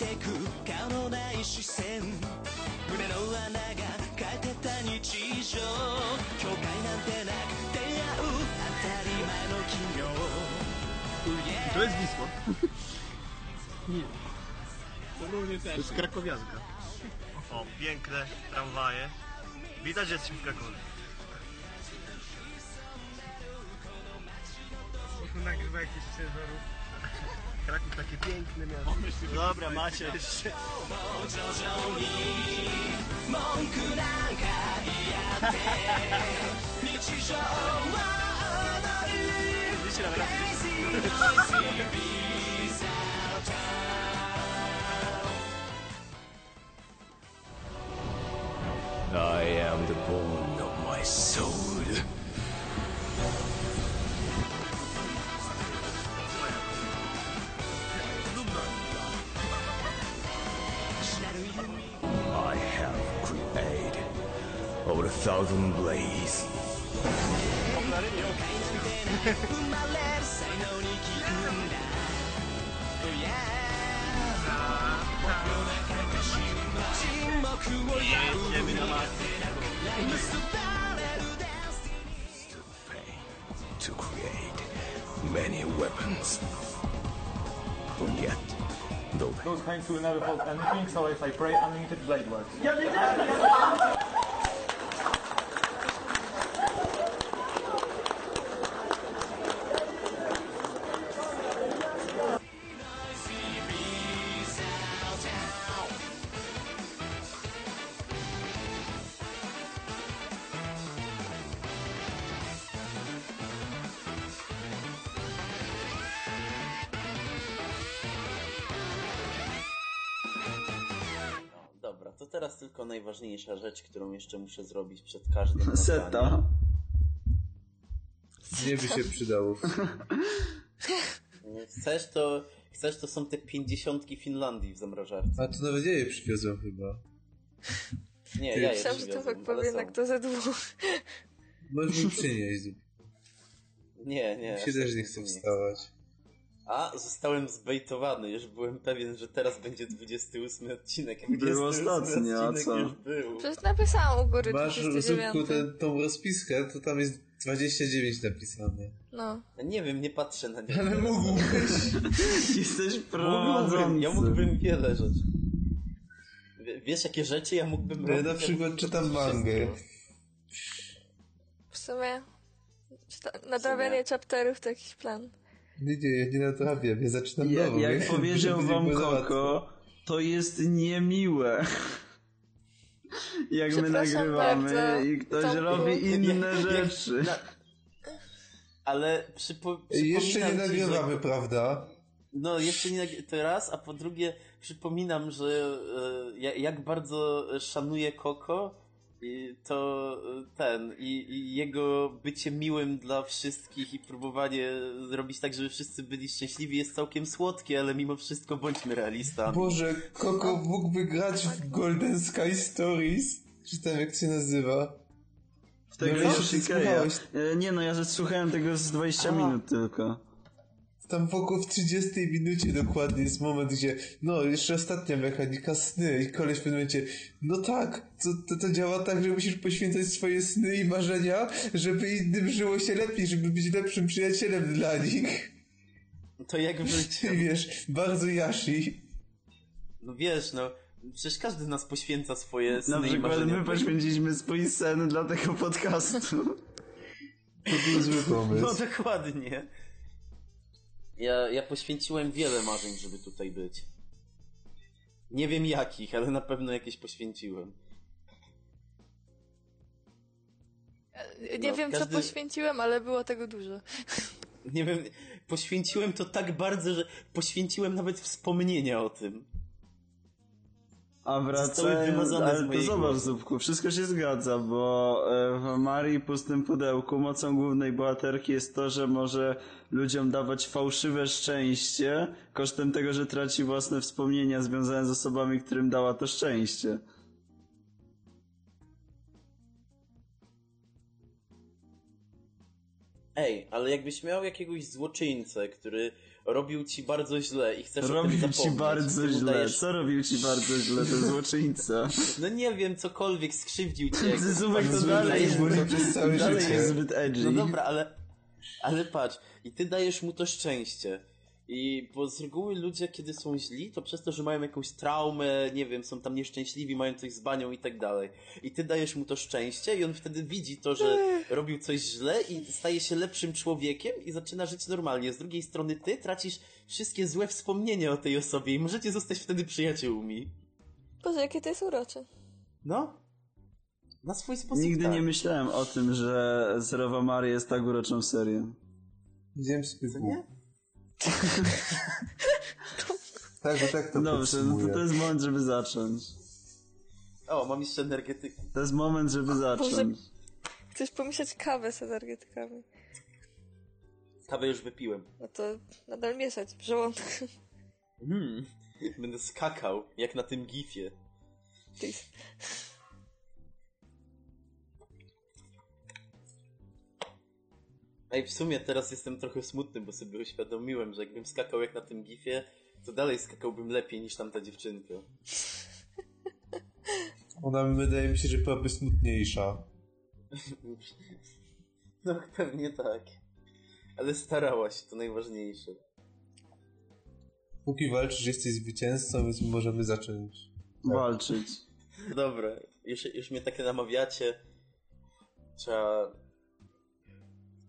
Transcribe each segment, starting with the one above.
てく顔のない視線胸の穴が変えてた日常境界なんてなく出会う当たり前の奇妙 Yeah To jest disco. Nie. To też. jest krakowianka. O, piękne tramwaje. Widać, że jesteśmy w Krakowie. Nagrywa jakieś ciężarów. Kraków takie piękne miasto. Dobra, macie jeszcze. 徐々に文句なんか言い合って日常は踊る Wiecie, nawet Crazy noisy bizarre town I am the bone of my soul. ンス to pain to create many weapons. And yet, though Those kinds will never hold anything, so if I pray, unlimited blade works. Rzecz, którą jeszcze muszę zrobić przed każdym Seta. Nie by się przydało. Chcesz to, chcesz to są te pięćdziesiątki Finlandii w zamrażarce. A to nawet ja je przywiozłem chyba. Nie, Ty- ja je Myślałam, że to tak powie są. jednak to ze dwóch. Możesz mi przynieść. Nie, nie. Mi się też nie nie wstawać. A, zostałem zbejtowany, już byłem pewien, że teraz będzie 28 odcinek. a Był 28 ostatni, a odcinek co? już był. Przecież napisałam u góry Masz, 29. Zupku, ten, tą rozpiskę, to tam jest 29 napisane. No. Ja Nie wiem, nie patrzę na niego. Ale mógłbyś. Jesteś prowadzący. ja mógłbym wiele rzeczy. Wie- Wiesz, jakie rzeczy ja mógłbym Ja robić? na przykład czytam mangę. W sumie czyta- naprawianie chapterów to jakiś plan. Nie, nie, ja nie natrafiam, ja zaczynam Ja, nowo. jak nie? powiedział wam. Koko, to jest niemiłe. Jak my nagrywamy bardzo, i ktoś robi inne jak- rzeczy. na- Ale przypo, Jeszcze nie ci, że- nagrywamy, prawda? No, jeszcze nie to raz, a po drugie przypominam, że e, ja- jak bardzo szanuję Koko, i to e, ten, i, i jego bycie miłym dla wszystkich i próbowanie zrobić tak, żeby wszyscy byli szczęśliwi jest całkiem słodkie, ale mimo wszystko bądźmy realistami. Boże, Koko mógłby grać w Golden Sky Stories? Czy tam jak się nazywa? W tego No, słuchałeś. E, Nie no, ja słuchałem tego z 20 A. minut tylko. Tam wokół w 30 minucie dokładnie jest moment, gdzie no, jeszcze ostatnia mechanika sny i koleś w pewnym momencie no tak, to, to, to działa tak, że musisz poświęcać swoje sny i marzenia, żeby innym żyło się lepiej, żeby być lepszym przyjacielem dla nich. To jak w życiu. Wiesz, bardzo Yashi. No wiesz, no, przecież każdy z nas poświęca swoje sny Na i przykład marzenia. my poświęciliśmy swój sen dla tego podcastu. To był zły pomysł. No dokładnie. Ja, ja poświęciłem wiele marzeń, żeby tutaj być. Nie wiem jakich, ale na pewno jakieś poświęciłem. Nie No, wiem, każdy- co poświęciłem, ale było tego dużo. Nie wiem, poświęciłem to tak bardzo, że poświęciłem nawet wspomnienia o tym. A wracając, ale to zobacz. Zupku, wszystko się zgadza, bo e, w Marii Pustym Pudełku mocą głównej bohaterki jest to, że może ludziom dawać fałszywe szczęście kosztem tego, że traci własne wspomnienia związane z osobami, którym dała to szczęście. Ej, ale jakbyś miał jakiegoś złoczyńcę, który robił ci bardzo źle i chcesz o tym Robił ci zapomnieć. bardzo źle. dajesz- Co robił ci bardzo źle, ten złoczyńca? No nie wiem, cokolwiek skrzywdził cię. jak- Zubek to dalej, całe dalej jest zbyt edgy. No dobra, ale, ale patrz, i ty dajesz mu to szczęście. I bo z reguły ludzie, kiedy są źli, to przez to, że mają jakąś traumę, nie wiem, są tam nieszczęśliwi, mają coś z banią i tak dalej. I ty dajesz mu to szczęście i on wtedy widzi to, że robił coś źle i staje się lepszym człowiekiem i zaczyna żyć normalnie. Z drugiej strony ty tracisz wszystkie złe wspomnienia o tej osobie i możecie zostać wtedy przyjaciółmi. Boże, jakie to jest urocze. No? Na swój sposób Nigdy tak. nie myślałem o tym, że Zerowa Maria jest tak uroczą serią. Co pyku. nie? Tak, bo tak to Dobrze, no to, to jest moment, żeby zacząć. O, mam jeszcze energetyki. To jest moment, żeby zacząć. Chcesz pomieszać kawę z energetykami. Kawę już wypiłem. No to nadal mieszać w żołądku. Hmm. Będę skakał, jak na tym gifie. Ty- Ej, w sumie teraz jestem trochę smutny, bo sobie uświadomiłem, że jakbym skakał jak na tym gifie, to dalej skakałbym lepiej niż tamta dziewczynka. Ona wydaje mi się, że byłaby smutniejsza. No, pewnie tak. Ale starała się, to najważniejsze. Póki walczysz, jesteś zwycięzcą, więc możemy zacząć. Walczyć. Dobra, już, już mnie tak namawiacie. Trzeba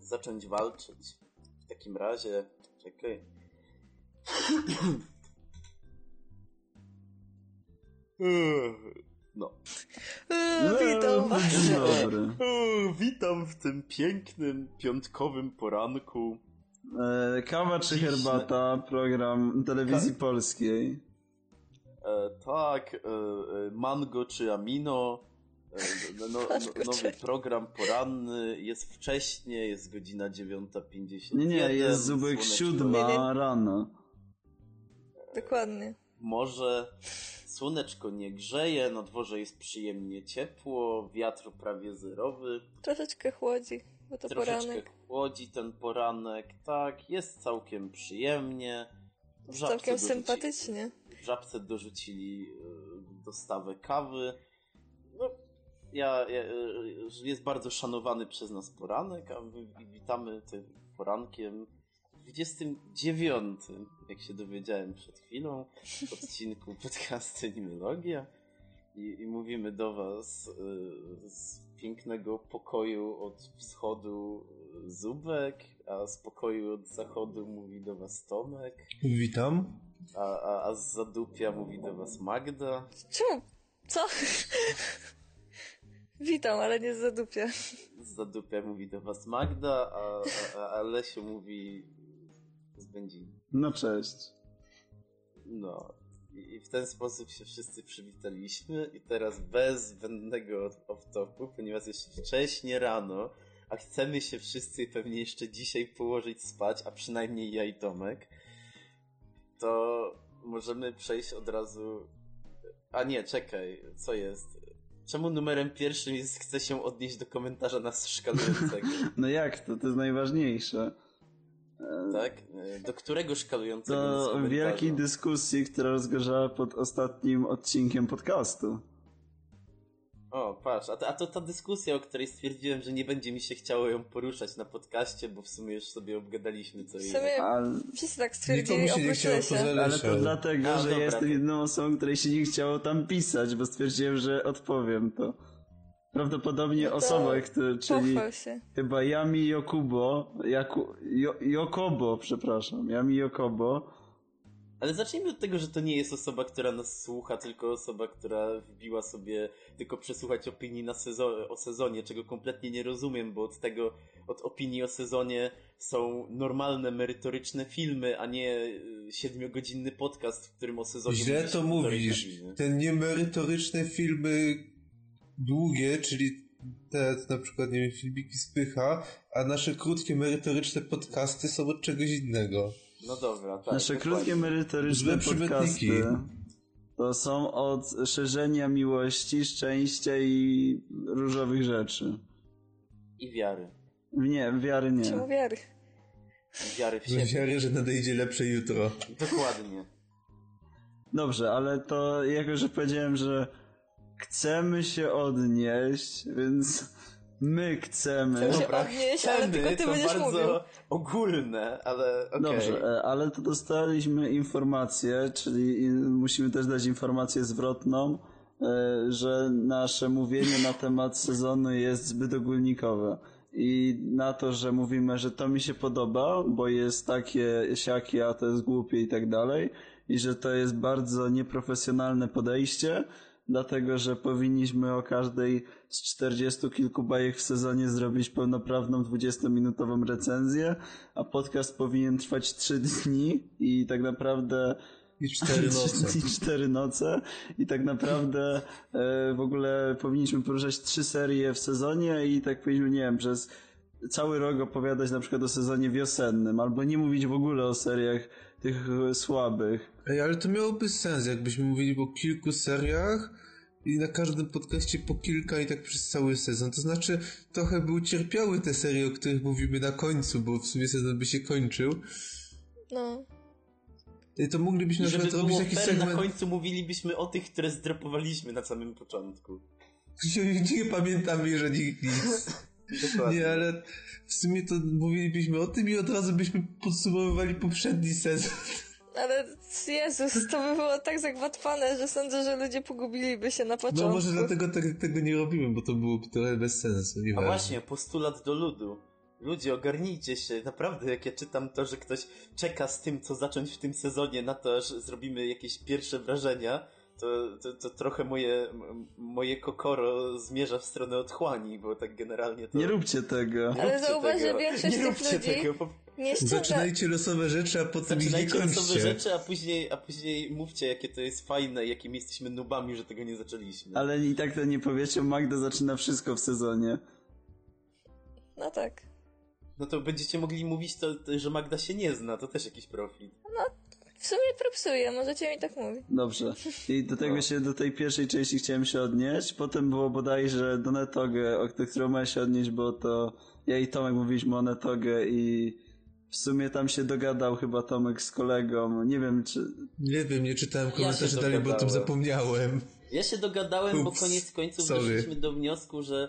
zacząć walczyć. W takim razie, czekaj. No. Eee, witam was. Dzień dobry. O, witam w tym pięknym, piątkowym poranku. E, kawa czy herbata? Program telewizji polskiej. E, tak, e, mango czy amino. No, no, no, nowy program poranny. Jest wcześnie, jest godzina 9.51. Nie, nie, jest zubek słoneczko siódma rano. Dokładnie. Może słoneczko nie grzeje, na dworze jest przyjemnie ciepło, wiatr prawie zerowy. Troszeczkę chłodzi, bo to Troszeczkę poranek. chłodzi ten poranek, tak, jest całkiem przyjemnie. Całkiem dorzuci- sympatycznie. W żabce dorzucili e, dostawę kawy. Ja, ja, e, jest bardzo szanowany przez nas poranek, a my witamy tym porankiem w 29, jak się dowiedziałem przed chwilą, w odcinku podcastu Animologia. I, I mówimy do Was e, z pięknego pokoju od wschodu e, Zubek, a z pokoju od zachodu mówi do Was Tomek. Witam. A, a, a z zadupia mówi do was Magda. Czemu? Co? Witam, ale nie z zadupia. Z zadupia mówi do was Magda, a, a, a Lesio mówi z Będziny. No cześć. No. I, I w ten sposób się wszyscy przywitaliśmy i teraz bez zbędnego off-topu, ponieważ jeszcze wcześnie rano, a chcemy się wszyscy pewnie jeszcze dzisiaj położyć spać, a przynajmniej ja i Tomek, to możemy przejść od razu... A nie, czekaj, co jest? Czemu numerem pierwszym jest chce się odnieść do komentarza nas szkalującego? No jak to? To jest najważniejsze. tak? Do którego szkalującego Do wielkiej dyskusji, która rozgorzała pod ostatnim odcinkiem podcastu. O, patrz, a to, a to ta dyskusja, o której stwierdziłem, że nie będzie mi się chciało ją poruszać na podcaście, bo w sumie już sobie obgadaliśmy co W i sumie Ale, wszyscy tak stwierdzili, się nie chciało poza ale to dlatego, A, że dobra, ja jestem to- jedną osobą, której się nie chciało tam pisać, bo stwierdziłem, że odpowiem to. Prawdopodobnie No to osoba, która, czyli się. chyba Yami Yokubo, Jaku, jo, Yokobo, przepraszam, Yami Yokobo, Ale zacznijmy od tego, że to nie jest osoba, która nas słucha, tylko osoba, która wbiła sobie tylko przesłuchać opinii na sezo- o sezonie, czego kompletnie nie rozumiem, bo od tego, od opinii o sezonie są normalne, merytoryczne filmy, a nie y, siedmiogodzinny podcast, w którym o sezonie Źle to mówisz. godziny. Te niemerytoryczne filmy długie, czyli te na przykład, nie wiem, filmiki spycha, a nasze krótkie, merytoryczne podcasty są od czegoś innego. No dobra, tak. nasze dokładnie. krótkie merytoryczne podcasty to są od szerzenia miłości, szczęścia i różowych rzeczy. I wiary. Nie, wiary nie. Czemu wiary? Wiary w siebie. Wiarę, że nadejdzie lepsze jutro. Dokładnie. Dobrze, ale to jako, że powiedziałem, że chcemy się odnieść, więc my chcemy. Chcemy się Dobra, odnieść, ale tylko ty to będziesz bardzo mówił. ogólne, ale okej. Dobrze, e, ale to dostaliśmy informację, czyli musimy też dać informację zwrotną, e, że nasze mówienie na temat sezonu jest zbyt ogólnikowe. I na to, że mówimy, że to mi się podoba, bo jest takie, siakie, a to jest głupie i tak dalej, i że to jest bardzo nieprofesjonalne podejście, dlatego że powinniśmy o każdej z 40 kilku bajek w sezonie zrobić pełnoprawną 20-minutową recenzję, a podcast powinien trwać 3 dni i tak naprawdę I cztery noce. i cztery noce i tak naprawdę e, w ogóle powinniśmy poruszać trzy serie w sezonie i tak powinniśmy, nie wiem, przez cały rok opowiadać na przykład o sezonie wiosennym, albo nie mówić w ogóle o seriach tych słabych. Ej, ale to miałoby sens, jakbyśmy mówili o kilku seriach i na każdym podcaście po kilka i tak przez cały sezon. To znaczy, trochę by ucierpiały te serie, o których mówimy na końcu, bo w sumie sezon by się kończył. No. I to moglibyśmy I na żeby przykład robić było taki fair, na segment... końcu mówilibyśmy o tych, które zdropowaliśmy na samym początku. Nie pamiętam, że nikt nic. Dokładnie. Nie, ale w sumie to mówilibyśmy o tym i od razu byśmy podsumowywali poprzedni sezon. Ale Jezus, to by było tak zagmatwane, że sądzę, że ludzie pogubiliby się na początku. No może dlatego te, tego nie robiłem, bo to byłoby trochę bez sensu. A nieważne. właśnie, postulat do ludu. Ludzie, ogarnijcie się. Naprawdę, jak ja czytam to, że ktoś czeka z tym, co zacząć w tym sezonie, na to, że zrobimy jakieś pierwsze wrażenia, to, to, to trochę moje, moje kokoro zmierza w stronę otchłani, bo tak generalnie to... Nie róbcie tego. Nie Ale róbcie zauważ, że większość Nie tych róbcie ludzi tego. Nie ściąga... Zaczynajcie losowe rzeczy, a potem ich nie Zaczynajcie losowe kończcie. rzeczy, a później, a później mówcie, jakie to jest fajne, jakimi jesteśmy nubami, że tego nie zaczęliśmy. Ale i tak to nie powiecie, Magda zaczyna wszystko w sezonie. No tak. No to będziecie mogli mówić, to, to, że Magda się nie zna, to też jakiś profit. W sumie propsuję, możecie mi tak mówić. Dobrze. I do tego się, do tej pierwszej części chciałem się odnieść. Potem było bodajże do Netogę, o którą miałem się odnieść, bo to ja i Tomek mówiliśmy o Netogę i w sumie tam się dogadał chyba Tomek z kolegą. Nie wiem, czy... Nie wiem, nie czytałem komentarzy się dalej, bo o tym zapomniałem. Ja się dogadałem, bo Ups, koniec końców sorry. doszliśmy do wniosku, że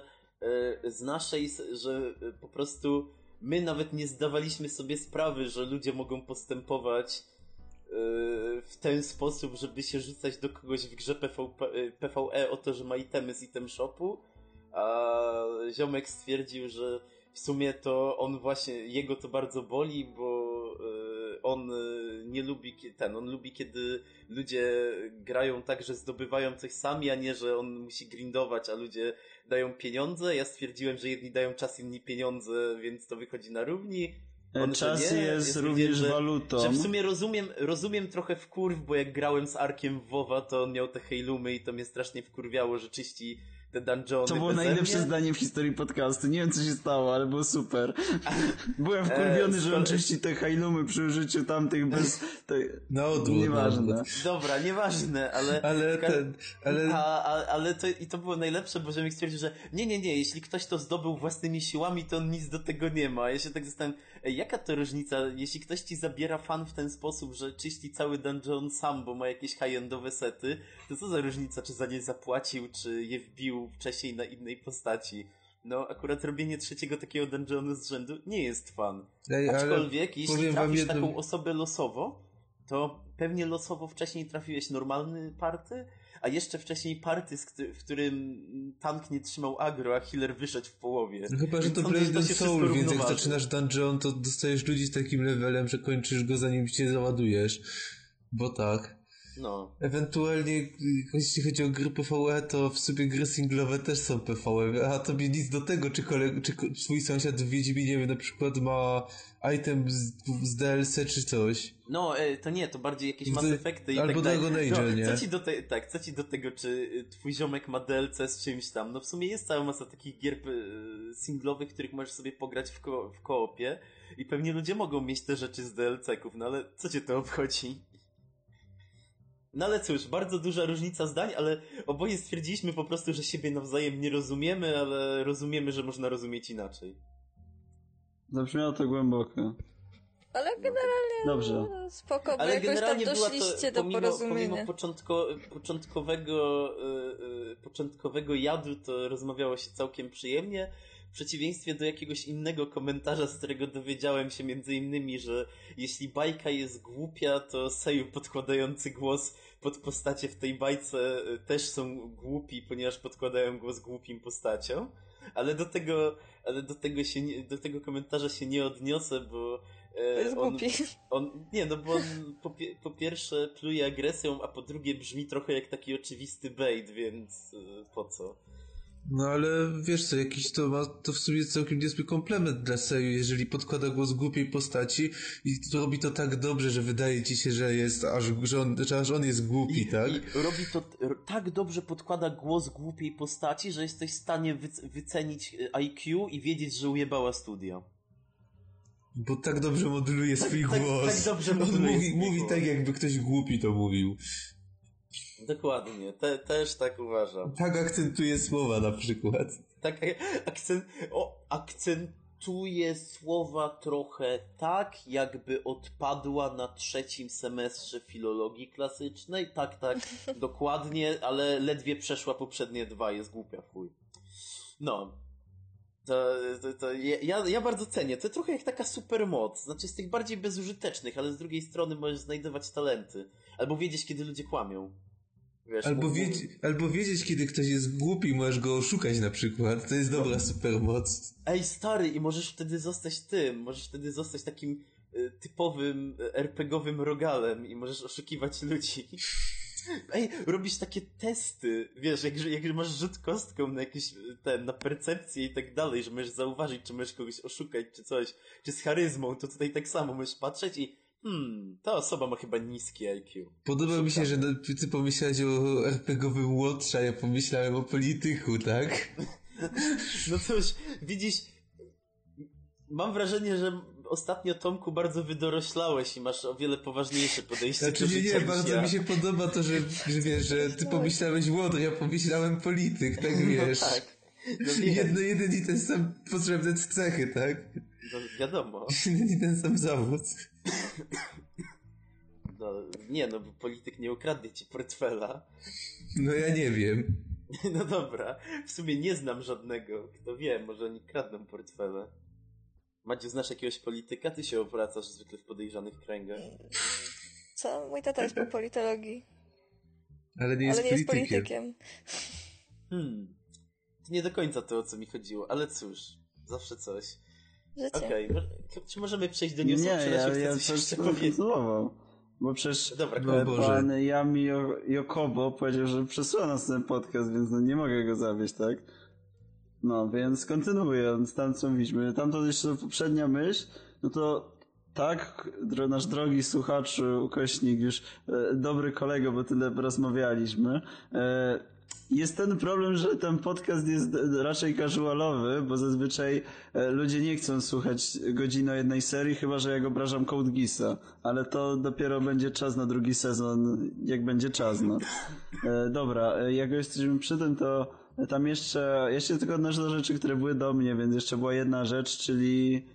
e, z naszej, że e, po prostu my nawet nie zdawaliśmy sobie sprawy, że ludzie mogą postępować e, w ten sposób, żeby się rzucać do kogoś w grze PvP, PvE o to, że ma itemy z item shopu, a ziomek stwierdził, że w sumie to on właśnie, jego to bardzo boli, bo e, on e, nie lubi ten, on lubi kiedy ludzie grają tak, że zdobywają coś sami, a nie, że on musi grindować, a ludzie dają pieniądze. Ja stwierdziłem, że jedni dają czas, inni pieniądze, więc to wychodzi na równi. On, że Czas nie. jest stwierdziłem, również że, walutą. Że w sumie rozumiem, rozumiem trochę wkurw, bo jak grałem z Arkiem WoWa, to on miał te hejlumy i to mnie strasznie wkurwiało, że czyści te dungeony To było najlepsze mnie. zdanie w historii podcastu. Nie wiem, co się stało, ale było super. Byłem wkurwiony, E, że on czyści te hajlumy przy użyciu tamtych bez... Te... Na odwrót. Nieważne. na odwrót. Dobra, nieważne, ale... Ale ten, ale... A, a, ale to, i to było najlepsze, bo Ziomek stwierdził, że nie, nie, nie, jeśli ktoś to zdobył własnymi siłami, to on nic do tego nie ma. Ja się tak zastanawiam, jaka to różnica, jeśli ktoś ci zabiera fan w ten sposób, że czyści cały dungeon sam, bo ma jakieś high-endowe sety, to co za różnica, czy za nie zapłacił, czy je wbił wcześniej na innej postaci. No, akurat robienie trzeciego takiego dungeonu z rzędu nie jest fan. Ej, Aczkolwiek, jeśli trafisz jedno- taką osobę losowo, to pewnie losowo wcześniej trafiłeś normalny party, a jeszcze wcześniej party, w którym tank nie trzymał agro, a healer wyszedł w połowie. No chyba, że to Blade się Soul, więc jak zaczynasz dungeon, to dostajesz ludzi z takim levelem, że kończysz go zanim cię załadujesz. Bo tak. No. Ewentualnie, jeśli chodzi o gry PvE, to w sobie gry singlowe też są PvE, a tobie nic do tego, czy, koleg- czy twój sąsiad w Wiedźminie na przykład ma item z, z DLC czy coś. No, e, to nie, to bardziej jakieś Mass Effecty i albo tak dalej. Dragon Age, no, nie? Co ci do te, tak, co ci do tego, czy y, twój ziomek ma DLC z czymś tam? No w sumie jest cała masa takich gier y, singlowych, których możesz sobie pograć w, ko- w koopie i pewnie ludzie mogą mieć te rzeczy z DLC-ków, no ale co cię to obchodzi? No ale cóż, bardzo duża różnica zdań, ale oboje stwierdziliśmy po prostu, że siebie nawzajem nie rozumiemy, ale rozumiemy, że można rozumieć inaczej. Zabrzmiało to głęboko. Ale generalnie Dobrze. no, spoko, bo Ale jakoś tam generalnie była to, doszliście do pomimo, porozumienia. pomimo początko, początkowego, y, y, początkowego jadu, to rozmawiało się całkiem przyjemnie. W przeciwieństwie do jakiegoś innego komentarza, z którego dowiedziałem się między innymi, że jeśli bajka jest głupia, to Seju podkładający głos pod postacie w tej bajce y, też są głupi, ponieważ podkładają głos głupim postaciom. Ale do tego, ale do tego się nie, do tego komentarza się nie odniosę, bo To e, jest on, głupi. on, nie, no bo on po, po pierwsze pluje agresją, a po drugie brzmi trochę jak taki oczywisty bait, więc y, po co? No ale wiesz co, jakiś to ma to w sumie całkiem niezły komplement dla Seju, jeżeli podkłada głos głupiej postaci i robi to tak dobrze, że wydaje ci się, że jest aż, że on, że aż on jest głupi, tak? I robi to tak dobrze, podkłada głos głupiej postaci, że jesteś w stanie wyc- wycenić y, IQ i wiedzieć, że ujebała studio. Bo tak dobrze moduluje swój tak- głos. tak dobrze on moduluje mówi, swój mówi głos. tak, jakby ktoś głupi to mówił. Dokładnie, te, też tak uważam. Tak akcentuje słowa na przykład. Tak, akcent, o, akcentuje słowa trochę tak, jakby odpadła na trzecim semestrze filologii klasycznej. Tak, tak, dokładnie, ale ledwie przeszła poprzednie dwa, jest głupia w chuj. No. To, to, to ja, ja bardzo cenię. To trochę jak taka supermoc. Znaczy z tych bardziej bezużytecznych, ale z drugiej strony możesz znajdować talenty. Albo wiedzieć, kiedy ludzie kłamią. Wiesz, Albo, wiedz, albo wiedzieć, kiedy ktoś jest głupi możesz go oszukać na przykład. To jest dobra supermoc. Ej, stary, i możesz wtedy zostać tym, możesz wtedy zostać takim y, typowym y, RPGowym rogalem i możesz oszukiwać ludzi. Ej, robisz takie testy, wiesz, jak, jak masz rzut kostką na jakiś, y, ten, na percepcję i tak dalej, że możesz zauważyć, czy możesz kogoś oszukać, czy coś, czy z charyzmą, to tutaj tak samo możesz patrzeć i hmm, ta osoba ma chyba niskie IQ. Podoba mi się, że no, ty pomyślałeś o RPGowym Łotrze, a ja pomyślałem o polityku, tak? No cóż, widzisz, mam wrażenie, że ostatnio Tomku bardzo wydoroślałeś i masz o wiele poważniejsze podejście Znaczy do nie, życia nie, bardzo ja. mi się podoba to, że, że wiesz, że ty pomyślałeś Łotr, ja pomyślałem polityk, tak wiesz. No tak. No Jedno, jeden i ten sam potrzebne cechy, tak? no, wiadomo. Jeden i ten sam zawód. No, nie no, bo polityk nie ukradnie ci portfela. No ja nie wiem. No dobra, w sumie nie znam żadnego. Kto wie, może oni kradną portfele. Madziu, znasz jakiegoś polityka? Ty się obracasz zwykle w podejrzanych kręgach. Co? Mój tata jest po politologii, Ale nie jest ale nie jest politykiem. politykiem. Hmm. To nie do końca to, o co mi chodziło, ale cóż, zawsze coś. Okej, mo- czy możemy przejść do newsów, Nie, czy ja, ja coś jeszcze powiedzieć? kontynuował. Bo przecież Dobra, Boże. pan Yami Jo- Yokobo powiedział, że przesłał nas ten podcast, więc no nie mogę go zawieść, tak? No, więc kontynuując tam, co mówiliśmy. Tam to jeszcze poprzednia myśl, no to tak, dro, nasz drogi słuchaczu, ukośnik już, e, dobry kolego, bo tyle rozmawialiśmy, e, jest ten problem, że ten podcast jest raczej casualowy, bo zazwyczaj e, ludzie nie chcą słuchać godziny jednej serii, chyba że jak obrażam Code Geassa, ale to dopiero będzie czas na drugi sezon, jak będzie czas, no. E, dobra, e, jak jesteśmy przy tym, to tam jeszcze, jeszcze tylko odnoszę do rzeczy, które były do mnie, więc jeszcze była jedna rzecz, czyli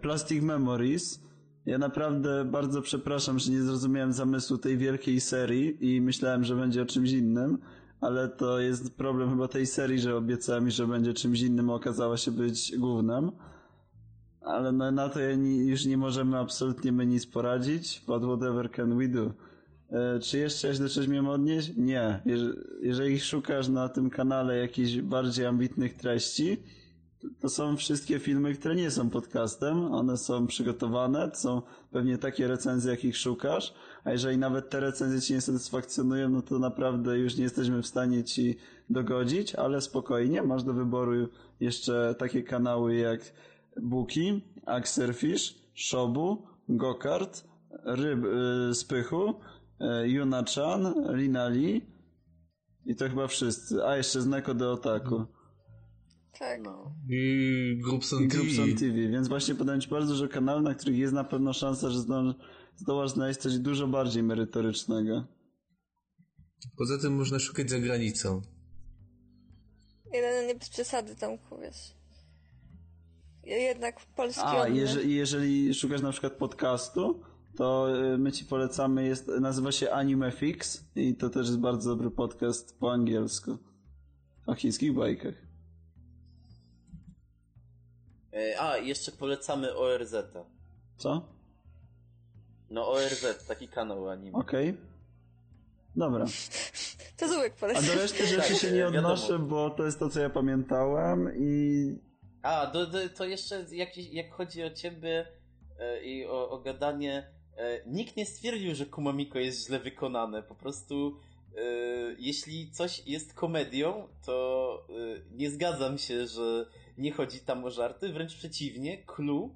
Plastic Memories. Ja naprawdę bardzo przepraszam, że nie zrozumiałem zamysłu tej wielkiej serii i myślałem, że będzie o czymś innym, ale to jest problem chyba tej serii, że obiecała mi, że będzie czymś innym, okazała się być głównym. Ale no, na to ja już nie możemy absolutnie my nic poradzić, but whatever can we do. E, czy jeszcze się do czegoś miałem odnieść? Nie. Jeże, jeżeli szukasz na tym kanale jakichś bardziej ambitnych treści, to są wszystkie filmy, które nie są podcastem. One są przygotowane, to są pewnie takie recenzje, jakich szukasz. A jeżeli nawet te recenzje ci nie satysfakcjonują, no to naprawdę już nie jesteśmy w stanie ci dogodzić, ale spokojnie, masz do wyboru jeszcze takie kanały jak Buki, Axerfish, Shobu, Gokart, Ryb y, Spychu, y, Yuna-chan, Lina Lee i to chyba wszyscy. A jeszcze z Neko de Otaku. Tak. No. I Grubson I TV. Grubson TV, więc właśnie podałem Ci bardzo dużo kanałów, na których jest na pewno szansa, że zdo- zdołasz znaleźć coś dużo bardziej merytorycznego. Poza tym można szukać za granicą. Jeden nie bez przesady tam, wiesz. jednak polski A, odmy. jeżeli, szukasz na przykład podcastu, to y, my ci polecamy, jest, nazywa się Animefix i to też jest bardzo dobry podcast po angielsku. O chińskich bajkach. E, A, jeszcze polecamy ORZ. -a. Co? No ORZ, taki kanał anime. Okej. Dobra. To Zubek A poleci. do reszty rzeczy Tak, się nie wiadomo. odnoszę, bo to jest to, co ja pamiętałem i A, do, do, to jeszcze jak, jak chodzi o ciebie e, i o, o gadanie, e, nikt nie stwierdził, że Kumamiko jest źle wykonane. Po prostu e, jeśli coś jest komedią, to e, nie zgadzam się, że nie chodzi tam o żarty. Wręcz przeciwnie, clue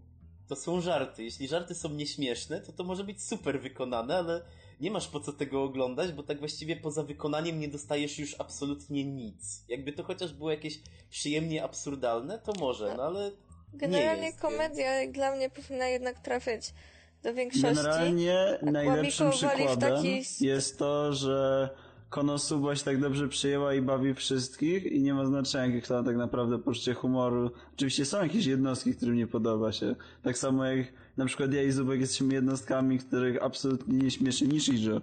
to są żarty. Jeśli żarty są nieśmieszne, to to może być super wykonane, ale nie masz po co tego oglądać, bo tak właściwie poza wykonaniem nie dostajesz już absolutnie nic. Jakby to chociaż było jakieś przyjemnie absurdalne, to może, no ale Generalnie nie jest, komedia jak dla mnie powinna jednak trafiać do większości. generalnie najlepszym wali w przykładem taki- jest to, że Konosuba się tak dobrze przyjęła i bawi wszystkich i nie ma znaczenia, jakie kto ma tak naprawdę poczucie humoru. Oczywiście są jakieś jednostki, którym nie podoba się. Tak samo jak na przykład ja i Zubek jesteśmy jednostkami, których absolutnie nie śmieszy Nichijo.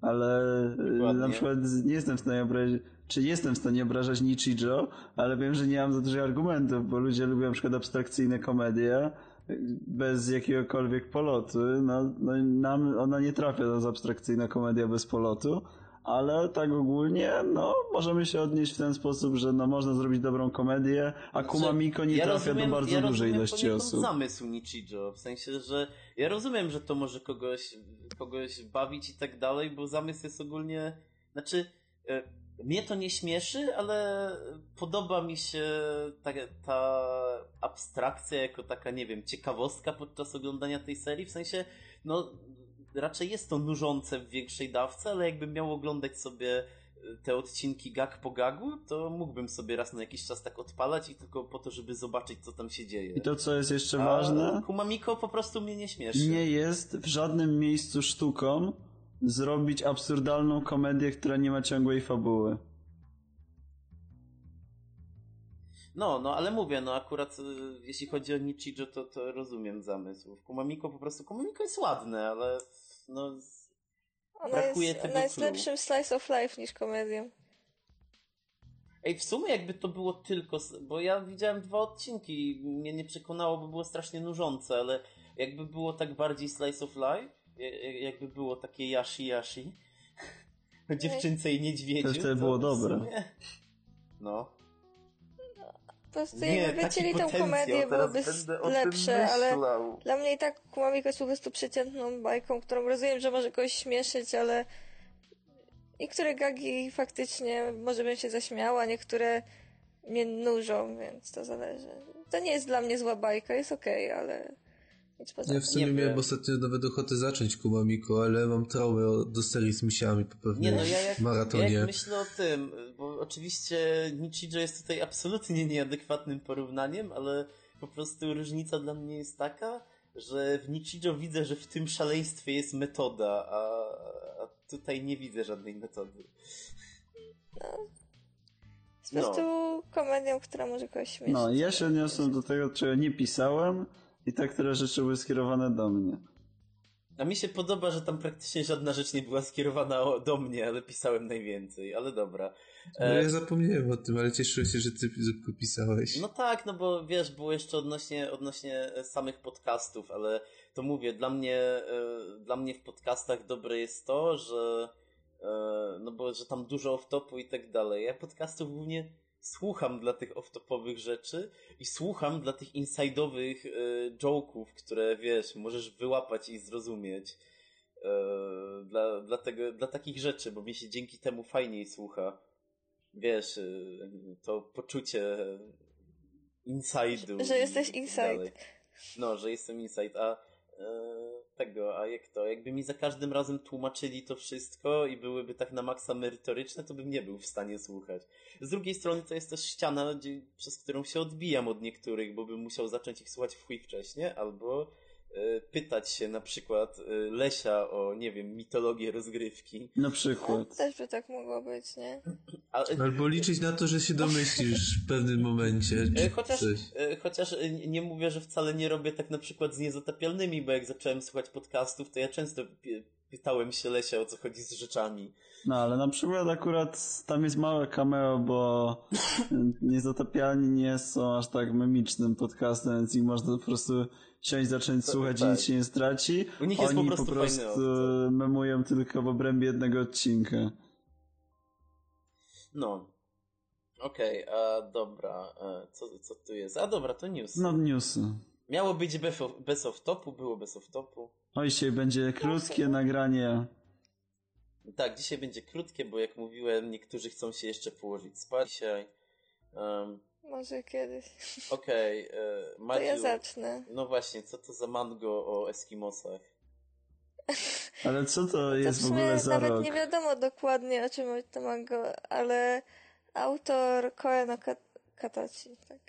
Ale y, Dokładnie. na przykład nie jestem w stanie obrazić, czy jestem w stanie obrażać Nichijo, ale wiem, że nie mam za dużo argumentów, bo ludzie lubią na przykład abstrakcyjne komedie bez jakiegokolwiek polotu. No, no nam ona nie trafia, to jest abstrakcyjna komedia bez polotu. Ale tak ogólnie, no, możemy się odnieść w ten sposób, że no, można zrobić dobrą komedię, a Kumamiko nie ja trafia rozumiem, do bardzo ja dużej ilości osób. zamysł Nichijo, w sensie, że ja rozumiem, że to może kogoś, kogoś bawić i tak dalej, bo zamysł jest ogólnie, znaczy, e, mnie to nie śmieszy, ale podoba mi się ta, ta abstrakcja jako taka, nie wiem, ciekawostka podczas oglądania tej serii, w sensie, no, raczej jest to nużące w większej dawce, ale jakbym miał oglądać sobie te odcinki gag po gagu, to mógłbym sobie raz na jakiś czas tak odpalać i tylko po to, żeby zobaczyć, co tam się dzieje. I to, co jest jeszcze A ważne, Kumamiko po prostu mnie nie śmieszy. nie jest w żadnym miejscu sztuką zrobić absurdalną komedię, która nie ma ciągłej fabuły. No, no, ale mówię, no akurat y, jeśli chodzi o Nichijo, to, to rozumiem zamysł. W Kumamiko po prostu, Kumamiko jest ładne, ale no... Ona brakuje jest, tego ona jest lepszym slice of life niż komedią. Ej, w sumie jakby to było tylko, bo ja widziałem dwa odcinki i mnie nie przekonało, bo było strasznie nużące, ale jakby było tak bardziej slice of life, ja- jakby było takie yashi yashi, o dziewczynce i niedźwiedziu, To wtedy było w dobre. sumie- No. Po prostu Nie, jakby wycięli tą komedię, byłoby lepsze, ale dla mnie i tak Kumamiko jest po prostu przeciętną bajką, którą rozumiem, że może kogoś śmieszyć, ale niektóre gagi faktycznie może bym się zaśmiała, niektóre mnie nużą, więc to zależy. To nie jest dla mnie zła bajka, jest okej, ale nic poza Ja w sumie Nie miałem ostatnio nawet ochotę zacząć Kumamiko, ale mam traumę do serii z misiami po pewnym Nie no, ja jak, maratonie. jak myślę o tym, bo oczywiście Nichijo jest tutaj absolutnie nieadekwatnym porównaniem, ale po prostu różnica dla mnie jest taka, że w Nichijo widzę, że w tym szaleństwie jest metoda, a, a tutaj nie widzę żadnej metody. Jest po prostu komedią, która może kogoś śmieszyć. No, ja się odniosłem do tego, czego nie pisałem i te, które rzeczy były skierowane do mnie. A mi się podoba, że tam praktycznie żadna rzecz nie była skierowana do mnie, ale pisałem najwięcej, ale dobra. No E, ja zapomniałem o tym, ale cieszyłem się, że ty Zupko, pisałeś. No tak, no bo wiesz, było jeszcze odnośnie, odnośnie e, samych podcastów, ale to mówię, dla mnie, e, dla mnie w podcastach dobre jest to, że e, no bo, że tam dużo off-topu i tak dalej. Ja podcastów głównie słucham dla tych off-topowych rzeczy i słucham dla tych inside'owych e, joke'ów, które wiesz, możesz wyłapać i zrozumieć. E, dla, dla, tego, dla takich rzeczy, bo mi się dzięki temu fajniej słucha wiesz, y, to poczucie inside'u. Że jesteś tak inside. dalej. No, że jestem inside, a tego, a jak to? Jakby mi za każdym razem tłumaczyli to wszystko i byłyby tak na maksa merytoryczne, to bym nie był w stanie słuchać. Z drugiej strony to jest też ściana, gdzie, przez którą się odbijam od niektórych, bo bym musiał zacząć ich słuchać w chuj wcześniej, albo pytać się na przykład e, Lesia o, nie wiem, mitologię rozgrywki. Na No, przykład. też by tak mogło być, nie? A, Albo liczyć na to, że się domyślisz w pewnym momencie. E, Chociaż, coś. e, chociaż e, nie mówię, że wcale nie robię tak na przykład z niezatapialnymi, bo jak zacząłem słuchać podcastów, to ja często pytałem się Lesia o co chodzi z rzeczami. No ale na przykład akurat tam jest małe cameo, bo niezatapialni nie są aż tak memicznym podcastem, więc ich można po prostu siąść, zacząć To- słuchać tak. i nic się nie straci. U nich jest po Oni prostu po prostu memują tylko w obrębie jednego odcinka. No. Okej, a dobra, e, co, co tu jest? A dobra, to news. No newsy. Miało być bez of, bez off topu, było bez off topu. O, dzisiaj będzie krótkie nagranie. Tak, dzisiaj będzie krótkie, bo jak mówiłem, niektórzy chcą się jeszcze położyć spać dzisiaj. Um, Może kiedyś. Okej, okay, To Maciu, ja zacznę. no właśnie, co to za mango o Eskimosach? Ale co to To jest w w ogóle za nawet rok? nie wiadomo dokładnie o czym to mango, ale autor Katachi, tak.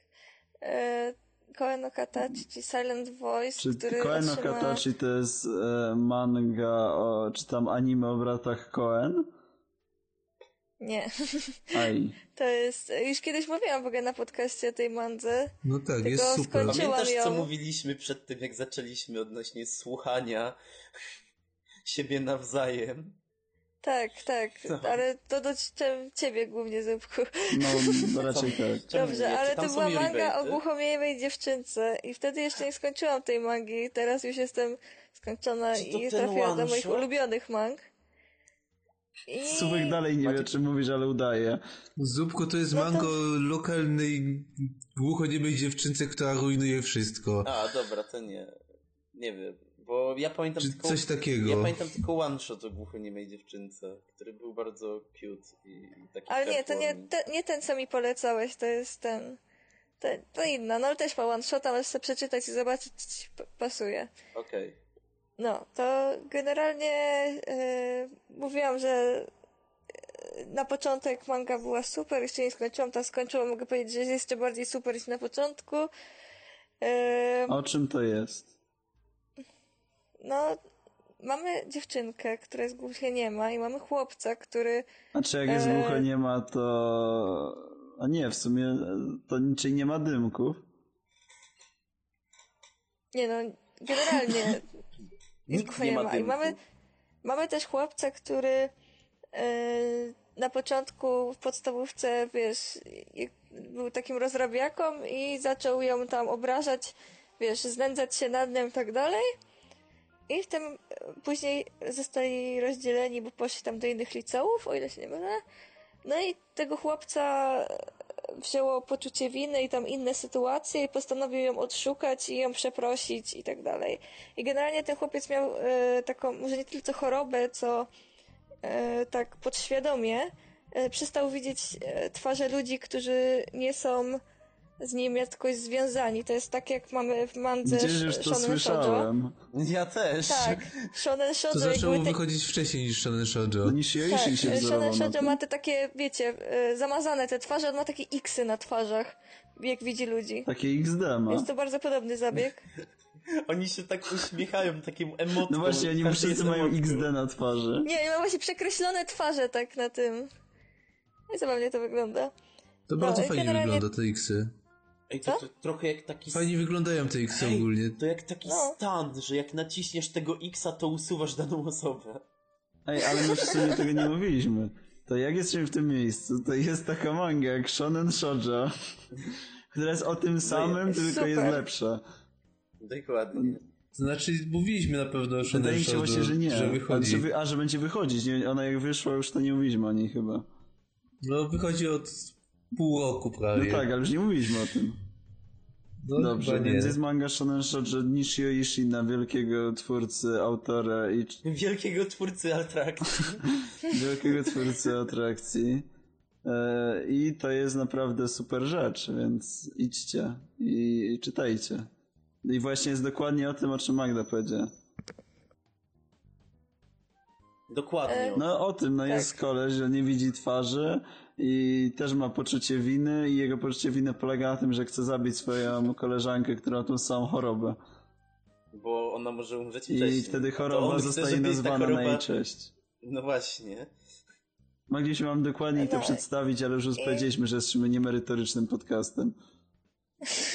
E, Koeno Katachi, czyli Silent Voice, Czy który Koen otrzyma... Okatachi to jest e, manga, o, czy tam anime o bratach Koen? Nie. Aj. To jest... Już kiedyś mówiłam w ogóle na podcaście o tej mandze. No tak, Tylko jest super. Pamiętasz, ją. co mówiliśmy przed tym, jak zaczęliśmy odnośnie słuchania siebie nawzajem? Tak, tak, No. ale to do cie- ciebie głównie, Zupku. No, raczej tak. Dobrze, ale to była manga o głuchomiejej dziewczynce i wtedy jeszcze nie skończyłam tej mangi, teraz już jestem skończona i ten trafiła do moich shot? ulubionych mang. I... Subek dalej nie wie, czy mówisz, ale udaje. Zupko to jest No to- mango lokalnej głuchoniemej dziewczynce, która rujnuje wszystko. A, dobra, to nie. Nie wiem, bo ja pamiętam Czy tylko... coś takiego. Ja pamiętam tylko one shot o głuchoniemej dziewczynce, który był bardzo cute i, i taki Ale nie, to nie, te, nie ten, co mi polecałeś, to jest ten... To, to inna, no ale też ma one shot, możesz sobie przeczytać i zobaczyć, czy ci pasuje. Okej. No, to generalnie e, mówiłam, że e, na początek manga była super, jeszcze nie skończyłam, ta skończyłam, mogę powiedzieć, że jest jeszcze bardziej super niż na początku. E, O czym to jest? No, mamy dziewczynkę, która jest głuchie nie ma i mamy chłopca, który A czy jak jest Eee. głucho nie ma, to... A nie, w sumie e, to czyli nie ma dymków. Nie no, generalnie jest Nikt głucho nie nie ma ma. I dymku. mamy, mamy też chłopca, który e, na początku w podstawówce, wiesz, był takim rozrabiaką i zaczął ją tam obrażać, wiesz, znęcać się nad nią i tak dalej. I w tym e, później zostali rozdzieleni, bo poszli tam do innych liceów, o ile się nie mylę. No i tego chłopca e, wzięło poczucie winy i tam inne sytuacje i postanowił ją odszukać i ją przeprosić i tak dalej. I generalnie ten chłopiec miał e, taką, może nie tyle co chorobę, co tak podświadomie przestał widzieć twarze ludzi, którzy nie są z nim jakoś związani. To jest tak jak mamy w mandze Gdzieś już to Shonen Shoujo. słyszałem. Ja też. Tak, Shonen To Shoujo zaczęło jakby te... wychodzić wcześniej niż Shonen Shoujo. Nishi Tak, Yoishi się Shonen Shoujo ma te takie, wiecie, e, zamazane te twarze, on ma takie X-y na twarzach, jak widzi ludzi. Takie XD ma. Jest to bardzo podobny zabieg. Oni się tak uśmiechają takim emotką. No właśnie, oni wszyscy mają. XD na twarzy. Nie, ma właśnie przekreślone twarze tak na tym. I zabawnie to wygląda. To No, bardzo fajnie generalnie- wygląda te X-y. Ej, to, to trochę jak taki... Fajnie wyglądają te Ej, ogólnie. To jak taki No. stand, że jak naciśniesz tego X-a, to usuwasz daną osobę. Ej, ale my w sumie tego nie mówiliśmy. To jak jesteśmy w tym miejscu, to jest taka manga jak Shonen Shoujo, która jest o tym samym, jest tylko super. jest lepsza. Dokładnie. To znaczy, mówiliśmy na pewno o Shonen Wydaje mi się Shoujo, właśnie, że nie. że wychodzi. A, że, a, że będzie wychodzić. Nie, ona jak wyszła, już to nie mówiliśmy o niej chyba. No, wychodzi od pół roku No prawie. tak, ale już nie mówiliśmy o tym. No, Dobrze, więc jest manga Shonen Shoujo Nishio Ishina, wielkiego twórcy, autora i Wielkiego twórcy atrakcji. wielkiego twórcy atrakcji. E, I to jest naprawdę super rzecz, więc idźcie i, i czytajcie. I właśnie jest dokładnie o tym, o czym Magda powiedziała. Dokładnie. No o tym, no Tak. jest koleś, że nie widzi twarzy i też ma poczucie winy i jego poczucie winy polega na tym, że chce zabić swoją koleżankę, która ma tą samą chorobę. Bo ona może umrzeć I wcześniej. wtedy choroba zostaje nazwana na jej choroba... cześć. No właśnie. Mogliśmy wam dokładniej to No. przedstawić, ale już I- powiedzieliśmy, że jesteśmy niemerytorycznym podcastem.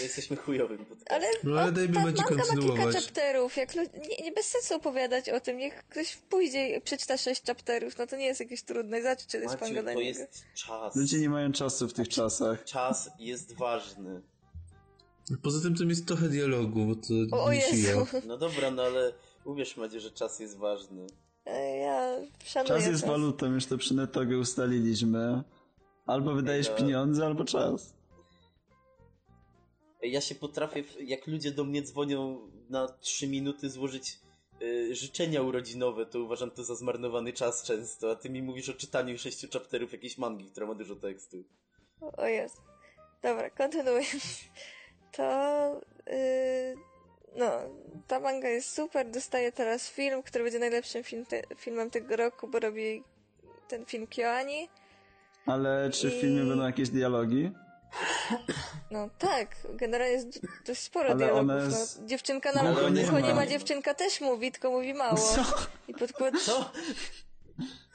Jesteśmy chujowym podcastem. Ale, No, ale o, dajmy ta Macie manga ma kilka kontynuować. chapterów. Jak nie, nie bez sensu opowiadać o tym. Niech ktoś pójdzie i przeczyta sześć chapterów. No to nie jest jakieś trudne. Zobacz, czy to jest Maciu, manga dla to niego. jest czas. Ludzie nie mają czasu w tych czasach. Czas jest ważny. Poza tym tam jest trochę dialogu, bo to O, o. Jezu. No dobra, no ale uwierz Madzie, że czas jest ważny. Ja szanuję Czas jest walutą, już to przy Netogę ustaliliśmy. Albo wydajesz No. pieniądze, albo czas. Ja się potrafię, w- jak ludzie do mnie dzwonią na 3 minuty złożyć y, życzenia urodzinowe, to uważam to za zmarnowany czas często, a ty mi mówisz o czytaniu sześciu chapterów jakiejś mangi, która ma dużo tekstu. O jest. Dobra, kontynuując. To. Yy, no, ta manga jest super. Dostaje teraz film, który będzie najlepszym film te, filmem tego roku, bo robi ten film Kyoani. Ale czy w I- filmie będą jakieś dialogi? No tak, generalnie jest dość sporo Ale dialogów. one z- No, dziewczynka na Głucho nie ma. dziewczynka też mówi, tylko mówi mało. Co? I podkład... Co?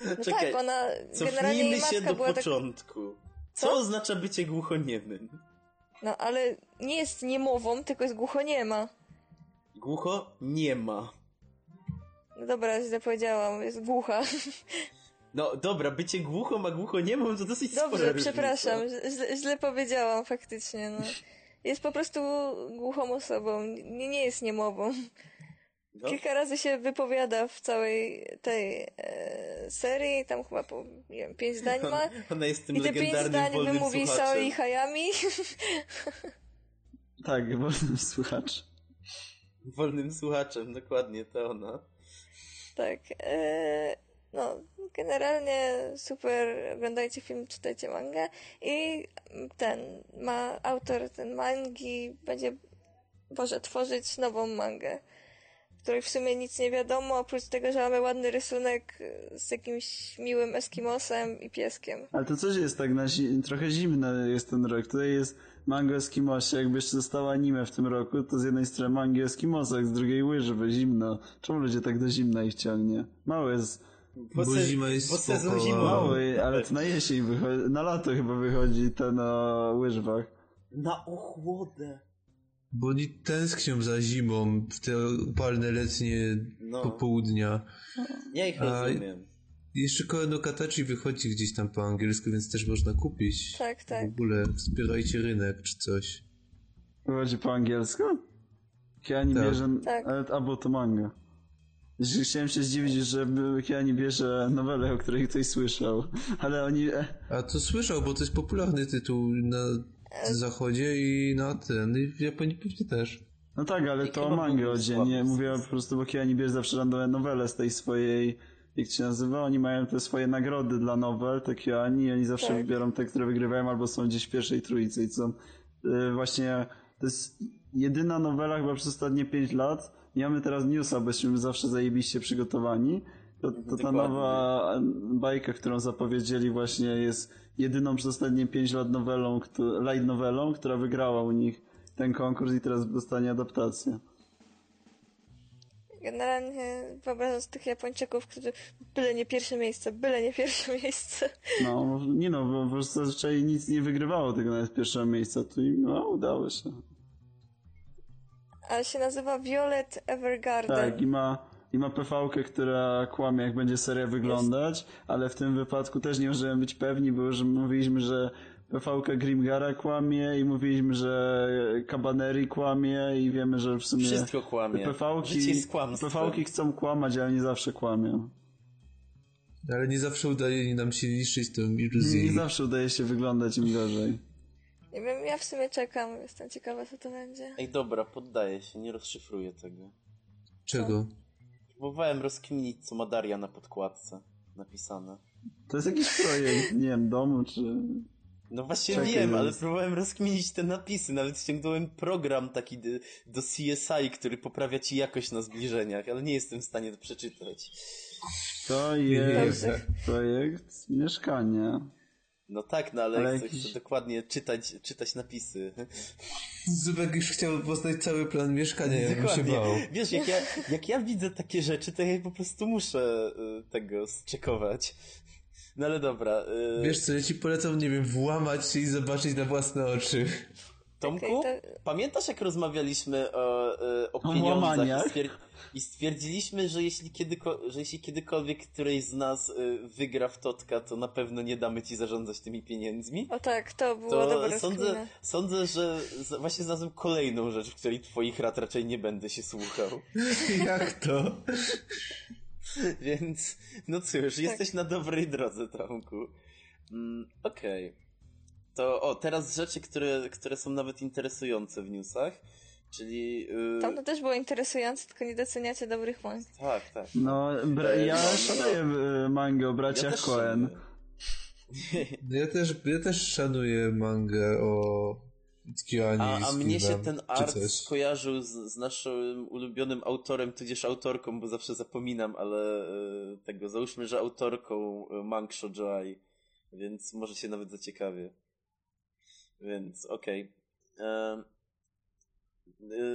No Czekaj, tak, ona generalnie jej cofnijmy się matka do była tak... początku. Co, Co? oznacza bycie głuchoniemym? No ale nie jest niemową, tylko jest głuchoniema. Głucho nie ma. No dobra, źle powiedziałam, jest głucha. No dobra, bycie głuchą, a głuchoniemą to dosyć spora Dobrze, różnica. przepraszam, źle, źle powiedziałam faktycznie, no. Jest po prostu głuchą osobą, nie, nie jest niemową. No. Kilka razy się wypowiada w całej tej e, serii, tam chyba po, nie wiem, pięć zdań ma. Ona jest tym I te pięć zdań wymówi słuchaczem. Saoi Hayami. Tak, wolnym słuchacz. Wolnym słuchaczem, dokładnie, to ona. tak. E, no, generalnie super, oglądajcie film, czytajcie mangę. I ten, ma autor ten mangi, będzie może tworzyć nową mangę, w której w sumie nic nie wiadomo, oprócz tego, że mamy ładny rysunek z jakimś miłym Eskimosem i pieskiem. Ale to coś jest tak na zi- trochę zimne jest ten rok. Tutaj jest mango Eskimosie. Jakby jeszcze zostało anime w tym roku, to z jednej strony mangi Eskimosach, z drugiej łyży, bo zimno. Czemu ludzie tak do zimna ich ciągnie? Mało jest, Bo, Bo se- zima jest bo spoko, sezon a- zimowy. mało, ale to na jesień wychodzi, na lato chyba wychodzi to na łyżwach. Na ochłodę. Bo oni tęsknią za zimą w te upalne letnie No. popołudnia. Ja ich A- rozumiem. Jeszcze Koeno Katachi wychodzi gdzieś tam po angielsku, więc też można kupić. Tak, tak. W ogóle wspierajcie rynek czy coś. Wychodzi po angielsku? Kiani Tak. bierze, Tak. ale, albo to manga. Chciałem się zdziwić, że Kiani bierze nowelę, o której ktoś słyszał, ale oni... e, A to słyszał, bo to jest popularny tytuł na zachodzie i na ten, i w Japonii pewnie też. No tak, ale I to o mangę był chodzi, słaby nie w mówię po prostu, bo Kiani bierze zawsze randomowe nowele z tej swojej, jak się nazywa, oni mają te swoje nagrody dla nowel, te Kiani, i oni zawsze Tak. wybiorą te, które wygrywają, albo są gdzieś w pierwszej trójce i są y, właśnie, to jest jedyna nowela chyba przez ostatnie 5 lat, nie mamy teraz newsa, bo jesteśmy zawsze zajebiście przygotowani, to, to ta Dokładnie. nowa bajka, którą zapowiedzieli właśnie jest jedyną przez ostatnie 5 lat nowelą, light nowelą, która wygrała u nich ten konkurs i teraz dostanie adaptację. Generalnie wyobrażam sobie tych Japończyków, którzy byle nie pierwsze miejsce, byle nie pierwsze miejsce. No, nie no, bo po prostu zazwyczaj nic nie wygrywało tego nawet pierwszego miejsca, tu im no, udało się. A się nazywa Violet Evergarden. Tak, i ma, i ma PV-kę, która kłamie, jak będzie seria wyglądać, ale w tym wypadku też nie możemy być pewni, bo już mówiliśmy, że PV-ka Grimgara kłamie i mówiliśmy, że Cabaneri kłamie i wiemy, że w sumie Wszystko kłamie. PV-ki, jest. PV-ki chcą kłamać, ale nie zawsze kłamią. Ale nie zawsze udaje nam się niszczyć tą Nie iluzję. zawsze udaje się wyglądać im gorzej. Nie wiem, ja w sumie czekam, jestem ciekawa, co to będzie. Ej, dobra, poddaję się, nie rozszyfruję tego. Czego? Próbowałem rozkminić, co ma Daria na podkładce napisane. To jest jakiś projekt, nie wiem, domu czy... No właśnie Czekaj, wiem, ale jest. próbowałem rozkminić te napisy. Nawet ściągnąłem program taki do, do CSI, który poprawia ci jakość na zbliżeniach, ale nie jestem w stanie to przeczytać. To jest projekt mieszkania. No tak, no ale, Ale chcę, jakiś- chcę dokładnie czytać, czytać napisy. Zubek już chciał poznać cały plan mieszkania, ja bym się bał. Wiesz, jak ja, jak ja widzę takie rzeczy, to ja po prostu muszę y, tego zczekować. No ale dobra. Y, Wiesz co, ja ci polecam, nie wiem, włamać się i zobaczyć na własne oczy. Tomku, Okej, pamiętasz jak rozmawialiśmy o, y, o O pieniądzach łamaniach? I, stwier- i stwierdziliśmy, że jeśli, kiedyko- że jeśli kiedykolwiek któryś z nas y, wygra w Totka, to na pewno nie damy ci zarządzać tymi pieniędzmi? O tak, to było To dobre sądzę, sądzę, że z- właśnie znalazłem kolejną rzecz, w której twoich rad raczej nie będę się słuchał. Jak to? Więc, no cóż, jesteś na dobrej drodze, Tomku. Mm, Okej. To, o, teraz rzeczy, które, które są nawet interesujące w newsach, czyli... Yy, Tam to też było interesujące, tylko nie doceniacie dobrych mang. Tak, tak. No, bra- E, ja no, no. szanuję y, mangę o braciach. No Ja też, ja też szanuję mangę o Kiani A, a mnie się ten art skojarzył z, z naszym ulubionym autorem, tudzież autorką, bo zawsze zapominam, ale e, tego, załóżmy, że autorką e, Mang Shoujoai, więc może się nawet zaciekawię. Więc okej. E,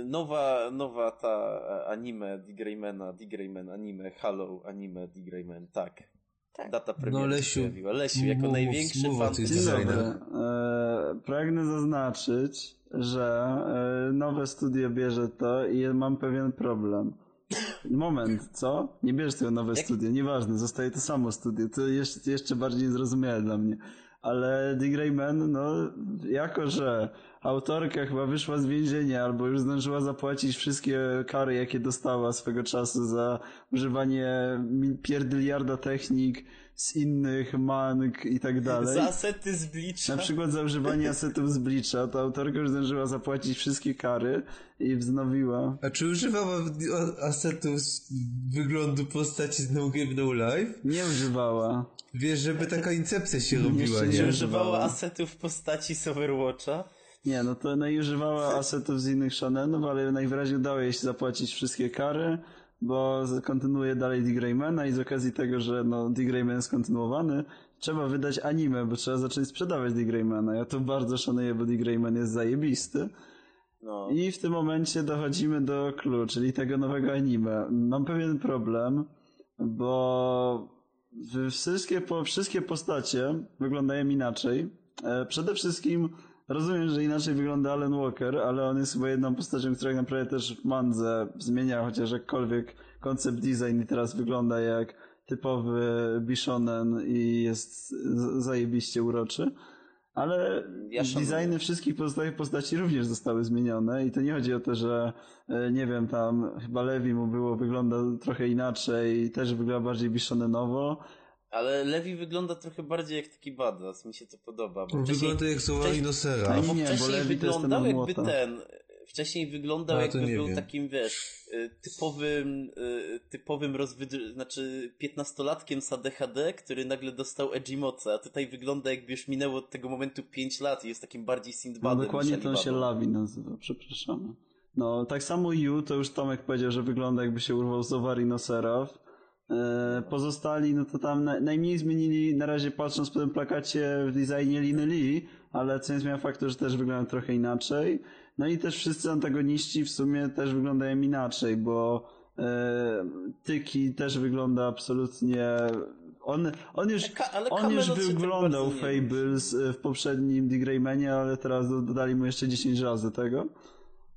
Nowa, nowa ta anime D-Greymana, D-Greyman anime, Hello anime D-Greyman, tak. Tak. Data premiery No, się Lesiu, pojawiła. Lesiu, jako mów- największy mów fan Designer. E, pragnę zaznaczyć, że e, nowe studio bierze to i mam pewien problem. Moment, co? Nie bierz tego nowe Jak- studio, nieważne, zostaje to samo studio. To jeszcze, jeszcze bardziej niezrozumiałe dla mnie. Ale The Grey Man, no, jako że autorka chyba wyszła z więzienia albo już zdążyła zapłacić wszystkie kary, jakie dostała swego czasu za używanie pierdyliarda technik z innych mang i tak dalej. Za asety z Bleacha. Na przykład za używanie asetów z Bleacha, to autorka już zdążyła zapłacić wszystkie kary i wznowiła. A czy używała asetów z wyglądu postaci z No Game No Life? Nie używała. Wiesz, żeby taka incepcja się robiła, nie? nie Używała asetów w postaci z Overwatcha. Nie, no to i używała asetów z innych shonenów, ale najwyraźniej udało jej się zapłacić wszystkie kary, bo kontynuuje dalej Greymana i z okazji tego, że no The Greyman jest kontynuowany, trzeba wydać anime, bo trzeba zacząć sprzedawać Greymana. Ja to bardzo szanuję, bo Greyman jest zajebisty. No. I w tym momencie dochodzimy do clue, czyli tego nowego anime. Mam pewien problem, bo wszystkie, wszystkie postacie wyglądają inaczej. E, Przede wszystkim rozumiem, że inaczej wygląda Alan Walker, ale on jest chyba jedną postacią, która tak naprawdę też w mandze zmienia chociaż jakkolwiek koncept design i teraz wygląda jak typowy Bishonen i jest zajebiście uroczy. Ale Ja designy wszystkich pozostałych postaci również zostały zmienione i to nie chodzi o to, że e, nie wiem, tam chyba Levi mu było, wygląda trochę inaczej i też wygląda bardziej Bishonenowo. Ale Levi wygląda trochę bardziej jak taki badass, mi się to podoba. Bo wcześniej, Wygląda jak Zoari Nosera. Aj, bo nie, bo wcześniej Levi to jest ten wyglądał od jakby młota. ten, wcześniej wyglądał jakby był wiem. takim, wiesz, y, typowym, y, typowym rozwydr... znaczy piętnastolatkiem z ADHD, który nagle dostał Edgimoca, a tutaj wygląda jakby już minęło od tego momentu 5 lat i jest takim bardziej No Sindbadem dokładnie niż to on się. Lavi nazywa, przepraszamy. No, tak samo Yu, to już Tomek powiedział, że wygląda jakby się urwał z Ovari Noseraw. E, pozostali, no to tam na, najmniej zmienili, na razie patrząc po tym plakacie w designie Liny Lee, ale co nie zmienia faktu, że też wyglądają trochę inaczej. No i też wszyscy antagoniści w sumie też wyglądają inaczej, bo e, Tyki też wygląda absolutnie... On, on już, ale on już wyglądał Fables e, w poprzednim The Greymanie, ale teraz do- dodali mu jeszcze 10 razy tego.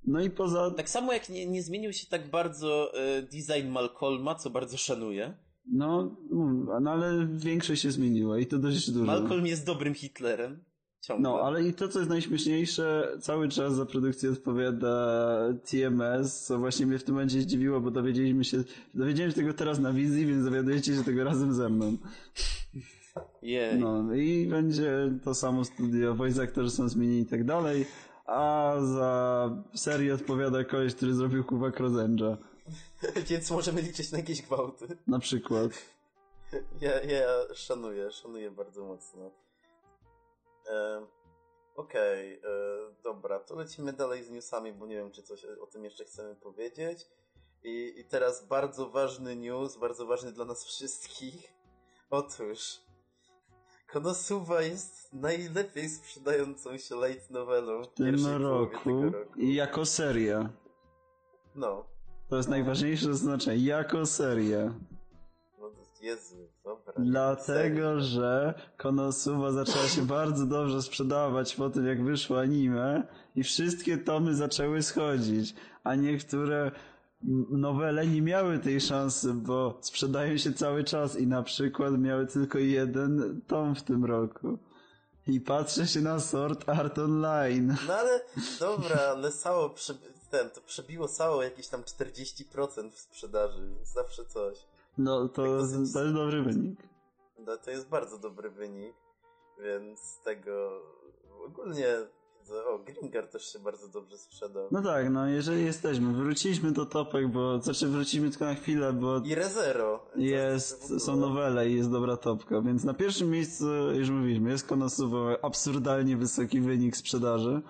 No i poza... Tak samo jak nie, nie zmienił się tak bardzo y, design Malcolma, co bardzo szanuję. No, mów- no ale większość się zmieniła i to dość dużo. Malcolm jest dobrym Hitlerem. Ciągle. No, ale i to, co jest najśmieszniejsze, cały czas za produkcję odpowiada TMS, co właśnie mnie w tym momencie zdziwiło, bo dowiedzieliśmy się, dowiedziałem się tego teraz na wizji, więc dowiadujecie się tego razem ze mną. Jej. No, i będzie to samo studio, voice aktorzy są zmienieni i tak dalej, a za serię odpowiada koleś, który zrobił Kuwa Rozenja, Więc możemy liczyć na jakieś gwałty. na przykład. Ja, ja szanuję, szanuję bardzo mocno. E, Okej, e, dobra, to lecimy dalej z newsami, bo nie wiem, czy coś o tym jeszcze chcemy powiedzieć. I, I teraz bardzo ważny news, bardzo ważny dla nas wszystkich. Otóż Konosuba jest najlepiej sprzedającą się light novelą w tym roku roku. i jako seria. No. To jest najważniejsze znaczenie. Jako seria. No to Jezu, dobra. Dlatego, że Konosuba zaczęła się bardzo dobrze sprzedawać po tym, jak wyszło anime i wszystkie tomy zaczęły schodzić, a niektóre nowele nie miały tej szansy, bo sprzedają się cały czas i na przykład miały tylko jeden tom w tym roku. I patrzę się na Sword Art Online. No ale, dobra, ale prze... ten, to przebiło Sao jakieś tam 40% w sprzedaży, więc zawsze coś. No to, dosyć- to jest dobry wynik. No to jest bardzo dobry wynik, więc tego ogólnie o, Gringar też się bardzo dobrze sprzedał. No tak, no jeżeli jesteśmy, wróciliśmy do topek, bo, znaczy wróciliśmy tylko na chwilę, bo I Rezero. Jest, ogóle- są nowele i jest dobra topka, więc na pierwszym miejscu, już mówiliśmy, jest Konosuba, absurdalnie wysoki wynik sprzedaży.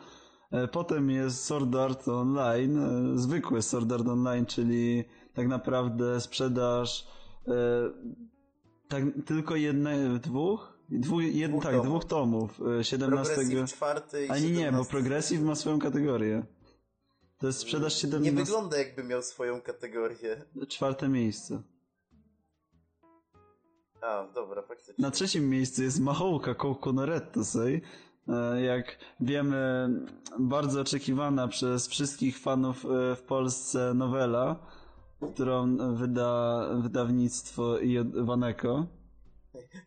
E, Potem jest Sword Art Online, e, zwykły Sword Art Online, czyli tak naprawdę sprzedaż e, tak, tylko jednej, dwóch? Dwu, jed, Dwóch tak, tomów. dwóch tomów. e, 17. Progressive czwarty i A nie, nie, bo 17. Progressive ma swoją kategorię. To jest sprzedaż Nie 17. wygląda jakby miał swoją kategorię. Czwarte miejsce. A, dobra, faktycznie. Na trzecim miejscu jest Mahouka Kokonoretto Sei. E, Jak wiemy, bardzo oczekiwana przez wszystkich fanów e, w Polsce nowela, którą wyda wydawnictwo Waneko.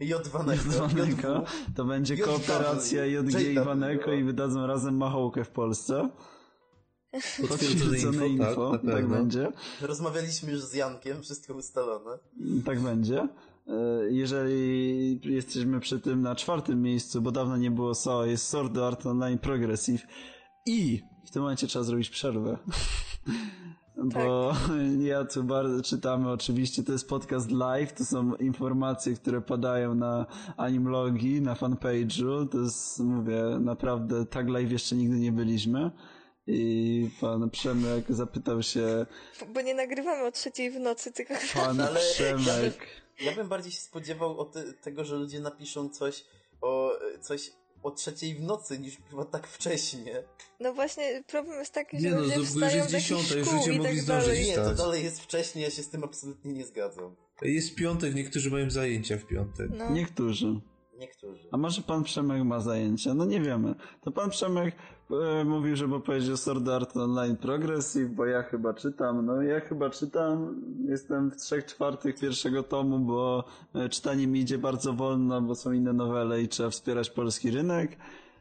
J12. Waneko. To będzie JW. kooperacja JG i. Waneko i wydadzą razem Mahoukę w Polsce. Potwierdzone info, na tak pewno. będzie. Rozmawialiśmy już z Jankiem, wszystko ustalone. Tak będzie. E, Jeżeli jesteśmy przy tym na czwartym miejscu, bo dawno nie było SAO, jest Sword Art Online Progressive i w tym momencie trzeba zrobić przerwę. Bo ja tu bardzo czytamy oczywiście, to jest podcast live, to są informacje, które padają na animlogi, na fanpage'u, to jest, mówię, naprawdę tak live jeszcze nigdy nie byliśmy. I pan Przemek zapytał się, Bo nie nagrywamy o trzeciej w nocy, tylko pan Ale ja Przemek, Ja bym bardziej się spodziewał o te, tego, że ludzie napiszą coś o coś o trzeciej w nocy niż chyba tak wcześnie. No właśnie, problem jest taki, że Nie no, ludzie już wstają jest do jakichś dziesiąta, już szkół ludzie i mogli tak zdążyć. dalej. Nie, to dalej jest wcześnie, ja się z tym absolutnie nie zgadzam. Jest piątek, niektórzy mają zajęcia w piątek. No. niektórzy. Niektórzy. A może pan Przemek ma zajęcia? No nie wiemy. To pan Przemek mówił, żeby powiedzieć o Sword Art Online Progressive, bo ja chyba czytam. No ja chyba czytam. Jestem w trzech czwartych pierwszego tomu, bo e, czytanie mi idzie bardzo wolno, bo są inne nowele i trzeba wspierać polski rynek.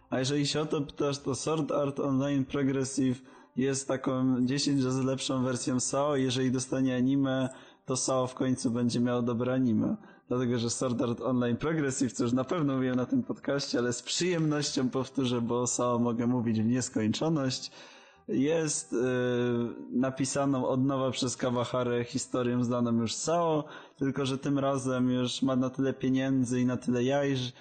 A jeżeli się o to pytasz, to Sword Art Online Progressive jest taką 10 razy lepszą wersją SAO. Jeżeli dostanie anime, to SAO w końcu będzie miało dobre anime. Dlatego, że Sword Art Online Progressive, co już na pewno mówiłem na tym podcaście, ale z przyjemnością powtórzę, bo o SAO mogę mówić w nieskończoność, jest y, napisaną od nowa przez Kawaharę historią znaną już SAO, tylko że tym razem już ma na tyle pieniędzy i na tyle jaj, że-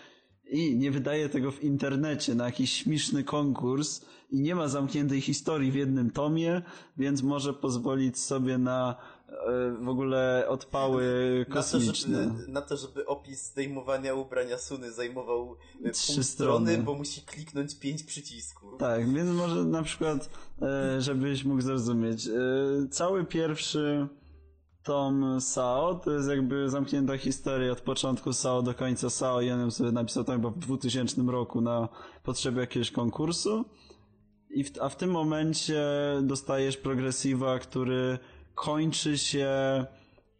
i nie wydaje tego w internecie na jakiś śmieszny konkurs i nie ma zamkniętej historii w jednym tomie, więc może pozwolić sobie na w ogóle odpały Na to, kosmiczne. żeby, na to, żeby opis zdejmowania ubrania Suny zajmował e, Trzy pół strony, strony. bo musi kliknąć pięć przycisków. Tak, więc może na przykład, e, żebyś mógł zrozumieć, e, cały pierwszy tom SAO to jest jakby zamknięta historia od początku SAO do końca SAO. Ja ją sobie napisał tam chyba w 2000 roku na potrzeby jakiegoś konkursu. I w, a w tym momencie dostajesz progresiva, który kończy się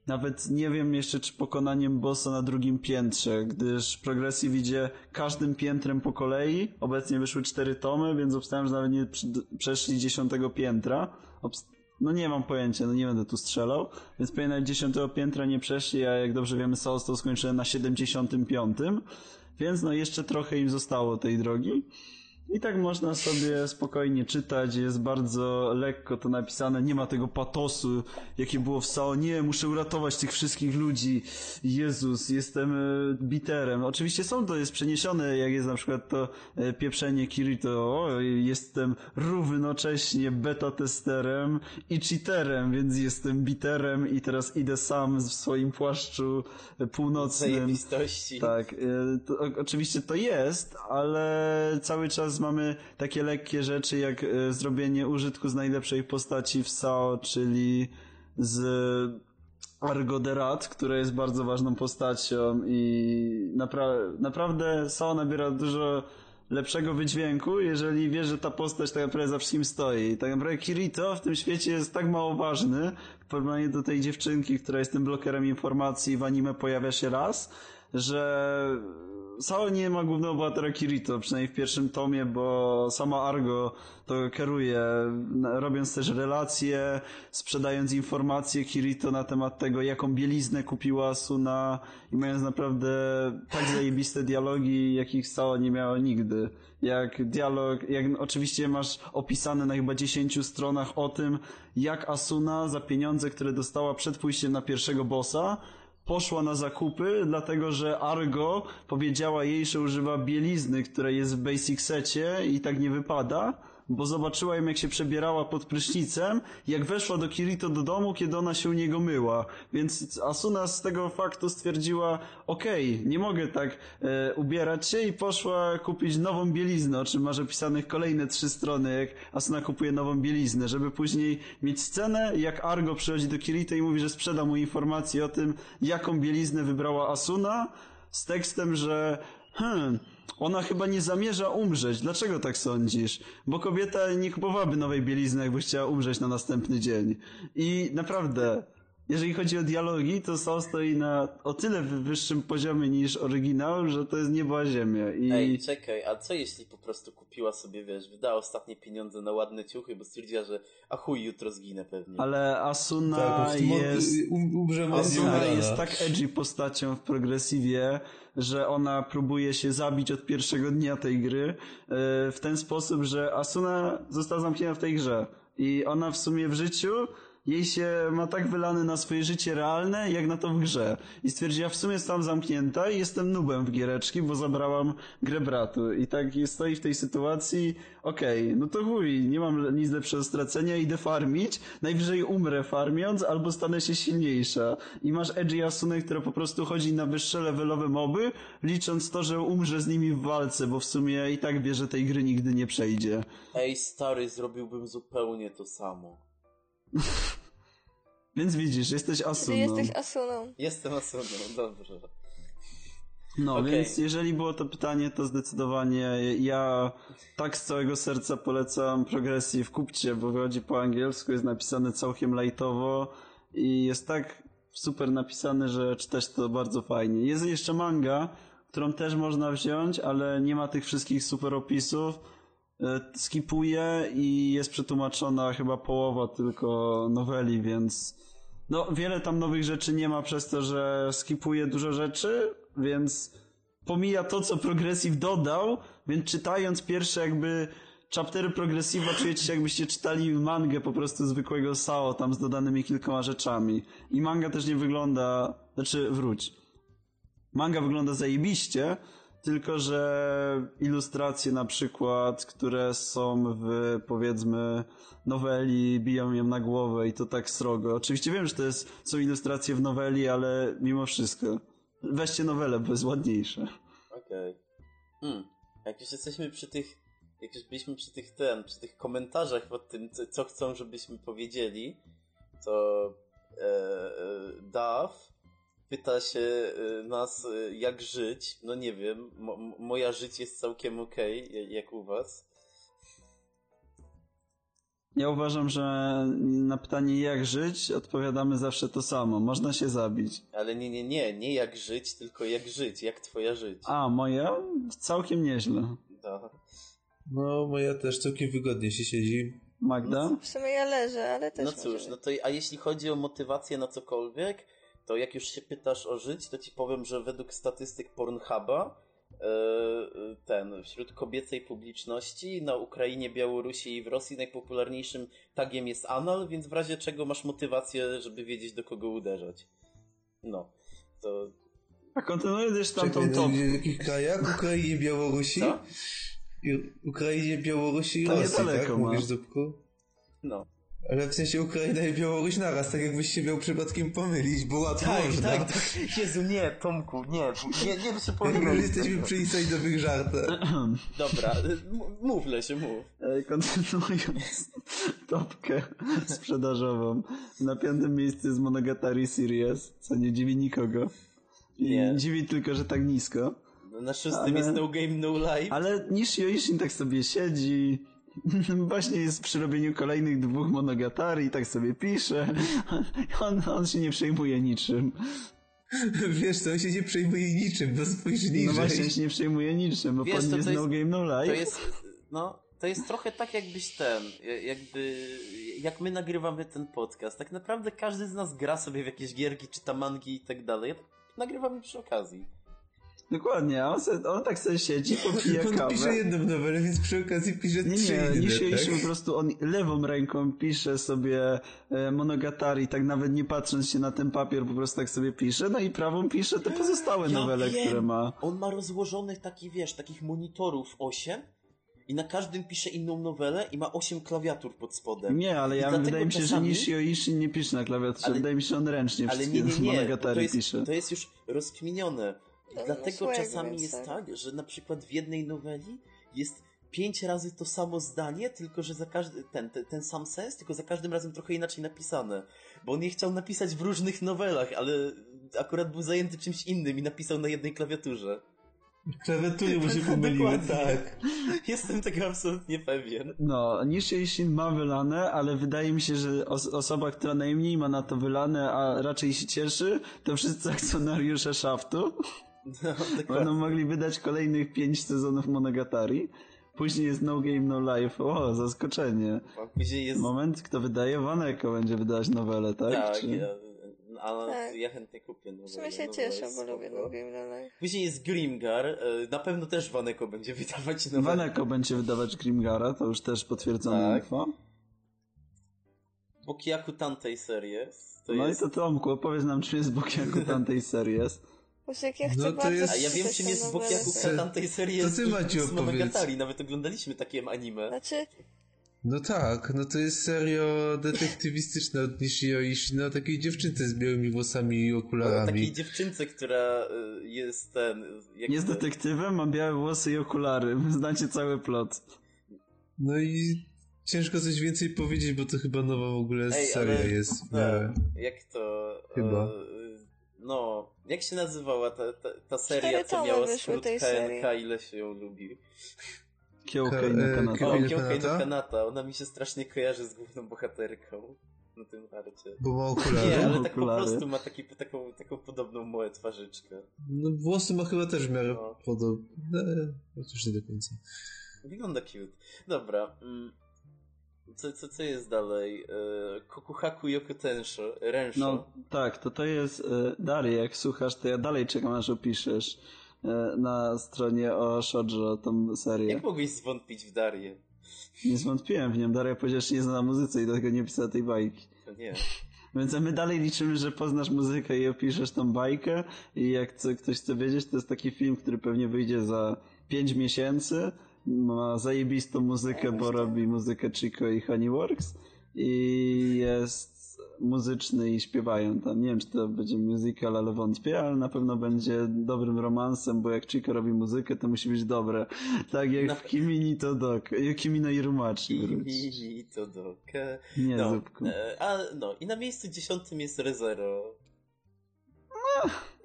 nawet nie wiem jeszcze czy pokonaniem bossa na drugim piętrze, gdyż progresiv idzie każdym piętrem po kolei. Obecnie wyszły cztery tomy, więc obstawiam, że nawet nie przeszli dziesiątego piętra. Obst- no nie mam pojęcia, no nie będę tu strzelał, więc pewnie nawet dziesiątego piętra nie przeszli, a jak dobrze wiemy Souls został skończony na 75. Więc no jeszcze trochę im zostało tej drogi. I tak można sobie spokojnie czytać, jest bardzo lekko to napisane, nie ma tego patosu, jakie było w Sao. Nie, muszę uratować tych wszystkich ludzi. Jezus, jestem e, biterem. Oczywiście są to, jest przeniesione, jak jest na przykład to e, pieprzenie Kirito. O, jestem równocześnie beta-testerem i cheaterem, więc jestem biterem i teraz idę sam w swoim płaszczu e, północnym. Zajebistości. Tak, to, oczywiście to jest, ale cały czas mamy takie lekkie rzeczy jak e, zrobienie użytku z najlepszej postaci w SAO, czyli z Argo de Rat, która jest bardzo ważną postacią i napra- naprawdę SAO nabiera dużo lepszego wydźwięku, jeżeli wiesz, że ta postać tak naprawdę za wszystkim stoi. Tak naprawdę Kirito w tym świecie jest tak mało ważny, w porównaniu do tej dziewczynki, która jest tym blokerem informacji w anime pojawia się raz, że Sao nie ma głównego bohatera Kirito, przynajmniej w pierwszym tomie, bo sama Argo to kieruje, robiąc też relacje, sprzedając informacje Kirito na temat tego, jaką bieliznę kupiła Asuna i mając naprawdę tak zajebiste dialogi, jakich Sao nie miała nigdy. Jak dialog, jak oczywiście masz opisane na chyba 10 stronach o tym, jak Asuna za pieniądze, które dostała przed pójściem na pierwszego bossa, poszła na zakupy, dlatego że Argo powiedziała jej, że używa bielizny, która jest w basic secie i tak nie wypada, bo zobaczyła ją jak się przebierała pod prysznicem, jak weszła do Kirito do domu, kiedy ona się u niego myła. Więc Asuna z tego faktu stwierdziła, okej, nie mogę tak e, ubierać się i poszła kupić nową bieliznę, o czym masz opisanych kolejne trzy strony, jak Asuna kupuje nową bieliznę, żeby później mieć scenę, jak Argo przychodzi do Kirito i mówi, że sprzeda mu informację o tym, jaką bieliznę wybrała Asuna, z tekstem, że hmm, ona chyba nie zamierza umrzeć. Dlaczego tak sądzisz? Bo kobieta nie kupowałaby nowej bielizny, jakby chciała umrzeć na następny dzień. I naprawdę, jeżeli chodzi o dialogi, to Sao stoi na o tyle wy- wyższym poziomie niż oryginał, że to jest niebo a ziemia. I Ej, czekaj, a co jeśli po prostu kupiła sobie, wiesz, wydała ostatnie pieniądze na ładne ciuchy, bo stwierdziła, że a chuj, jutro zginę pewnie. ale Asuna Tak, jest... um- umrzemy od Asuna jest tak edgy postacią w progresywie, że ona próbuje się zabić od pierwszego dnia tej gry e, w ten sposób, że Asuna została zamknięta w tej grze. I ona w sumie w życiu jej się ma tak wylany na swoje życie realne, jak na to w grze. I stwierdziła, w sumie jestem zamknięta i jestem nubem w giereczki, bo zabrałam grę bratu. I tak stoi w tej sytuacji, okej, no to chuj, nie mam nic lepszego stracenia, idę farmić, najwyżej umrę farmiąc, albo stanę się silniejsza. I masz Edgy Asunę, która po prostu chodzi na wyższe levelowe moby, licząc to, że umrze z nimi w walce, bo w sumie i tak wie, że tej gry nigdy nie przejdzie. Ej, stary, zrobiłbym zupełnie to samo. Więc widzisz, jesteś Ty Asuną. jesteś Asuną. Jestem Asuną, dobrze. No, Okej. więc jeżeli było to pytanie, to zdecydowanie ja tak z całego serca polecam Progressive. Kupcie, bo wychodzi po angielsku, jest napisane całkiem lightowo i jest tak super napisane, że czytać to bardzo fajnie. Jest jeszcze manga, którą też można wziąć, ale nie ma tych wszystkich super opisów. E, Skipuje i jest przetłumaczona chyba połowa tylko noweli, więc no wiele tam nowych rzeczy nie ma przez to, że skipuje dużo rzeczy, więc pomija to, co Progressive dodał, więc czytając pierwsze jakby chaptery Progressive'a czujecie się jakbyście czytali mangę po prostu zwykłego SAO tam z dodanymi kilkoma rzeczami. I manga też nie wygląda, znaczy wróć. Manga wygląda zajebiście, tylko że ilustracje na przykład, które są w powiedzmy noweli, biją ją na głowę i to tak srogo. Oczywiście wiem, że to jest, są ilustracje w noweli, ale mimo wszystko. Weźcie nowelę, bo jest ładniejsze. Okej. Hmm. Jak już jesteśmy przy tych, jak już byliśmy przy tych ten, przy tych komentarzach pod tym, co, co chcą, żebyśmy powiedzieli, to e, e, Daw pyta się e, nas, e, jak żyć. No nie wiem, mo, moja żyć jest całkiem okej, jak- jak u was. Ja uważam, że na pytanie jak żyć odpowiadamy zawsze to samo. Można się zabić. Ale nie, nie, nie, nie jak żyć, tylko jak żyć, jak twoja żyć. A, moja? Całkiem nieźle. Da. No, moja też całkiem wygodnie się siedzi. Magda? W sumie ja leżę, ale też No cóż, no to a jeśli chodzi o motywację na cokolwiek, to jak już się pytasz o żyć, to ci powiem, że według statystyk Pornhuba e, ten, wśród kobiecej publiczności na Ukrainie, Białorusi i w Rosji najpopularniejszym tagiem jest anal, więc w razie czego masz motywację, żeby wiedzieć do kogo uderzać. No, to... A kontynuując jeszcze tam Czekaj, tą no, top. w jakich krajach? Ukrainie, Białorusi? Co? Ukrainie, Białorusi i Rosji, niedaleko tak? Mówisz, Zupku? No. Ale w sensie Ukraina i Białoruś naraz, tak jakbyś się miał przypadkiem pomylić, bo łatwo Tak, można. tak, tak. Jezu, nie, Tomku, nie, nie, nie już jesteśmy przy insajdowych żartach. Dobra, mów Lesiu, mów. Ej, Kontynuując topkę sprzedażową. Na piątym miejscu jest Monogatari Series, co nie dziwi nikogo. I Nie. dziwi tylko, że tak nisko. Na szóstym Ale- jest No Game No Life. Ale Nishio Ishin tak sobie siedzi. Właśnie jest przy robieniu kolejnych dwóch Monogatari, tak sobie pisze. On, on się nie przejmuje niczym. Wiesz co, on się nie przejmuje niczym, bo spójrz niżej. No właśnie się nie przejmuje niczym, bo Wiesz, pod to nim jest to No Game No Life. To jest, no, to jest trochę tak jakbyś ten, jakby, jak my nagrywamy ten podcast. Tak naprawdę każdy z nas gra sobie w jakieś gierki, czyta mangi i tak dalej. Ja nagrywamy przy okazji. Dokładnie, a on, se, on tak sobie siedzi, popija On kawę. pisze jedną nowelę, więc przy okazji pisze Nie, trzy nie, inne, Nishio tak? Po prostu on lewą ręką pisze sobie e, Monogatari, tak nawet nie patrząc się na ten papier, po prostu tak sobie pisze, no i prawą pisze te pozostałe Ja nowele, wiem. które ma. On ma rozłożonych taki, wiesz, takich monitorów 8 i na każdym pisze inną nowelę i ma 8 klawiatur pod spodem. Nie, ale I ja wydaje mi się, czasami- że Nishio Ishin nie pisze na klawiaturze, Ale- wydaje mi się, że on ręcznie Ale wszystkie nie, nie, nie, to jest, pisze. to jest już rozkminione. I No, dlatego złego, czasami jest tak. tak, że na przykład w jednej noweli jest pięć razy to samo zdanie, tylko że za każdy, ten, ten, ten sam sens, tylko za każdym razem trochę inaczej napisane. Bo on je chciał napisać w różnych nowelach, ale akurat był zajęty czymś innym i napisał na jednej klawiaturze. Klawiatury mu się pomyliły, tak. Jestem tego absolutnie pewien. No, Nishio Ishin ma wylane, ale wydaje mi się, że os osoba, która najmniej ma na to wylane, a raczej się cieszy, to wszyscy akcjonariusze Shaftu. No, Będą mogli wydać kolejnych pięć sezonów Monogatari. Później jest No Game No Life. O, zaskoczenie. A później jest... Moment, kto wydaje? Waneko będzie wydawać nowelę, tak? tak, Czy- ja, a Tak. ja chętnie kupię nowelę. W sumie się nowela cieszę, bo lubię. No Game No Life. Później jest Grimgar, e, na pewno też Waneko będzie wydawać nowelę. Waneko będzie wydawać Grimgara, to już też potwierdzone Tak. info. Bokiaku Tantei Series. To no jest... i to Tomku, opowiedz nam, czym jest Bokiaku tamtej series. Boże, jak ja chcę No to bardzo jest- A ja wiem, czym jest. Bokiaku Se- Tantei Series. to ty, Maciu, z opowiedz. Nawet oglądaliśmy takie anime. Znaczy, No tak, no to jest serio detektywistyczna od Nishio Ishino, takiej dziewczynce z białymi włosami i okularami. Takiej dziewczynce, która y, jest ten... Jest to- detektywem, ma białe włosy i okulary. Znacie cały plot. No i ciężko coś więcej powiedzieć, bo to chyba nowa w ogóle Ej, seria ale- jest. No, jak to... Chyba. e, No, jak się nazywała ta, ta, ta seria, co miała skrót KNK, ile się ją lubi? Kyoukei Ka- no e, Kanata. O, no no Kanata? Kanata, ona mi się strasznie kojarzy z główną bohaterką na tym harcie. Bo ma Nie, okulary. ale tak po Okulary. prostu ma taki, taką, taką podobną moją twarzyczkę. No włosy ma chyba też w miarę No. podobne, chociaż nie do końca. Wygląda cute. Dobra. mm, Co, co, co jest dalej? E, Kokuhaku Yoko Tensho, Rensho. No tak, to to jest e, Daria, jak słuchasz, to ja dalej czekam aż opiszesz e, na stronie o Shoujo tą serię. Jak mogłeś zwątpić w Darię? Nie zwątpiłem w nią, Daria powiedziała, że nie zna muzyce i dlatego nie pisała tej bajki. To nie. Więc my dalej liczymy, że poznasz muzykę i opiszesz tą bajkę i jak co, ktoś chce wiedzieć, to jest taki film, który pewnie wyjdzie za 5 miesięcy. Ma zajebistą muzykę, bo robi muzykę Chico i Honeyworks i jest muzyczny i śpiewają tam. Nie wiem, czy to będzie musical, ale wątpię, ale na pewno będzie dobrym romansem, bo jak Chico robi muzykę, to musi być dobre. Tak jak Na- w Kimini to Dok, Kimi no Irumachi wróć. I to dokę. Nie, No, Zupku. e, a, no, i na miejscu dziesiątym jest Rezero.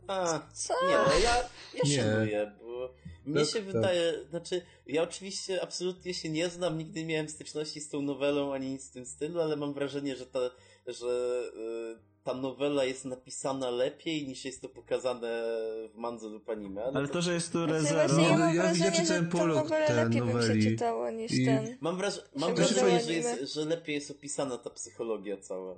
A, co? nie no, ja, ja Nie. szanuję, bo mnie Tak, się tak. wydaje, znaczy, ja oczywiście absolutnie się nie znam, nigdy nie miałem styczności z tą nowelą, ani nic w tym stylu, ale mam wrażenie, że ta, że y, ta nowela jest napisana lepiej niż jest to pokazane w mandze lub anime. Ale Ale to, że jest tu Znaczy, właśnie ja No, ja- ja wrażenie, czytałem że tą prolog nowelę te lepiej bym się noweli. czytało niż I- ten. Mam, wraż- mam wrażenie, że, jest, że lepiej jest opisana ta psychologia cała.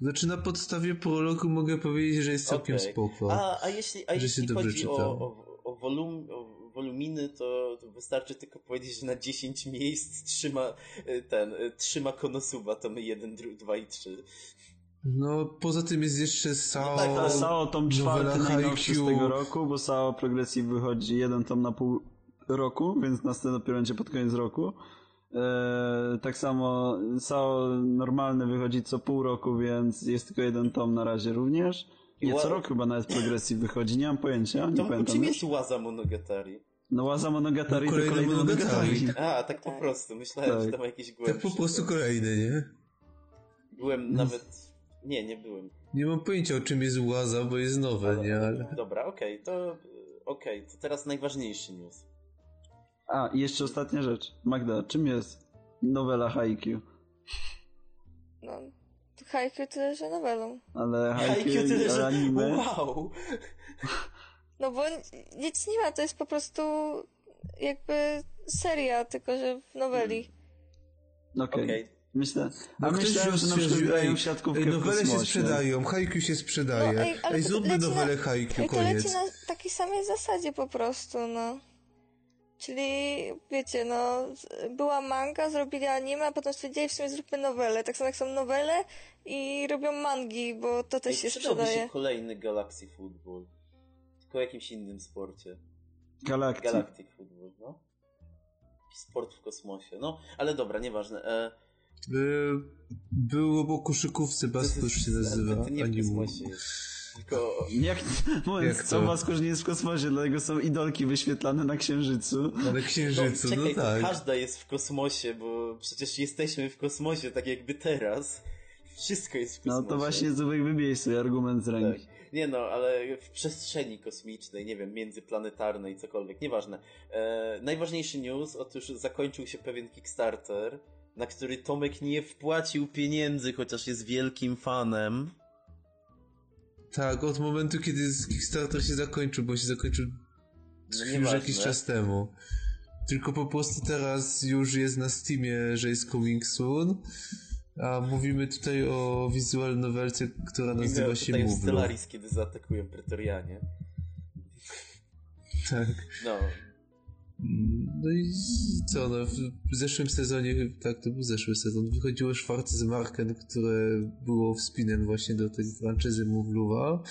Znaczy na podstawie prologu mogę powiedzieć, że jest całkiem Okej. spoko. A, a jeśli, a Że się jeśli dobrze chodzi o, o, o, wolum, o woluminy to, to wystarczy tylko powiedzieć, że na 10 miejsc trzyma y, ten, y, trzyma Konosuba tomy 1, 2 i 3. No, poza tym jest jeszcze Sao... tak, A Sao tom czwarty najnowszy z tego roku, bo Sao Progressive wychodzi jeden tom na pół roku, więc następny dopiero będzie pod koniec roku. Eee, tak samo Sao normalny wychodzi co pół roku, więc jest tylko jeden tom na razie również. Nie, co Ła- rok chyba nawet Progressive wychodzi, nie mam pojęcia, nie To pamiętam. czym jest Łaza Monogatari? No Łaza Monogatari No, to kolejny Monogatari. Monogatari. A, tak po prostu. Myślałem, Tak. że tam ma jakieś głębsze. Tak po prostu kolejny, nie? Byłem nawet... Nie, nie byłem. Nie mam pojęcia o czym jest Łaza, bo jest nowe, nie? Ale... Dobra, okej, to... Okej, to teraz najważniejszy news. A, i jeszcze ostatnia rzecz. Magda, czym jest nowela Haikyuu? No, Haikyuu tyle, że nowelą. Ale Haikyuu tyle, że... anime... Wow! No bo nic nie ma, to jest po prostu jakby seria, tylko że w noweli. Okej. Okej. Myślę, a No ktoś myślałem, że na przykład siatkówkę nowele się sprzedają, Haikyuu się sprzedaje. No, ej, ej, ale to zróbmy leci na- nowelę Haikyuu, I to leci koniec. na takiej samej zasadzie po prostu, no. Czyli, wiecie, no, była manga, zrobili anime, a potem stwierdzili, w sumie zróbmy nowelę. Tak samo jak są nowele i robią mangi, bo to też Ej, się sprzedaje. się kolejny Galaxy Football. Tylko o jakimś innym sporcie. Galactic. Galactic Football, no. Sport w kosmosie. No, ale dobra, nieważne. E, Y, Było o koszykówce, Bastos się nazywa, to nie w kosmosie jest. Tylko... Jak, mówiąc, Jak co to? Waskurz nie jest w kosmosie, dlatego są idolki wyświetlane na Księżycu. Na Księżycu, no, czekaj, to tak. każda jest w kosmosie, bo przecież jesteśmy w kosmosie, tak jakby teraz. Wszystko jest w No kosmosie. to właśnie Zubek wybij sobie argument z Tak. ręki. Nie no, ale w przestrzeni kosmicznej, nie wiem, międzyplanetarnej, cokolwiek, nieważne. E, najważniejszy news, otóż zakończył się pewien Kickstarter, na który Tomek nie wpłacił pieniędzy, chociaż jest wielkim fanem. Tak, od momentu, kiedy Kickstarter się zakończył, bo się zakończył No już jakiś czas temu. Tylko po prostu teraz już jest na Steamie, że jest coming soon. A mówimy tutaj o visual novelce, która nazywa się tutaj w. Stellaris, kiedy zaatakują Pretorianie. Tak. No, No i co, no w zeszłym sezonie, tak, to był zeszły sezon, wychodziło czwarte z Marken, które było wspinem właśnie do tej franczyzy Mówluwa,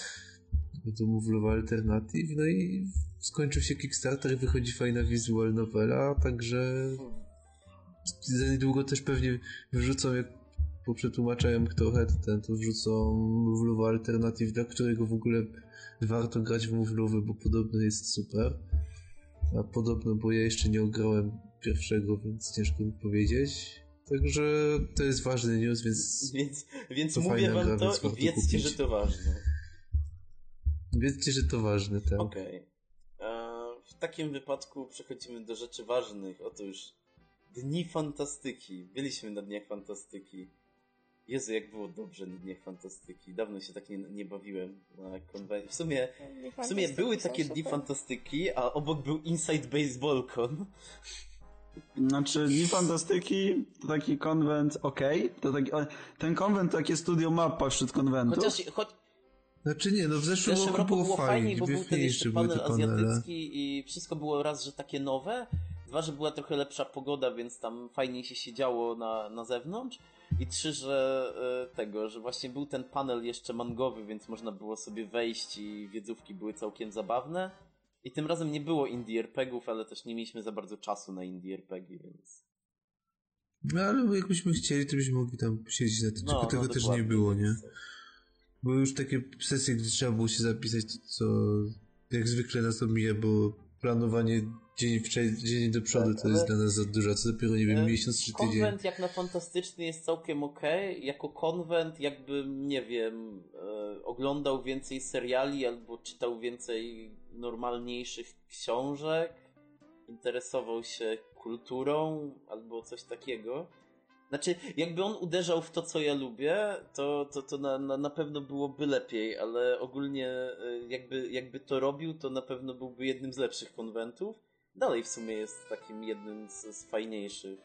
do Mówluwa Alternative, no i skończył się Kickstarter wychodzi fajna visual novela, także za niedługo też pewnie wrzucą, jak poprzetłumaczają trochę ten, to wrzucą Mówluwa Alternative, dla którego w ogóle warto grać w Mówluwy, bo podobno jest super. A podobno, bo ja jeszcze nie ograłem pierwszego, więc ciężko mi powiedzieć. Także to jest ważny news, więc więc, więc To mówię wam gra, to więc i wiedzcie, kupić. że to ważne. wiedzcie, że to ważne, tak. Okej. E, W takim wypadku przechodzimy do rzeczy ważnych. Otóż Dni Fantastyki. Byliśmy na Dniach Fantastyki. Jezu, jak było dobrze na Dniach Fantastyki. Dawno się tak nie, nie bawiłem na konwencji. W sumie, w sumie były takie Dni Fantastyki, a obok był Inside Baseball Con. Znaczy, Dni Fantastyki to taki konwent, okej. To taki, ten konwent to takie studio mapa wśród konwentów. Chociaż, choć, Znaczy nie, no w w zeszłym, zeszłym roku było, fajnie, bo był ten jeszcze były panel te azjatycki i wszystko było raz, że takie nowe, dwa, że była trochę lepsza pogoda, więc tam fajniej się siedziało na, na zewnątrz i trzy, że e, tego, że właśnie był ten panel jeszcze mangowy, więc można było sobie wejść i wiedzówki były całkiem zabawne. I tym razem nie było indie RPGów, ale też nie mieliśmy za bardzo czasu na indie RPG, więc... No ale jakbyśmy chcieli, to byśmy mogli tam siedzieć na tym, No, tylko tego no, też nie było, nie? Były już takie sesje, gdzie trzeba było się zapisać, to co jak zwykle nas omija, bo planowanie dzień, dzień do przodu Tak, to jest dla nas za dużo, co dopiero, nie wiem, miesiąc czy tydzień. Konwent jak na fantastyczny jest całkiem okej. Jako konwent jakbym, nie wiem, e, oglądał więcej seriali albo czytał więcej normalniejszych książek, interesował się kulturą albo coś takiego. Znaczy, jakby on uderzał w to, co ja lubię, to, to, to na, na, na pewno byłoby lepiej, ale ogólnie e, jakby, jakby to robił, to na pewno byłby jednym z lepszych konwentów. Dalej w sumie jest takim jednym z, z fajniejszych.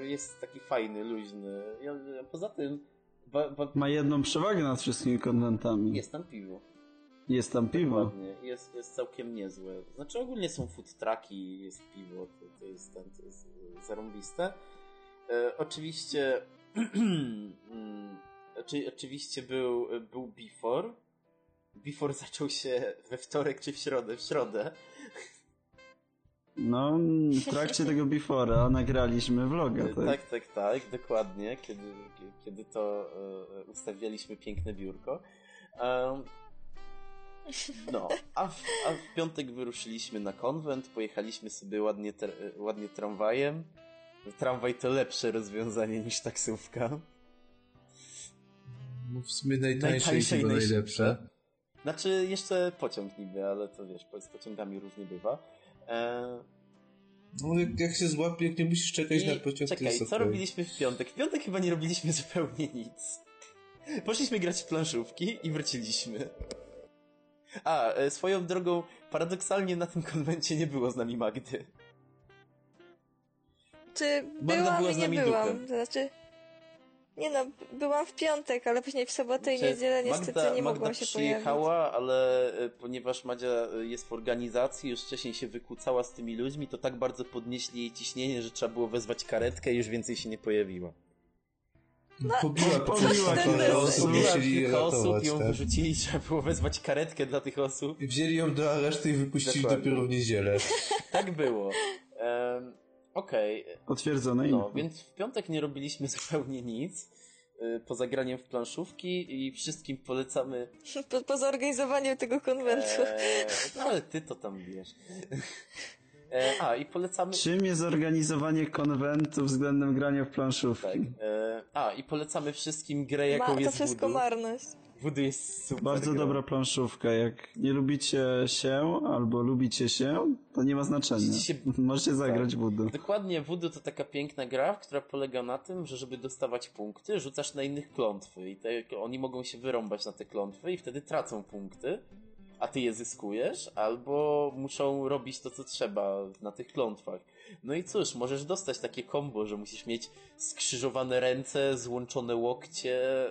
Jest taki fajny, luźny. Ja, ja, poza tym ba, ba, Ma jedną przewagę nad wszystkimi konwentami. jest tam piwo. Jest tam piwo. Dokładnie. Jest, jest całkiem niezłe. Znaczy ogólnie są food trucki, jest piwo, to, to jest, ten, to jest e, zarąbiste. E, oczywiście mm, oczy, oczywiście był, był Before. Before zaczął się we wtorek czy w środę? W środę. No, w trakcie tego Before'a nagraliśmy vloga, tak? Tak, tak, tak, dokładnie, kiedy, kiedy to e, ustawialiśmy piękne biurko. Um, no, a w, a w piątek wyruszyliśmy na konwent, pojechaliśmy sobie ładnie, ter, ładnie tramwajem. Tramwaj to lepsze rozwiązanie niż taksówka. No w sumie najtańsze, Najtańsze i najlepsze. Znaczy, jeszcze pociąg niby, ale to wiesz, z pociągami różnie bywa. E, No jak, jak się złapie, jak nie musisz czekać I na pociąg, to czekaj, jest co okej. robiliśmy w piątek? W piątek chyba nie robiliśmy zupełnie nic. Poszliśmy grać w planszówki i wróciliśmy. A, e, swoją drogą, paradoksalnie na tym konwencie nie było z nami Magdy. Czy Magda byłam była i nie byłam. duchem. To znaczy... Nie no, byłam w piątek, ale później w sobotę i Znaczy, niedzielę niestety Magda, nie Magda mogłam się pojawić. przyjechała, ale e, ponieważ Madzia e, jest w organizacji, już wcześniej się wykłócała z tymi ludźmi, to tak bardzo podnieśli jej ciśnienie, że trzeba było wezwać karetkę i już więcej się nie pojawiła. Pobiła po prostu pobiła parę kilka osób, musieli kilka osób ją tak. wyrzucili, trzeba było wezwać karetkę dla tych osób. I wzięli ją do aresztu i wypuścili Dokładnie. dopiero w niedzielę. Tak było. Em, Okej, Potwierdzone no, info. więc w piątek nie robiliśmy zupełnie nic. y, Poza graniem w planszówki i wszystkim polecamy. Po, po zorganizowaniu tego konwentu. E, no ale ty to tam wiesz. E, a i polecamy. Czym jest organizowanie konwentu względem grania w planszówki? Tak. E, a i polecamy wszystkim grę, jaką Ma, to jest wszystko Voodoo. marność. Voodoo jest super. Bardzo grą. dobra planszówka. Jak nie lubicie się albo lubicie się, to nie ma znaczenia. Się- Możecie zagrać Voodoo. Dokładnie, Voodoo to taka piękna gra, która polega na tym, że żeby dostawać punkty, rzucasz na innych klątwy i te, oni mogą się wyrąbać na te klątwy i wtedy tracą punkty, a ty je zyskujesz, albo muszą robić to, co trzeba na tych klątwach. No i cóż, możesz dostać takie kombo, że musisz mieć skrzyżowane ręce, złączone łokcie,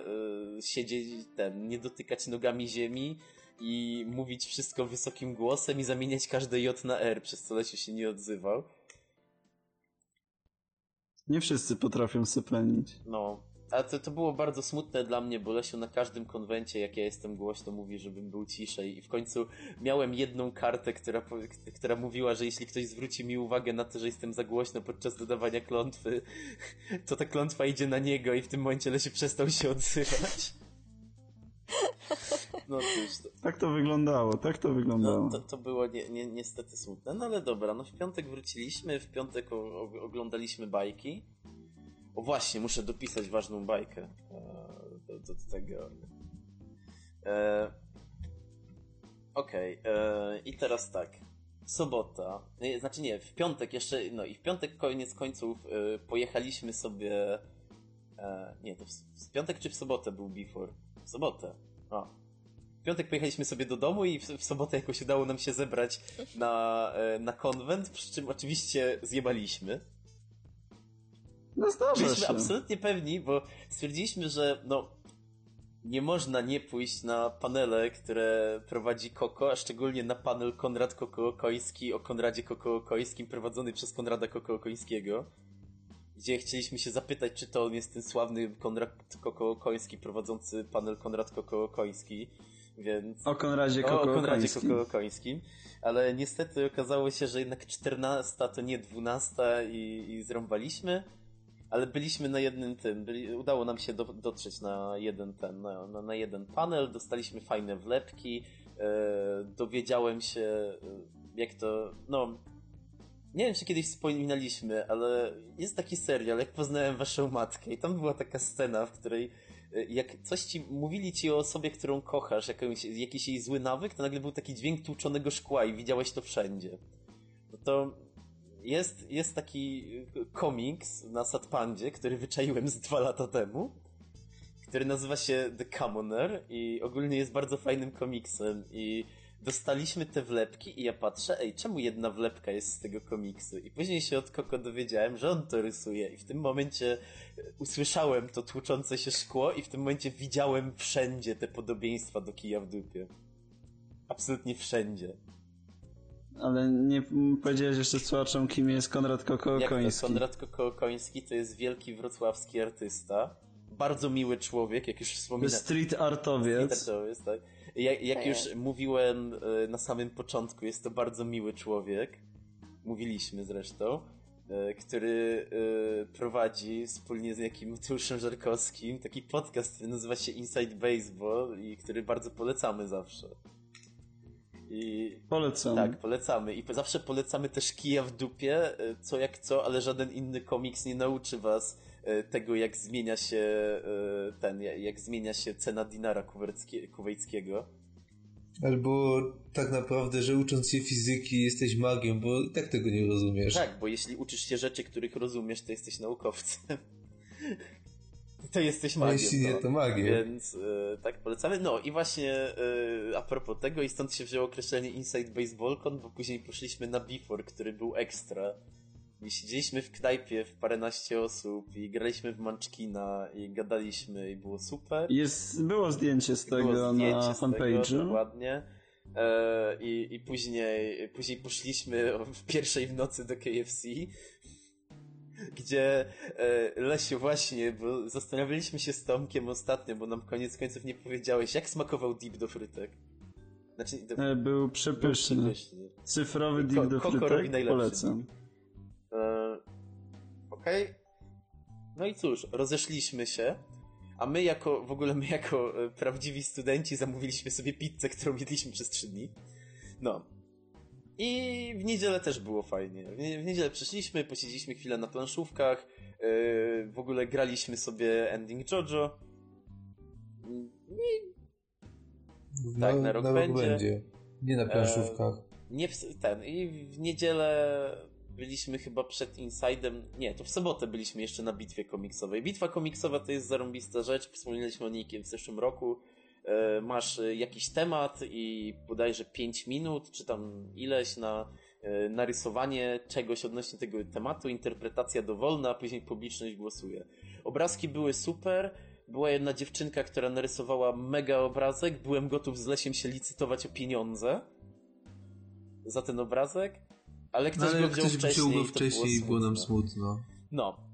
yy, siedzieć, ten, nie dotykać nogami ziemi i mówić wszystko wysokim głosem i zamieniać każde J na R, przez co Lesiu się nie odzywał. Nie wszyscy potrafią syplenić. No, a to, to było bardzo smutne dla mnie, bo Lesiu na każdym konwencie, jak ja jestem głośno, mówi, żebym był ciszej i w końcu miałem jedną kartę, która, która mówiła, że jeśli ktoś zwróci mi uwagę na to, że jestem za głośno podczas dodawania klątwy, to ta klątwa idzie na niego i w tym momencie Lesiu przestał się odzywać. No cóż, to, Tak to wyglądało, tak to wyglądało. no, to, to było ni ni niestety smutne, no ale dobra, no w piątek wróciliśmy, w piątek oglądaliśmy bajki. O właśnie, muszę dopisać ważną bajkę e, do, do, tego. E, Okej, e, i teraz tak. Sobota, nie, znaczy nie, w piątek jeszcze, no i w piątek koniec końców e, pojechaliśmy sobie. E, nie, to w, w piątek czy w sobotę był before? W sobotę. A, w piątek pojechaliśmy sobie do domu i w, w sobotę jakoś udało nam się zebrać na, e, na konwent, przy czym oczywiście zjebaliśmy. No zdarza Byliśmy się. absolutnie pewni, bo stwierdziliśmy, że no nie można nie pójść na panele, które prowadzi Koko, a szczególnie na panel Konrad Koko-Okojski o Konradzie Koko-Okojskim prowadzony przez Konrada Koko-Okojskiego. Gdzie chcieliśmy się zapytać, czy to on jest ten sławny Konrad Koko-Okojski prowadzący panel Konrad Koko-Okojski, więc... O Konradzie. Koko-Końskim. Ale niestety okazało się, że jednak 14 to nie 12 i, i zrąbaliśmy. Ale byliśmy na jednym tym, byli, udało nam się do, dotrzeć na jeden ten, na, na, na jeden panel, dostaliśmy fajne wlepki, e, dowiedziałem się e, jak to, no nie wiem czy kiedyś wspominaliśmy, ale jest taki serial, jak poznałem waszą matkę i tam była taka scena, w której e, jak coś ci, mówili ci o osobie, którą kochasz, jakąś, jakiś jej zły nawyk, to nagle był taki dźwięk tłuczonego szkła i widziałeś to wszędzie. No to jest, jest taki y, komiks na Satpandzie, który wyczaiłem z dwa lata temu, który nazywa się The Commoner i ogólnie jest bardzo fajnym komiksem i dostaliśmy te wlepki i ja patrzę, ej, czemu jedna wlepka jest z tego komiksu? I później się od Koko dowiedziałem, że on to rysuje i w tym momencie y, usłyszałem to tłuczące się szkło i w tym momencie widziałem wszędzie te podobieństwa do kija w dupie. Absolutnie wszędzie. Ale nie powiedziałeś jeszcze słuchaczom, kim jest Konrad Jak to? Konrad Kokołkoński to jest wielki wrocławski artysta. Bardzo miły człowiek, jak już wspominałem. street artowiec. To jest, tak. Jak, jak Tak już mówiłem e, na samym początku, jest to bardzo miły człowiek. Mówiliśmy zresztą. e, Który e, prowadzi wspólnie z jakim Mateuszem Żarkowskim taki podcast, który nazywa się Inside Baseball i który bardzo polecamy zawsze. I Polecam. tak, polecamy. I zawsze polecamy też kija w dupie, e, co jak co, ale żaden inny komiks nie nauczy was e, tego, jak zmienia się e, ten, jak zmienia się cena dinara kuwejskiego. Albo tak naprawdę, że ucząc się fizyki jesteś magiem, bo i tak tego nie rozumiesz. Tak, bo jeśli uczysz się rzeczy, których rozumiesz, to jesteś naukowcem. To jesteś A magiem. jeśli nie, no. to magiem. Więc e, tak polecamy. No i właśnie e, a propos tego i stąd się wzięło określenie Inside Baseballcon, bo później poszliśmy na Before, który był ekstra. I siedzieliśmy w knajpie w paręnaście osób i graliśmy w Munchkina i gadaliśmy i było super. Jest, było zdjęcie z tego Było zdjęcie na fanpage'u. Dokładnie. E, i, I później, później poszliśmy w pierwszej w nocy do KFC, gdzie e, Lesiu właśnie, bo zastanawialiśmy się z Tomkiem ostatnio, bo nam koniec końców nie powiedziałeś, jak smakował dip do frytek. Znaczy, do, E, Był przepyszny. przepyszny. Cyfrowy Ko- dip do Koko robi frytek, najlepszy polecam. E, Okej. No i cóż, rozeszliśmy się, a my jako, w ogóle my jako e, prawdziwi studenci zamówiliśmy sobie pizzę, którą jedliśmy przez trzy dni. No. I w niedzielę też było fajnie. W nie- w niedzielę przyszliśmy, posiedzieliśmy chwilę na planszówkach, e, w ogóle graliśmy sobie Ending JoJo. I No, tak, na rok będzie. Nie na planszówkach. Nie w, ten. I w niedzielę byliśmy chyba przed Insidem. Nie, to w sobotę byliśmy jeszcze na bitwie komiksowej. Bitwa komiksowa to jest zarąbista rzecz. Wspominaliśmy o niej w zeszłym roku. E, masz e, jakiś temat i bodajże 5 minut, czy tam ileś na e, narysowanie czegoś odnośnie tego tematu, interpretacja dowolna, a później publiczność głosuje. Obrazki były super. Była jedna dziewczynka, która narysowała mega obrazek. Byłem gotów z Lesiem się licytować o pieniądze za ten obrazek, ale ktoś No, ale go wziął ktoś wcześniej. i wcześniej i było nam smutne. smutno. No.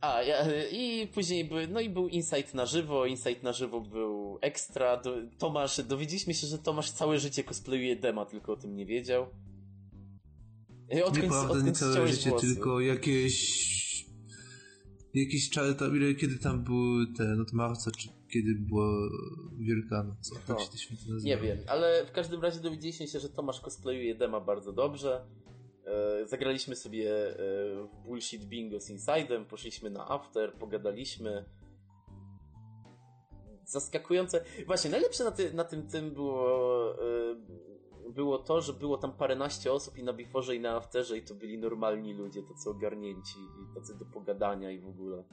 A, ja, i później były, no i był Insight na żywo, Insight na żywo był ekstra, do, Tomasz, dowiedzieliśmy się, że Tomasz całe życie cosplayuje Dema, tylko o tym nie wiedział. Odkąd, Nieprawda, nie odkąd całe ściąłeś życie, włosy? tylko jakieś... Jakiś czas, tam, ile, kiedy tam były te, od marca, czy kiedy była Wielkanoc, jak No. to się święta nazywa? Nie wiem, ale w każdym razie dowiedzieliśmy się, że Tomasz cosplayuje Dema bardzo dobrze. E, zagraliśmy sobie e, w Bullshit Bingo z Insidem, poszliśmy na after, pogadaliśmy. Zaskakujące. Właśnie, najlepsze na, ty, na tym tym było, e, było to, że było tam paręnaście osób i na Biforze i na afterze i to byli normalni ludzie, tacy ogarnięci i tacy do pogadania i w ogóle.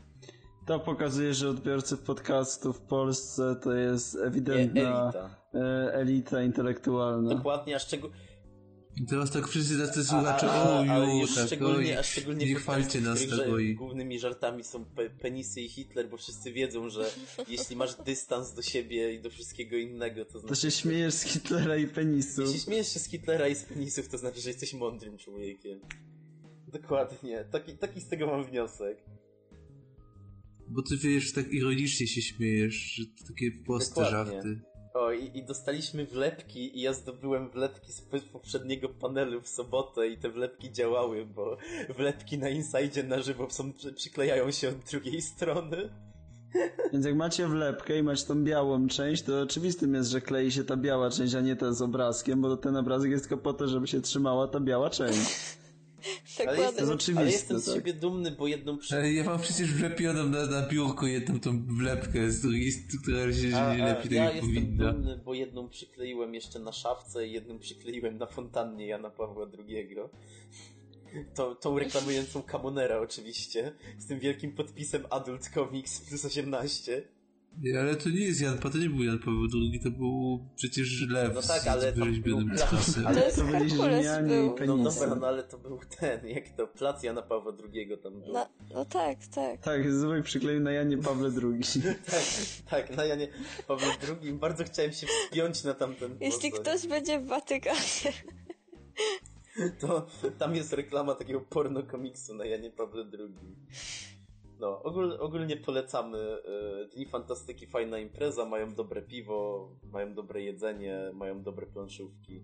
To pokazuje, że odbiorcy podcastu w Polsce to jest ewidentna elita. elita intelektualna. Dokładnie, a szczegół... I teraz tak wszyscy tacy słuchacze, oju, już tak, szczególnie, oj, a szczególnie nie chwalcie nas że i... głównymi żartami są pe penisy i Hitler, bo wszyscy wiedzą, że jeśli masz dystans do siebie i do wszystkiego innego, to To znaczy... się śmiejesz z Hitlera i penisu. Jeśli śmiejesz się z Hitlera i z penisów, to znaczy, że jesteś mądrym człowiekiem. Dokładnie. Taki, taki z tego mam wniosek. Bo ty wiesz, tak ironicznie się śmiejesz, że to takie proste Dokładnie. żarty. O, i, i dostaliśmy wlepki i ja zdobyłem wlepki z poprzedniego panelu w sobotę i te wlepki działały, bo wlepki na Inside na żywo są, przy- przyklejają się od drugiej strony. Więc jak macie wlepkę i macie tą białą część, to oczywistym jest, że klei się ta biała część, a nie ta z obrazkiem, bo ten obrazek jest tylko po to, żeby się trzymała ta biała część. Ale Dokładnie. jestem, oczywiste, ale jestem z tak? siebie dumny, bo jedną przy... Ale ja mam przecież wlepioną na, na biurko jedną tą wlepkę, z drugiej, która się A, nie lepi, tak ja jak jestem powinna. dumny, bo jedną przykleiłem jeszcze na szafce i jedną przykleiłem na fontannie Jana Pawła II. To, tą reklamującą Camonera oczywiście, z tym wielkim podpisem Adult Comics plus 18. Nie, Ale to nie jest Jan, to nie był Jan Paweł II, to był przecież lew No tak, z ale tam wyrzeźbionym czasem. Ale To byli Rzymianie był. i No penisy. dobra, no ale to był ten, jak to, plac Jana Pawła II tam był. No, no tak, tak. Tak, Zubek przykleił na Janie Pawle II. Tak, tak, na Janie Pawle II bardzo chciałem się wspiąć na tamten Jeśli most, ktoś będzie w Watykanie, To tam jest reklama takiego porno komiksu na Janie Pawle II. No, ogól, ogólnie polecamy. e, Dni Fantastyki, fajna impreza, mają dobre piwo, mają dobre jedzenie, mają dobre planszówki.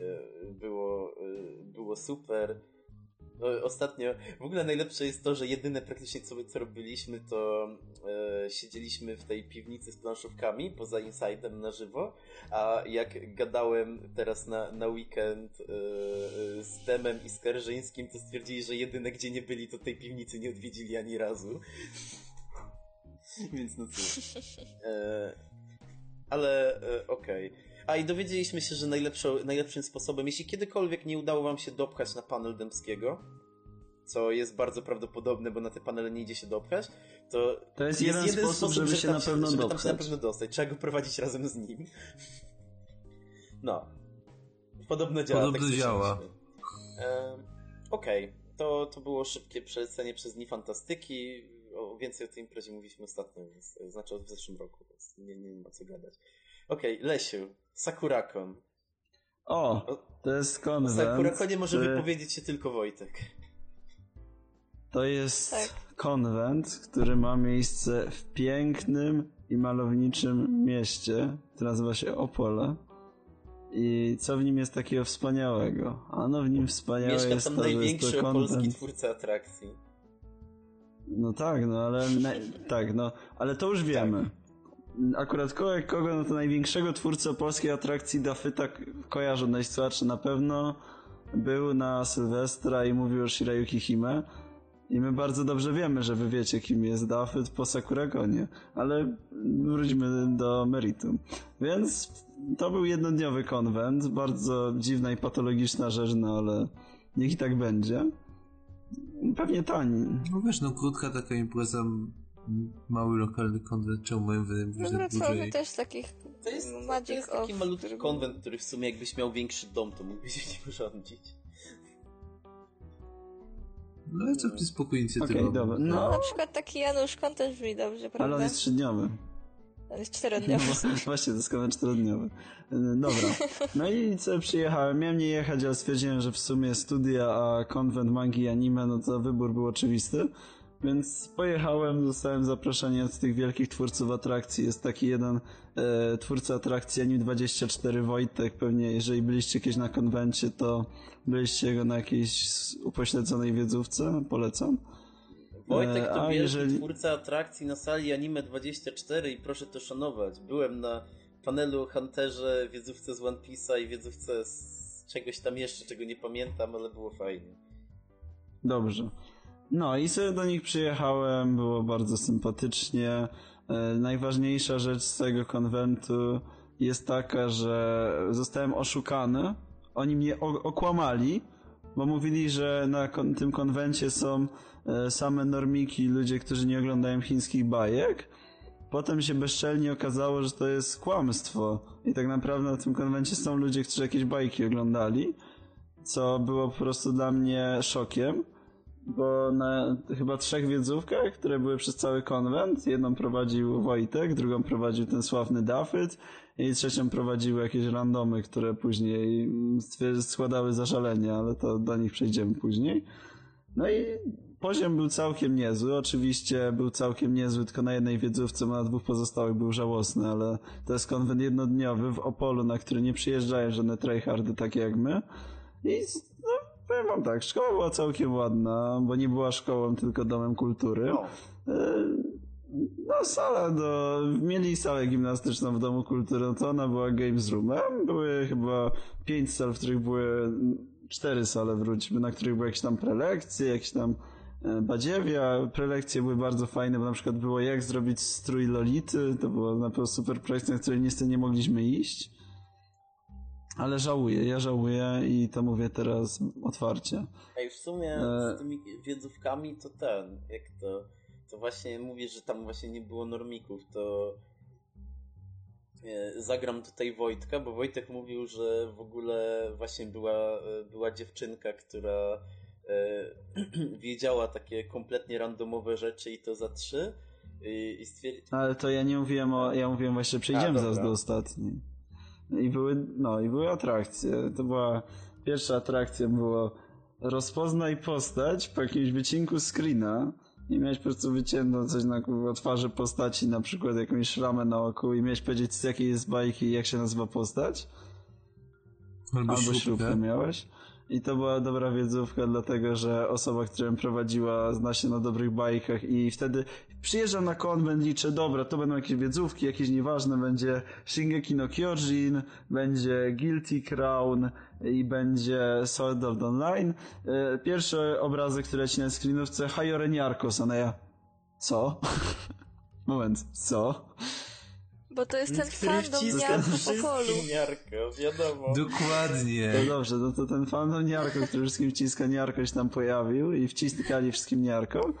E, Było, e, było super. No, ostatnio, w ogóle najlepsze jest to, że jedyne praktycznie co, co robiliśmy, to e, siedzieliśmy w tej piwnicy z planszówkami poza Insidem na żywo, a jak gadałem teraz na, na weekend e, e, z Demem i Skarżyńskim, to stwierdzili, że jedyne gdzie nie byli, to tej piwnicy nie odwiedzili ani razu. Więc no cóż. E, ale e, okej. A i dowiedzieliśmy się, że najlepszą, najlepszym sposobem, jeśli kiedykolwiek nie udało wam się dopchać na panel Dębskiego, co jest bardzo prawdopodobne, bo na te panele nie idzie się dopchać, to, To jest jeden sposób, żeby się tam na pewno żeby tam się na dopchać. pewno dostać. Trzeba go prowadzić razem z nim. No. Podobno działa. Podobno tak działa. Em, Okej, to, to było szybkie przelecenie przez Dni Fantastyki. O, więcej o tej imprezie mówiliśmy ostatnio, więc, znaczy w zeszłym roku, więc nie, nie ma co gadać. Okej, Lesiu, Sakurakon. O, to jest O konwent. Sakurakonie może który- wypowiedzieć się tylko Wojtek. To jest Tak. konwent, który ma miejsce w pięknym i malowniczym mieście, które nazywa się Opole. I co w nim jest takiego wspaniałego? Ano w nim wspaniałe Mieszka jest tam to, że jest największy to polski konwent... twórca atrakcji. No tak, no ale na... tak, no, ale to już wiemy. Akurat kogo kogo, no to największego twórcę polskiej atrakcji Dafyta k- kojarzą najsłabszy na pewno. Był na Sylwestra i mówił o Shirayuki Hime. I my bardzo dobrze wiemy, że wy wiecie, kim jest Dafyt po Sakuragonie. Ale wróćmy do meritum. Więc to był jednodniowy konwent. Bardzo dziwna i patologiczna rzecz, no ale niech i tak będzie. Pewnie tani. No wiesz, no krótka taka impreza, mały lokalny konwent, czemu mają wynajmować we na dłużej? też takich To jest, to jest taki of- malutki który- konwent, który w sumie jakbyś miał większy dom, to mógłbyś się nim rządzić. No ale całkiem spokój inicjatywa. Okej, dobra. No, No, na przykład taki Januszkon też brzmi dobrze, ale prawda? on jest trzydniowy. On jest No, czterodniowy. właśnie, to jest konwent czterodniowy. Dobra. No i co przyjechałem? Miałem nie jechać, ale stwierdziłem, że w sumie studia, a konwent mangi i anime, no to wybór był oczywisty. Więc pojechałem, dostałem zaproszenie od tych wielkich twórców atrakcji. Jest taki jeden e, twórca atrakcji Anim24 Wojtek. Pewnie jeżeli byliście kiedyś na konwencie, to byliście go na jakiejś upośledzonej wiedzówce. Polecam. Wojtek E, to a wielki jeżeli- twórca atrakcji na sali Anime24 i proszę to szanować. Byłem na panelu Hunterze, wiedzówce z One Piece'a i wiedzówce z czegoś tam jeszcze, czego nie pamiętam, ale było fajnie. Dobrze. No i sobie do nich przyjechałem, było bardzo sympatycznie. E, najważniejsza rzecz z tego konwentu jest taka, że zostałem oszukany. Oni mnie okłamali, bo mówili, że na tym konwencie są e, same normiki, ludzie, którzy nie oglądają chińskich bajek. Potem się bezczelnie okazało, że to jest kłamstwo. I tak naprawdę na tym konwencie są ludzie, którzy jakieś bajki oglądali, co było po prostu dla mnie szokiem bo na chyba trzech wiedzówkach, które były przez cały konwent, jedną prowadził Wojtek, drugą prowadził ten sławny Dafyt i trzecią prowadziły jakieś randomy, które później składały zażalenia, ale to do nich przejdziemy później. No i poziom był całkiem niezły, oczywiście był całkiem niezły tylko na jednej wiedzówce, bo na dwóch pozostałych był żałosny, ale to jest konwent jednodniowy w Opolu, na który nie przyjeżdżają żadne tryhardy takie jak my i powiem wam tak, szkoła była całkiem ładna, bo nie była szkołą, tylko domem kultury. E, No, sala do... Mieli salę gimnastyczną w Domu Kultury, no to ona była games roomem. Były chyba pięć sal, w których były cztery sale, wróćmy, na których były jakieś tam prelekcje, jakieś tam e, badziewia. Prelekcje były bardzo fajne, bo na przykład było jak zrobić strój Lolity, to było na pewno super projekt, na który niestety nie mogliśmy iść. Ale żałuję, ja żałuję i to mówię teraz otwarcie. Ej, w sumie E. z tymi wiedzówkami to ten, jak to... to właśnie mówię, że tam właśnie nie było normików, to e, zagram tutaj Wojtka, bo Wojtek mówił, że w ogóle właśnie była, e, była dziewczynka, która e, wiedziała takie kompletnie randomowe rzeczy i to za trzy i, i. Ale to ja nie mówiłem o, ja mówiłem właśnie, przejdziemy zaraz do ostatniej. I były, no i były atrakcje. To była, pierwsza atrakcja było rozpoznaj postać po jakimś wycinku screena i miałeś po prostu wyciętą coś na kurwa, twarzy postaci, na przykład jakąś szramę na oku i miałeś powiedzieć z jakiej jest bajki i jak się nazywa postać. Albo, Albo śrubkę. śrubkę miałeś. I to była dobra wiedzówka, dlatego że osoba, która prowadziła, zna się na dobrych bajkach i wtedy przyjeżdżam na konwent, liczę, dobra, to będą jakieś wiedzówki, jakieś nieważne, będzie Shingeki no Kyojin, będzie Guilty Crown i będzie Sword Art Online. E, Pierwszy obrazek, który leci na screenówce, Hayore Niarkos, a na ja, co? Moment, co? Bo to jest ten Który fandom wciska miarko po wszystkim polu. miarko, wiadomo. Dokładnie. No dobrze, no to ten fandom Niarko, który wszystkim wciska Niarko się tam pojawił i wciskali wszystkim Niarko.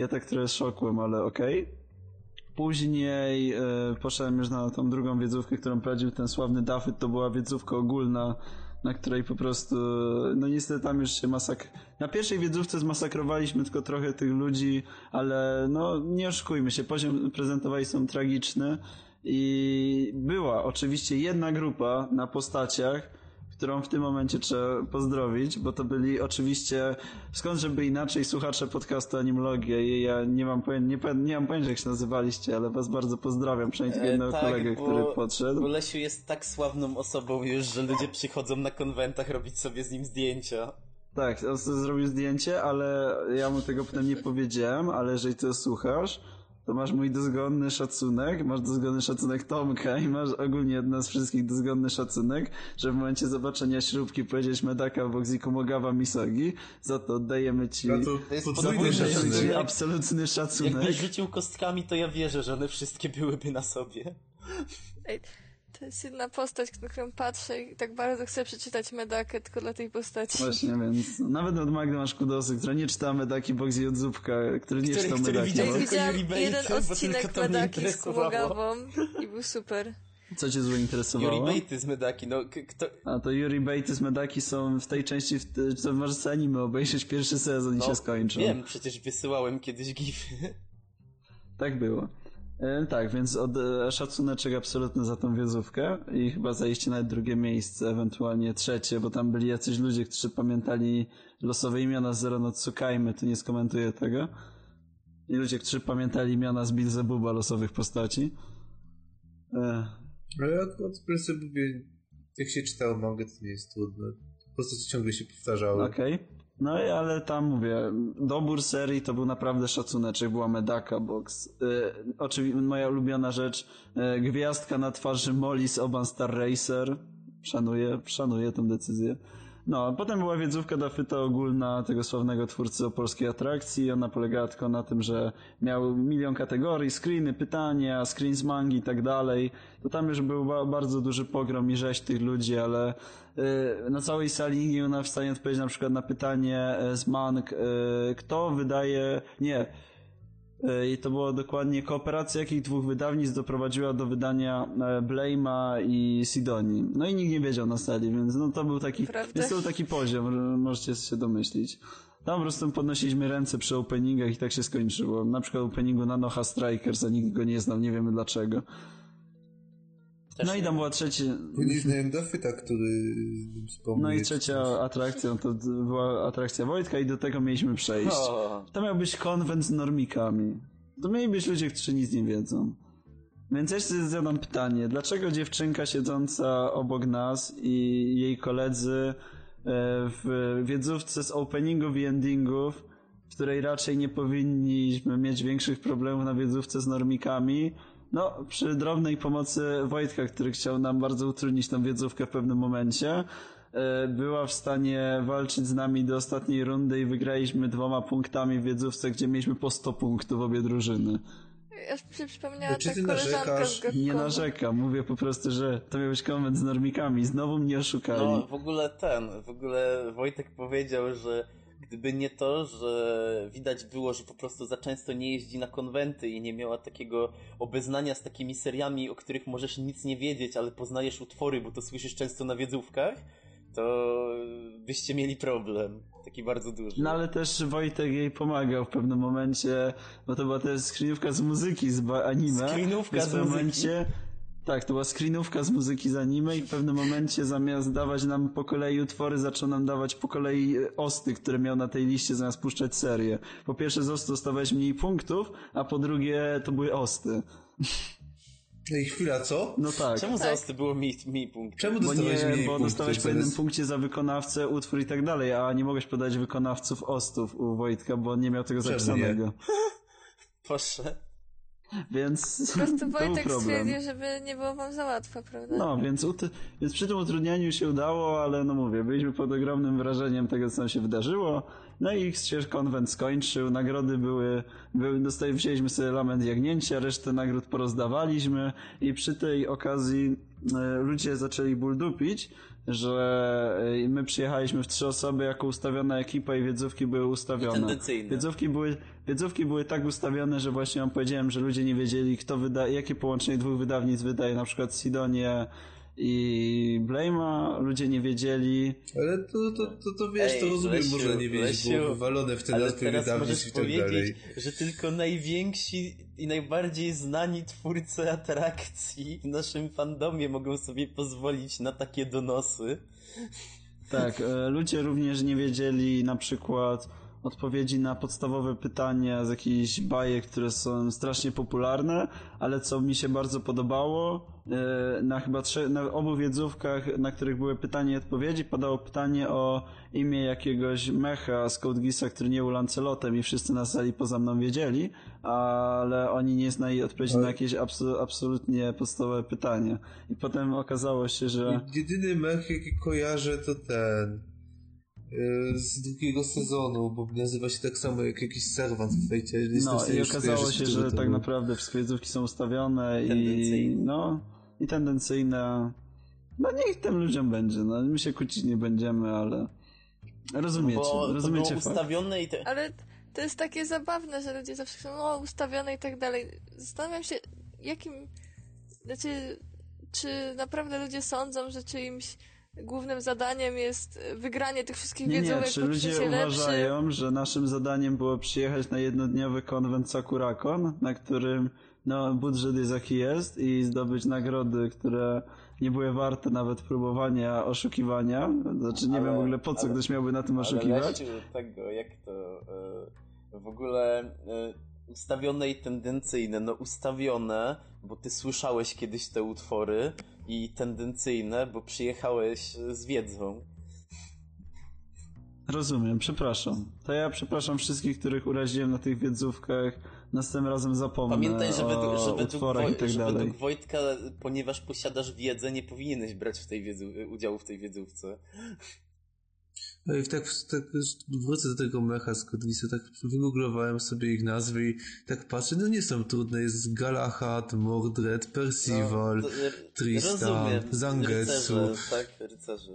Ja tak trochę szokłem, ale okej. Później e, poszedłem już na tą drugą wiedzówkę, którą prowadził ten sławny Dafyt. To była wiedzówka ogólna, na której po prostu, no niestety tam już się masak... Na pierwszej wiedzówce zmasakrowaliśmy tylko trochę tych ludzi, ale no nie oszukujmy się, poziom prezentowali są tragiczny i była oczywiście jedna grupa na postaciach, którą w tym momencie trzeba pozdrowić, bo to byli oczywiście, skąd żeby inaczej, słuchacze podcastu Animologia i ja nie mam, poję- nie, nie mam pojęcia jak się nazywaliście, ale was bardzo pozdrawiam, przynajmniej E, jednego tak, kolegę, bo- który podszedł. Bo Lesiu jest tak sławną osobą już, że ludzie przychodzą na konwentach robić sobie z nim zdjęcia. Tak, on sobie zrobił zdjęcie, ale ja mu tego potem nie powiedziałem, ale jeżeli ty to słuchasz, to masz mój dozgonny szacunek, masz dozgonny szacunek Tomka i masz ogólnie od nas wszystkich dozgonny szacunek, że w momencie zobaczenia śrubki powiedzieć Medaka w Oxiku Mogawa Misogi, za to oddajemy ci, No to To jest podwójny podwójny oddajemy ci szacunek. absolutny szacunek. Jakbyś rzucił kostkami, to ja wierzę, że one wszystkie byłyby na sobie. To jest jedna postać, na którą patrzę i tak bardzo chcę przeczytać Medakę tylko dla tej postaci. Właśnie, więc nawet od Magdy masz kudosy, która nie czytała Medaki Boxy od Zupka, który nie który Medaki. tylko widziałam jeden bo odcinek Medaki z. Kumogawą i był super. Co cię złe Yuri? Bejty z Medaki, no kto... A to Yuri Bejty z Medaki są w tej części, w te, co możesz anime obejrzeć pierwszy sezon i No, się skończą. Wiem, przecież wysyłałem kiedyś gify. Tak było. E, tak, więc od, e, szacuneczek absolutny za tą wiedzówkę i chyba zajście nawet drugie miejsce, ewentualnie trzecie, bo tam byli jacyś ludzie, którzy pamiętali losowe imiona z Zero no Tsukajmy, tu nie skomentuję tego. I ludzie, którzy pamiętali imiona z Bilzebuba losowych postaci. E, Ale od, od Belzebubie, jak się czytało mangę, to nie jest trudne. Postacie ciągle się powtarzały. Okej. No ale tam mówię, dobór serii to był naprawdę szacuneczek, była Medaka Box. Yy, oczywiście moja ulubiona rzecz, yy, gwiazdka na twarzy Molly z Oban Star Racer. Szanuję, szanuję tę decyzję. No, potem była wiedzówka Dafyta ogólna tego sławnego twórcy o polskiej atrakcji. Ona polegała tylko na tym, że miał milion kategorii, screeny, pytania, screen z mangi i tak dalej. To tam już był ba- bardzo duży pogrom i rzeź tych ludzi, ale y, na całej sali nie był w stanie odpowiedzieć na przykład na pytanie y, z mang, y, kto wydaje, nie, i to było dokładnie kooperacja jakich dwóch wydawnictw doprowadziła do wydania e, Blame'a i Sidonii. No i nikt nie wiedział na sali, więc no to był taki, Prawda? więc to był taki poziom, że możecie się domyślić. Tam po prostu podnosiliśmy ręce przy openingach i tak się skończyło. Na przykład openingu Nanoha Strikers, a nikt go nie znał, nie wiemy dlaczego. Też no i tam była trzecia, nie znałem Dafyta, który wspomniał. no i trzecia atrakcja, to była atrakcja Wojtka i do tego mieliśmy przejść. O, To miał być konwent z normikami. To mieli być ludzie, którzy nic nie wiedzą. Więc ja sobie zadam pytanie, dlaczego dziewczynka siedząca obok nas i jej koledzy e, w wiedzówce z openingów i endingów, w której raczej nie powinniśmy mieć większych problemów na wiedzówce z normikami, no, przy drobnej pomocy Wojtka, który chciał nam bardzo utrudnić tą wiedzówkę w pewnym momencie, e, była w stanie walczyć z nami do ostatniej rundy i wygraliśmy dwoma punktami w wiedzówce, gdzie mieliśmy po 100 punktów obie drużyny. Aż mi się przypomniała Czy ta ty koleżanka z. Nie narzekam, mówię po prostu, że to miał być konwent z normikami. Znowu mnie oszukali. no w ogóle ten, w ogóle Wojtek powiedział, że Gdyby nie to, że widać było, że po prostu za często nie jeździ na konwenty i nie miała takiego obeznania z takimi seriami, o których możesz nic nie wiedzieć, ale poznajesz utwory, bo to słyszysz często na wiedzówkach, to byście mieli problem. Taki bardzo duży. No ale też Wojtek jej pomagał w pewnym momencie, bo to była też screenówka z muzyki, z anime. Screenówka z w pewnym muzyki? momencie, Tak, to była screenówka z muzyki z anime i w pewnym momencie zamiast dawać nam po kolei utwory, zaczął nam dawać po kolei e, osty, które miał na tej liście zamiast puszczać serię. Po pierwsze z dostawałeś mniej punktów, a po drugie to były osty. Ej, chwila, co? No tak. Czemu za osty było mi, mi punkt? Czemu Bo nie, mniej bo dostałeś po zamiast- jednym punkcie za wykonawcę, utwór i tak dalej, a nie mogłeś podać wykonawców ostów u Wojtka, bo on nie miał tego Czemu zapisanego. Proszę. Więc Po prostu Wojtek stwierdził, żeby nie było wam za łatwo, prawda? No, więc, więc przy tym utrudnianiu się udało, ale no mówię, byliśmy pod ogromnym wrażeniem tego, co nam się wydarzyło. No i się konwent skończył, nagrody były, były dostali, wzięliśmy sobie lament jagnięcia, resztę nagród porozdawaliśmy i przy tej okazji e, ludzie zaczęli buldupić, że e, my przyjechaliśmy w trzy osoby jako ustawiona ekipa i wiedzówki były ustawione. Wiedzówki były, wiedzówki były tak ustawione, że właśnie wam powiedziałem, że ludzie nie wiedzieli, kto wyda, jakie połączenie dwóch wydawnictw wydaje, na przykład Sidonię i Blame'a. Ludzie nie wiedzieli. Ale to, to, to, to wiesz, Ej, to rozumiem, Lesiu, można nie wiedzieć, było Lesiu, wywalone wtedy Ale od teraz możesz i tak powiedzieć, dalej. że tylko najwięksi i najbardziej znani twórcy atrakcji w naszym fandomie mogą sobie pozwolić na takie donosy. Tak, e, ludzie również nie wiedzieli na przykład odpowiedzi na podstawowe pytania z jakichś bajek, które są strasznie popularne, ale co mi się bardzo podobało, e, na chyba trze- na obu wiedzówkach, na których były pytania i odpowiedzi, padało pytanie o imię jakiegoś mecha z Code Geassa, który nie był Lancelotem i wszyscy na sali poza mną wiedzieli, ale oni nie znali odpowiedzi na jakieś abso- absolutnie podstawowe pytanie. I potem okazało się, że... Jedyny mech, jaki kojarzę, to ten z drugiego sezonu, bo nazywa się tak samo jak jakiś serwant w fejcie. No stanie i okazało się, że tak był. naprawdę wszystkie są ustawione i Tendencyjne. no i tendencyjne. No niech tym ludziom będzie, no my się kłócić nie będziemy, ale rozumiecie, Bo to rozumiecie było fakt. ustawione i te... Ale to jest takie zabawne, że ludzie zawsze są no, ustawione i tak dalej. Zastanawiam się, jakim... Znaczy, czy naprawdę ludzie sądzą, że czyimś głównym zadaniem jest wygranie tych wszystkich Nie, nie, wiedzówek, czy bo ludzie lepszy... uważają, że naszym zadaniem było przyjechać na jednodniowy konwent Sakurakon, na którym no, budżet jest jaki jest i zdobyć nagrody, które nie były warte nawet próbowania oszukiwania. Znaczy nie Ale- wiem w ogóle po co ale- ktoś miałby na tym Ale oszukiwać. Lesiu, tego, jak to... e, w ogóle e, ustawione i tendencyjne, no ustawione, bo ty słyszałeś kiedyś te utwory i tendencyjne, bo przyjechałeś z wiedzą. Rozumiem, przepraszam. To ja przepraszam wszystkich, których uraziłem na tych wiedzówkach. Następnym razem zapomnę Pamiętaj, że według, że według, Woj, tak że według Wojtka, ponieważ posiadasz wiedzę, nie powinieneś brać w tej wiedzy, udziału w tej wiedzówce. Ej, tak, tak wrócę do tego mecha z Kodwisu, tak wygooglowałem sobie ich nazwy i tak patrzę, no nie są trudne, jest Galahad, Mordred, Percival, No, to, Tristan, rozumiem. Zangetsu. Rycerze, tak, rycerze.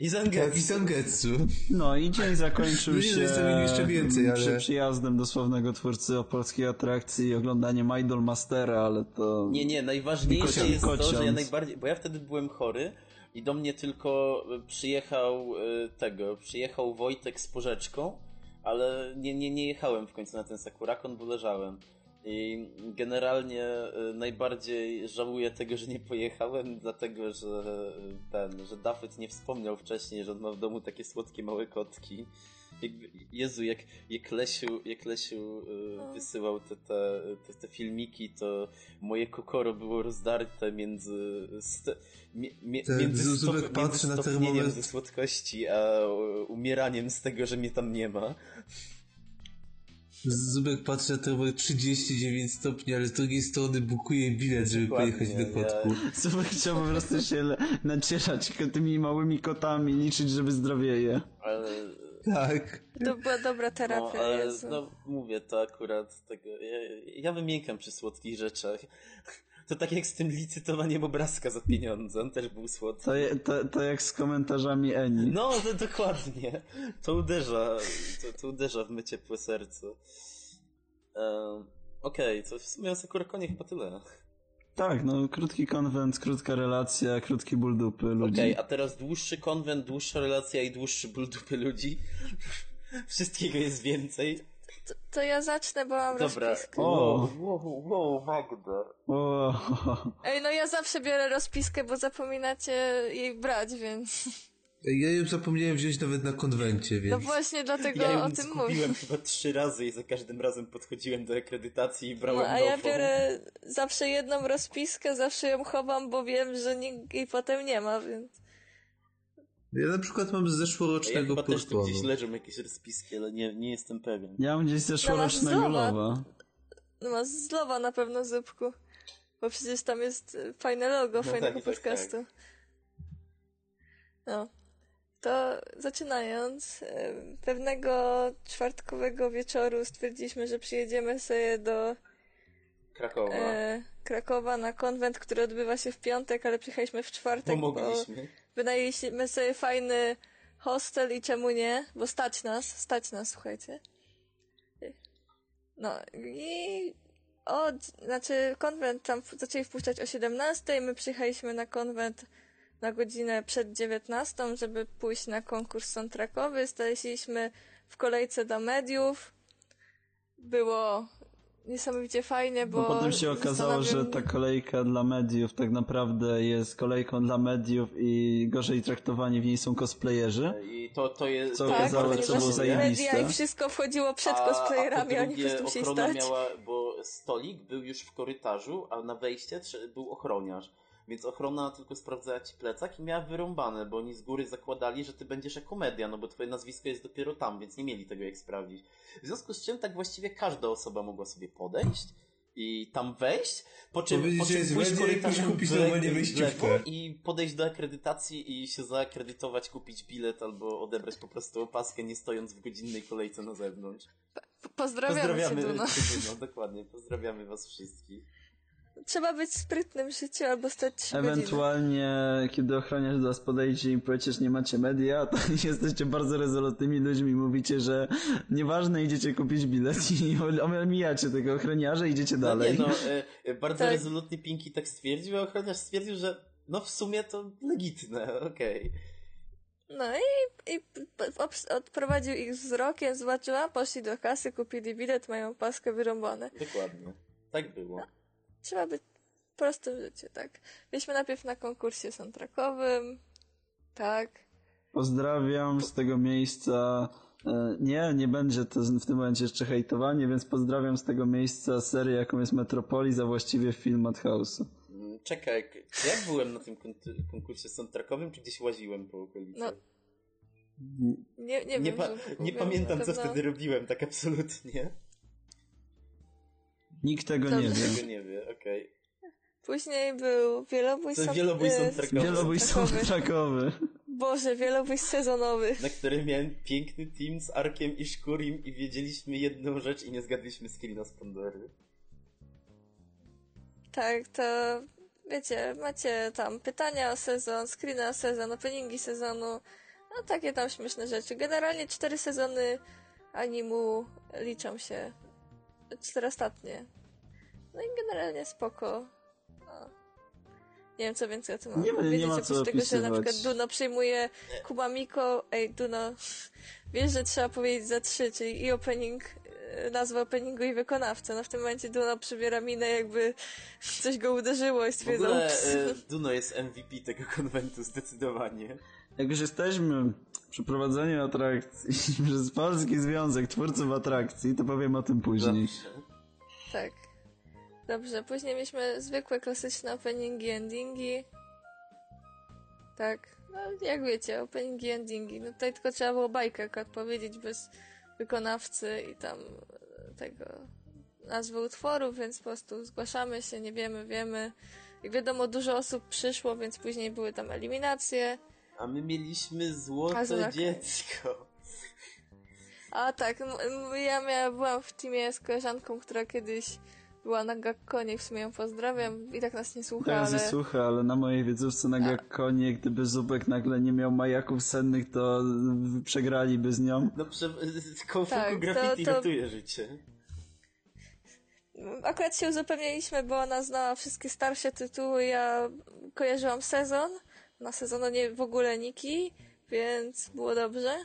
I Tak, i Zangetsu. No i dzień zakończył się jeszcze więcej, ale- przy przyjazdem do sławnego twórcy opolskiej atrakcji i oglądaniem Idol Mastera, ale to... Nie, nie, najważniejsze jest to, że ja najbardziej, bo ja wtedy byłem chory i do mnie tylko e, przyjechał e, tego, przyjechał Wojtek z porzeczką, ale nie, nie, nie jechałem w końcu na ten Sakurakon, bo leżałem. I generalnie e, najbardziej żałuję tego, że nie pojechałem, dlatego że ten, że Dafyt nie wspomniał wcześniej, że on ma w domu takie słodkie małe kotki. Jezu, jak, jak Lesiu, jak Lesiu e, wysyłał te, te, te, te filmiki, to moje kokoro było rozdarte między, st- mie, mie, Ten między, Zuzubek stop, patrzy między na stopnieniem termometr. ze słodkości, a e, umieraniem z tego, że mnie tam nie ma. Zubek patrzy na termometr 39 stopni, ale z drugiej strony bukuje bilet, żeby Dokładnie, pojechać do ja- kotku. Super chciał po prostu się nacierać tymi małymi kotami, liczyć, żeby zdrowieje. Ale, Tak. To była dobra no, terapia, ale Jezu. no, mówię to akurat tego. Ja, ja wymiękam przy słodkich rzeczach. To tak jak z tym licytowaniem obrazka za pieniądze, on też był słodki. To, je- to, to jak z komentarzami Eni. No, to dokładnie. To uderza, to, to uderza w my ciepłe serce. Um, Okej, to w sumie o Sakurakonie chyba tyle. Tak, no krótki konwent, krótka relacja, krótki ból dupy ludzi. Okej, a teraz dłuższy konwent, dłuższa relacja i dłuższy ból dupy ludzi. Wszystkiego jest więcej. To, to ja zacznę, bo mam Dobra. rozpiskę. O. wow, wow, Magda. Ej, no ja zawsze biorę rozpiskę, bo zapominacie jej brać, więc... Ja ją zapomniałem wziąć nawet na konwencie, No więc... właśnie dlatego Ja o tym mówię. chyba trzy razy i za każdym razem podchodziłem do akredytacji i brałem No, a ja biorę zawsze jedną rozpiskę, zawsze ją chowam, bo wiem, że nikt jej potem nie ma, więc... Ja na przykład mam z Ja zeszłorocznego tu Purponu. gdzieś leżą jakieś rozpiski, ale nie, nie jestem pewien. ja mam gdzieś zeszłorocznego No, masz lowa. No ma z Lowa na pewno zupku. Bo przecież tam jest fajne logo No fajnego tak, tak, podcastu. No. To zaczynając, pewnego czwartkowego wieczoru stwierdziliśmy, że przyjedziemy sobie do Krakowa. e, Krakowa na konwent, który odbywa się w piątek, ale przyjechaliśmy w czwartek, bo Pomogliśmy. wynajęliśmy sobie fajny hostel i czemu nie, bo stać nas, stać nas, słuchajcie. No i od, znaczy konwent tam zaczęli wpuszczać o 17, my przyjechaliśmy na konwent na godzinę przed 19, żeby pójść na konkurs soundtrackowy. Staliśmy w kolejce do mediów. Było niesamowicie fajnie, bo... Bo potem się okazało, że ta kolejka dla mediów tak naprawdę jest kolejką dla mediów i gorzej traktowani w niej są cosplayerzy. I to, to jest... Co okazało, że to było zajebiste. media i wszystko wchodziło przed A- cosplayerami, a oni po prostu musieli ochrona stać. miała, bo stolik był już w korytarzu, a na wejście był ochroniarz. Więc ochrona tylko sprawdzała ci plecak i miała wyrąbane, bo oni z góry zakładali, że ty będziesz jako media, no bo twoje nazwisko jest dopiero tam, więc nie mieli tego jak sprawdzić. W związku z czym tak właściwie każda osoba mogła sobie podejść i tam wejść, po czym, Powiedzieć, po czym jest pójść korytarzem kupić normalnie w wejściówkę. lewo i podejść do akredytacji i się zaakredytować, kupić bilet albo odebrać po prostu opaskę, nie stojąc w godzinnej kolejce na zewnątrz. Pozdrawiamy, Pozdrawiamy cię, Duno. Duno, dokładnie. Pozdrawiamy was wszystkich. Trzeba być sprytnym w życiu albo stać godziny. Ewentualnie, kiedy ochroniarz do was podejdzie i powiecie, że nie macie media, to jesteście bardzo rezolutnymi ludźmi. Mówicie, że nieważne, idziecie kupić bilet i omijacie tego ochroniarza i idziecie No dalej. nie no, e, e, bardzo Tak. rezolutnie Pinki tak stwierdził, a ochroniarz stwierdził, że no w sumie to legitne, okej. No i, i odprowadził ich wzrokiem, zobaczył, a poszli do kasy, kupili bilet, mają paskę wyrąbane. Dokładnie. Tak było. Trzeba być prostym w życiu, tak. Byliśmy najpierw na konkursie soundtrackowym, tak. Pozdrawiam z tego miejsca. e, Nie, nie będzie to w tym momencie jeszcze hejtowanie, więc pozdrawiam z tego miejsca serię, jaką jest Metropolis, a właściwie film Madhouse'u. Mm, Czekaj, czy ja byłem na tym kon- konkursie soundtrackowym, czy gdzieś łaziłem po okolicy? No, nie, nie, nie, wiem, pa- nie pamiętam, co wtedy robiłem, tak absolutnie. Nikt tego nie Dobrze. wie. Tego nie wie, okej. Później był wielobój, sound- wielobój e, soundtrackowy. Wielobój soundtrackowy. soundtrackowy. Boże, wielobój sezonowy. Na którym miałem piękny team z Arkiem i Shkurim i wiedzieliśmy jedną rzecz i nie zgadliśmy screena z Pandory. Tak, to wiecie, macie tam pytania o sezon, screeny o sezon, openingi sezonu, no takie tam śmieszne rzeczy. Generalnie cztery sezony animu liczą się. Cztery ostatnie. No i generalnie spoko. No. Nie wiem, co więcej o tym mam Nie ma- nie powiedzieć, ma oprócz tego, że na przykład Duno przyjmuje Kubamiko. Ej, Duno, wiesz, że trzeba powiedzieć za trzy, czyli i opening, e, nazwa openingu i wykonawcę. No w tym momencie Duno przybiera minę, jakby coś go uderzyło i W stwierdzał, ogóle e, Duno jest MVP tego konwentu zdecydowanie. Jak już jesteśmy przy prowadzeniu atrakcji przez Polski Związek Twórców Atrakcji, to powiem o tym później. Zawsze. Tak. Dobrze, później mieliśmy zwykłe, klasyczne openingi, endingi. Tak, no jak wiecie, openingi, endingi. No tutaj tylko trzeba było bajkę akurat powiedzieć bez wykonawcy i tam e, tego nazwy utworu, więc po prostu zgłaszamy się, nie wiemy, wiemy. Jak wiadomo, dużo osób przyszło, więc później były tam eliminacje. A my mieliśmy złote Kazunaka. dziecko. A tak, ja miała, byłam w teamie z koleżanką, która kiedyś była na Gakkonie, w sumie ją pozdrawiam. I tak nas nie słucha, Teraz ale... nie słucha, ale na mojej wiedzówce na Gakkonie, gdyby Zubek nagle nie miał majaków sennych, to przegraliby z nią. No, prze... Fu Tak, to- Graffiti to- ratuje życie. Akurat się uzupełniliśmy, bo ona znała wszystkie starsze tytuły, ja kojarzyłam sezon, na sezonie w ogóle Niki, więc było dobrze.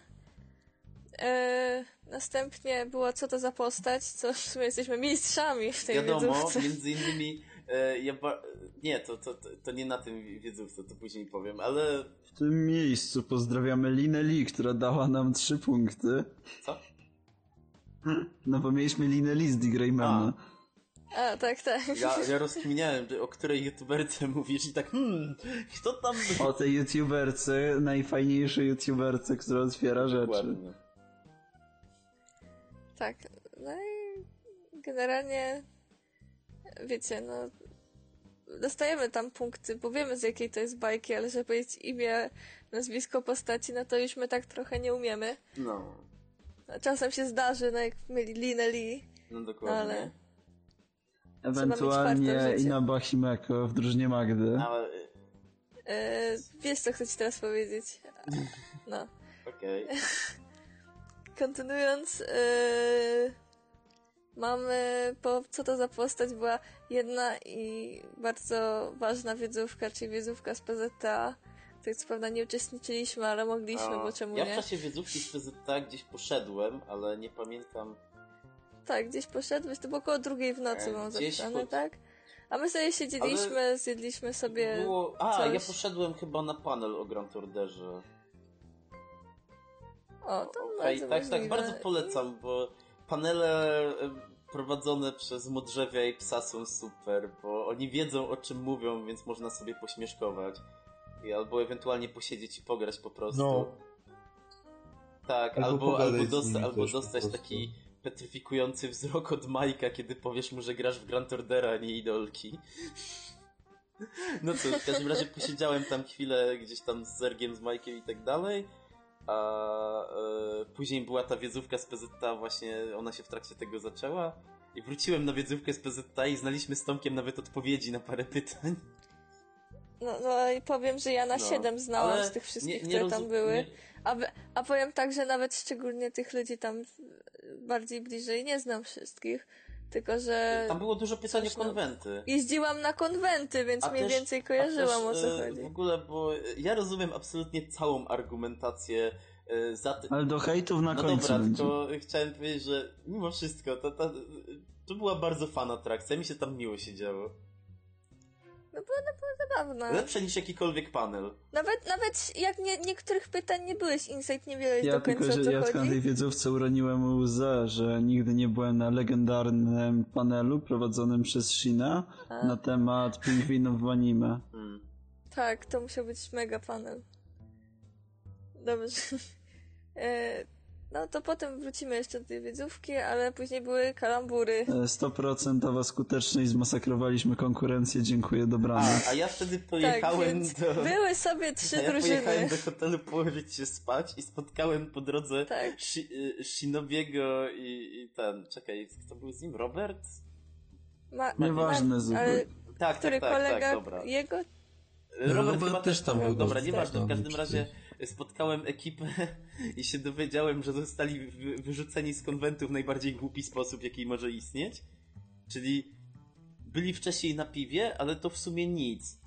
E, następnie było co to za postać, co w sumie jesteśmy mistrzami w tej Wiadomo, wiedzówce. między innymi e, ja ba... Nie, to, to, to, to nie na tym wiedzówce, to później powiem, ale... W tym miejscu pozdrawiamy Linę Lee, która dała nam trzy punkty. Co? No bo mieliśmy Linę Lee z D-Greymana. A, tak, tak. Ja, ja rozkminiałem, że o której youtuberce mówisz i tak, hmm, kto tam... O tej youtuberce, najfajniejszej youtuberce, która otwiera rzeczy. Dokładnie. Tak. No i generalnie wiecie, no dostajemy tam punkty, bo wiemy z jakiej to jest bajki, ale żeby powiedzieć imię, nazwisko postaci, no to już my tak trochę nie umiemy. No, Czasem się zdarzy, no jak mieli Linę Lee, no no dokładnie. ale Ewentualnie czwarte w życiu. Inaba Himeko w drużynie Magdy. Ale, e, wiesz co chcę ci teraz powiedzieć. No. okej. Kontynuując, yy, mamy, po, co to za postać była jedna i bardzo ważna wiedzówka, czyli wiedzówka z PZTA, której co prawda nie uczestniczyliśmy, ale mogliśmy, A, bo czemu Ja w nie? czasie wiedzówki z PZT gdzieś poszedłem, ale nie pamiętam... Tak, gdzieś poszedłeś, to było około drugiej w nocy E, mam zapisane, po- tak? A my sobie siedzieliśmy, zjedliśmy sobie Było... A, coś. ja poszedłem chyba na panel o Grand Orderze. O, to Okej, bardzo tak, tak, bardzo polecam, bo panele prowadzone przez Modrzewia i Psa są super, bo oni wiedzą o czym mówią, więc można sobie pośmieszkować. I albo ewentualnie posiedzieć i pograć po prostu. No. Tak, Albo albo, albo, dosta- albo dostać prostu. taki petryfikujący wzrok od Majka, kiedy powiesz mu, że grasz w Grand Ordera, a nie idolki. No cóż, w każdym razie posiedziałem tam chwilę gdzieś tam z Zergiem, z Majkiem i tak dalej. A e, później była ta wiedzówka z PZTA, właśnie ona się w trakcie tego zaczęła. I wróciłem na wiedzówkę z PZTA i znaliśmy z Tomkiem nawet odpowiedzi na parę pytań. No, no i powiem, że ja na No, 7 znałam z tych wszystkich, nie- nie które tam były. nie- A, a powiem tak, że nawet szczególnie tych ludzi tam bardziej bliżej nie znam wszystkich. Tylko, że Tam było dużo pytań o no. konwenty. jeździłam na konwenty, więc A mniej też- więcej a kojarzyłam też, o co e, chodzi. W ogóle, bo ja rozumiem absolutnie całą argumentację e, za tym. Ale do hejtów na no końcu dobra, tylko chciałem powiedzieć, że mimo wszystko to, to, to była bardzo fan atrakcja, mi się tam miło No było naprawdę zabawne. Lepsze niż jakikolwiek panel. Nawet, nawet jak nie, niektórych pytań nie byłeś insight, nie wiedziałeś Ja do końca tylko, że co ja tylko na tej wiedzówce uroniłem łzę, że nigdy nie byłem na legendarnym panelu prowadzonym przez Shina A. na temat pingwinów w anime. Hmm. Tak, to musiał być mega panel. Dobrze. E, no to potem wrócimy jeszcze do tej wiedzówki, ale później były kalambury. E, 100% skuteczność zmasakrowaliśmy konkurencję, dziękuję, dobranoc. A, a ja wtedy Tak, pojechałem więc do... były sobie trzy ja pojechałem drużyny. do hotelu położyć się spać i spotkałem po drodze Tak. Shi- y, Shinobiego i, i ten, czekaj, kto był z nim? Robert? Ma, Nieważne, ma, ale Tak, który tak, tak, kolega tak, dobra. jego? Robert, Robert chyba też tam był. Dobra, Tak, nieważne, w każdym razie spotkałem ekipę i się dowiedziałem, że zostali wy- wyrzuceni z konwentu w najbardziej głupi sposób, jaki może istnieć. Czyli byli wcześniej na piwie, ale to w sumie nic.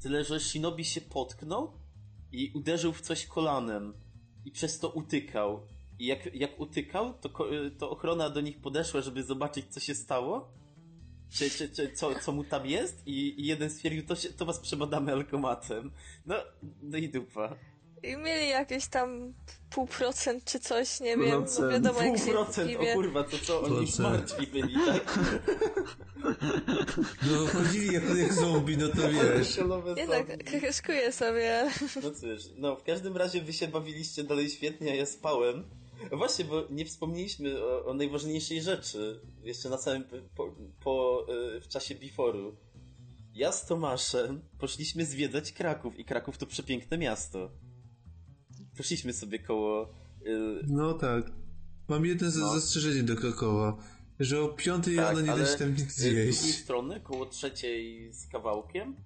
Tyle, że Shinobi się potknął i uderzył w coś kolanem i przez to utykał. I jak, jak utykał, to, to ochrona do nich podeszła, żeby zobaczyć, co się stało. Czy, czy, czy co, co mu tam jest? I, i jeden stwierdził, to, się, to was przebadamy alkomatem. No, no i dupa. I mieli jakieś tam pół procent czy coś, nie wiem. No Procent. wiadomo jak Pół się procent, o kurwa, to co, oni martwi byli, tak? No chodzili jak, jak zombie, no to wiesz. Nie zombie. tak, kryszkuję sobie. No cóż, no w każdym razie wy się bawiliście dalej świetnie, a ja spałem. No Właśnie, bo nie wspomnieliśmy o, o najważniejszej rzeczy. Jeszcze na samym, po, po, y, w czasie before'u. Ja z Tomaszem poszliśmy zwiedzać Kraków i Kraków to przepiękne miasto. Poszliśmy sobie koło... y, No tak. Mam jedno No. zastrzeżenie do Krakowa. że o piątej rano nie da się tam nic y, z drugiej zjeść. strony, koło trzeciej z kawałkiem,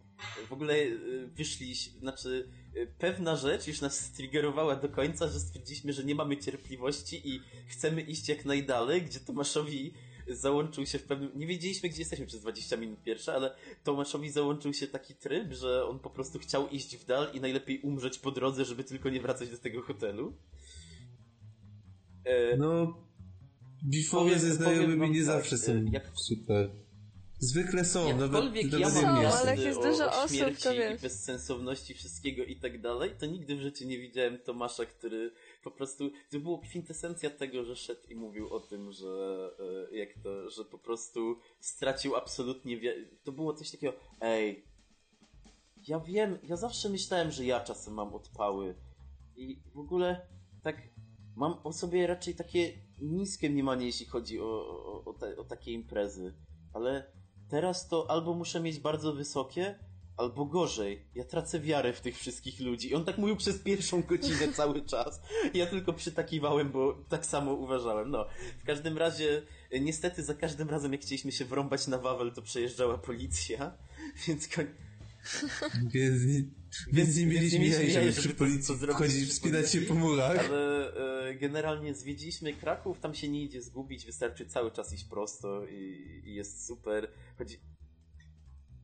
w ogóle y, wyszliśmy, znaczy y, pewna rzecz już nas striggerowała do końca, że stwierdziliśmy, że nie mamy cierpliwości i chcemy iść jak najdalej, gdzie Tomaszowi załączył się w pewnym... Nie wiedzieliśmy, gdzie jesteśmy przez 20 minut pierwsze, ale Tomaszowi załączył się taki tryb, że on po prostu chciał iść w dal i najlepiej umrzeć po drodze, żeby tylko nie wracać do tego hotelu. E, No, bifowe Powiem- ze znajomymi nie tak, zawsze są jak- super. Zwykle są, nawet, Jakkolwiek nawet ja ja mam ale jak jest o, dużo o osób, śmierci to i wiesz. bezsensowności wszystkiego i tak dalej, to nigdy w życiu nie widziałem Tomasza, który po prostu, to było kwintesencja tego, że szedł i mówił o tym, że e, jak to, że po prostu stracił absolutnie to było coś takiego, ej, ja wiem, ja zawsze myślałem, że ja czasem mam odpały i w ogóle tak mam o sobie raczej takie niskie mniemanie, jeśli chodzi o, o, o, te, o takie imprezy, ale teraz to albo muszę mieć bardzo wysokie, albo gorzej. Ja tracę wiarę w tych wszystkich ludzi. I on tak mówił przez pierwszą godzinę cały czas. Ja tylko przytakiwałem, bo tak samo uważałem. No, w każdym razie, niestety za każdym razem, jak chcieliśmy się wrąbać na Wawel, to przejeżdżała policja, więc koń... Więc, nie- więc nie mieliśmy jaj, żeby przy policji chodzić, wspinać się po murach. Ale e, generalnie zwiedziliśmy Kraków, tam się nie idzie zgubić, wystarczy cały czas iść prosto i, i jest super. Chodzi...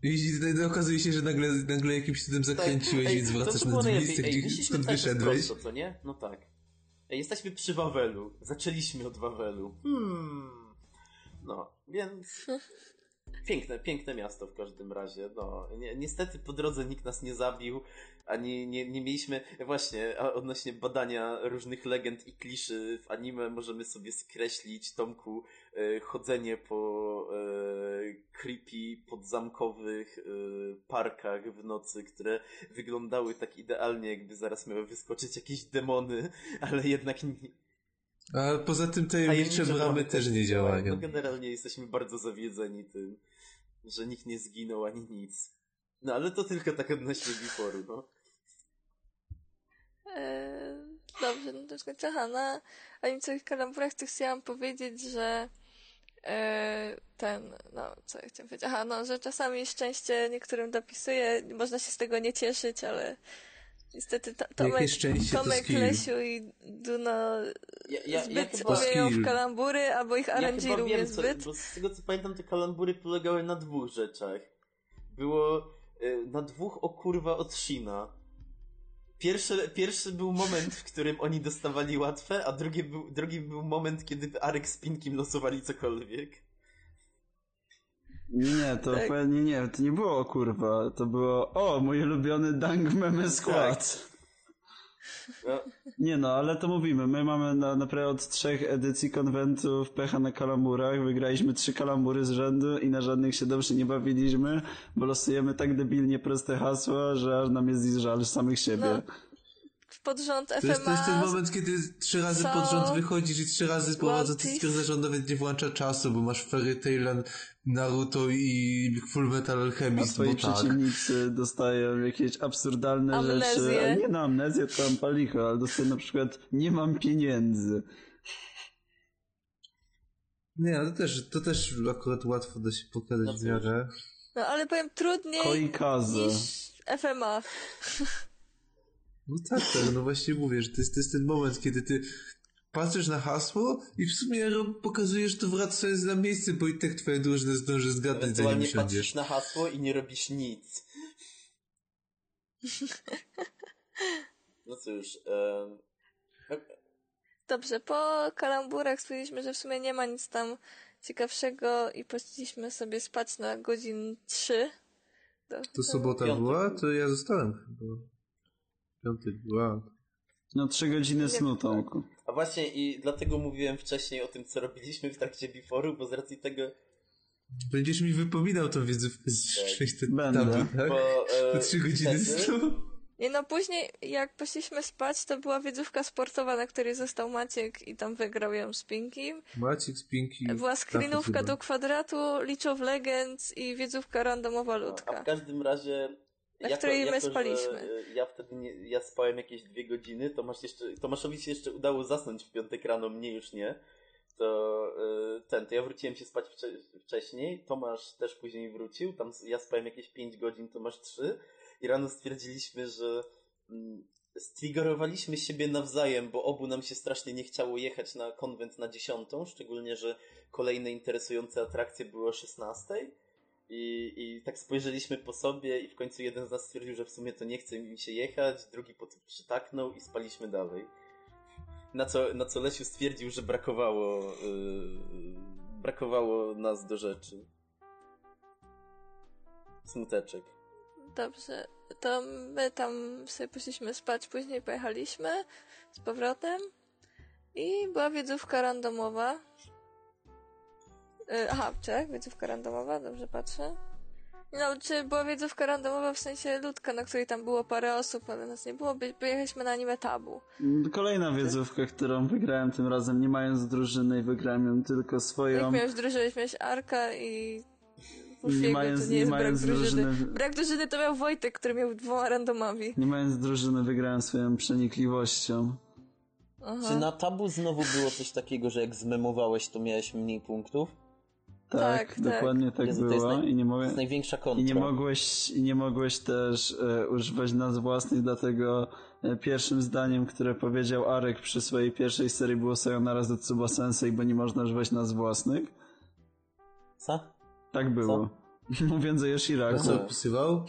I no, okazuje się, że nagle, nagle jakimś cudem zakręciłeś, Ej, więc to- wracasz to na miejsce, Ej, gdzie, skąd wyszedłeś. Prosto, co nie? No tak. Ej, jesteśmy przy Wawelu. Zaczęliśmy od Wawelu. Hmm. No, więc... Piękne, piękne miasto w każdym razie. No, ni niestety po drodze nikt nas nie zabił, ani nie, nie mieliśmy. Właśnie, a odnośnie badania różnych legend i kliszy w anime, możemy sobie skreślić, Tomku, e, chodzenie po e, creepy, podzamkowych e, parkach w nocy, które wyglądały tak idealnie, jakby zaraz miały wyskoczyć jakieś demony, ale jednak nie, A poza tym tajemnicze bramy też nie No działają. generalnie jesteśmy bardzo zawiedzeni tym, że nikt nie zginął ani nic. No ale to tylko tak odnośnie Biforu, no. Eee, dobrze, no to skończę. Aha, na animowych kalamburach to chciałam powiedzieć, że eee, ten, no, co ja chciałam powiedzieć? Aha, no, że czasami szczęście niektórym dopisuje, można się z tego nie cieszyć, ale niestety to, Tomek, szczęście to Tomek skill. Lesiu i Duno Ja, ja, ja zbyt umieją skill. w kalambury, albo ich ja lubię wiem, co, zbyt. bo z tego co pamiętam, te kalambury polegały na dwóch rzeczach. Było y, na dwóch o kurwa od Shina. Pierwszy, pierwszy był moment, w którym oni dostawali łatwe, a drugi był, drugi był moment, kiedy Arek z Pinkim losowali cokolwiek. Nie, to Tak. pewnie nie, to nie było kurwa, to było o, mój ulubiony Dang Meme Skład. No, Nie no, ale to mówimy, my mamy na, naprawdę od trzech edycji konwentów pecha na kalamburach, wygraliśmy trzy kalambury z rzędu i na żadnych się dobrze nie bawiliśmy, bo losujemy tak debilnie proste hasła, że aż nam jest żal samych siebie. No, pod rząd FMA To jest, to jest ten moment, kiedy trzy razy są pod rząd wychodzisz i trzy razy że on nawet nie włącza czasu, bo masz Fairy Tail, Naruto i Full Metal A Alchemist, twoi bo tak. przeciwnicy dostają jakieś absurdalne Amnezję. rzeczy, a nie na amnezję, to mam palicho, ale dostają na przykład nie mam pieniędzy. Nie, no to też, to też akurat łatwo da się pokazać No w miarę. No ale powiem trudniej Koikaze. niż FMA. No tak, tak, no właśnie mówię, że to jest, to jest ten moment, kiedy ty patrzysz na hasło i w sumie pokazujesz, że to wraca jest na miejsce, bo i tak twoja drużyna zdąży zgadnąć, zanim ewentualnie siądziesz. patrzysz na hasło i nie robisz nic. No cóż, em, Dobrze, po kalamburach stwierdziliśmy, że w sumie nie ma nic tam ciekawszego i poszliśmy sobie spać na godzin 3. Do, To sobota Piątek. była? To ja zostałem chyba. Piątek była. No trzy godziny snu, Tomku. A właśnie i dlatego mówiłem wcześniej o tym, co robiliśmy w trakcie Biforu, bo z racji tego, Będziesz mi wypominał tą wiedzę w te Będę. tabli, tak? bo e, Po trzy godziny wtedy- snu. Nie no, później jak poszliśmy spać, to była wiedzówka sportowa, na której został Maciek i tam wygrał ją z Pinkim. Maciek z Pinki. Była screenówka do kwadratu, League of Legends i wiedzówka randomowa A ludka. w każdym razie. Na której my spaliśmy. e, ja wtedy nie, ja spałem jakieś dwie godziny, Tomasz jeszcze, Tomaszowi się jeszcze udało zasnąć w piątek rano, mnie już nie. to y, ten, to ja wróciłem się spać wcze- wcześniej, Tomasz też później wrócił, tam ja spałem jakieś 5 godzin, Tomasz 3 i rano stwierdziliśmy, że mm, striggerowaliśmy siebie nawzajem, bo obu nam się strasznie nie chciało jechać na konwent na 10, szczególnie, że kolejne interesujące atrakcje były o 16 i, i tak spojrzeliśmy po sobie i w końcu jeden z nas stwierdził, że w sumie to nie chce mi się jechać, drugi potem przytaknął i spaliśmy dalej. Na co, na co Lesiu stwierdził, że brakowało, yy, brakowało nas do rzeczy. Smuteczek. Dobrze, to my tam sobie poszliśmy spać, później pojechaliśmy z powrotem i była wiedzówka randomowa. Y, Aha, tak, wiedzówka randomowa, dobrze patrzę. No, czy była wiedzówka randomowa w sensie ludka, na której tam było parę osób, ale nas nie było, by- pojechaliśmy na anime tabu. Kolejna wiedzówka, którą wygrałem tym razem, nie mając drużyny i wygrałem ją tylko swoją. Jak miałeś drużynę, miałeś Arka i Nie Fufiego, mając, to nie nie jest brak mając drużyny. drużyny, Brak drużyny to miał Wojtek, który miał dwoma randomami. nie mając drużyny wygrałem swoją przenikliwością. Aha. Czy na tabu znowu było coś takiego, że jak zmemowałeś, to miałeś mniej punktów? Tak, Tak, tak. dokładnie tak Jezu, to jest było naj- i nie To jest największa kontra. I nie mogłeś, i nie mogłeś też e, używać nazw własnych, dlatego e, pierwszym zdaniem, które powiedział Arek przy swojej pierwszej serii było Sayonara do Tsuba Sensei, bo nie można używać nazw własnych. Co? Tak było. Mówiąc o Yoshiraku. Co opisywał?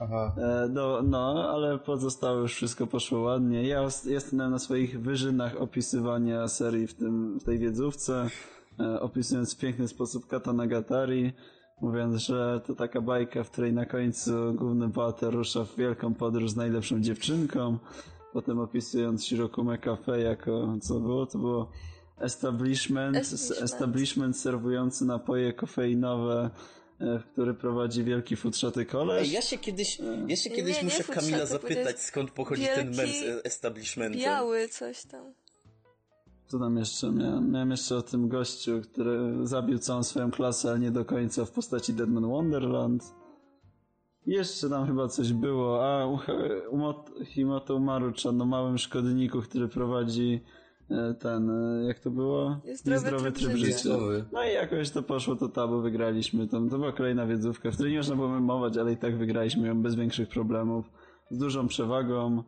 Aha. E, no, no, ale pozostałe już wszystko poszło ładnie. Ja jestem na swoich wyżynach opisywania serii w, tym, w tej wiedzówce, opisując w piękny sposób Kata Nagatari, mówiąc, że to taka bajka, w której na końcu główny bohater rusza w wielką podróż z najlepszą dziewczynką, potem opisując Shirokume Cafe jako, co było? To było establishment, Establishment. establishment serwujący napoje kofeinowe, e, który prowadzi wielki futrzaty koleś. Ej, ja się kiedyś, ja się Nie, kiedyś nie muszę futrzaty, Kamila zapytać, skąd pochodzi ten mem z e, establishmentem. Biały coś tam. Co tam jeszcze miałem? Miałem jeszcze o tym gościu, który zabił całą swoją klasę, ale nie do końca w postaci Deadman Wonderland. Jeszcze tam chyba coś było. A, Himoto Umaru-chan, no małym szkodniku, który prowadzi e, ten, e, jak to było? Niezdrowy tryb życia. Zdrowy. No i jakoś to poszło, to tabu, wygraliśmy tam. To była kolejna wiedzówka, w której nie można było memować, ale i tak wygraliśmy ją bez większych problemów. Z dużą przewagą.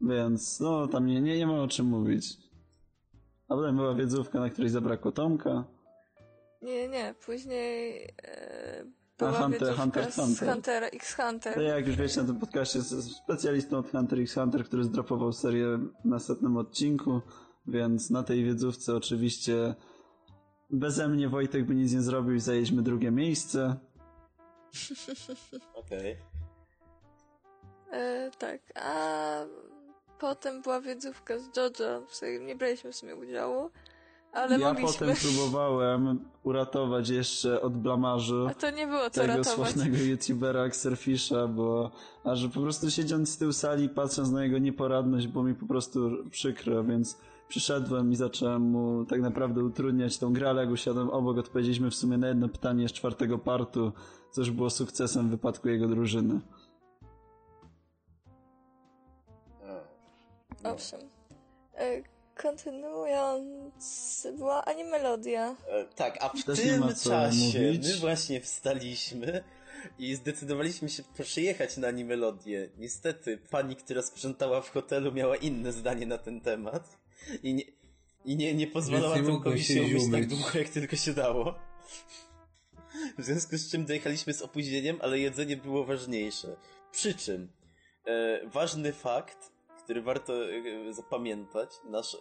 Więc, no, tam nie, nie, nie ma o czym mówić. A potem była wiedzówka, na której zabrakło Tomka. Nie, nie, później e, A, była Hunter- wiedzówka Hunter, z Hunter. Huntera, X Hunter. To jak już wiecie na tym podcaście, jestem specjalistą od Hunter x Hunter, który zdropował serię na setnym odcinku, więc na tej wiedzówce oczywiście beze mnie Wojtek by nic nie zrobił i zajęliśmy drugie miejsce. Okej. E, tak, a potem była wiedzówka z JoJo, w której nie braliśmy w sumie udziału, ale ja mogliśmy. potem próbowałem uratować jeszcze od blamażu A to nie było co tego ratować. sławnego youtubera Axelfisha, bo a że po prostu siedząc z tyłu sali, patrząc na jego nieporadność, było mi po prostu przykro, więc przyszedłem i zacząłem mu tak naprawdę utrudniać tą grę, ale jak usiadłem obok, odpowiedzieliśmy w sumie na jedno pytanie z czwartego partu, co już było sukcesem w wypadku jego drużyny. Owszem. E, kontynuując, była animelodia. E, Tak, a w Też tym czasie mówić. my właśnie wstaliśmy i zdecydowaliśmy się przyjechać na Animelodię. Niestety, pani, która sprzątała w hotelu miała inne zdanie na ten temat i nie, i nie, nie pozwalała Tomkowi się się umyć tak długo, jak tylko się dało. W związku z czym dojechaliśmy z opóźnieniem, ale jedzenie było ważniejsze. Przy czym e, ważny fakt, który warto e, zapamiętać, nasz e,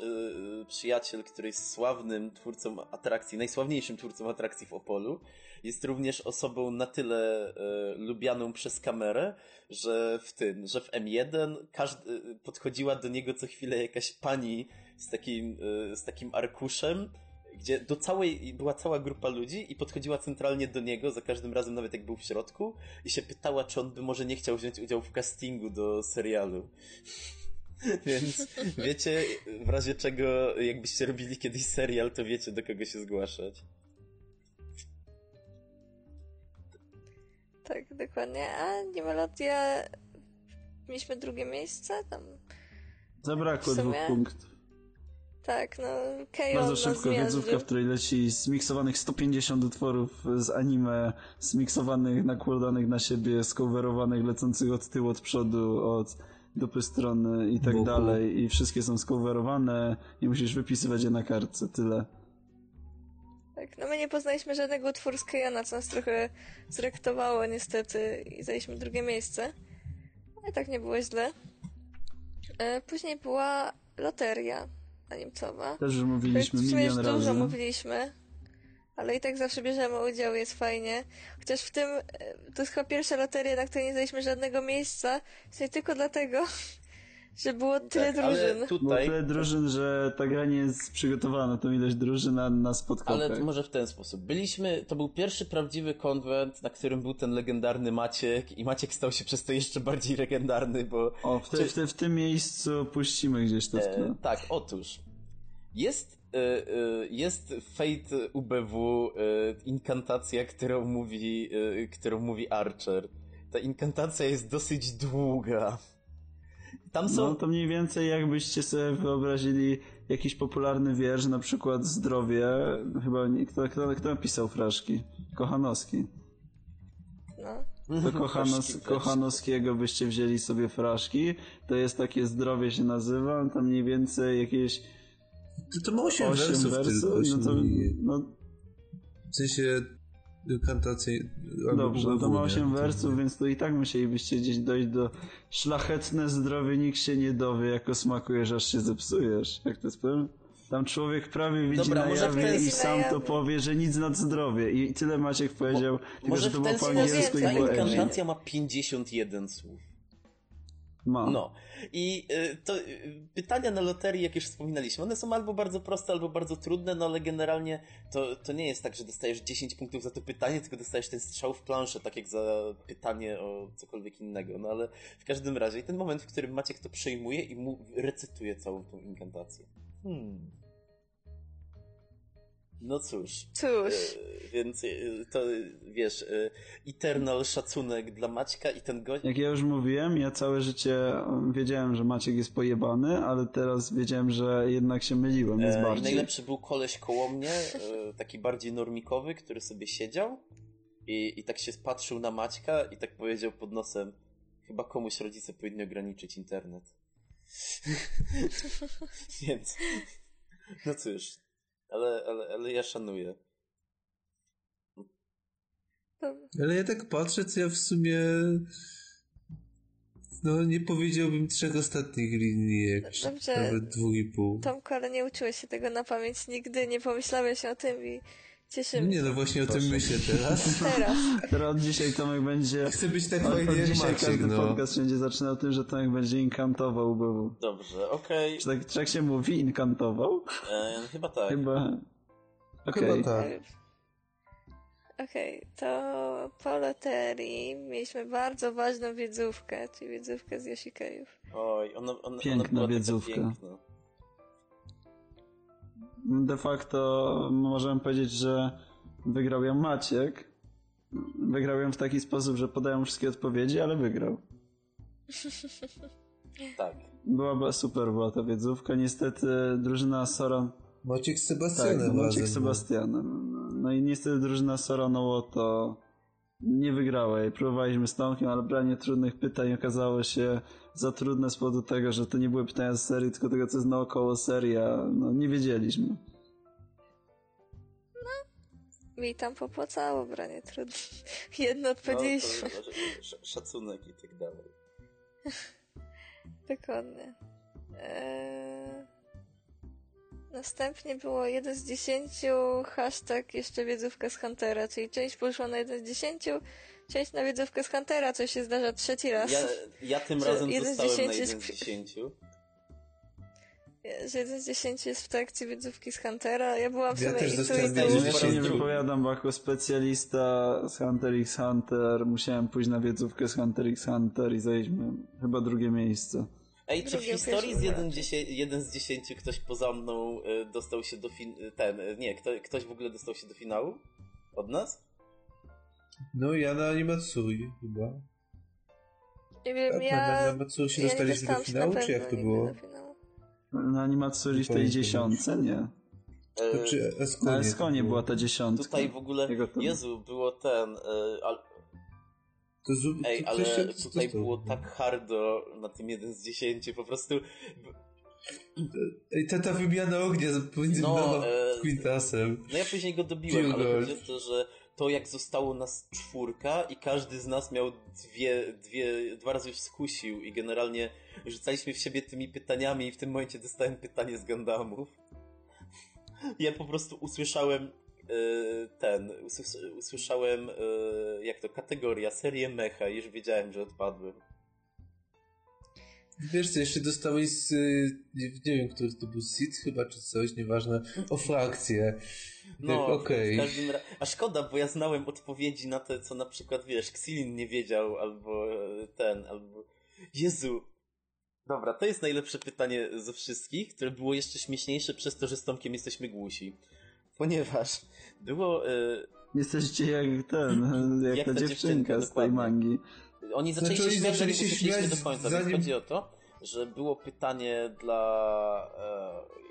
przyjaciel, który jest sławnym twórcą atrakcji, najsławniejszym twórcą atrakcji w Opolu, jest również osobą na tyle e, lubianą przez kamerę, że w tym, że w M1 każdy, e, podchodziła do niego co chwilę jakaś pani z takim, e, z takim arkuszem, gdzie do całej, była cała grupa ludzi i podchodziła centralnie do niego za każdym razem, nawet jak był w środku i się pytała, czy on by może nie chciał wziąć udziału w castingu do serialu. Więc wiecie, w razie czego, jakbyście robili kiedyś serial, to wiecie, do kogo się zgłaszać. Tak, dokładnie. A animelodia... Mieliśmy drugie miejsce tam. Zabrakło sumie? dwóch punktów. Tak, no, Keio Bardzo szybko wiedzówka, w której leci zmiksowanych 150 utworów z anime, zmiksowanych, nakładanych na siebie, skowerowanych, lecących od tyłu, od przodu, od dupy strony i tak Boku. dalej. I wszystkie są skowerowane i musisz wypisywać je na kartce. Tyle. Tak, no my nie poznaliśmy żadnego utworu z Kejana, co nas trochę zrektowało niestety i zajęliśmy drugie miejsce. Ale tak nie było źle. E, Później była loteria animcowa. Też już mówiliśmy milion dużo razy. mówiliśmy, ale i tak zawsze bierzemy udział, jest fajnie. Chociaż w tym, e, to jest chyba pierwsza loteria, na której nie zajęliśmy żadnego miejsca, w tylko dlatego, że było tyle Tak, ale drużyn. Było tutaj, tyle drużyn, że ta gra nie jest przygotowana, tą ilość drużyn na, na ale to może w ten sposób. Byliśmy, to był pierwszy prawdziwy konwent, na którym był ten legendarny Maciek i Maciek stał się przez to jeszcze bardziej legendarny, bo... O, w, te, Czy- w, te, w tym miejscu puścimy gdzieś to w tle. E, tak, otóż jest, jest Fate UBW e, inkantacja, którą mówi, którą mówi Archer. Ta inkantacja jest dosyć długa. Tam są... No to mniej więcej jakbyście sobie wyobrazili jakiś popularny wiersz, na przykład Zdrowie, chyba nie, kto, kto, kto napisał fraszki? Kochanowski. No. To Kochanos. Kochanowskiego byście wzięli sobie fraszki, to jest takie Zdrowie się nazywa, tam mniej więcej jakieś To, to ma 8, 8 wersów, wersów, tylko. no to, no W sensie kantacji... dobrze, no to ma 8 wersów, więc to i tak musielibyście gdzieś dojść do szlachetne zdrowie, nikt się nie dowie, jako smakujesz, aż się zepsujesz. Jak to jest powiem? Tam człowiek prawie widzi Dobra, na jawie i sam to powie, że nic nad zdrowie. I tyle Maciek powiedział, tylko Może że to było po angielsku i edgy. inkantacja ma 51 słów. Ma. No. I y, to y, pytania na loterii, jak już wspominaliśmy, one są albo bardzo proste, albo bardzo trudne, no ale generalnie to, to nie jest tak, że dostajesz 10 punktów za to pytanie, tylko dostajesz ten strzał w planszę, tak jak za pytanie o cokolwiek innego. No ale w każdym razie, i ten moment, w którym Maciek to przejmuje i mu recytuje całą tą inkantację. Hmm. No cóż. Cóż. E, Więc e, to, wiesz, e, eternal szacunek dla Maćka i ten gość... Jak ja już mówiłem, ja całe życie wiedziałem, że Maciek jest pojebany, ale teraz wiedziałem, że jednak się myliłem, jest bardziej. najlepszy był koleś koło mnie, e, taki bardziej normikowy, który sobie siedział i, i tak się patrzył na Maćka i tak powiedział pod nosem chyba komuś rodzice powinni ograniczyć internet. Więc, no cóż, ale, ale, ale ja szanuję. Ale ja tak patrzę, to ja w sumie... No, nie powiedziałbym trzech ostatnich linijek, Dobrze. nawet dwóch i pół. Tomku, ale nie uczyłeś się tego na pamięć nigdy, nie pomyślałeś o tym i cieszymy Nie, no właśnie o tym myślę teraz. Teraz. Teraz od dzisiaj Tomek będzie... Chcę być tak fajny jak dzisiaj Maciek, każdy no. podcast będzie zaczynał tym, że Tomek będzie inkantował BW. Dobrze, okej. Czy tak, czy tak się mówi? Inkantował? E, Chyba tak. Chyba... Okej. Chyba tak. Okej, to po loterii mieliśmy bardzo ważną wiedzówkę, czyli wiedzówkę z Yoshikejów. Oj, ona, ona, Piękna ona była taka wiedzówka. piękna. De facto możemy powiedzieć, że wygrał ją Maciek. Wygrał ją w taki sposób, że podają wszystkie odpowiedzi, ale wygrał. Tak. Była była super, była ta wiedzówka. Niestety drużyna Soran... Maciek z Tak, Sebastianem Maciek razem. z Sebastianem. No i niestety drużyna Soranowo to nie wygrała jej. Próbowaliśmy z Tomkiem, ale branie trudnych pytań okazało się za trudne z powodu tego, że to nie były pytania z serii, tylko tego, co jest naokoło seria. No nie wiedzieliśmy. Mi tam popłacało branie trudno. Jedno No, to, odpowiedzieliśmy. sz- szacunek i tak dalej. Dokładnie. Eee... Następnie było 1 z 10, hashtag jeszcze wiedzówka z Huntera, czyli część poszła na 1 z 10, część na wiedzówkę z Huntera, co się zdarza trzeci raz. Ja, ja tym Że razem jeden z zostałem na 10 jeden jest- z 10. Że 1 z 10 jest w trakcie wiedzówki z Huntera, ja byłam w Ja sumie też i tu i na tu. jeden z Ja się nie 10. wypowiadam, bo jako specjalista z Hunter x Hunter musiałem pójść na wiedzówkę z Hunter x Hunter i zajęliśmy chyba drugie miejsce. Ej, czy w historii z pierwsze 1, 10, 1 z 10 ktoś poza mną e, dostał się do fin... ten, e, nie, kto, ktoś w ogóle dostał się do finału? Od nas? No ja na Animatsuri chyba. Nie wiem, Tak, ja... na, na Matsuri się ja dostaliśmy do się finału, czy jak to było? Na Animatsuri w tej dziesiątce? Nie. E, Znaczy, Eskonie. Na Eskonie to była ta dziesiątka. Tutaj w ogóle, to- Jezu, było ten, e, al, To zu- ej, to ale jak- tutaj to- to- było tak hardo na tym 1 z 10, po prostu, Ej, ta, ta wymiana ognia pomiędzy No, mną a e, Quintasem. no ja później go dobiłem, ale Pierdol. chodzi o to, że to jak zostało nas czwórka i każdy z nas miał dwie, dwie, dwa razy już skusił i generalnie rzucaliśmy w siebie tymi pytaniami i w tym momencie dostałem pytanie z Gundamów. Ja po prostu usłyszałem e, ten, usłys- usłyszałem e, jak to, kategoria, serię mecha i już wiedziałem, że odpadłem. Wiesz co, jeszcze dostałeś z, y, nie, nie wiem, który to był Seed chyba, czy coś, nieważne, o frakcję. No, Okej. w każdym razie. A szkoda, bo ja znałem odpowiedzi na to, co na przykład, wiesz, Xilin nie wiedział, albo e, ten, albo... Jezu! Dobra, to jest najlepsze pytanie ze wszystkich, które było jeszcze śmieszniejsze przez to, że z Tomkiem jesteśmy głusi. Ponieważ było... E, Jesteście jak ten, jak, Jak ta ta dziewczynka dziewczynka, z tej dokładnie. mangi. Oni zaczęli Znaczy, się śmiać, zaczęli się śmiać, do końca, zanim- więc chodzi o to, że było pytanie dla...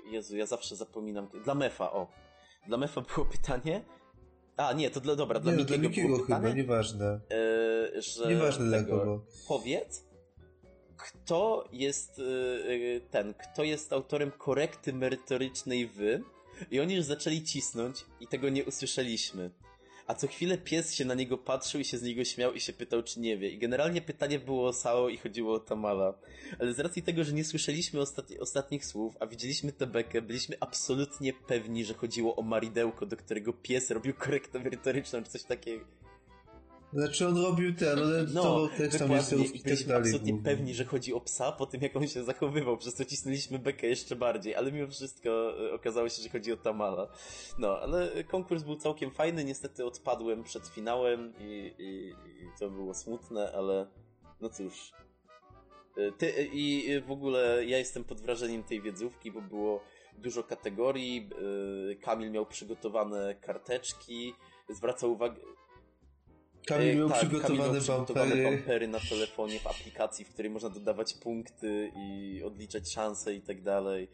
E, Jezu, ja zawsze zapominam. Dla Mefa, o. Dla Mefa było pytanie... A, nie, to dla, dobra, dla Nie, dla Mikiego było chyba, pytanie. nieważne. e, że Nieważne dla tego, kogo. Powiedz, kto jest e, e, ten, kto jest autorem korekty merytorycznej wy i oni już zaczęli cisnąć i tego nie usłyszeliśmy. A co chwilę pies się na niego patrzył i się z niego śmiał i się pytał, czy nie wie. I generalnie pytanie było o Sao i chodziło o Tamala. Ale z racji tego, że nie słyszeliśmy ostatni, ostatnich słów, a widzieliśmy tę bekę, byliśmy absolutnie pewni, że chodziło o Maridełko, do którego pies robił korektę merytoryczną, czy coś takiego. Znaczy on robił ten, on No, to tekst tam jest i tak dalej. absolutnie pewni, że chodzi o psa po tym, jak on się zachowywał, przez co cisnęliśmy bekę jeszcze bardziej, ale mimo wszystko e, okazało się, że chodzi o Tamala. No, ale konkurs był całkiem fajny, niestety odpadłem przed finałem i, i, i to było smutne, ale no cóż. E, Ty, I w ogóle ja jestem pod wrażeniem tej wiedzówki, bo było dużo kategorii, e, Kamil miał przygotowane karteczki, zwracał uwagę, Kamil E, miał tak, przygotowane Kamil miał przygotowane na telefonie w aplikacji, w której można dodawać punkty i odliczać szanse i tak dalej.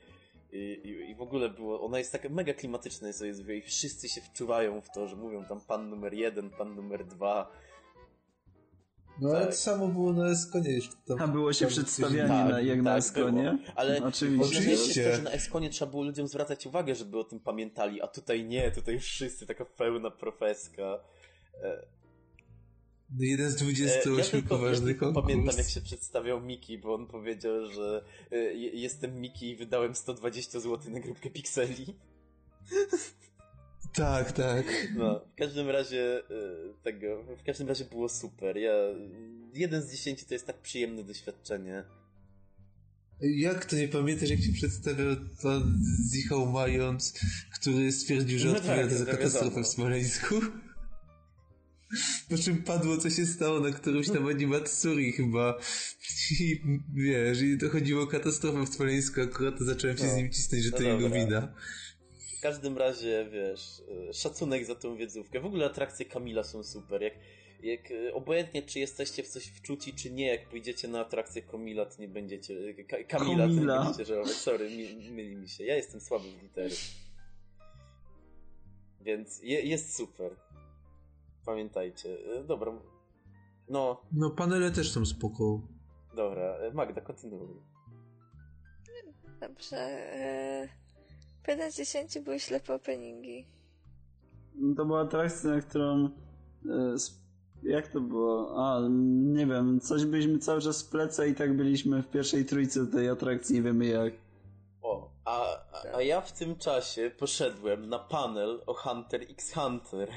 I, i, I w ogóle było, ona jest taka mega klimatyczna jest, jest i wszyscy się wczuwają w to, że mówią tam pan numer jeden, pan numer dwa. No ale tak. to samo było na Eskonie już. Tam, A było się tam przedstawianie Tak, na, jak na tak, Eskonie? było. Ale Oczywiście. Oczywiście. to, że na Eskonie trzeba było ludziom zwracać uwagę, żeby o tym pamiętali, a tutaj nie, tutaj wszyscy taka pełna profeska. No, jeden z E, 28 ja tylko, poważny ja konkurs. pamiętam, jak się przedstawiał Miki, bo on powiedział, że e, je- jestem Miki i wydałem 120 zł na grupkę pikseli. Tak, tak. No, w każdym razie e, tego, w każdym razie było super. Ja, jeden z dziesięciu to jest tak przyjemne doświadczenie. Jak to nie pamiętasz, jak się przedstawiał to Zichał Mając, który stwierdził, że No odpowiada tak, za to katastrofę w Smoleńsku? Po czym padło, co się stało na którymś tam animatsuri chyba. I wiesz, i dochodziło o katastrofę w Smoleńsku, akurat to zacząłem się No. z nim cisnąć, że No to jego dobra. wina. W każdym razie, wiesz, e, szacunek za tą wiedzówkę. W ogóle atrakcje Kamila są super. Jak, jak e, obojętnie, czy jesteście w coś wczuci, czy nie, jak pójdziecie na atrakcję Kamila, to nie będziecie. e, Ka Kamila, to nie Komila. będziecie żałować. Sorry, mi, myli mi się. Ja jestem słaby w litery. Więc je, jest super. Pamiętajcie. E, Dobra. No, No, panele też są spoko. dobra. E, Magda, kontynuuj. Dobrze. E... 1 z 10 były ślepe openingi. To była atrakcja, na którą... e, Jak to było? A, nie wiem, coś byliśmy cały czas w pleca i tak byliśmy w pierwszej trójce tej atrakcji, nie wiemy jak. O, a, a, a ja w tym czasie poszedłem na panel o Hunter x Hunter.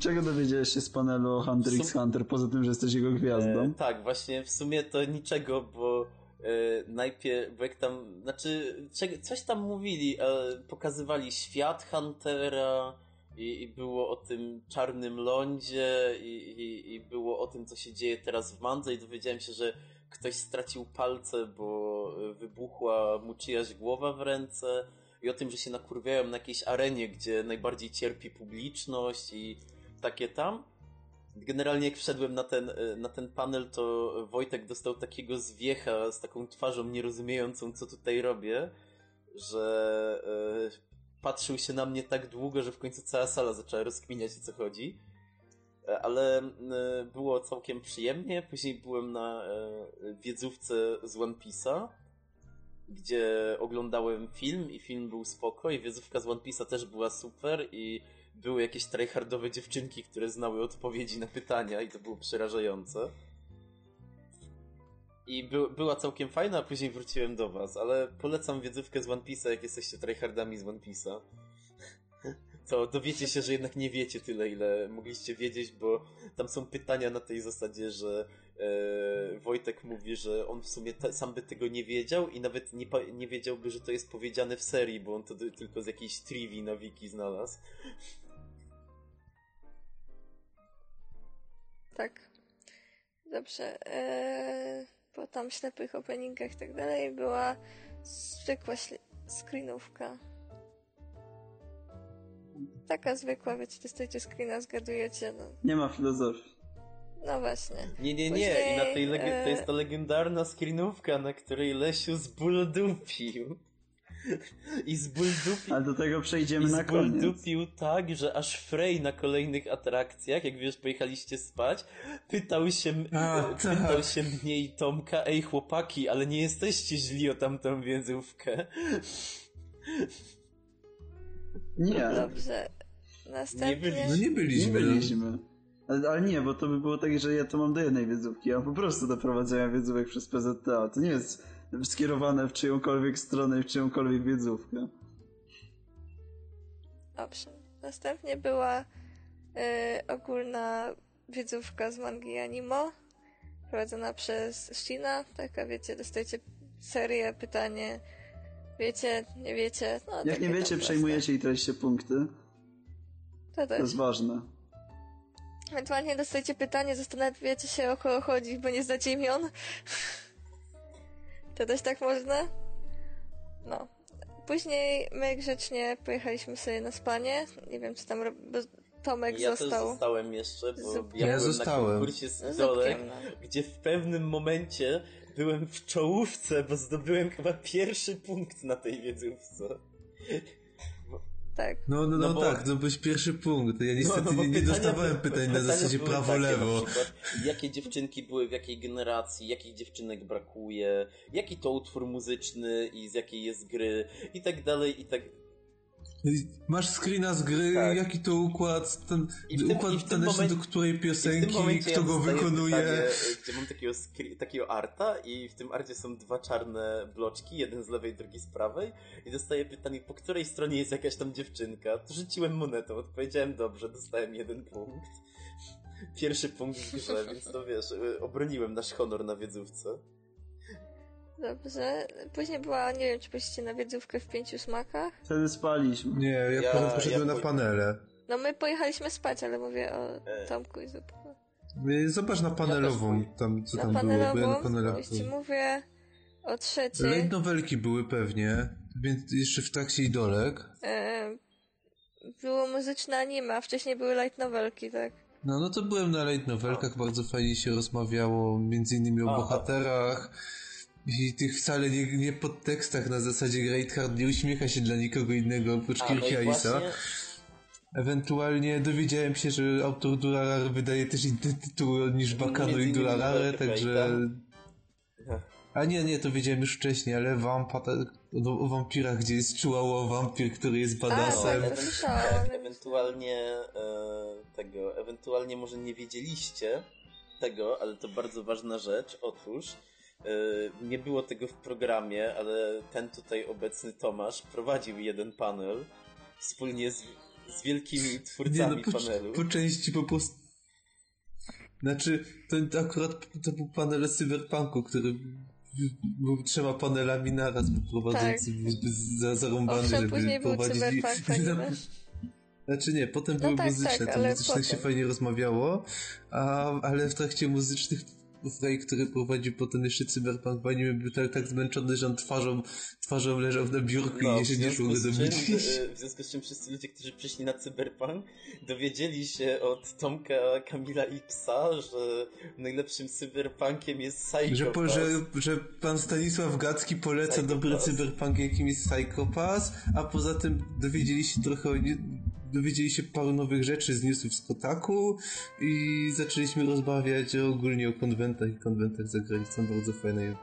Czego dowiedziałeś się z panelu Hunter W x sum- Hunter, poza tym, że jesteś jego gwiazdą? E, tak, właśnie w sumie to niczego, bo e, najpierw, bo jak tam, znaczy, coś tam mówili, e, pokazywali świat Huntera i, i było o tym czarnym lądzie i, i, i było o tym, co się dzieje teraz w Mandze i dowiedziałem się, że ktoś stracił palce, bo wybuchła mu czyjaś głowa w ręce i o tym, że się nakurwiają na jakiejś arenie, gdzie najbardziej cierpi publiczność i takie tam. Generalnie jak wszedłem na ten, e, na ten panel, to Wojtek dostał takiego zwiecha z taką twarzą nierozumiejącą, co tutaj robię, że e, patrzył się na mnie tak długo, że w końcu cała sala zaczęła rozkminiać o co chodzi. E, Ale było całkiem przyjemnie. Później byłem na wiedzówce z One Piece'a, gdzie oglądałem film i film był spoko i wiedzówka z One Piece'a też była super i były jakieś tryhardowe dziewczynki, które znały odpowiedzi na pytania i to było przerażające. I by, była całkiem fajna, a później wróciłem do was, ale polecam wiedzówkę z One Piece'a, jak jesteście tryhardami z One Piece'a. To dowiecie się, że jednak nie wiecie tyle, ile mogliście wiedzieć, bo tam są pytania na tej zasadzie, że e, Wojtek mówi, że on w sumie sam by tego nie wiedział i nawet nie, nie wiedziałby, że to jest powiedziane w serii, bo on to ty- tylko z jakiejś trivi na wiki znalazł. Tak. Dobrze. Eee, po tam ślepych openingach i tak dalej była zwykła screenówka. Taka zwykła, wiecie, dostajecie screena, zgadujecie, no. Nie ma filozofii. No właśnie. Nie, nie, nie, i na tej Później, to e, jest ta legendarna screenówka, na której Lesiu zbuldupił. I zbuldupił. Ale do tego przejdziemy na koniec. zbuldupił tak, że aż Frey na kolejnych atrakcjach, jak wiesz, pojechaliście spać, pytał się, A, e, tak. pytał się mnie i Tomka, ej chłopaki, ale nie jesteście źli o tamtą wiedzówkę. Nie, Dobrze. Następnie... byliśmy. No nie nie byliśmy. byliśmy. Ale, ale nie, bo to by było tak, że ja to mam do jednej wiedzówki. Ja mam po prostu do prowadzenia wiedzówek przez PZTA. To nie jest skierowane w czyjąkolwiek stronę i w czyjąkolwiek wiedzówkę. Dobrze. Następnie była e, ogólna wiedzówka z mangi Animo, prowadzona przez Shina. Taka, wiecie, dostajecie serię, pytanie, wiecie, nie wiecie. No, Jak nie wiecie, przejmujecie i tracicie punkty. To To jest ważne. Ewentualnie dostajecie pytanie, zastanawiacie się o kogo chodzi, bo nie znacie imion. To też tak można? No. Później my grzecznie pojechaliśmy sobie na spanie. Nie wiem, co tam robi, bo Tomek Ja też został zostałem jeszcze, bo Zupkiem. ja Ja byłem zostałem. na konkursie z. No. gdzie w pewnym momencie byłem w czołówce, bo zdobyłem chyba pierwszy punkt na tej wiedzówce. Tak. No, no, no, No bo- tak, to byłeś pierwszy punkt. Ja niestety No, no, nie, nie pytania dostawałem pytań na zasadzie prawo-lewo. Na przykład, jakie dziewczynki były w jakiej generacji, jakich dziewczynek brakuje, jaki to utwór muzyczny i z jakiej jest gry i tak dalej i tak Masz screena z gry, Tak. jaki to układ, ten, tym- układ taneczny momencie- do której piosenki, kto ja go wykonuje. Pytanie, gdzie mam takiego, takiego arta i w tym arcie są dwa czarne bloczki, jeden z lewej, drugi z prawej i dostaję pytanie, po której stronie jest jakaś tam dziewczynka. To rzuciłem monetą, odpowiedziałem dobrze, dostałem jeden punkt. Pierwszy punkt w grze, więc to wiesz, y, obroniłem nasz honor na wiedzówce. Dobrze. Później była, nie wiem, czy poszliście na wiedzówkę w pięciu smakach. Wtedy spaliśmy. Nie, ja, Ja- potem poszedłem ja na panele. No my pojechaliśmy spać, ale mówię o E. Tomku i Zupku. Zobacz na panelową, Ja tam co Na tam było, bo ja na panelową, już ci mówię o trzeciej. Light novelki były pewnie, więc jeszcze w trakcie idolek. E, było muzyczne anime, a wcześniej były light novelki, tak? No, no to byłem na light novelkach, bardzo fajnie się rozmawiało, między innymi o A, bohaterach i tych wcale nie, nie podtekstach na zasadzie Great Heart nie uśmiecha się dla nikogo innego oprócz A, no Kirky i Aisa. właśnie, Ewentualnie dowiedziałem się, że autor Durarara wydaje też inny tytuł niż Bakano i Novelkę także... A nie, nie, to wiedziałem już wcześniej, ale Vampa, o, o wampirach, gdzie jest czułało wampir, który jest A, tak, słyszałam, Tak, ale... ewentualnie e, tego, ewentualnie może nie wiedzieliście tego, ale to bardzo ważna rzecz. Otóż nie było tego w programie, ale ten tutaj obecny Tomasz prowadził jeden panel wspólnie z, z wielkimi Nie twórcami no, po, panelu. po części po prostu... Znaczy, to akurat to był panel Cyberpunku, który był trzema panelami naraz prowadzący Tak. za, zarąbany, Owszem, żeby później był prowadzić... Anime. Znaczy nie, potem No były tak, muzyczne, tak, to ale muzycznych się potem. fajnie rozmawiało, a, ale w trakcie muzycznych Frey, który prowadził potem jeszcze Cyberpunk w anime, był tak, tak zmęczony, że on twarzą, twarzą leżał na biurku i nie nie No, w związku z dowiedzieć. czym, e, w związku z czym wszyscy ludzie, którzy przyszli na Cyberpunk, dowiedzieli się od Tomka, Kamila i Psa, że najlepszym Cyberpunkiem jest Psycho Że, po, że, że pan Stanisław Gacki poleca dobry cyberpunk, jakim jest Psycho Pass, a poza tym dowiedzieli się trochę o nie, dowiedzieli się paru nowych rzeczy z newsów z Kotaku i zaczęliśmy rozmawiać ogólnie o konwentach i konwentach za granicą, bardzo fajnej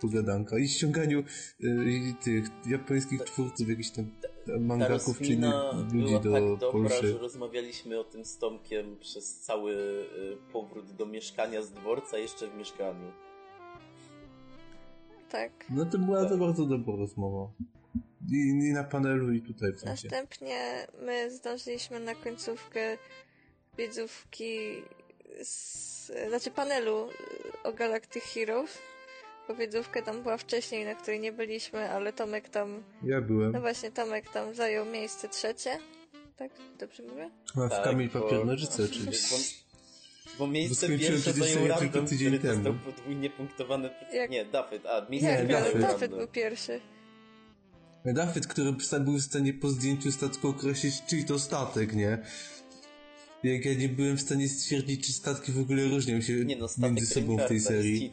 pogadanka i ściąganiu y, tych japońskich twórców, jakichś tam Ta mangaków czy innych ludzi do tak dobra, Polski. że rozmawialiśmy o tym z Tomkiem przez cały y, powrót do mieszkania z dworca, jeszcze w mieszkaniu. Tak. No to była to bardzo dobra rozmowa. I, I na panelu i tutaj w sensie. Następnie my zdążyliśmy na końcówkę wiedzówki z, znaczy panelu y, o Galactic Heroes. Bo wiedzówka tam była wcześniej, na której nie byliśmy, ale Tomek tam, Ja byłem. no właśnie Tomek tam zajął miejsce trzecie. Tak? Dobrze mówię? A w Tak, kamień bo- papier nożyce oczywiście. Bo, miejsce Bo pierwsze zajął random, tydzień który dostał temu. podwójnie punktowane... Jak- Nie, Dafyt, a miejsce Jak, Nie, ale Dafyt. Dafyt był pierwszy. Dafyt, który był w stanie po zdjęciu statku określić, czyj to statek, nie? Jak ja nie byłem w stanie stwierdzić, czy statki w ogóle różnią się Nie no, między sobą w tej serii.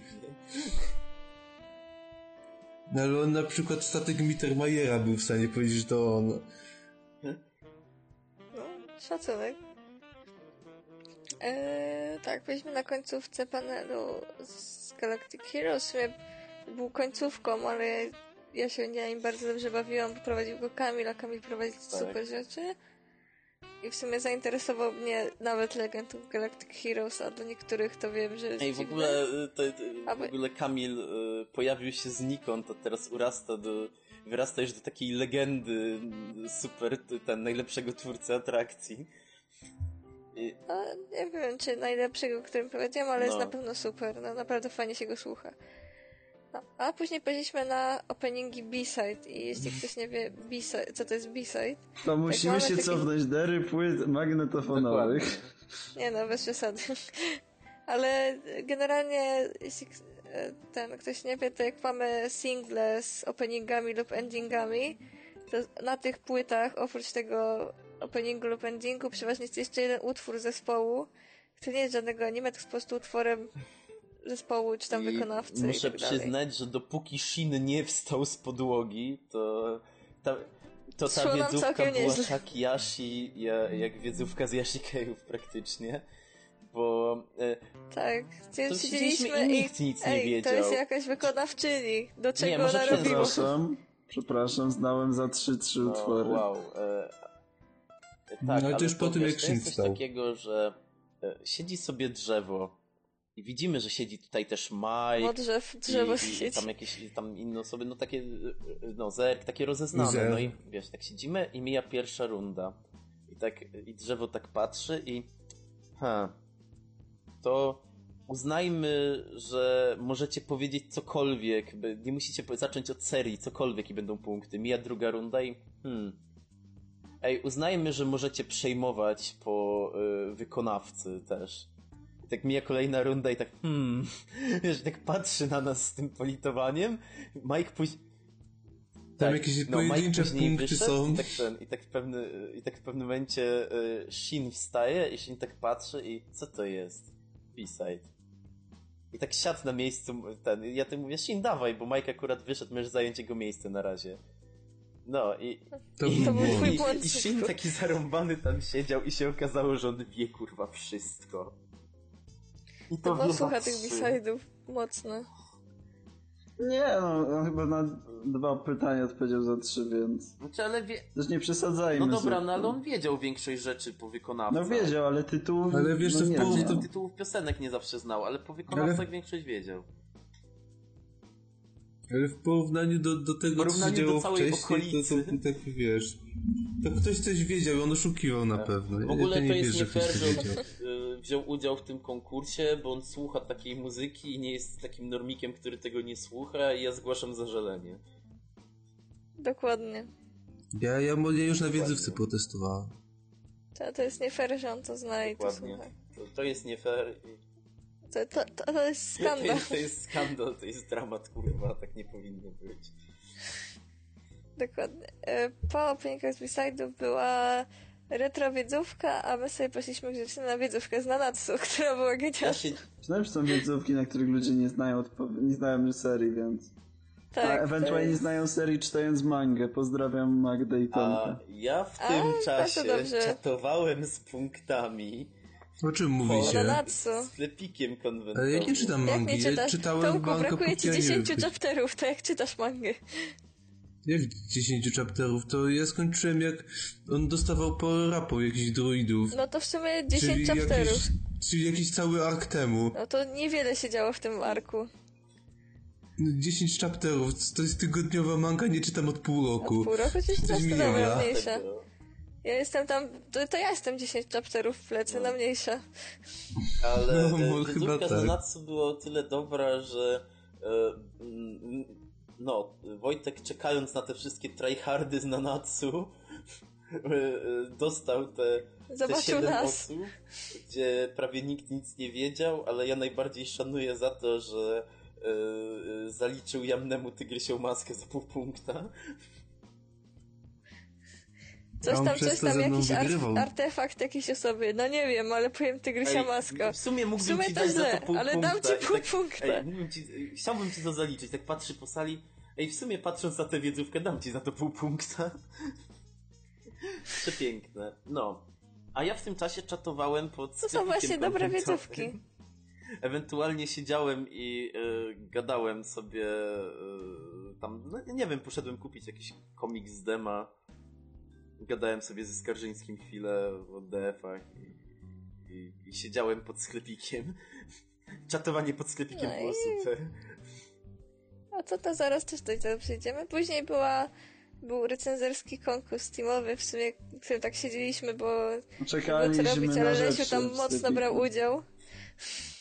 No ale on na przykład statek Mittermeiera był w stanie powiedzieć, że to on. No, szacunek. Eee, tak, byliśmy na końcówce panelu z Galactic Heroes. W sumie był końcówką, ale ja się nim bardzo dobrze bawiłam. Prowadził go Kamil, a Kamil prowadzi super rzeczy. I w sumie zainteresował mnie nawet Legend of Galactic Heroes, a dla niektórych to wiem, że jest Ej, w dziwne. ogóle, y, to, y, A w wy- ogóle Kamil y, pojawił się znikąd, a teraz urasta do, wyrasta już do takiej legendy y, super, y, ten najlepszego twórcy atrakcji. I, No, nie wiem, czy najlepszego, o którym powiedziałem, ale jest No. na pewno super. No, naprawdę fajnie się go słucha. No, a później poszliśmy na openingi B-side i jeśli ktoś nie wie B-side, co to jest B-side, To musimy mamy się taki- cofnąć do ery płyt magnetofonowych. nie no, bez przesady. Ale generalnie, jeśli ten ktoś nie wie, to jak mamy single z openingami lub endingami, to na tych płytach, oprócz tego openingu lub endingu, przeważnie jest jeszcze jeden utwór zespołu, który nie jest żadnego anime, to jest po prostu utworem zespołu czy tam i wykonawcy i muszę tak dalej. przyznać, że dopóki Shin nie wstał z podłogi, to ta, to ta Szło wiedzówka była nieźle. tak Yashi, ja, jak wiedzówka z Yashikejów praktycznie. Bo e, Tak, To siedzieliśmy i nikt nic nie ej, to wiedział. jest jakaś wykonawczyni. Do czego może ona przepraszam. robiła? Przepraszam, przepraszam, znałem za 3-3 No, utwory. wow. E, tak, No, ale to już po tym, jak to Shin wstał. takiego, że e, siedzi sobie drzewo i widzimy, że siedzi tutaj też Mike No drzew, drzewo i, i siedzi. tam jakieś tam inne osoby, no takie, no Zerk, takie rozeznane, Zer. no i wiesz, tak siedzimy i mija pierwsza runda i tak, i drzewo tak patrzy i ha, to uznajmy, że możecie powiedzieć cokolwiek, by- nie musicie po- zacząć od serii, cokolwiek i będą punkty. Mija druga runda i hmm. Ej, uznajmy, że możecie przejmować po y, wykonawcy też. I tak mija kolejna runda i tak hmm. Wiesz, tak patrzy na nas z tym politowaniem. Mike później... Tam jakieś pojedyncze punkty są. I tak, ten, i, tak w pewny, I tak w pewnym momencie y, Shin wstaje i Shin tak patrzy i co to jest? B-side. I tak siadł na miejscu ten. i Ja tym mówię, Shin dawaj, bo Mike akurat wyszedł, możesz zająć jego miejsce na razie. No i. To i, był twój i, błąd, I Shin taki zarąbany tam siedział i się okazało, że on wie kurwa wszystko. I To wie bo słucha na tych b-side'ów mocno. Nie no, on chyba na dwa pytania odpowiedział za trzy, więc Znaczy, ale wie... też nie przesadzajmy. No dobra, no ale on wiedział większość rzeczy po wykonawcach. No wiedział, ale tytułów... Ale wiesz, no co w nie to- Tytułów piosenek nie zawsze znał, ale po wykonawcach większość wiedział. Ale w porównaniu do, do tego, co się porównaniu do działo całej wcześniej, to, to, okolicy. tak wiesz. To ktoś coś wiedział, on oszukiwał na pewno. W ogóle ja to nie jest nie że ktoś fair, to że wziął udział w tym konkursie, bo on słucha takiej muzyki i nie jest takim normikiem, który tego nie słucha i ja zgłaszam zażalenie. Dokładnie. Ja, ja, ja już na wiedzówce protestowałem. To, to jest nie fair, że on to zna i to Dokładnie. słucha. To, to jest nie fair. To, to, to, to jest skandal. To jest skandal, to jest dramat, kurwa, tak nie powinno być. Dokładnie. E, Po openikach z była retro wiedzówka, a my sobie poszliśmy grzecznie na wiedzówkę z Nanatsu, która była Ja genialna. Przynajmniej są wiedzówki, na których ludzie nie znają, nie znają serii, więc... Tak, A ewentualnie jest- znają serii czytając mangę. Pozdrawiam Magdę i a Tomka. ja w A, tym bardzo czasie czatowałem z punktami O czym mówicie? Nanatsu. sklepikiem konwentowym. Ale ja nie czytam Jak mangi, nie ja czytasz? czytałem Tomku, manga brakuje ci póki ja nie 10 chapterów, to jak czytasz mangę? Jak 10 chapterów? To ja skończyłem jak on dostawał po rapu jakichś druidów. No to w sumie 10 czyli chapterów. jakiś, czyli jakiś cały ark temu. No to niewiele się działo w tym arku. No, 10 chapterów, to jest tygodniowa manga, nie czytam od pół roku. Pół roku czy Coś 16 mi nie dobra, gra. mniejsza. Ja jestem tam, to, to ja jestem 10 chapterów w plecy, na mniejsza. Ale No, no, może chyba tak. Natsu była o tyle dobra, że e, mm, no, Wojtek czekając na te wszystkie tryhardy z Nanatsu e, e, dostał te, te Zobaczył 7 nas. osób, gdzie prawie nikt nic nie wiedział, ale ja najbardziej szanuję za to, że e, zaliczył jamnemu tygrysią maskę za pół punkta. Coś tam, coś tam, jakiś ar artefakt jakiejś osoby. No nie wiem, ale powiem tygrysia Ej, maska. W sumie W mógłbym sumie ci to dać źle, za to pół ale punkta. dam ci pół tak, punkta. Ej, mógłbym ci, chciałbym ci to zaliczyć, tak patrzy po sali. Ej, w sumie patrząc na tę wiedzówkę, dam ci za to pół punkta. Przepiękne. No. A ja w tym czasie czatowałem pod To są właśnie dobre wiedzówki. Ewentualnie siedziałem i e, gadałem sobie e, tam, no, nie wiem, poszedłem kupić jakiś komiks z dema. Gadałem sobie ze Skarżyńskim chwilę o DF-ach i, i, i siedziałem pod sklepikiem. Czatowanie pod sklepikiem No było i- super. A co to zaraz też do tego przejdziemy. Później była, był recenzerski konkurs teamowy, w sumie, w którym tak siedzieliśmy, bo nie było co Czekaliśmy robić, na ale Lesiu tam mocno brał udział.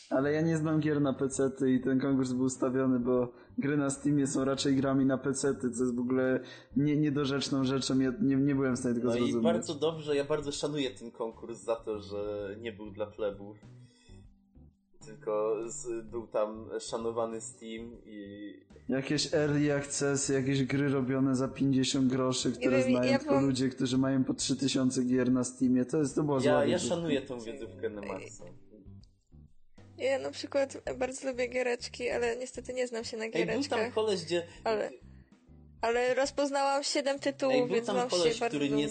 Ale ja nie znam gier na PC-ty i ten konkurs był ustawiony, bo gry na Steamie są raczej grami na PC-ty, co jest w ogóle nie, niedorzeczną rzeczą. Ja nie, nie byłem w stanie tego No i zrozumieć. bardzo dobrze, ja bardzo szanuję ten konkurs za to, że nie był dla plebów. Tylko z, był tam szanowany Steam i Jakieś early access, jakieś gry robione za 50 groszy, które wiem, znają ja tylko byłam- ludzie, którzy mają po 3000 gier na Steamie. To jest to była zła ja, ja szanuję tą wiedzówkę na maksa. Ja na przykład bardzo lubię giereczki, ale niestety nie znam się na Ej, był tam giereczkach. koleś, gdzie... Ale, ale rozpoznałam 7 tytułów, Ej, był więc tam koleś, bardzo który nie,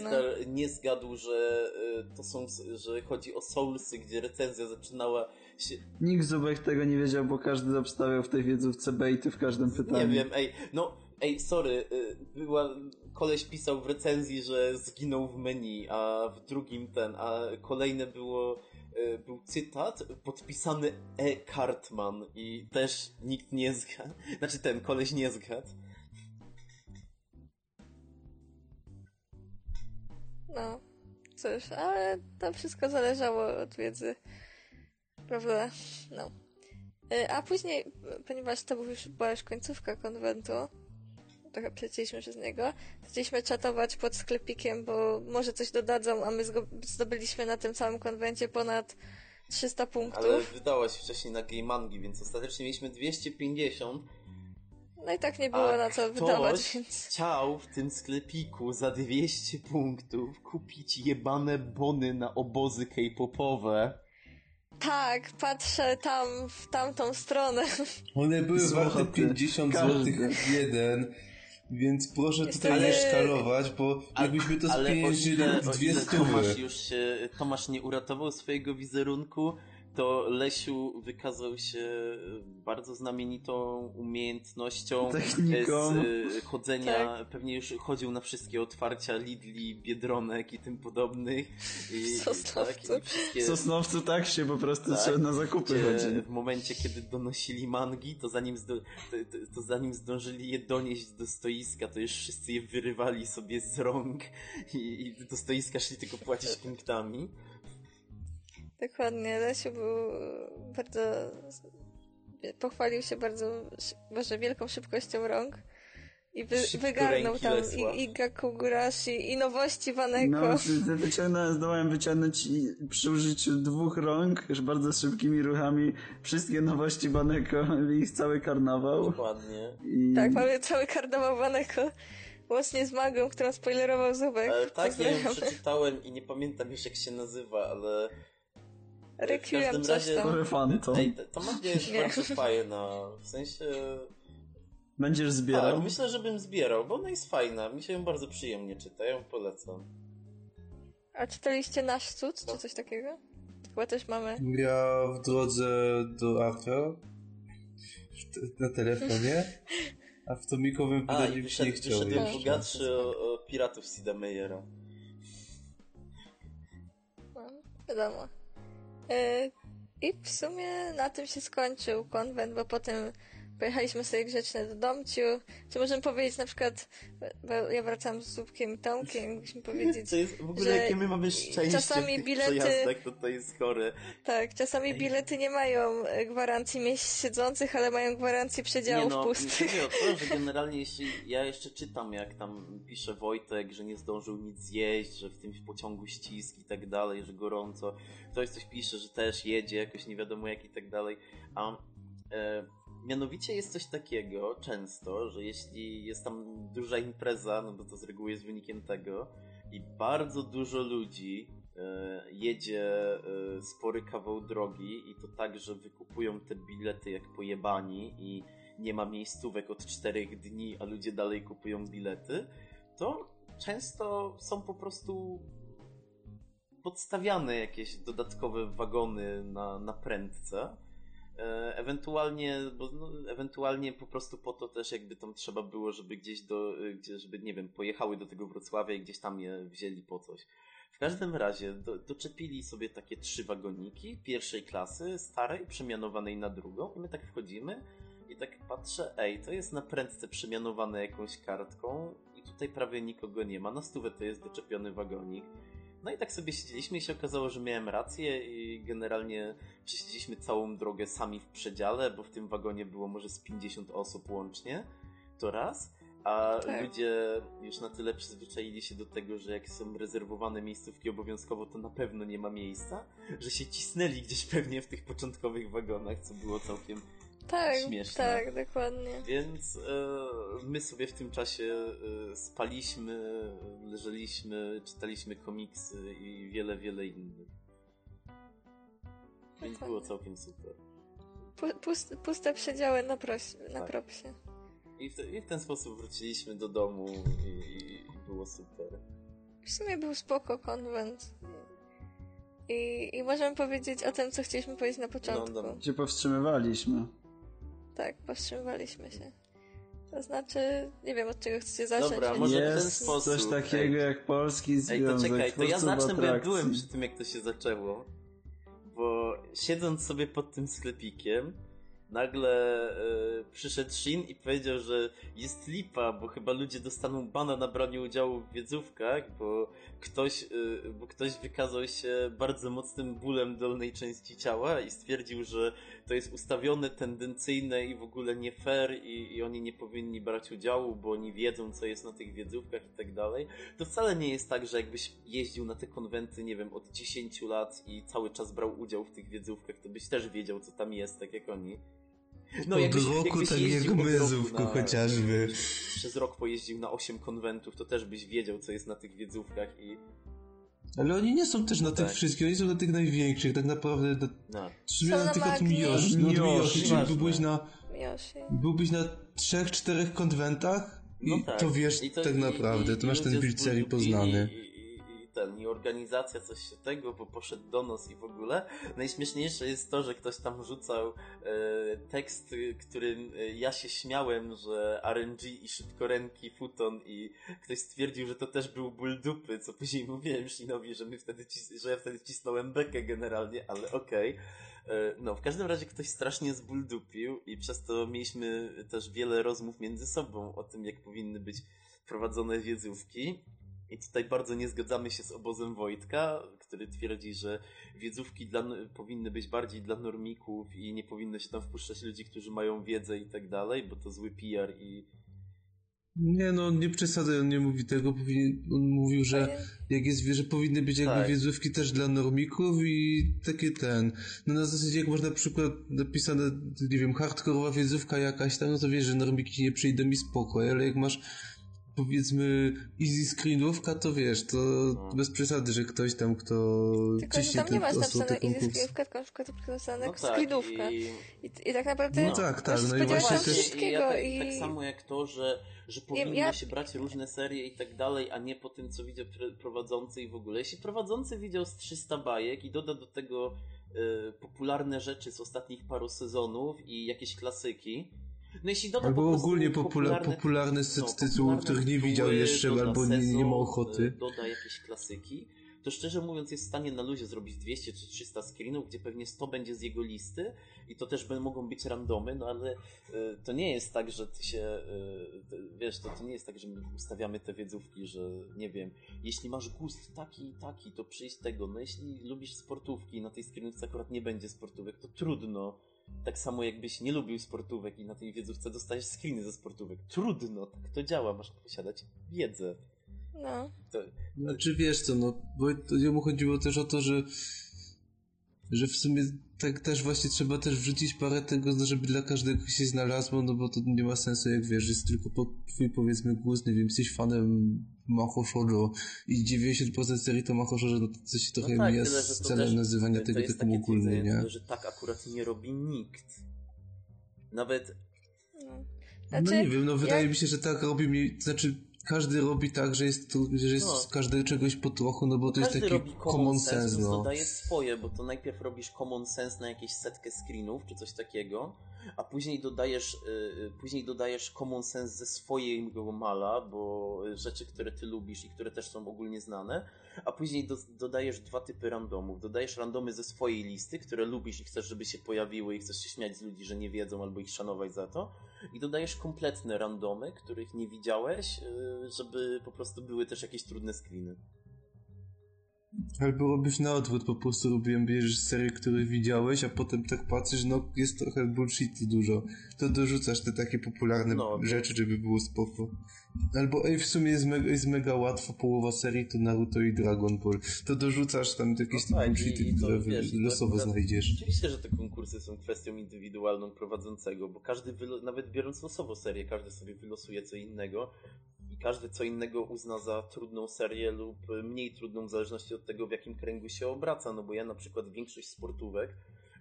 nie zgadł, że y, to są, że chodzi o Soulsy, gdzie recenzja zaczynała się... Nikt Zubek tego nie wiedział, bo każdy obstawiał w tej wiedzówce baity w każdym pytaniu. Nie wiem, ej, no, ej, sorry, y, była, koleś pisał w recenzji, że zginął w menu, a w drugim ten, a kolejne było, był cytat podpisany E. Cartman i też nikt nie zgadł, znaczy ten koleś nie zgadł. No, cóż, ale to wszystko zależało od wiedzy. Prawda? No. Y, A później, ponieważ to była już końcówka konwentu, trochę przecięliśmy przez niego, zaczęliśmy czatować pod sklepikiem, bo może coś dodadzą, a my zdobyliśmy na tym samym konwencie ponad 300 punktów. Ale wydałaś wcześniej na Game Mangi, więc ostatecznie mieliśmy 250. No i tak nie było A na co wydawać, więc... chciał w tym sklepiku za 200 punktów kupić jebane bony na obozy k-popowe. Tak, patrzę tam, w tamtą stronę. One były warte 50 Każdy. zł jeden, więc proszę tutaj Ale- nie szkalować, bo jakbyśmy to w o dwie stówy. Tomasz już się, Tomasz nie uratował swojego wizerunku, to Lesiu wykazał się bardzo znamienitą umiejętnością Techniką. e, z e, chodzenia. Tak. Pewnie już chodził na wszystkie otwarcia Lidli, Biedronek i tym podobnych. I, Sosnowcu. tak, i wszystkie, W Sosnowcu tak się po prostu Tak, trzeba na zakupy chodzi. w momencie, kiedy donosili mangi, to zanim, zdo, to, to, to zanim zdążyli je donieść do stoiska, to już wszyscy je wyrywali sobie z rąk i, i do stoiska szli tylko płacić punktami. Dokładnie, Lesiu był bardzo... Pochwalił się bardzo, może wielką szybkością rąk. I wy, wygarnął tam i, i Gakugurashi, i nowości Waneko. No, wyciągnąłem, zdołałem wyciągnąć i przy użyciu dwóch rąk, już bardzo szybkimi ruchami, wszystkie nowości Baneko i ich cały karnawał. Dokładnie. I... Tak, mamy cały karnawał Waneko. Łącznie z magą, którą spoilerował Zubek. Ale tak, ja ją przeczytałem i nie pamiętam już jak się nazywa, ale... W Requiem każdym coś razie... tam. Trochę fantom. Ej, ta- ta magia jest Nie. bardzo fajna. W sensie... Będziesz zbierał? Tak, myślę, żebym zbierał, bo ona jest fajna. Mi się ją bardzo przyjemnie czyta, ja ją polecam. A czytaliście Nasz Cud, czy coś takiego? Chyba też mamy. Ja w drodze do w- na telefonie, a w tomikowym A, wydaniu i mi się nie chciało wyszedłem jeszcze. bogatszy o, o piratów Sida Meyera. No, wiadomo. E, I w sumie na tym się skończył konwent, bo potem pojechaliśmy sobie grzecznie do domciu. Czy możemy powiedzieć na przykład, bo ja wracam z Zubkiem i Tomkiem, mogliśmy powiedzieć, To jest w ogóle że jakie my mamy szczęście czasami bilety- to to jest chore. tak, czasami bilety nie mają e, gwarancji miejsc siedzących, ale mają gwarancję przedziałów nie no, pustych. chodzi o to, że generalnie jeśli ja jeszcze czytam, jak tam pisze Wojtek, że nie zdążył nic zjeść, że w tym pociągu ścisk i tak dalej, że gorąco. Ktoś coś pisze, że też jedzie jakoś nie wiadomo jak i tak dalej. A e, mianowicie jest coś takiego często, że jeśli jest tam duża impreza, no bo to z reguły jest wynikiem tego, i bardzo dużo ludzi e, jedzie e, spory kawał drogi i to tak, że wykupują te bilety jak pojebani i nie ma miejscówek od czterech dni, a ludzie dalej kupują bilety, to często są po prostu podstawiane jakieś dodatkowe wagony na, na prędce. E, Ewentualnie, bo no, ewentualnie po prostu po to też jakby tam trzeba było, żeby gdzieś do, gdzie, żeby nie wiem, pojechały do tego Wrocławia i gdzieś tam je wzięli po coś. W każdym razie do, doczepili sobie takie trzy wagoniki pierwszej klasy, starej, przemianowanej na drugą i my tak wchodzimy i tak patrzę, ej, to jest na prędce przemianowane jakąś kartką i tutaj prawie nikogo nie ma, na stówę to jest doczepiony wagonik. No i tak sobie siedzieliśmy i się okazało, że miałem rację i generalnie przesiedzieliśmy całą drogę sami w przedziale, bo w tym wagonie było może z 50 osób łącznie. To raz. A Tak. ludzie już na tyle przyzwyczaili się do tego, że jak są rezerwowane miejscówki obowiązkowo, to na pewno nie ma miejsca, że się cisnęli gdzieś pewnie w tych początkowych wagonach, co było całkiem Tak, śmieszne. tak, dokładnie. Więc e, my sobie w tym czasie e, spaliśmy, leżeliśmy, czytaliśmy komiksy i wiele, wiele innych. Więc tak. było całkiem super. Pu- Puste, puste przedziały na, proś, na Tak. propsie. I w, I w ten sposób wróciliśmy do domu i, i było super. W sumie był spoko konwent. I, I możemy powiedzieć o tym, co chcieliśmy powiedzieć na początku. No, no. Gdzie powstrzymywaliśmy. Tak, powstrzymywaliśmy się. To znaczy, nie wiem od czego chcecie zacząć. Dobra, może w ten Jest sposób, coś takiego ej. jak Polski Ej, Związek to czekaj, to ja Atrakcji. byłem przy tym, jak to się zaczęło. Bo siedząc sobie pod tym sklepikiem, nagle e, przyszedł Shin i powiedział, że jest lipa, bo chyba ludzie dostaną bana na branie udziału w wiedzówkach, bo ktoś, e, bo ktoś wykazał się bardzo mocnym bólem dolnej części ciała i stwierdził, że to jest ustawione, tendencyjne i w ogóle nie fair i, i oni nie powinni brać udziału, bo oni wiedzą, co jest na tych wiedzówkach i tak dalej. To wcale nie jest tak, że jakbyś jeździł na te konwenty, nie wiem, od 10 lat i cały czas brał udział w tych wiedzówkach, to byś też wiedział, co tam jest, tak jak oni. Od roku tak jeździł jak od my, roku Zówku, na- chociażby. Przez rok pojeździł na 8 konwentów, to też byś wiedział, co jest na tych wiedzówkach i... Ale oni nie są też na tych Tak. wszystkich, oni są na tych największych, tak naprawdę. Na, No. w sumie Są na na tylko tym magii. Yoshi. No, czyli byłbyś na, byłbyś na trzech, czterech konwentach i No tak. to wiesz I to- tak i- naprawdę, i- to i masz ten build serii poznany. I ten, i organizacja coś się tego, bo poszedł do nas i w ogóle. Najśmieszniejsze jest to, że ktoś tam rzucał e, tekst, którym e, ja się śmiałem, że RNG i szybkorenki futon i ktoś stwierdził, że to też był ból dupy, co później mówiłem Shinowi, że my wtedy że ja wtedy cisnąłem bekę generalnie, ale okej. E, No, w każdym razie ktoś strasznie zbuldupił i przez to mieliśmy też wiele rozmów między sobą o tym, jak powinny być prowadzone wiedzówki. I tutaj bardzo nie zgadzamy się z obozem Wojtka, który twierdzi, że wiedzówki dla, powinny być bardziej dla normików i nie powinno się tam wpuszczać ludzi, którzy mają wiedzę i tak dalej, bo to zły PR i Nie no, nie przesadzaj, on nie mówi tego, powinien, on mówił, że jak jest, że powinny być jakby Tak. wiedzówki też dla normików i takie ten, no na zasadzie jak masz na przykład napisane, nie wiem, hardkorowa wiedzówka jakaś tam, no to wiesz, że normiki nie przyjdą mi spoko, ale jak masz powiedzmy easy screenówka, to wiesz, to bez przesady, że ktoś tam, kto Tylko, że ciśnie tam nie masz napisane easy screenówka, tylko na przykład napisane No tak, screenówka. i- I, I tak naprawdę No tak, tak, no i właśnie też- wszystkiego ja tak, i... tak samo jak to, że, że powinno ja- się brać różne serie i tak dalej, a nie po tym, co widział pr- prowadzący i w ogóle. Jeśli prowadzący widział z 300 bajek i doda do tego e, popularne rzeczy z ostatnich paru sezonów i jakieś klasyki, no jeśli doda Albo ogólnie popula- popularne, popularne set no, tytułów, popularne których nie tytuły, widział jeszcze, albo nie, nie ma sezon, ochoty. e, Doda jakieś klasyki, to szczerze mówiąc jest w stanie na luzie zrobić 200 czy 300 screenów, gdzie pewnie 100 będzie z jego listy i to też mogą być randomy, no ale e, to nie jest tak, że ty się, e, to, wiesz, to, to nie jest tak, że my ustawiamy te wiedzówki, że nie wiem, jeśli masz gust taki i taki, to przyjść tego, no jeśli lubisz sportówki i na tej screenówce akurat nie będzie sportówek, to trudno. Tak samo jakbyś nie lubił sportówek i na tej wiedzówce dostajesz screeny ze sportówek. Trudno, tak to działa, masz posiadać wiedzę. No. To, Znaczy wiesz co, no, bo to jemu chodziło też o to, że że w sumie tak też właśnie trzeba też wrzucić parę tego, no, żeby dla każdego się znalazło, no bo to nie ma sensu, jak wiesz, jest tylko po twój powiedzmy głos, nie wiem, jesteś fanem Maho Shoujo i 90% serii to Maho Shoujo, no to coś się trochę tak, mija tyle, z celem nazywania to tego ogólnym, twierdzenie, nie? że tak akurat nie robi nikt. Nawet no. no Znaczy, nie wiem, no wydaje ja- mi się, że tak robi mi, znaczy każdy robi tak, że jest, to, że jest No. z każdego czegoś po trochu, no bo to jest Każdy taki robi common sense, więc no. dodaje swoje, bo to najpierw robisz common sense na jakieś setkę screenów, czy coś takiego, a później dodajesz, y, y, później dodajesz common sense ze swojego mala, bo rzeczy, które ty lubisz i które też są ogólnie znane, a później do, dodajesz dwa typy randomów. Dodajesz randomy ze swojej listy, które lubisz i chcesz, żeby się pojawiły i chcesz się śmiać z ludzi, że nie wiedzą, albo ich szanować za to. I dodajesz kompletne randomy, których nie widziałeś, y, żeby po prostu były też jakieś trudne screeny. Albo robisz na odwrót, po prostu robiłem, bierzesz serię, które widziałeś, a potem tak patrzysz, no jest trochę bullshitu dużo. To dorzucasz te takie popularne No, rzeczy, żeby było spoko. Albo ej, w sumie jest mega, jest mega łatwo, połowa serii to Naruto i Dragon Ball. To dorzucasz tam jakieś No tak, bullshity, i- i to, które wiesz, losowo znajdziesz. Oczywiście, że te konkursy są kwestią indywidualną prowadzącego, bo każdy, nawet biorąc losowo serię, każdy sobie wylosuje co innego każdy co innego uzna za trudną serię lub mniej trudną w zależności od tego, w jakim kręgu się obraca. No bo ja na przykład większość sportówek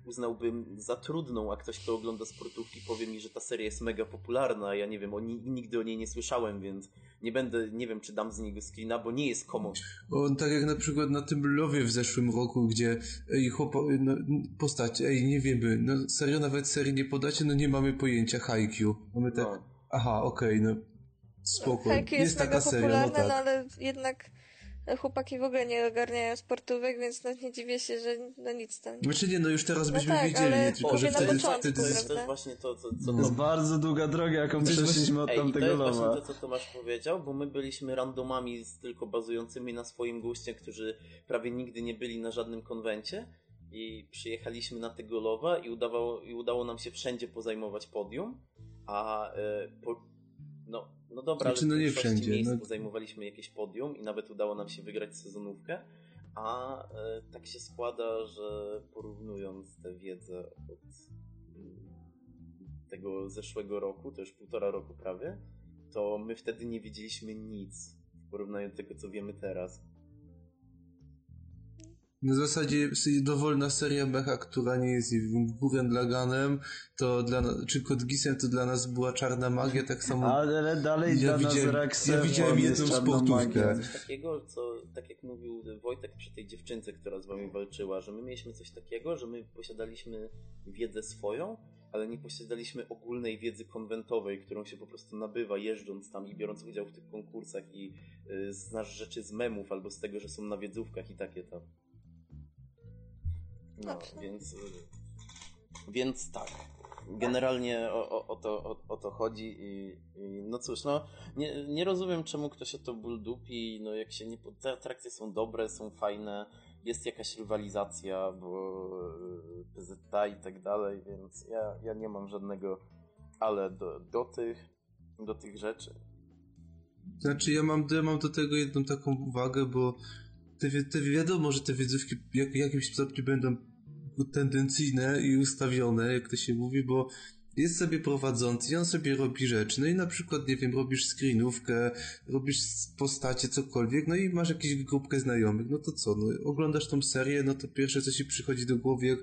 uznałbym za trudną, a ktoś, kto ogląda sportówki, powie mi, że ta seria jest mega popularna, ja nie wiem, o ni- nigdy o niej nie słyszałem, więc nie będę, nie wiem, czy dam z niego screena, bo nie jest common. On tak jak na przykład na tym Lowie w zeszłym roku, gdzie ej, chłopa, no, postać, ej, nie wiemy, no serio nawet serii nie podacie, no nie mamy pojęcia Haikyuu. Mamy tak, No. aha, okej, no spoko, jest, jest, taka mega seria, no popularne, tak. no ale jednak chłopaki w ogóle nie ogarniają sportówek, więc no nie dziwię się, że no nic tam. Znaczy nie, no już teraz No byśmy tak, wiedzieli, ale? Tylko, że wtedy, początku, wtedy To jest prawda? właśnie to, co, co To jest bardzo długa droga, jaką przeszliśmy od Ej, i to tamtego jest właśnie lowa. to, co Tomasz powiedział, bo my byliśmy randomami z, tylko bazującymi na swoim guście, którzy prawie nigdy nie byli na żadnym konwencie i przyjechaliśmy na tego lowa i udawało, i udało nam się wszędzie pozajmować podium, a e, po, no, no dobra, Znaczy, ale no nie wszędzie, miejsc no. pozajmowaliśmy jakieś podium i nawet udało nam się wygrać sezonówkę, a e, tak się składa, że porównując tę wiedzę od mm, tego zeszłego roku, to już półtora roku prawie, to my wtedy nie wiedzieliśmy nic w porównaniu do tego, co wiemy teraz. Na zasadzie dowolna seria mecha, która nie jest Gurren Laganem, to dla czy Kodgisem, to dla nas była czarna magia, tak samo Ale dalej Ja dla nas widziałem- Raksefon ja widziałem jest jedną sportówkę. Coś takiego, co, tak jak mówił Wojtek przy tej dziewczynce, która z wami walczyła, że my mieliśmy coś takiego, że my posiadaliśmy wiedzę swoją, ale nie posiadaliśmy ogólnej wiedzy konwentowej, którą się po prostu nabywa jeżdżąc tam i biorąc udział w tych konkursach i y, znasz rzeczy z memów albo z tego, że są na wiedzówkach i takie tam. No, Dobrze. więc, więc tak. Generalnie o, o, o, to, o, o to chodzi i, i no cóż, no nie, nie rozumiem czemu ktoś o to ból dupi, no jak się nie, te atrakcje są dobre, są fajne, jest jakaś rywalizacja, bo PZTA i tak dalej, więc ja, ja nie mam żadnego ale do, do tych do tych rzeczy. Znaczy ja mam, ja mam do tego jedną taką uwagę, bo te, te wiadomo, że te wiedzówki jak, w jakimś stopniu będą tendencyjne i ustawione, jak to się mówi, bo jest sobie prowadzący i on sobie robi rzeczy. No i na przykład, nie wiem, robisz screenówkę, robisz postacie, cokolwiek, no i masz jakąś grupkę znajomych, no to co, no oglądasz tą serię, no to pierwsze co ci przychodzi do głowy, jak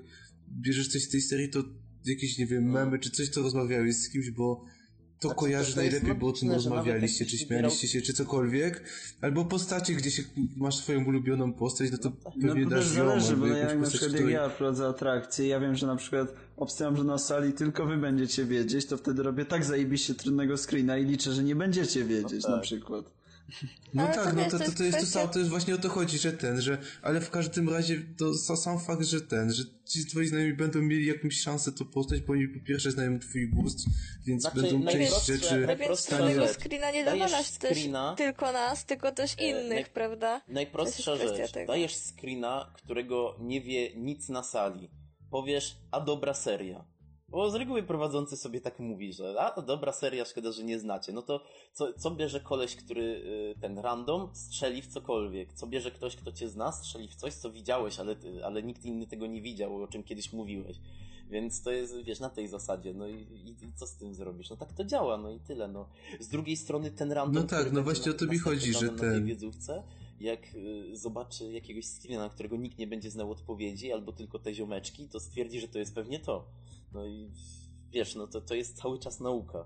bierzesz coś z tej serii, to jakieś, nie wiem, memy czy coś, to rozmawiałeś z kimś, bo to Znaczy, kojarzysz to najlepiej, bo o tym rozmawialiście, czy śmialiście się, czy cokolwiek, albo postacie, gdzie się masz swoją ulubioną postać, no to No pewnie to dasz ją, zależy, bo jak na przykład jak ja prowadzę atrakcje, ja wiem, że na przykład obstawiam, że na sali tylko wy będziecie wiedzieć, to wtedy robię tak zajebiście trudnego screena i liczę, że nie będziecie wiedzieć na przykład. No Ale tak, to no wiesz, to, to to, jest to jest to kwestia- samo, to jest właśnie o to chodzi, że ten, że, ale w każdym razie to sa- sam fakt, że ten, że ci twoi znajomi będą mieli jakąś szansę to poznać, bo oni po pierwsze znają twój gust, więc Znaczy, będą część rzeczy tego rzecz. screena nie Dajesz dowalasz też tylko nas, tylko też E, innych, naj- prawda? Najprostsza To rzecz. tego. Dajesz screena, którego nie wie nic na sali. Powiesz, a dobra seria. Bo z reguły prowadzący sobie tak mówi, że a to dobra seria, szkoda, że nie znacie. No to co, co bierze koleś, który y, ten random strzeli w cokolwiek? Co bierze ktoś, kto cię zna, strzeli w coś, co widziałeś, ale, ale nikt inny tego nie widział, o czym kiedyś mówiłeś. Więc to jest, wiesz, na tej zasadzie. No i, i, co z tym zrobisz? No tak to działa, no i tyle, no. Z drugiej strony ten random, No tak, no właśnie o to mi chodzi, że razem na tej ten- wiedzówce, jak y, zobaczy jakiegoś screena, na którego nikt nie będzie znał odpowiedzi, albo tylko te ziomeczki, to stwierdzi, że to jest pewnie to. No i wiesz, no to, to jest cały czas nauka.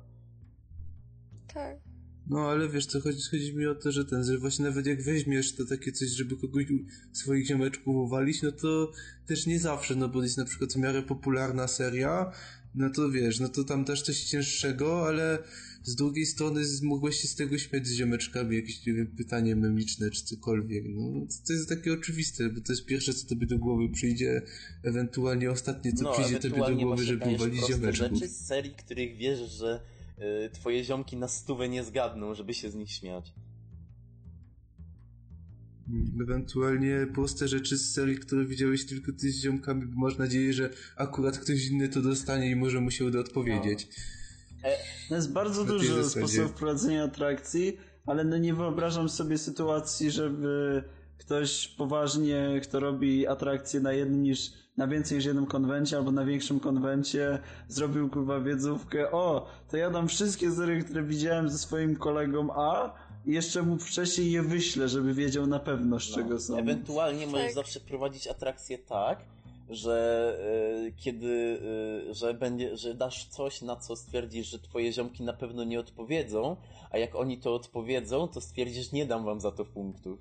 Tak. No ale wiesz co, chodzi, chodzi mi o to, że ten, że właśnie nawet jak weźmiesz to takie coś, żeby kogoś swoich ziomeczków uwalić, no to też nie zawsze, no bo jest na przykład w miarę popularna seria, no to wiesz, no to tam też coś cięższego, ale z drugiej strony mogłeś się z tego śmiać z ziomeczkami, jakieś, nie wiem, pytanie memiczne czy cokolwiek, no to, jest takie oczywiste, bo to jest pierwsze, co tobie do głowy przyjdzie, ewentualnie ostatnie, co no, przyjdzie tobie do głowy, żeby uwalić ziomeczków. rzeczy z serii, których wiesz, że y, twoje ziomki na stówę nie zgadną, żeby się z nich śmiać. Ewentualnie proste rzeczy z serii, które widziałeś tylko ty z ziomkami, bo masz nadzieję, że akurat ktoś inny to dostanie i może mu się uda odpowiedzieć. No jest bardzo Na dużo sposobów prowadzenia atrakcji, ale no nie wyobrażam sobie sytuacji, żeby ktoś poważnie, kto robi atrakcję na jednym niż na więcej niż jednym konwencie albo na większym konwencie zrobił kurwa wiedzówkę, o, to ja dam wszystkie serie, które widziałem ze swoim kolegą A i jeszcze mu wcześniej je wyślę, żeby wiedział na pewno z czego są. Ewentualnie możesz Tak. zawsze prowadzić atrakcję tak, że y, kiedy, y, że będzie, że dasz coś, na co stwierdzisz, że twoje ziomki na pewno nie odpowiedzą, a jak oni to odpowiedzą, to stwierdzisz, nie dam wam za to punktów.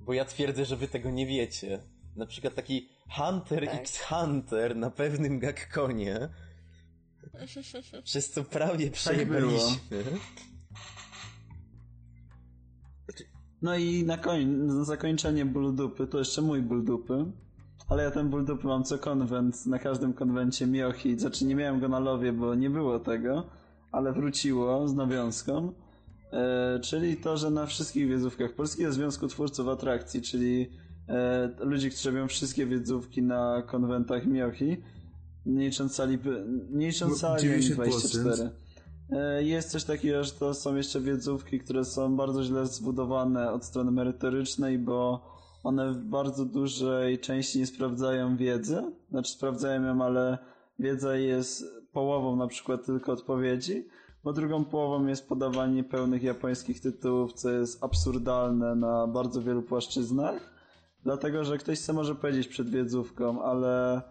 Bo ja twierdzę, że wy tego nie wiecie. Na przykład taki Hunter Tak. x Hunter na pewnym gakkonie. Przez co prawie przejebaliśmy. No i na, koń, na zakończenie ból dupy, to jeszcze mój ból dupy. Ale ja ten ból dupy mam co konwent, na każdym konwencie Miochi. Znaczy nie miałem go na lowie, bo nie było tego, ale wróciło z nawiązką. E, czyli to, że na wszystkich wiedzówkach Polskiego Związku Twórców Atrakcji, czyli e, ludzi, którzy robią wszystkie wiedzówki na konwentach Miochi, nie licząc sali, nie licząc sali 90%. 24. E, Jest coś takiego, że to są jeszcze wiedzówki, które są bardzo źle zbudowane od strony merytorycznej, bo one w bardzo dużej części nie sprawdzają wiedzy. Znaczy sprawdzają ją, ale wiedza jest połową na przykład tylko odpowiedzi, bo drugą połową jest podawanie pełnych japońskich tytułów, co jest absurdalne na bardzo wielu płaszczyznach. Dlatego, że ktoś sobie może powiedzieć przed wiedzówką, ale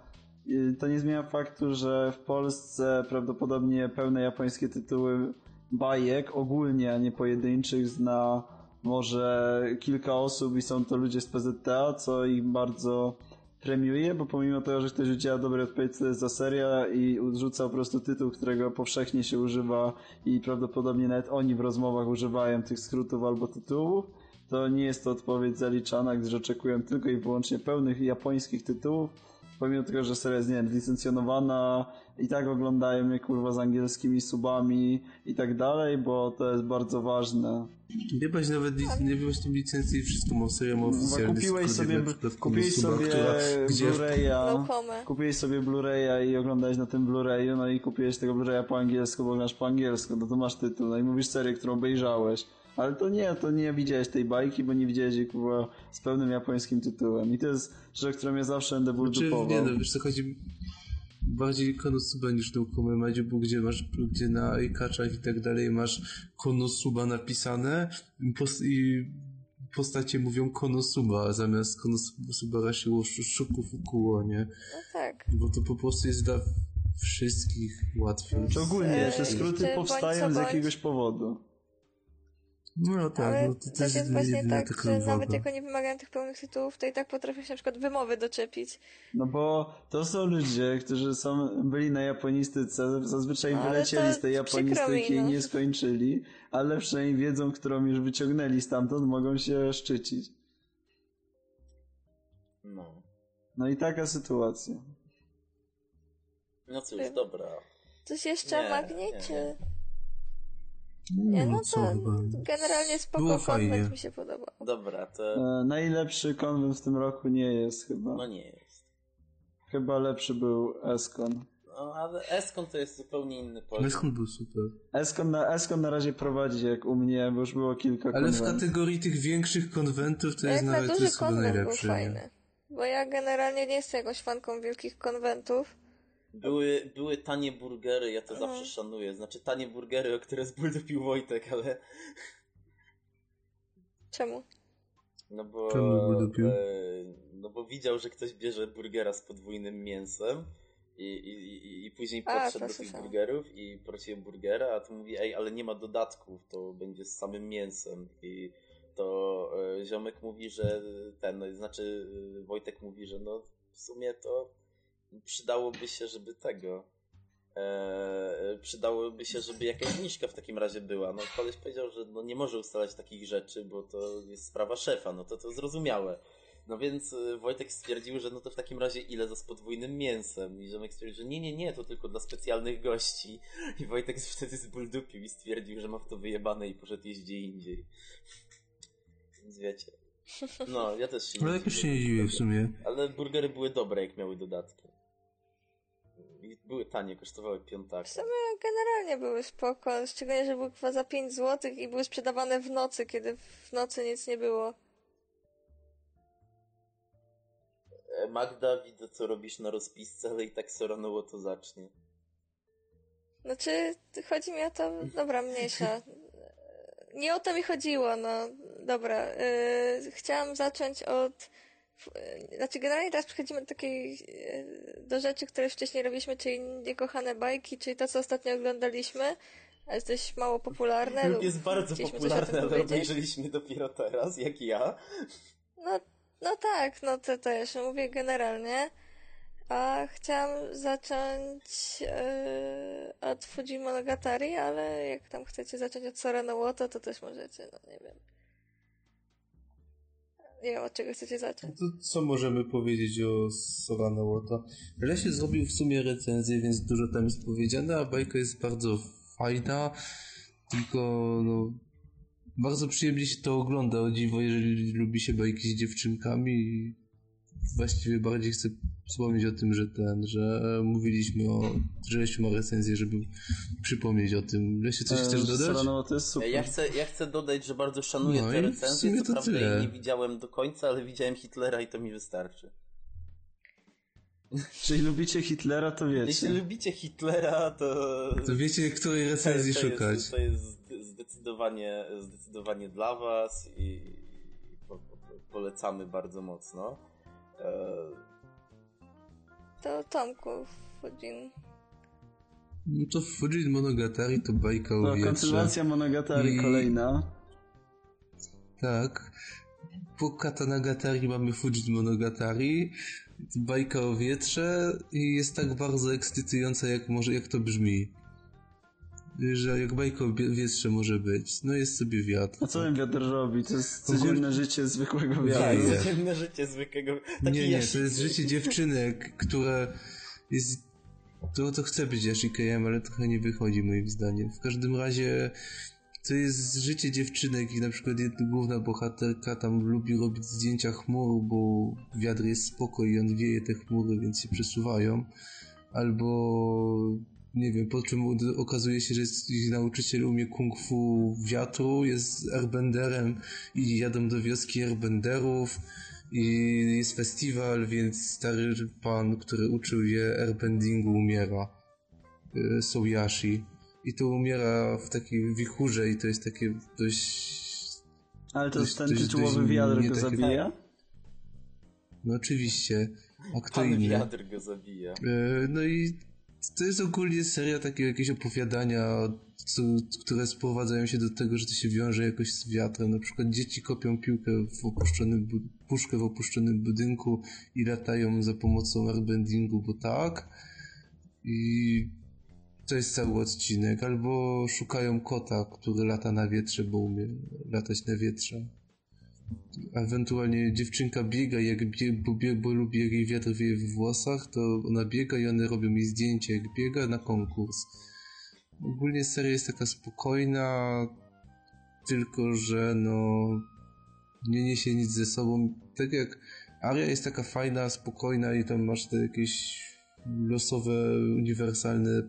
y, to nie zmienia faktu, że w Polsce prawdopodobnie pełne japońskie tytuły bajek ogólnie, a nie pojedynczych zna może kilka osób i są to ludzie z PZTA, co ich bardzo premiuje, bo pomimo tego, że ktoś udziela dobrej odpowiedzi, co jest za seria i rzuca po prostu tytuł, którego powszechnie się używa i prawdopodobnie nawet oni w rozmowach używają tych skrótów albo tytułów, to nie jest to odpowiedź zaliczana, gdyż oczekują tylko i wyłącznie pełnych japońskich tytułów, pomimo tego, że seria jest, nie wiem, licencjonowana, i tak oglądają mnie kurwa z angielskimi subami i tak dalej, bo to jest bardzo ważne. Nie bać nawet nie bać tym licencji i wszystko mam serię ma oficjalny kupiłeś skrót, sobie, kupiłeś sobie Blu-raya, kupiłeś sobie Blu-raya i oglądałeś na tym Blu-rayu, no i kupiłeś tego Blu-raya po angielsku, bo oglądasz po angielsku, no to masz tytuł, no i mówisz serię, którą obejrzałeś. Ale to nie, to nie widziałeś tej bajki, bo nie widziałeś jej kurwa z pełnym japońskim tytułem. I to jest rzecz, którą ja zawsze będę Czy, bulldupował. nie no, wiesz co chodzi bardziej Konosuba niż Naukomę Madziu, bo gdzie masz, gdzie na Ikaczach i tak dalej masz Konosuba napisane i, pos, i postacie mówią Konosuba, zamiast Konosuba Rashiło Shuku Fukuo, nie? No tak. Bo to po prostu jest dla wszystkich łatwe. Czy ogólnie, Eee, te skróty powstają z jakiegoś powodu. No tak, Ale no to też jest właśnie tak, taka że nawet uwaga. jak oni wymagają tych pełnych tytułów, to i tak potrafią się na przykład wymowy doczepić. No bo to są ludzie, którzy są, byli na japonistyce, zazwyczaj Ale wylecieli to z tej japonistyki i no. nie skończyli, ale przynajmniej wiedzą, którą już wyciągnęli stamtąd, mogą się szczycić. No. No i taka sytuacja. No cóż, dobra. Coś jeszcze Nie, o Magni, nie. Nie. No co to chyba. generalnie spoko Było konwent mi się podobał. Dobra, to... E, najlepszy konwent w tym roku nie jest chyba. No nie jest. Chyba lepszy był Eskon. No, ale Eskon to jest zupełnie inny poziom. Meskun był super. Eskon na, Eskon na razie prowadzi jak u mnie, bo już było kilka Ale w konwentów. kategorii tych większych konwentów to jest nawet to duży jest chyba najlepszy. fajny. Bo ja generalnie nie jestem jakąś fanką wielkich konwentów. Były, były tanie burgery, ja to zawsze szanuję. Znaczy tanie burgery, o które zbuldopił Wojtek, ale... Czemu? No bo... Czemu? E, no bo widział, że ktoś bierze burgera z podwójnym mięsem i, i, i, i później A, podszedł do tych burgerów i prosił burgera, a tu mówi, ej, ale nie ma dodatków, to będzie z samym mięsem i to e, ziomek mówi, że ten, no, znaczy e, Wojtek mówi, że no w sumie to przydałoby się, żeby tego e, przydałoby się, żeby jakaś zniżka w takim razie była. No koleś powiedział, że no, nie może ustalać takich rzeczy, bo to jest sprawa szefa, no to to zrozumiałe. No więc y, Wojtek stwierdził, że no to w takim razie ile za z podwójnym mięsem? I Ziomek stwierdził, że nie, nie, nie, to tylko dla specjalnych gości. I Wojtek wtedy zbuldupił i stwierdził, że ma w to wyjebane i poszedł jeść gdzie indziej. Więc wiecie. No, ja też się Ale jakoś się nie dziwię w sumie. Ale burgery były dobre, jak miały dodatki. I były tanie, kosztowały piątaka. W sumie generalnie były spoko, szczególnie, że były chyba za 5 zł i były sprzedawane w nocy, kiedy w nocy nic nie było. E, Magda, widzę co robisz na rozpisce, ale i tak Soranowo to zacznie. Znaczy, chodzi mi o to, dobra, mniejsza. Nie o to mi chodziło, no. Dobra, yy, chciałam zacząć od... Znaczy, generalnie teraz przechodzimy do takiej, yy, do rzeczy, które wcześniej robiliśmy, czyli niekochane bajki, czyli to, co ostatnio oglądaliśmy, a jest dość mało popularne. jest bardzo popularny, ale obejrzeliśmy dopiero teraz, jak ja. No, no tak, no to też mówię generalnie. A chciałam zacząć yy, od Fujimonogatari, ale jak tam chcecie zacząć od Sorano Łoto, to też możecie, no nie wiem. Nie wiem, od czego chcecie zacząć. To co możemy powiedzieć o Sorano Łota? Lesie zrobił w sumie recenzję, więc dużo tam jest powiedziane, a bajka jest bardzo fajna, tylko no, bardzo przyjemnie się to ogląda, o dziwo, jeżeli lubi się bajki z dziewczynkami właściwie bardziej chcę wspomnieć o tym, że ten, że mówiliśmy o, że Lesiu ma recenzję, żeby przypomnieć o tym. Lesie, coś E, chcesz dodać? Soranowo to jest super. Ja chcę, ja chcę dodać, że bardzo szanuję No te recenzje, sumie co to prawda tyle. jej nie widziałem do końca, ale widziałem Hitlera i to mi wystarczy. Jeżeli lubicie Hitlera, to wiecie. Jeśli lubicie Hitlera, to... To wiecie, której recenzji to szukać. Jest, to jest zde- zdecydowanie, zdecydowanie dla was i po, po, polecamy bardzo mocno. E, To Tomku Fujin. No to Fujin Monogatari to bajka o No, wietrze. kontynuacja Monogatari I- kolejna. Tak. Po Katanagatari mamy Fujin Monogatari. Bajka o wietrze i jest tak bardzo ekscytująca, jak może, jak to brzmi. Że jak bajka o bie- wietrze może być. No jest sobie wiatr. A co ten wiatr robi? To jest codzienne życie zwykłego Tak, wiatru. Codzienne życie zwykłego. Taki Nie, nie, to Yashiki. jest życie dziewczynek, które jest... To, to chce być Yashikejem, ale trochę nie wychodzi moim zdaniem. W każdym razie to jest życie dziewczynek i na przykład jedna główna bohaterka tam lubi robić zdjęcia chmur, bo wiatr jest spoko i on wieje te chmury, więc się przesuwają. Albo nie wiem, po czym okazuje się, że jest, ich nauczyciel umie kung fu wiatru, jest airbenderem i jadą do wioski airbenderów i jest festiwal, więc stary pan, który uczył je airbendingu umiera. Y, Soyashi. I to umiera w takiej wichurze i to jest takie dość... Ale to dość- ten dość- tytułowy dość wiatr go takie- zabija? No oczywiście. A kto Pan inny? wiatr go zabija. E, No i to jest ogólnie seria takiego jakieś opowiadania, co, które sprowadzają się do tego, że to się wiąże jakoś z wiatrem. Na przykład dzieci kopią piłkę w opuszczonym, puszkę w opuszczonym budynku i latają za pomocą airbendingu, bo tak. I to jest cały odcinek. Albo szukają kota, który lata na wietrze, bo umie latać na wietrze. Ewentualnie dziewczynka biega, jak bie, bo, bie, bo lubi jak jej wiatr wieje w włosach, to ona biega i one robią jej zdjęcie jak biega na konkurs. Ogólnie seria jest taka spokojna, tylko że no nie niesie nic ze sobą. Tak jak Aria jest taka fajna, spokojna i tam masz te jakieś losowe, uniwersalne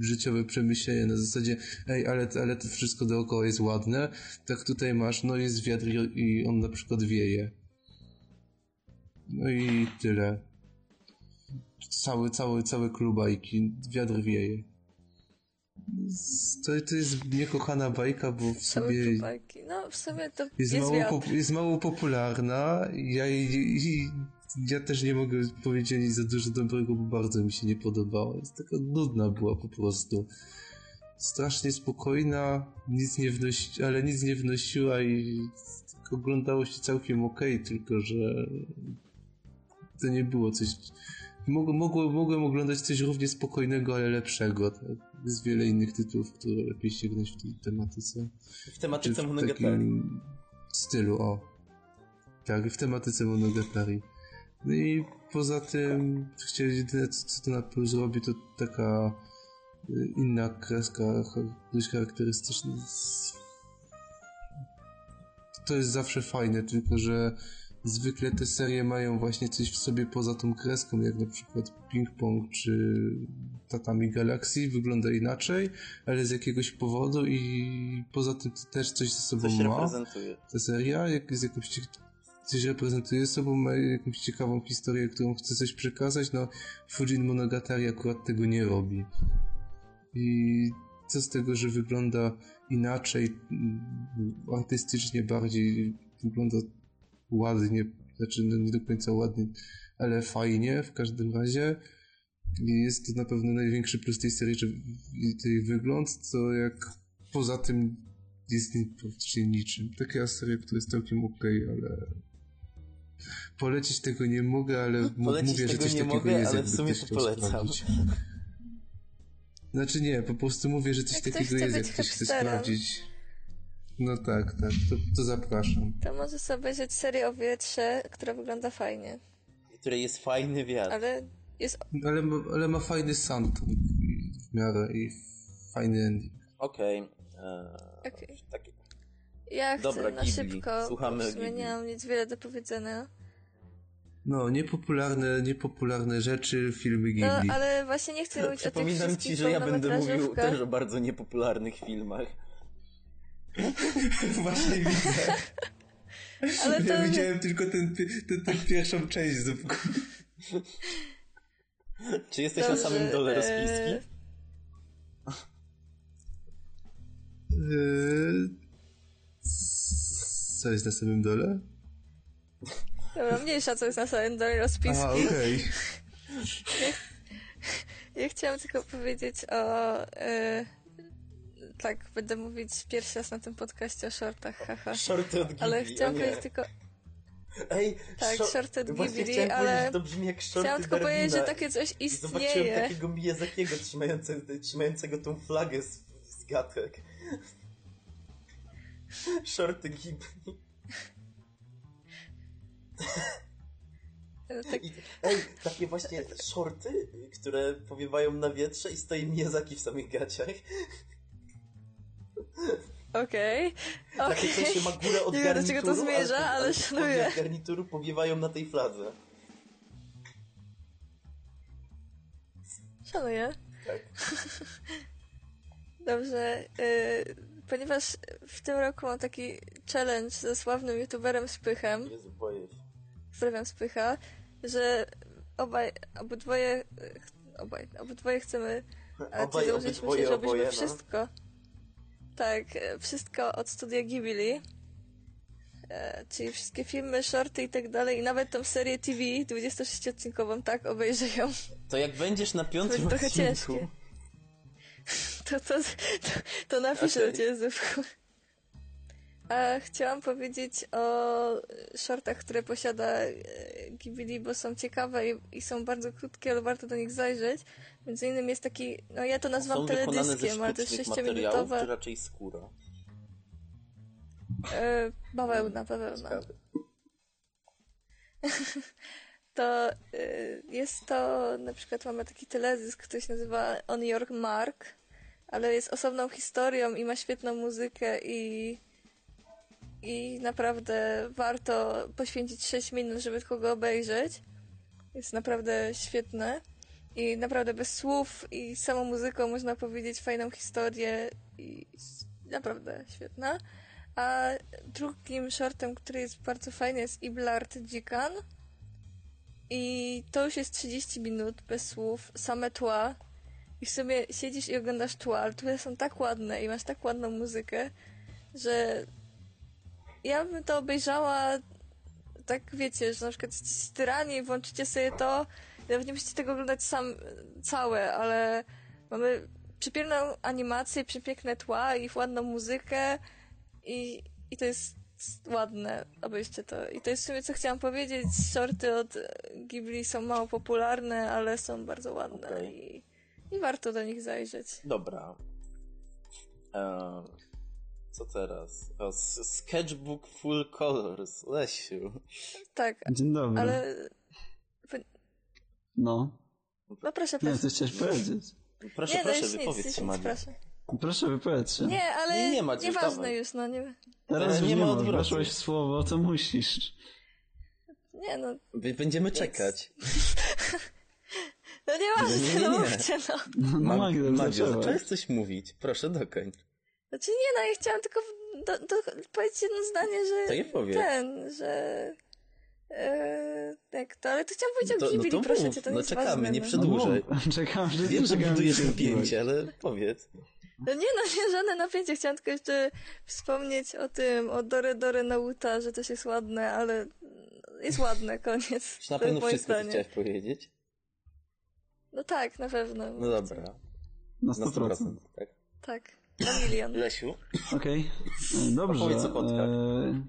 życiowe przemyślenia na zasadzie ej, ale, ale to wszystko dookoła jest ładne, tak tutaj masz, no jest wiatr i- on na przykład wieje. No i tyle. Cały, cały, cały klub bajki, wiatr wieje. To, to jest niekochana bajka, bo w sobie bajki. No, w sumie to jest, jest, mało, jest mało popularna. Ja, i, i, ja też nie mogę powiedzieć nic za dużo dobrego, bo bardzo mi się nie podobała. Jest taka nudna była po prostu. Strasznie spokojna, nic nie wnosi, ale nic nie wnosiła i oglądało się całkiem okej, tylko że to nie było coś... Mogło, mogło, mogłem oglądać coś równie spokojnego, ale lepszego. Tak? Jest wiele innych tytułów, które lepiej sięgnąć w tej tematyce. W tematyce Monogatari. stylu, o. Tak, w tematyce Monogatari. No i poza tym, chciałem jedyne co co to na plus robi, to taka y, inna kreska, dość charakterystyczna. To jest zawsze fajne, tylko że zwykle te serie mają właśnie coś w sobie poza tą kreską, jak na przykład Ping Pong czy Tatami Galaxy wygląda inaczej, ale z jakiegoś powodu i poza tym to też coś ze sobą Coś ma. Ta seria jak, z jakąś coś reprezentuje sobą, ma jakąś ciekawą historię, którą chce coś przekazać, no Fujin Monogatari akurat tego nie robi. I co z tego, że wygląda inaczej, mm, artystycznie bardziej, wygląda ładnie, znaczy no nie do końca ładnie, ale fajnie w każdym razie. I jest to na pewno największy plus tej serii, że tej wygląd, co jak poza tym jest ni- praktycznie niczym. Taka seria, która jest całkiem okej, ale polecić tego nie mogę, ale Polecić mówię, że coś nie takiego mogę, jest, ale w sumie ktoś to polecam. sprawdzić. Znaczy nie, po prostu mówię, że coś Jak takiego jest, jak ktoś chce sprawdzić. No tak, tak, to, to zapraszam. To może sobie obejrzeć serię o wietrze, która wygląda fajnie. W której jest fajny wiatr. Ale jest Ale ma, ale ma fajny soundtrack w miarę i fajny ending. Okej. eee, Okej. taki- Ja chcę Dobra, na Ghibli. szybko, Słuchamy w nie mam nic wiele do powiedzenia. No, niepopularne, niepopularne rzeczy, filmy Ghibli. No, ale właśnie nie chcę mówić o tych Przypominam ci, że ja będę mówił też o bardzo niepopularnych filmach. Właśnie widzę. Ale to... Ja widziałem tylko ten, ten, ten pierwszą część z Czy jesteś na Dobrze, samym dole eee, rozpiski? Eee, Co jest na samym dole? Dobra, mniejsza co jest na samym dole rozpisku. A, okej. Ja chciałam tylko powiedzieć o... e, tak, będę mówić pierwszy raz na tym podcaście o shortach, haha. Shorty od Ghibli, Ale chciałam powiedzieć tylko... Ej, Tak, shor- shorty od Ghibli, ale to brzmi jak shorty Chciałam tylko powiedzieć, że takie coś I Zobaczyłem istnieje. takiego Miyazakiego trzymającego, trzymającego tą flagę z, z gatek. Shorty Ghibli. Tak, I, ej, takie właśnie shorty, które powiewają na wietrze i stoi Miyazaki w samych gaciach. Okej, Takie okej. coś się ma górę od Nie wiem, do czego to zmierza, ale, ale szanuję. garnituru powiewają na tej fladze. Szanuję. Tak. Dobrze, y, ponieważ w tym roku mam taki challenge ze sławnym youtuberem Spychem, Jezu, boję się. pozdrawiam Spycha, że obaj, obydwoje, obaj, obydwoje chcemy, ale Obaj, ty założyliśmy się, że robimy no. wszystko. Tak, y, wszystko od studia Ghibli. E, czyli wszystkie filmy, shorty i tak dalej, i nawet tą serię TV 26-odcinkową, tak, obejrzę ją. To jak będziesz na piątym będzie trochę odcinku, ciężkie. To, to, to, to napiszę Okej. do ciebie, Zywku. A chciałam powiedzieć o shortach, które posiada e, Ghibli, bo są ciekawe i, i są bardzo krótkie, ale warto do nich zajrzeć. Między innymi jest taki, no ja to są nazywam ze teledyskiem, ale to jest sztucznych materiałów, 6-minutowe. czy raczej skóra? E, bawełna, bawełna. To y, jest to, na przykład mamy taki teledysk, który się nazywa On Your Mark, ale jest osobną historią i ma świetną muzykę i i naprawdę warto poświęcić 6 minut, żeby tylko go obejrzeć. Jest naprawdę świetne i naprawdę bez słów i samą muzyką można powiedzieć fajną historię i naprawdę świetna. A drugim shortem, który jest bardzo fajny jest Iblard Dzikan. I to już jest 30 minut bez słów, same tła. I w sumie siedzisz i oglądasz tła, ale tła są tak ładne i masz tak ładną muzykę, że ja bym to obejrzała tak wiecie, że na przykład jesteście tyrani, włączycie sobie to i nawet nie musicie tego oglądać sam całe, ale mamy przepiękną animację, przepiękne tła i ładną muzykę i, i to jest ładne, obejrzcie to. I to jest w sumie co chciałam powiedzieć, shorty od Ghibli są mało popularne, ale są bardzo ładne Okej. i, i warto do nich zajrzeć. Dobra. Eee, co teraz? O, sketchbook Full Colors. Lesiu. Tak, Dzień dobry. ale No. no proszę, Nie, proszę. coś chciałeś powiedzieć. Proszę, nie, no proszę, nic, wypowiedz już się, nic, Madzia. proszę. Proszę, wypowiedz się. Nie, ale Nie, nie ma, już nieważne dawaj. już, no nie, Teraz nie nie ma odwrotu. weszłeś słowo, to musisz. nie no, B- Będziemy czekać. no nieważne, Nie, nie, nie, no mówcie, no. No, Ma- Magda, Madzio, zaczęłaś. zacząłeś coś mówić. Proszę, dokończ. Znaczy nie, no ja chciałam tylko do, do, powiedzieć jedno zdanie, że To je powiedz. ten, że e, tak to, ale to chciałam powiedzieć o no Ghibli, to proszę mów, cię, to no nie jest czekamy, ważne, nie no. przed- Przedłużaj. No, mów. czekam, że Wiem, że budujesz napięcie, ale powiedz. No nie, no nie, żadne napięcie, chciałam tylko jeszcze wspomnieć o tym, o Dore Dore Nauta, że też jest ładne, ale jest ładne, koniec. Czy na pewno wszystko, chciałeś powiedzieć? No tak, na pewno. No dobra. Na Na 100%. 100%, tak. Tak, na milion. Lesiu? Okej, E, dobrze. Opowiedz o kotkach. E,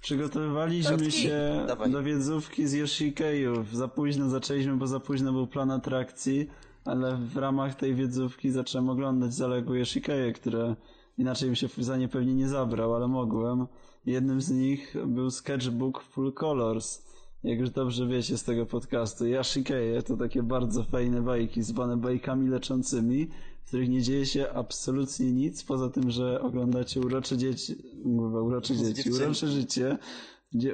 przygotowywaliśmy Kotki. się Dawaj. do wiedzówki z Yoshikeiów. Za późno zaczęliśmy, bo za późno był plan atrakcji, ale w ramach tej wiedzówki zacząłem oglądać zaległe Yoshikeje, które inaczej bym się za nie pewnie nie zabrał, ale mogłem. Jednym z nich był sketchbook Full Colors. Jak już dobrze wiecie z tego podcastu, Yashikeje to takie bardzo fajne bajki, zwane bajkami leczącymi, w których nie dzieje się absolutnie nic, poza tym, że oglądacie urocze dzieci, mówię, urocze dzieci, urocze życie,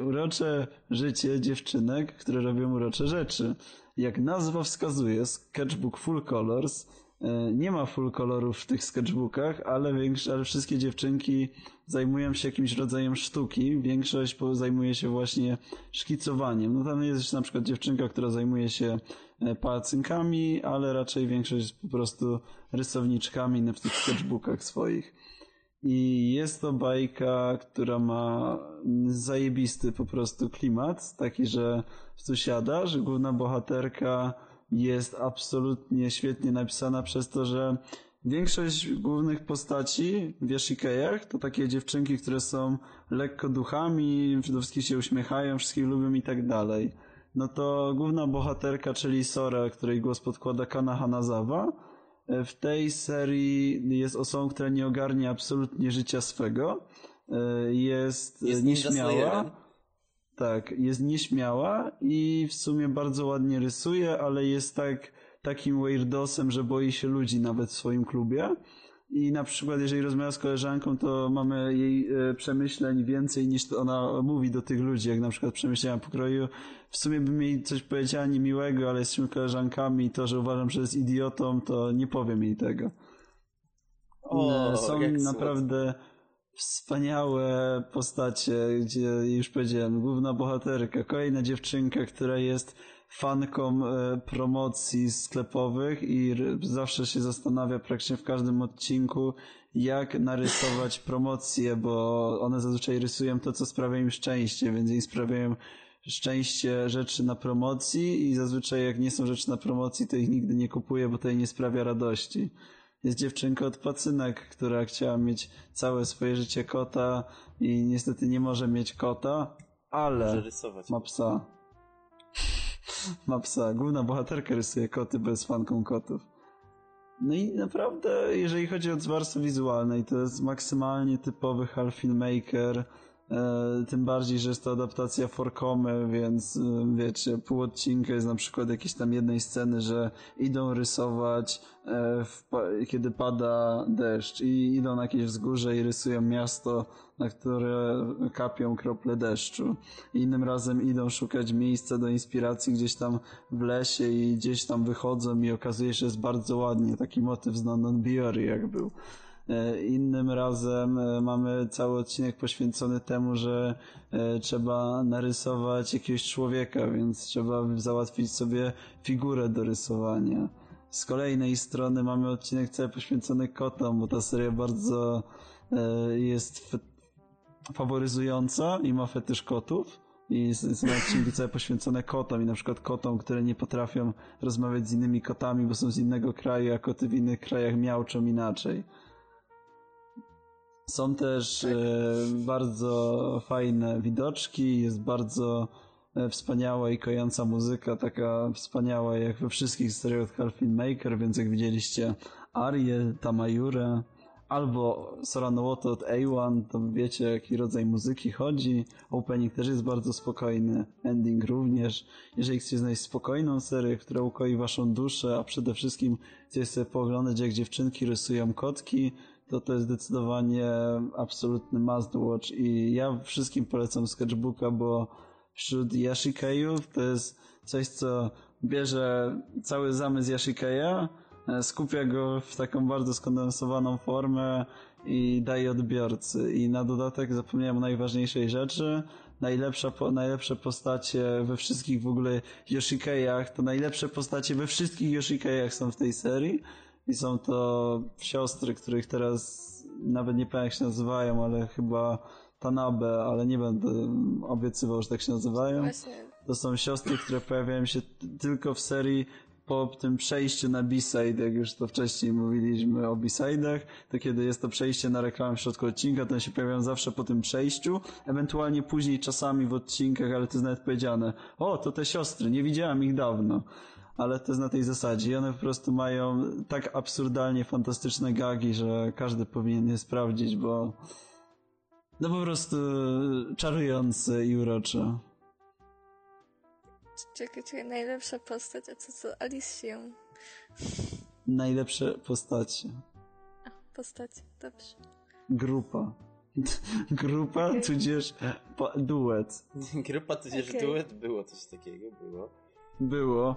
urocze życie dziewczynek, które robią urocze rzeczy. Jak nazwa wskazuje, sketchbook full colors, e, nie ma full kolorów w tych sketchbookach, ale, większo- ale wszystkie dziewczynki zajmują się jakimś rodzajem sztuki. Większość zajmuje się właśnie szkicowaniem. No tam jest na przykład dziewczynka, która zajmuje się e, pacynkami, ale raczej większość jest po prostu rysowniczkami w tych sketchbookach swoich. I jest to bajka, która ma zajebisty po prostu klimat, taki, że siada, że główna bohaterka jest absolutnie świetnie napisana przez to, że większość głównych postaci w Yashikeyach to takie dziewczynki, które są lekko duchami, przede wszystkim się uśmiechają, wszystkich lubią i tak dalej. No to główna bohaterka, czyli Sora, której głos podkłada Kana Hanazawa, w tej serii jest osobą, która nie ogarnia absolutnie życia swego. E, Jest, Jest nieśmiała. Tak, jest nieśmiała i w sumie bardzo ładnie rysuje, ale jest tak, takim weirdosem, że boi się ludzi nawet w swoim klubie. I na przykład, jeżeli rozmawiam z koleżanką, to mamy jej e, przemyśleń więcej niż to ona mówi do tych ludzi, jak na przykład przemyślenia pokroju. W sumie bym jej coś powiedziała niemiłego, ale jesteśmy koleżankami i to, że uważam, że jest idiotą, to nie powiem jej tego. O, E, Są naprawdę wspaniałe postacie, gdzie już powiedziałem, główna bohaterka, kolejna dziewczynka, która jest fanką e, promocji sklepowych i zawsze się zastanawia praktycznie w każdym odcinku, jak narysować promocje, bo one zazwyczaj rysują to, co sprawia im szczęście, więc jej sprawiają szczęście rzeczy na promocji i zazwyczaj jak nie są rzeczy na promocji, to ich nigdy nie kupuje, bo to jej nie sprawia radości. Jest dziewczynka od pacynek, która chciała mieć całe swoje życie kota i niestety nie może mieć kota, ale ma psa. Ma psa. Główna bohaterka rysuje koty, bo jest fanką kotów. No i naprawdę, jeżeli chodzi o warstwy wizualnej, to jest maksymalnie typowy Hal Filmmaker, tym bardziej, że jest to adaptacja Forkomy, więc e, wiecie, pół odcinka jest na przykład jakiejś tam jednej sceny, że idą rysować, e, kiedy pada deszcz i idą na jakieś wzgórze i rysują miasto, na które kapią krople deszczu. Innym razem idą szukać miejsca do inspiracji gdzieś tam w lesie i gdzieś tam wychodzą i okazuje się, że jest bardzo ładnie. Taki motyw z Non Biori jak był. E, Innym razem e, mamy cały odcinek poświęcony temu, że e, trzeba narysować jakiegoś człowieka, więc trzeba załatwić sobie figurę do rysowania. Z kolejnej strony mamy odcinek cały poświęcony kotom, bo ta seria bardzo jest faworyzująca i ma fetysz kotów. I są odcinki całe poświęcone kotom i na przykład kotom, które nie potrafią rozmawiać z innymi kotami, bo są z innego kraju, a koty w innych krajach miauczą inaczej. Są też e, bardzo fajne widoczki, jest bardzo e, wspaniała i kojąca muzyka, taka wspaniała jak we wszystkich Hal Filmmaker, więc jak widzieliście Arię, Tamayurę, albo Soranowoto od A1, to wiecie jaki rodzaj muzyki chodzi. Opening też jest bardzo spokojny, ending również. Jeżeli chcecie znaleźć spokojną serię, która ukoi waszą duszę, a przede wszystkim chcecie sobie pooglądać jak dziewczynki rysują kotki, to to jest zdecydowanie absolutny must watch i ja wszystkim polecam Sketchbooka, bo wśród Yashikeiów to jest coś, co bierze cały zamysł Yashikeia, e, skupia go w taką bardzo skondensowaną formę i daje odbiorcy. I na dodatek zapomniałem o najważniejszej rzeczy. Najlepsza, po, najlepsze postacie we wszystkich w ogóle Yoshikeiach, to najlepsze postacie we wszystkich Yoshikeiach są w tej serii. I są to siostry, których teraz nawet nie pamiętam jak się nazywają, ale chyba Tanabe, ale nie będę obiecywał, że tak się nazywają. To są siostry, które pojawiają się tylko w serii po tym przejściu na B-side, jak już to wcześniej mówiliśmy o B-sidach, to kiedy jest to przejście na reklamę w środku odcinka, to one się pojawiają zawsze po tym przejściu, ewentualnie później czasami w odcinkach, ale to jest nawet powiedziane, o, to te siostry, nie widziałam ich dawno. Ale to jest na tej zasadzie i one po prostu mają tak absurdalnie fantastyczne gagi, że każdy powinien je sprawdzić, bo no po prostu czarujące i urocze. Czekaj, czekaj, najlepsza postać, a co co? Alicją. Najlepsze postacie. Postać, dobrze. Grupa. Grupa, tudzież duet. Grupa tudzież Okej. duet było coś takiego, było. Było.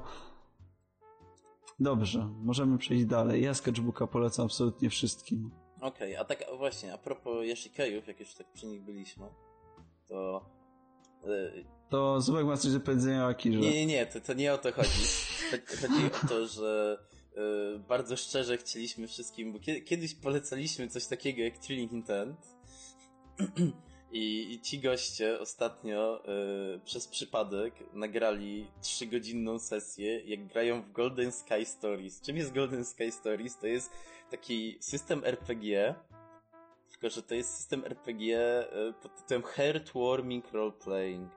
Dobrze, możemy przejść dalej. Ja Sketchbooka polecam absolutnie wszystkim. Okej, a tak właśnie, a propos Yashikeiów, jak już tak przy nich byliśmy, to... e, To Zubek ma coś do powiedzenia o Akirze. Nie, nie, nie, to, to nie o to chodzi. Chodzi- o to, że e, bardzo szczerze chcieliśmy wszystkim, bo kie- kiedyś polecaliśmy coś takiego jak Thrilling Intent I, I ci goście ostatnio y, przez przypadek nagrali trzygodzinną sesję, jak grają w Golden Sky Stories. Czym jest Golden Sky Stories? To jest taki system RPG, tylko że to jest system RPG y, pod tytułem Heartwarming Roleplaying.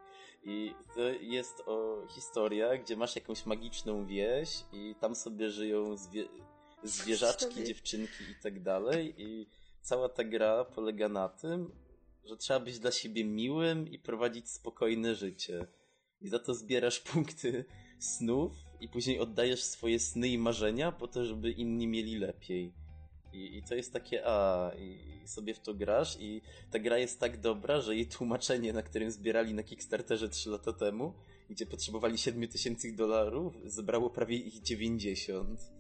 I to jest o historia, gdzie masz jakąś magiczną wieś i tam sobie żyją zwie zwierzaczki, dziewczynki i tak dalej. I cała ta gra polega na tym, że trzeba być dla siebie miłym i prowadzić spokojne życie. I za to zbierasz punkty snów i później oddajesz swoje sny i marzenia po to, żeby inni mieli lepiej. I, I to jest takie, a, i sobie w to grasz i ta gra jest tak dobra, że jej tłumaczenie, na którym zbierali na Kickstarterze 3 lata temu, gdzie potrzebowali 7000 dolarów, zebrało prawie ich 90.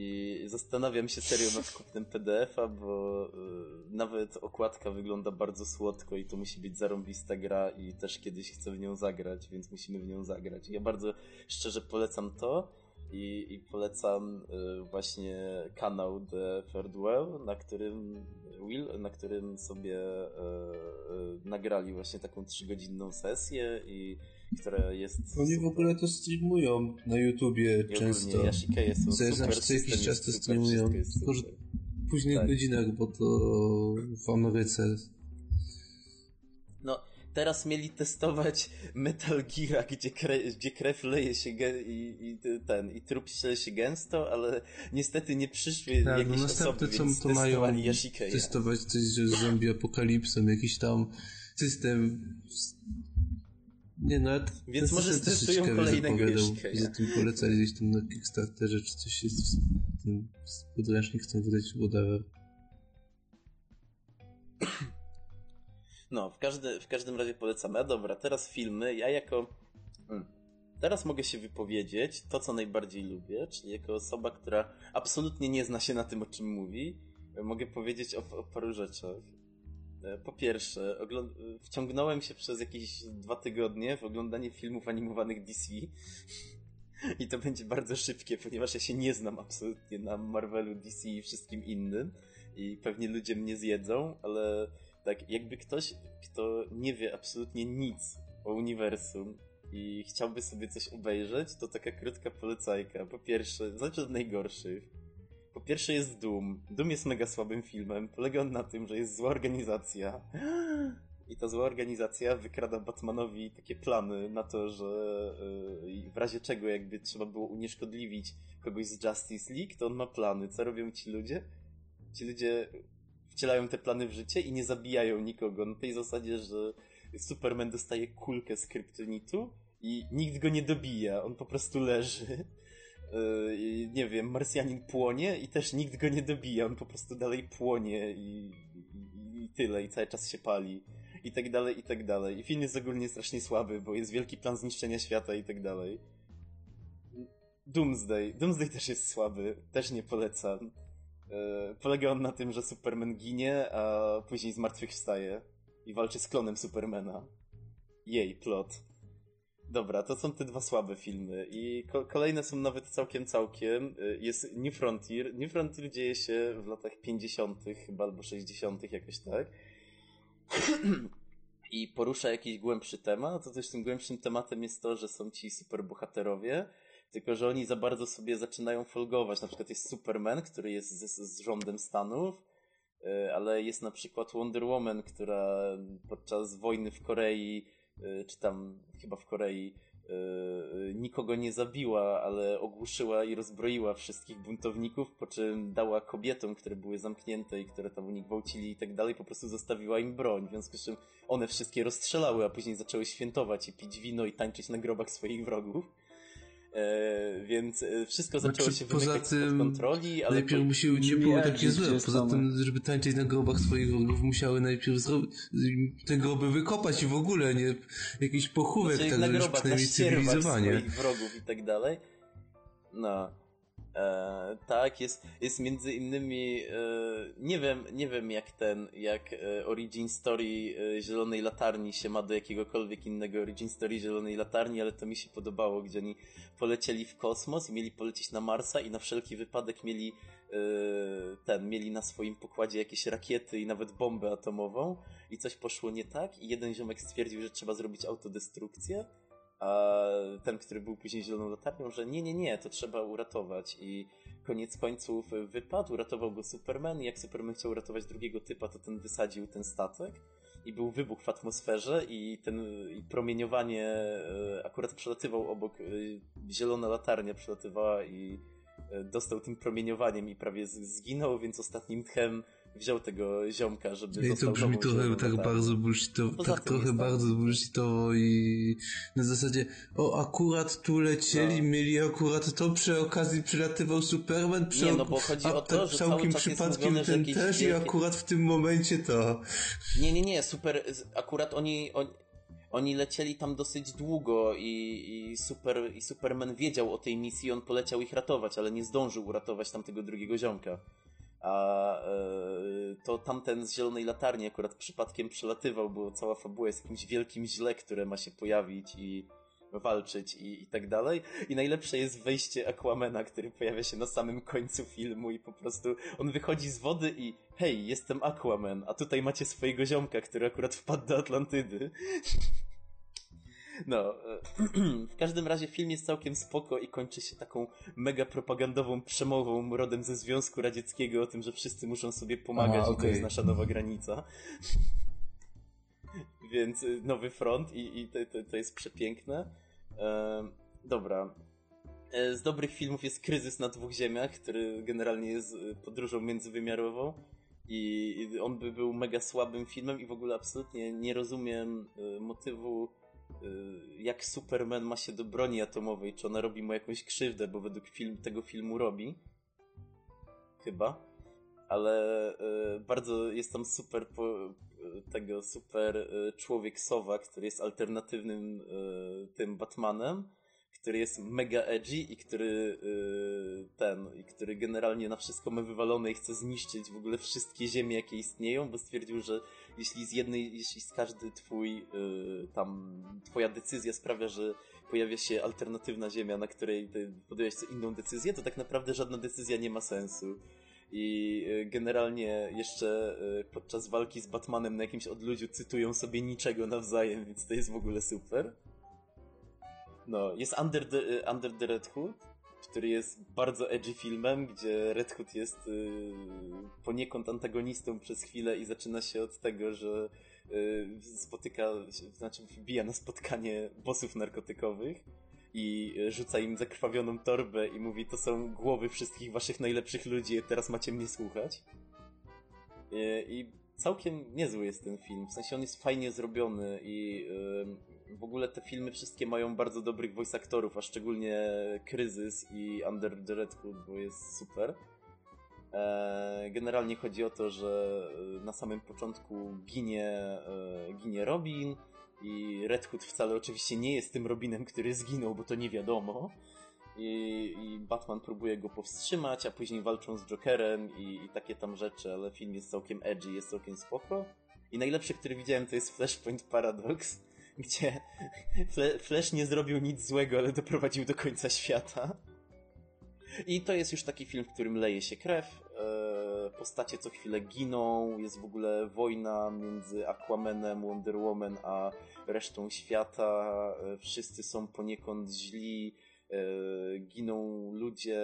I zastanawiam się serio nad kupnem PDF-a, bo y, nawet okładka wygląda bardzo słodko i to musi być zarąbista gra i też kiedyś chcę w nią zagrać, więc musimy w nią zagrać. Ja bardzo szczerze polecam to i, i polecam y, właśnie kanał The Third Well, na którym Will, na którym sobie y, y, nagrali właśnie taką trzygodzinną sesję i która jest Oni w ogóle to streamują na YouTubie I często. są Co super, znaczy co jakiś czas jest to super, streamują. jest Tylko, że super. w późnych Tak. godzinach, bo to w Ameryce. No, teraz mieli testować Metal Gear, gdzie, kre, gdzie krew leje się i, i ten, i trup się się gęsto, ale niestety nie przyszły Tak, no jakieś następne osoby, co więc to mają testować coś z zombie apokalipsą, jakiś tam system. Nie no, Więc może ciekawie kolejnego. Yashikeja. Poza tym polecali gdzieś tam na Kickstarterze, czy coś jest w ten podręcznik chcą wydać, whatever. No, w, każdy, w każdym razie polecamy. A dobra, teraz filmy. Ja jako... Mm. Teraz mogę się wypowiedzieć to, co najbardziej lubię, czyli jako osoba, która absolutnie nie zna się na tym, o czym mówi, mogę powiedzieć o, o paru rzeczach. E, Po pierwsze, wciągnąłem się przez jakieś dwa tygodnie w oglądanie filmów animowanych DC. I to będzie bardzo szybkie, ponieważ ja się nie znam absolutnie na Marvelu, DC i wszystkim innym. I pewnie ludzie mnie zjedzą, ale tak, jakby ktoś, kto nie wie absolutnie nic o uniwersum i chciałby sobie coś obejrzeć, to taka krótka polecajka. Po pierwsze, znaczy od najgorszych. Po pierwsze jest Doom. Doom jest mega słabym filmem. Polega on na tym, że jest zła organizacja. I ta zła organizacja wykrada Batmanowi takie plany na to, że yy, w razie czego jakby trzeba było unieszkodliwić kogoś z Justice League, to on ma plany. Co robią ci ludzie? Ci ludzie wcielają te plany w życie i nie zabijają nikogo. Na tej zasadzie, że Superman dostaje kulkę z kryptonitu i nikt go nie dobija. On po prostu leży. Yy, nie wiem, Marsjanin płonie i też nikt go nie dobija. On po prostu dalej płonie i, i, i tyle. I cały czas się pali. I tak dalej, i tak dalej. I film jest ogólnie strasznie słaby, bo jest wielki plan zniszczenia świata i tak dalej. Doomsday. Doomsday też jest słaby. Też nie polecam. E, polega on na tym, że Superman ginie, a później zmartwychwstaje i walczy z klonem Supermana. Jej, plot. Dobra, to są te dwa słabe filmy i ko kolejne są nawet całkiem, całkiem. E, Jest New Frontier. New Frontier dzieje się w latach 50. chyba albo 60. jakoś tak. I porusza jakiś głębszy temat. To też tym głębszym tematem jest to, że są ci superbohaterowie, tylko że oni za bardzo sobie zaczynają folgować. Na przykład jest Superman, który jest z, z rządem Stanów, y, ale jest na przykład Wonder Woman, która podczas wojny w Korei, y, czy tam chyba w Korei, y, nikogo nie zabiła, ale ogłuszyła i rozbroiła wszystkich buntowników, po czym dała kobietom, które były zamknięte i które tam u nich gwałcili i tak dalej, po prostu zostawiła im broń, w związku z czym one wszystkie rozstrzelały, a później zaczęły świętować i pić wino i tańczyć na grobach swoich wrogów. E, więc e, wszystko zaczęło Znaczy, się poza wymykać spod tym kontroli, ale Najpierw po- musiały, nie było takie złe. Poza same. tym, żeby tańczyć na grobach swoich wrogów, musiały najpierw zrobić te groby wykopać i w ogóle, nie jakiś pochówek, Znaczy, tak na grobach przynajmniej naścierwać cywilizowanie. swoich wrogów i tak dalej. No. E, tak, jest, jest między innymi, e, nie wiem, nie wiem jak ten, jak e, origin story e, Zielonej Latarni się ma do jakiegokolwiek innego origin story Zielonej Latarni, ale to mi się podobało, gdzie oni polecieli w kosmos i mieli polecieć na Marsa i na wszelki wypadek mieli e, ten, mieli na swoim pokładzie jakieś rakiety i nawet bombę atomową i coś poszło nie tak i jeden ziomek stwierdził, że trzeba zrobić autodestrukcję a ten, który był później zieloną latarnią, że nie, nie, nie, to trzeba uratować. I koniec końców wypadł, uratował go Superman. I jak Superman chciał uratować drugiego typa, to ten wysadził ten statek. I był wybuch w atmosferze i ten i promieniowanie e, akurat przelatywał obok, e, zielona latarnia przelatywała i e, dostał tym promieniowaniem i prawie zginął, więc ostatnim tchem wziął tego ziomka, żeby Ej, to brzmi trochę tak latarnię. bardzo bullshitowo, tak trochę tak. bardzo bullshitowo i na zasadzie, o akurat tu lecieli, No. mieli akurat to, przy okazji przylatywał Superman, przy Nie, no bo chodzi o to, tak że całkiem przypadkiem ten też i akurat w tym momencie to. Nie, nie, nie, super. Akurat oni, oni, oni lecieli tam dosyć długo i, i, super, i Superman wiedział o tej misji, on poleciał ich ratować, ale nie zdążył uratować tamtego drugiego ziomka. A e, to tamten z zielonej latarni akurat przypadkiem przelatywał, bo cała fabuła jest jakimś wielkim źle, które ma się pojawić i walczyć i, i tak dalej. I najlepsze jest wejście Aquamana, który pojawia się na samym końcu filmu i po prostu on wychodzi z wody i hej, jestem Aquaman, a tutaj macie swojego ziomka, który akurat wpadł do Atlantydy. No, e, w każdym razie film jest całkiem spoko i kończy się taką mega propagandową przemową rodem ze Związku Radzieckiego o tym, że wszyscy muszą sobie pomagać Aha, i to jest nasza nowa granica. Więc y, nowy front i, i to, to, to jest przepiękne. E, dobra. E, Z dobrych filmów jest Kryzys na dwóch ziemiach, który generalnie jest podróżą międzywymiarową. I on by był mega słabym filmem i w ogóle absolutnie nie rozumiem motywu, jak Superman ma się do broni atomowej, czy ona robi mu jakąś krzywdę, bo według film, tego filmu robi. Chyba. Ale y, bardzo jest tam super po, y, tego super y, człowiek Sowa, który jest alternatywnym y, tym Batmanem, który jest mega edgy i który y, ten, i który generalnie na wszystko ma wywalone i chce zniszczyć w ogóle wszystkie ziemie, jakie istnieją, bo stwierdził, że jeśli z jednej, jeśli z każdy twój y, tam, twoja decyzja sprawia, że pojawia się alternatywna ziemia, na której ty co inną decyzję, to tak naprawdę żadna decyzja nie ma sensu. I y, generalnie jeszcze y, podczas walki z Batmanem na jakimś odludziu cytują sobie niczego nawzajem, więc to jest w ogóle super. No, jest Under the, y, Under the Red Hood, który jest bardzo edgy filmem, gdzie Red Hood jest y, poniekąd antagonistą przez chwilę i zaczyna się od tego, że y, spotyka, znaczy wbija na spotkanie bossów narkotykowych i y, rzuca im zakrwawioną torbę i mówi, to są głowy wszystkich waszych najlepszych ludzi, teraz macie mnie słuchać. I, I całkiem niezły jest ten film, w sensie on jest fajnie zrobiony i y, w ogóle te filmy wszystkie mają bardzo dobrych voice aktorów, a szczególnie Kryzys i Under the Red Hood, bo jest super. E, Generalnie chodzi o to, że y, na samym początku ginie, e, ginie Robin i Red Hood wcale oczywiście nie jest tym Robinem, który zginął, bo to nie wiadomo. I, I Batman próbuje go powstrzymać, a później walczą z Jokerem i, i takie tam rzeczy, ale film jest całkiem edgy, jest całkiem spoko. I najlepszy, który widziałem, to jest Flashpoint Paradox, gdzie Flash nie zrobił nic złego, ale doprowadził do końca świata. I to jest już taki film, w którym leje się krew, e, postacie co chwilę giną, jest w ogóle wojna między Aquamanem, Wonder Woman a resztą świata, e, wszyscy są poniekąd źli, giną ludzie,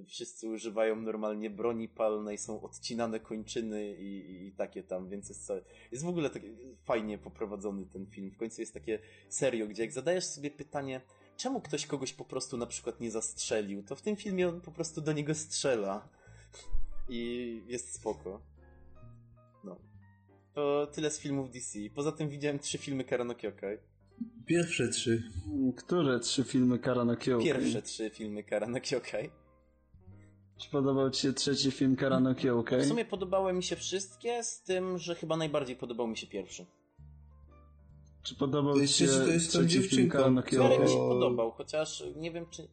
e, wszyscy używają normalnie broni palnej, są odcinane kończyny i, i, takie tam, więc jest, jest w ogóle tak fajnie poprowadzony ten film. W końcu jest takie serio, gdzie jak zadajesz sobie pytanie, czemu ktoś kogoś po prostu na przykład nie zastrzelił, to w tym filmie on po prostu do niego strzela i jest spoko. No. To tyle z filmów DC. Poza tym widziałem trzy filmy Karano Kyokai. Pierwsze trzy. Które trzy filmy Karano Kyokai? Pierwsze trzy filmy Karano Kyokai. Czy podobał ci się trzeci film Karano Kyokai? W sumie podobały mi się wszystkie, z tym, że chyba najbardziej podobał mi się pierwszy. Czy podobał To ci się trzeci- to jest trzeci film Karano Kyokai? mi się podobał, chociaż nie wiem czy...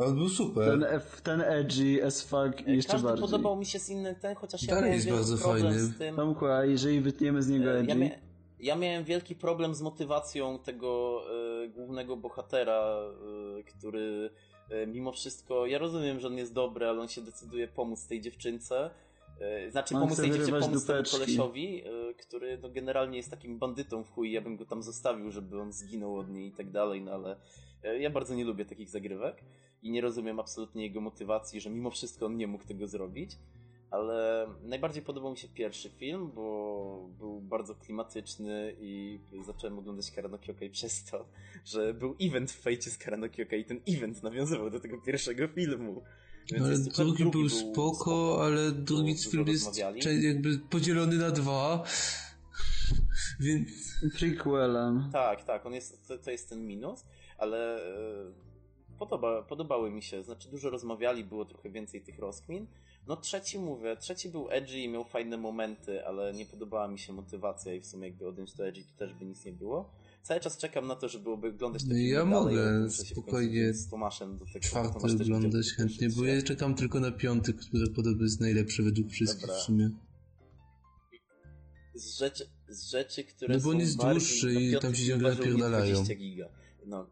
A on był super. Ten, F, ten edgy as fuck i jeszcze Każdy bardziej. podobał mi się z innym ten, chociaż ja Dalej miałem jest bardzo problem fajny. z tym. Tomku, a jeżeli wytniemy z niego E, edgy? Ja, mia ja miałem wielki problem z motywacją tego e, głównego bohatera, e, który e, mimo wszystko, ja rozumiem, że on jest dobry, ale on się decyduje pomóc tej dziewczynce. Znaczy On pomóc tej dziewczynie, pomóc temu kolesiowi, który no, generalnie jest takim bandytą w chuj, ja bym go tam zostawił, żeby on zginął od niej i tak dalej, no ale ja bardzo nie lubię takich zagrywek i nie rozumiem absolutnie jego motywacji, że mimo wszystko on nie mógł tego zrobić. Ale najbardziej podobał mi się pierwszy film, bo był bardzo klimatyczny i zacząłem oglądać Karano Kyokai przez to, że był event w fejcie z Karano Kyokai i ten event nawiązywał do tego pierwszego filmu. Więc No, Ale super. drugi, był spoko, ale drugi Dużo film jest jakby podzielony na dwa. Więc Prequelem. Tak, tak, on jest, to, to jest ten minus, ale e, podoba, podobały mi się, znaczy dużo rozmawiali, było trochę więcej tych rozkmin. No trzeci mówię, trzeci był edgy i miał fajne momenty, ale nie podobała mi się motywacja i w sumie jakby odjąć to edgy, to też by nic nie było. Cały czas czekam na to, żeby oglądać te No filmy ja dalej, mogę spokojnie z Tomaszem do tego czwarty Tomasz oglądać chętnie, bo ja czekam tylko na piąty, który podobno jest najlepszy według wszystkich Dobra. w sumie. z rzeczy, z rzeczy, które No bo on jest dłuższy i tam się ciągle napierdalają. 20 giga. No,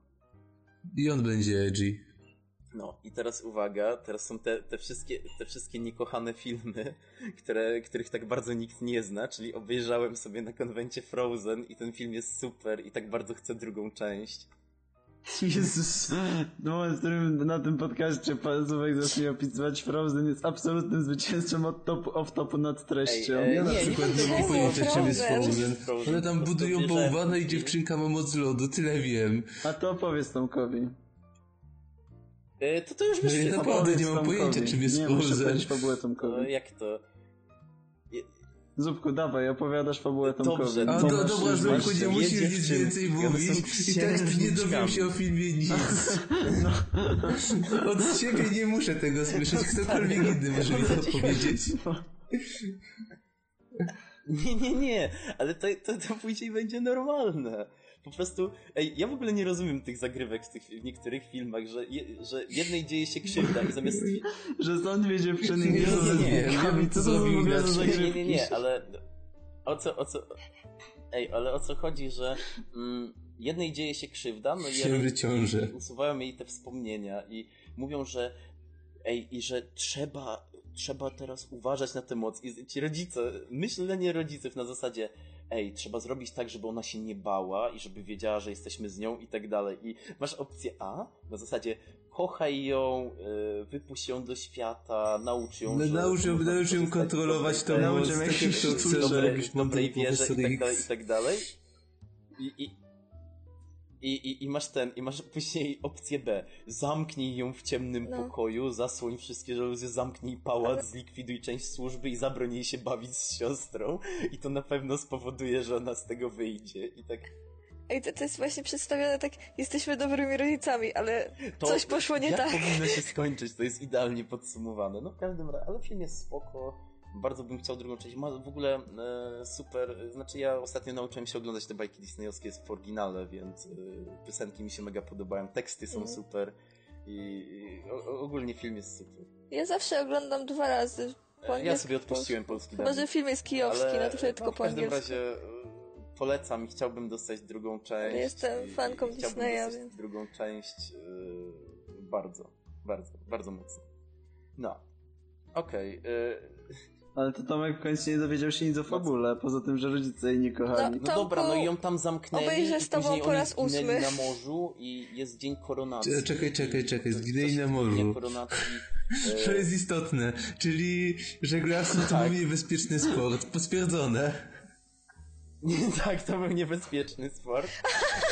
I on będzie edgy. No i teraz uwaga, teraz są te, te, wszystkie, te wszystkie niekochane filmy, które, których tak bardzo nikt nie zna, czyli obejrzałem sobie na konwencie Frozen i ten film jest super i tak bardzo chcę drugą część. Jezus, moment, w którym na tym podcaście pan Zubek zacznie opisywać Frozen jest absolutnym zwycięzcą od topu, off-topu nad treścią. Ej, Ja na nie, przykład nie nie mam pojęcia czym jest Frozen. One tam budują bałwana i dziewczynka ma moc lodu, tyle wiem. A to opowiedz Tomkowi. E, to to już No wiesz, ja jest- naprawdę nie mam pojęcia czym jest Nie, muszę Frozen. powiedzieć fabułę no, Tomkowi. jak to? Zupku, dawaj, opowiadasz fabułę Dobrze, Tomkowi. A to do, masz- dobra, masz Zupku, nie musisz nic więcej mówić. I tak nie dowiem się o filmie nic. Od siebie nie muszę tego słyszeć, ktokolwiek inny może mi to powiedzieć. Nie, nie, nie, ale to, to, to później będzie normalne. Po prostu, ej, ja w ogóle nie rozumiem tych zagrywek w, tych, w niektórych filmach, że, je, że jednej dzieje się krzywda i zamiast Że są dwie dziewczyny Nie, nie nie, nie, Co to w ogóle za. Nie, zagrywki? nie, nie, nie, ale o co, o co, ej, ale o co chodzi, że mm, jednej dzieje się krzywda, no i, ciąże. usuwają jej te wspomnienia i mówią, że ej, i że trzeba, trzeba teraz uważać na tę moc i ci rodzice, myślenie rodziców na zasadzie ej, trzeba zrobić tak, żeby ona się nie bała i żeby wiedziała, że jesteśmy z nią i tak dalej i masz opcję A, na zasadzie kochaj ją, y, wypuść ją do świata, naucz ją, No, że naucz ją, naucz ją kontrolować tą moc, ją, jak tak się jak to w chcesz, dobrej, wierze i tak dalej, i tak dalej. I, i, i, i, I masz ten, i masz później opcję B. Zamknij ją w ciemnym No. pokoju, zasłoń wszystkie żaluzje, zamknij pałac, zlikwiduj część służby i zabroń jej się bawić z siostrą. I to na pewno spowoduje, że ona z tego wyjdzie. I tak Ej, to, to jest właśnie przedstawione tak, jesteśmy dobrymi rodzicami, ale to coś poszło nie jak tak. powinno się skończyć, to jest idealnie podsumowane. No w każdym razie, ale film jest spoko. Bardzo bym chciał drugą część. Ma w ogóle e, super. Znaczy, ja ostatnio nauczyłem się oglądać te bajki disneyowskie w oryginale, więc e, piosenki mi się mega podobają, teksty są Mhm. super i, i o, ogólnie film jest super. Ja zawsze oglądam dwa razy. E, Ja sobie odpuściłem polski dubbing, że film jest kijowski, ale, no to wtedy tylko w po każdym angielsku. razie e, polecam i chciałbym dostać drugą część. jestem fanką i Disneya, dostać więc- drugą część e, bardzo, bardzo, bardzo mocno. No. Okej. e, Ale to Tomek w końcu nie dowiedział się nic o fabule, poza tym, że rodzice jej nie kochali. No Tomku, dobra, no i ją tam zamknęli obejrzę z tobą później po oni raz zginęli ósmy. na morzu i jest dzień koronacji. Cze- czekaj, czekaj, czekaj, zginęli na morzu. e, To jest istotne, czyli żeglarstwo to Tak. był niebezpieczny sport, potwierdzone. tak, to był niebezpieczny sport.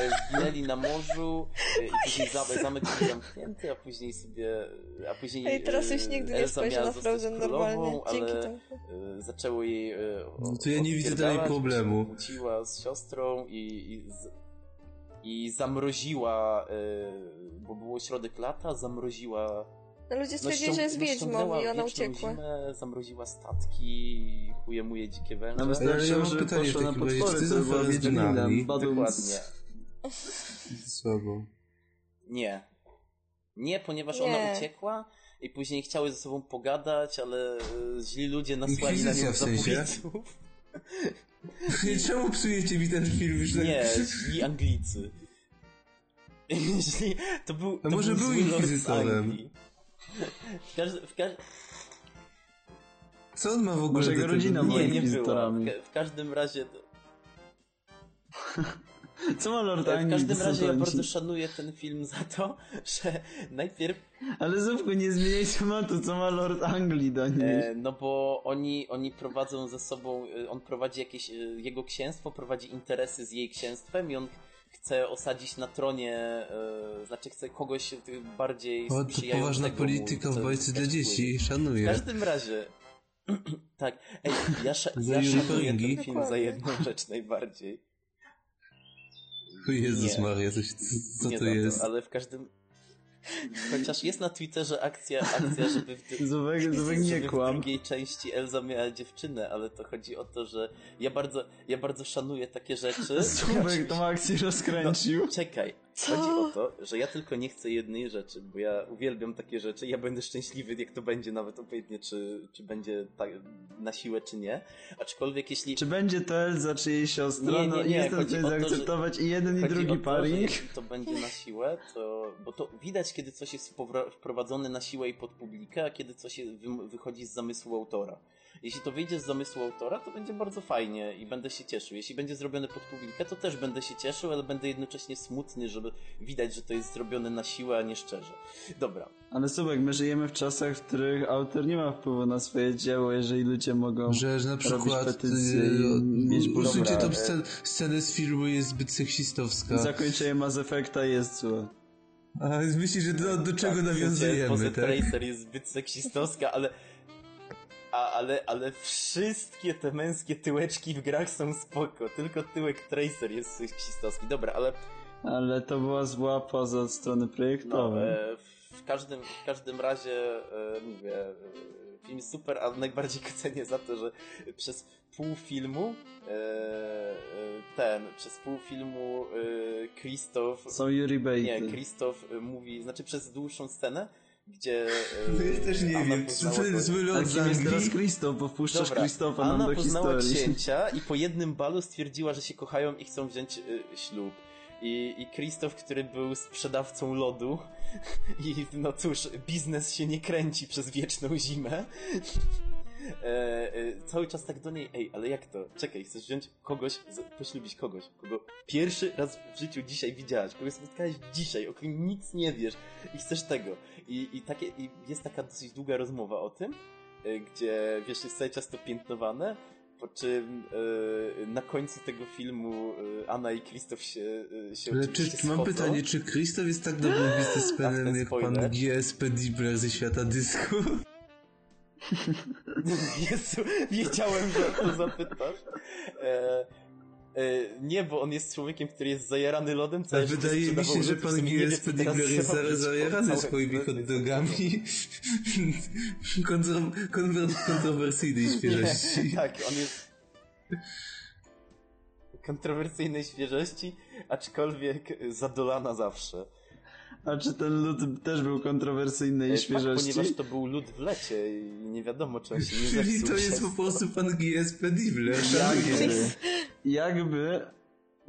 E, Zginęli na morzu e, i później za- zamek był zamknięty, a później sobie... A później Ej, teraz już e, nigdy nie Elsa spojrzę na zostać Frozen królową, normalnie. Dzięki ale Tomku. e, zaczęło jej e, No to ja nie widzę dalej problemu. Kłóciła z siostrą i, i, z, i zamroziła, e, bo było środek lata, zamroziła No ludzie stwierdzili, ściąg- że jest no, wiedźmą i ona uciekła. Zimę, zamroziła statki, chujemuje dzikie węże. No Ale wystarczyło, ja mam pytanie w takim razie, potwory, czy ty to Forestynami? Wiedźminem. Dokładnie. Słabo. Nie. Nie, ponieważ Nie. ona uciekła i później chciały ze sobą pogadać, ale e, źli ludzie nasłali na nią w sensie? zabójców. Czemu psujecie mi ten film? Już tak... Nie, źli Anglicy. Źli, to był, to A może był był inkwizytorem? W każdym, w każ... Co on ma w ogóle Może jego rodzina była Nie, nie było. W, inkwizytorami. ka- w każdym razie... Co ma Lord W Anglii każdym do razie ja bardzo szanuję ten film za to, że najpierw Ale Zupku, nie zmieniaj tematu, co ma Lord Anglii do niej? E, no bo oni, oni prowadzą ze sobą, e, on prowadzi jakieś, e, jego księstwo prowadzi interesy z jej księstwem i on chce osadzić na tronie, e, znaczy chce kogoś bardziej O, to poważna mu, polityka w bajce dla dzieci, wpływ. W szanuję. każdym razie, tak, ej, ja, sz- ja szanuję ten film za jedną rzecz najbardziej. Jezus Nie. Maria, coś, co Nie to jest? ale w każdym... Chociaż jest na Twitterze akcja, akcja żeby w, Zubek, Zubek żeby w drugiej części Elza miała dziewczynę, ale to chodzi o to, że ja bardzo, ja bardzo szanuję takie rzeczy. Zubek tą akcję rozkręcił. No, czekaj. Chodzi o to, że ja tylko nie chcę jednej rzeczy, bo ja uwielbiam takie rzeczy. Ja będę szczęśliwy, jak to będzie, nawet obojętnie, czy, czy będzie tak na siłę, czy nie. Aczkolwiek jeśli. Czy będzie to Elza, czy jej siostra? Nie, nie, no nie, jestem chodzi to, zaakceptować i jeden i drugi to, paring. jeśli to będzie na siłę, to. Bo to widać, kiedy coś jest wprowadzone na siłę i pod publikę, a kiedy coś jest- wychodzi z zamysłu autora. Jeśli to wyjdzie z zamysłu autora, to będzie bardzo fajnie i będę się cieszył. Jeśli będzie zrobione pod publikę, to też będę się cieszył, ale będę jednocześnie smutny, żeby widać, że to jest zrobione na siłę, a nie szczerze. Dobra. Ale Subek, my żyjemy w czasach, w których autor nie ma wpływu na swoje dzieło, jeżeli ludzie mogą Że, że na przykład petycje yy, i mieć usuńcie Dobra, tą scen, scenę z filmu, jest zbyt seksistowska. Zakończenie Mass Effecta jest złe. A myślisz, że do, do czego Tak, nawiązujemy, Poza tak? Tracer jest zbyt seksistowska, ale... A, ale, ale wszystkie te męskie tyłeczki w grach są spoko. Tylko tyłek Tracer jest seksistowski. Dobra, ale Ale to była zła poza od strony no, projektowej. e, w, każdym, w każdym razie e, mówię, e, film super, a najbardziej go cenię za to, że przez pół filmu e, ten, przez pół filmu Krzysztof Są Yuri Bejty. Nie, Krzysztof mówi, znaczy przez dłuższą scenę, gdzie... No y, ja też nie Anna wiem, poznała czy to jest go- zły lord z jest teraz Anglii? Krzysztof? Bo wpuszczasz Dobra, Krzysztofa Anna nam do poznała historii. księcia i po jednym balu stwierdziła, że się kochają i chcą wziąć y, ślub. I, I Krzysztof, który był sprzedawcą lodu i no cóż, biznes się nie kręci przez wieczną zimę. E, e, cały czas tak do niej, ej, ale jak to? Czekaj, chcesz wziąć kogoś, poślubić kogoś, kogo pierwszy raz w życiu dzisiaj widziałaś, kogo spotkałeś dzisiaj, o którym nic nie wiesz i chcesz tego. I, i, takie, I jest taka dosyć długa rozmowa o tym, e, gdzie, wiesz, jest cały czas to piętnowane, po czym e, na końcu tego filmu e, Anna i Krzysztof się, e, się Ale czy, mam schodzą. pytanie, czy Krzysztof jest tak dobrym biznesmenem ten jak spoiler. pan GSP Dibler ze świata dysku? Jezu, wiedziałem, że o to zapytasz. E, e, nie, bo on jest człowiekiem, który jest zajarany lodem. A całe życie wydaje mi się, że pan teraz Dibler jest zaraz zajarany swoimi lody hot dogami. Kontro- kontro- Kontrowersyjnej świeżości. Tak, on jest kontrowersyjnej świeżości, aczkolwiek zadolana zawsze. A czy ten lód też był kontrowersyjnej E, świeżości? Tak, ponieważ to był lód w lecie i nie wiadomo, czy on się nie zepsuł. Czyli to jest po prostu pan GSP Dibler. Jakby, jakby,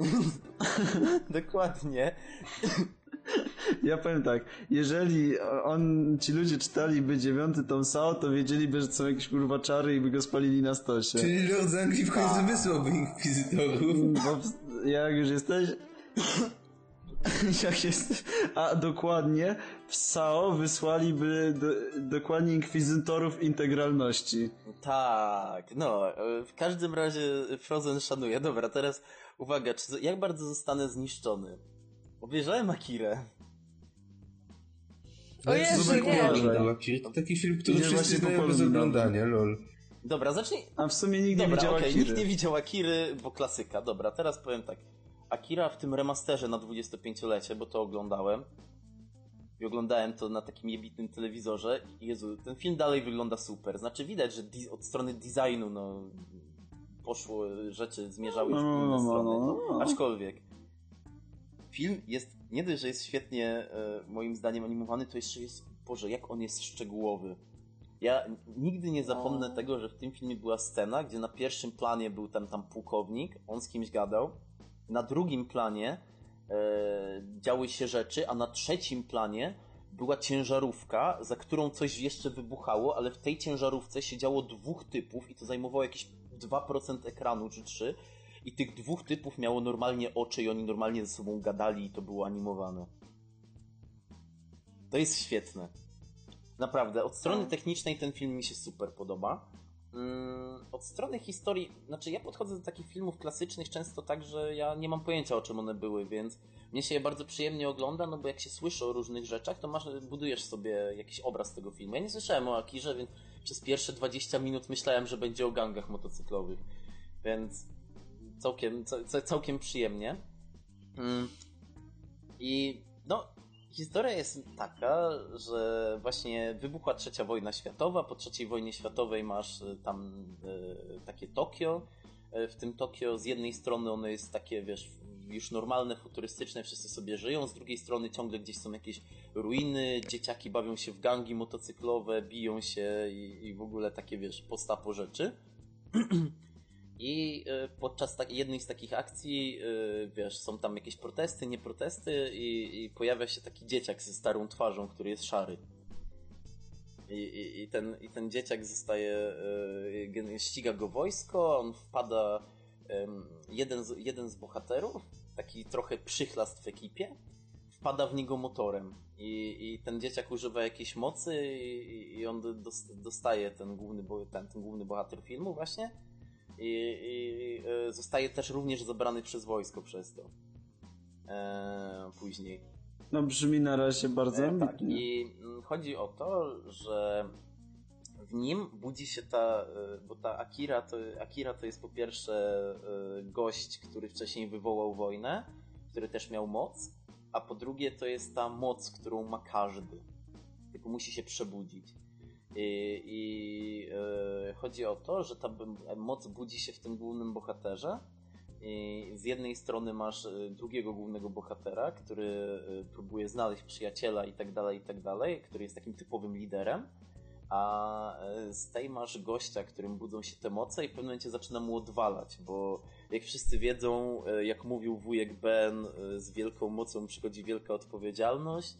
Dokładnie. ja powiem tak, jeżeli on, ci ludzie czytaliby dziewiąty tom Sao, to wiedzieliby, że to są jakieś kurwa czary i by go spalili na stosie. Czyli Lord z Anglii w końcu wysłałby inkwizytorów. Jak już jesteś... jak jest... A dokładnie, w Sao wysłaliby do, dokładnie inkwizytorów integralności. Tak, no, e, w każdym razie Frozen szanuje. Dobra, teraz uwaga, czy, jak bardzo zostanę zniszczony? Obejrzałem Akirę. O Jezu, Zobacz, nie. To taki film, który Idzie wszyscy znają bez oglądania, lol. Dobra, zacznij. A w sumie nikt nie Dobra, widział okej, Akiry. nikt nie widział Akiry, bo klasyka. Dobra, teraz powiem tak. Akira w tym remasterze na 25-lecie, bo to oglądałem. I oglądałem to na takim jebitnym telewizorze. I Jezu, ten film dalej wygląda super. Znaczy widać, że od strony designu, no... Poszło, rzeczy zmierzały w No, inne no, no, strony. Aczkolwiek... film jest, nie dość, że jest świetnie e, moim zdaniem animowany, to jeszcze jest, Boże, jak on jest szczegółowy. Ja nigdy nie zapomnę tego, że w tym filmie była scena, gdzie na pierwszym planie był tam, tam pułkownik, on z kimś gadał, na drugim planie e, działy się rzeczy, a na trzecim planie była ciężarówka, za którą coś jeszcze wybuchało, ale w tej ciężarówce siedziało dwóch typów i to zajmowało jakieś 2% ekranu czy 3 i tych dwóch typów miało normalnie oczy i oni normalnie ze sobą gadali i to było animowane. To jest świetne. Naprawdę, od strony Tak. technicznej ten film mi się super podoba. Mm, Od strony historii, znaczy ja podchodzę do takich filmów klasycznych często tak, że ja nie mam pojęcia o czym one były, więc mnie się je bardzo przyjemnie ogląda, no bo jak się słyszy o różnych rzeczach, to masz, budujesz sobie jakiś obraz tego filmu. Ja nie słyszałem o Akirze, więc przez pierwsze 20 minut myślałem, że będzie o gangach motocyklowych, więc całkiem, ca- całkiem przyjemnie. Mm. I no, historia jest taka, że właśnie wybuchła trzecia wojna światowa. Po trzeciej wojnie światowej masz y, tam e, takie Tokio. E, W tym Tokio z jednej strony ono jest takie, wiesz, już normalne, futurystyczne, wszyscy sobie żyją, z drugiej strony ciągle gdzieś są jakieś ruiny, dzieciaki bawią się w gangi motocyklowe, biją się i, i w ogóle takie, wiesz, postapo rzeczy. I e, podczas tak, jednej z takich akcji, e, wiesz, są tam jakieś protesty, nie protesty i, i pojawia się taki dzieciak ze starą twarzą, który jest szary. I, i, i, ten, I ten dzieciak zostaje, e, ściga go wojsko, on wpada, jeden z, jeden z bohaterów, taki trochę przychlast w ekipie, wpada w niego motorem i, i ten dzieciak używa jakiejś mocy i, i on dos- dostaje ten główny, ten, ten główny bohater filmu właśnie i, i e, zostaje też również zabrany przez wojsko przez to. E, później. No brzmi na razie bardzo E, tak, i mm, chodzi o to, że w nim budzi się ta, e, bo ta Akira to, Akira to jest po pierwsze e, gość, który wcześniej wywołał wojnę, który też miał moc, a po drugie to jest ta moc, którą ma każdy. Tylko musi się przebudzić. I, i e, chodzi o to, że ta moc budzi się w tym głównym bohaterze. I z jednej strony masz e, drugiego głównego bohatera, który e, próbuje znaleźć przyjaciela i tak dalej, i tak dalej, który jest takim typowym liderem. A z tej masz gościa, którym budzą się te moce i w pewnym momencie zaczyna mu odwalać, bo jak wszyscy wiedzą, jak mówił wujek Ben, z wielką mocą przychodzi wielka odpowiedzialność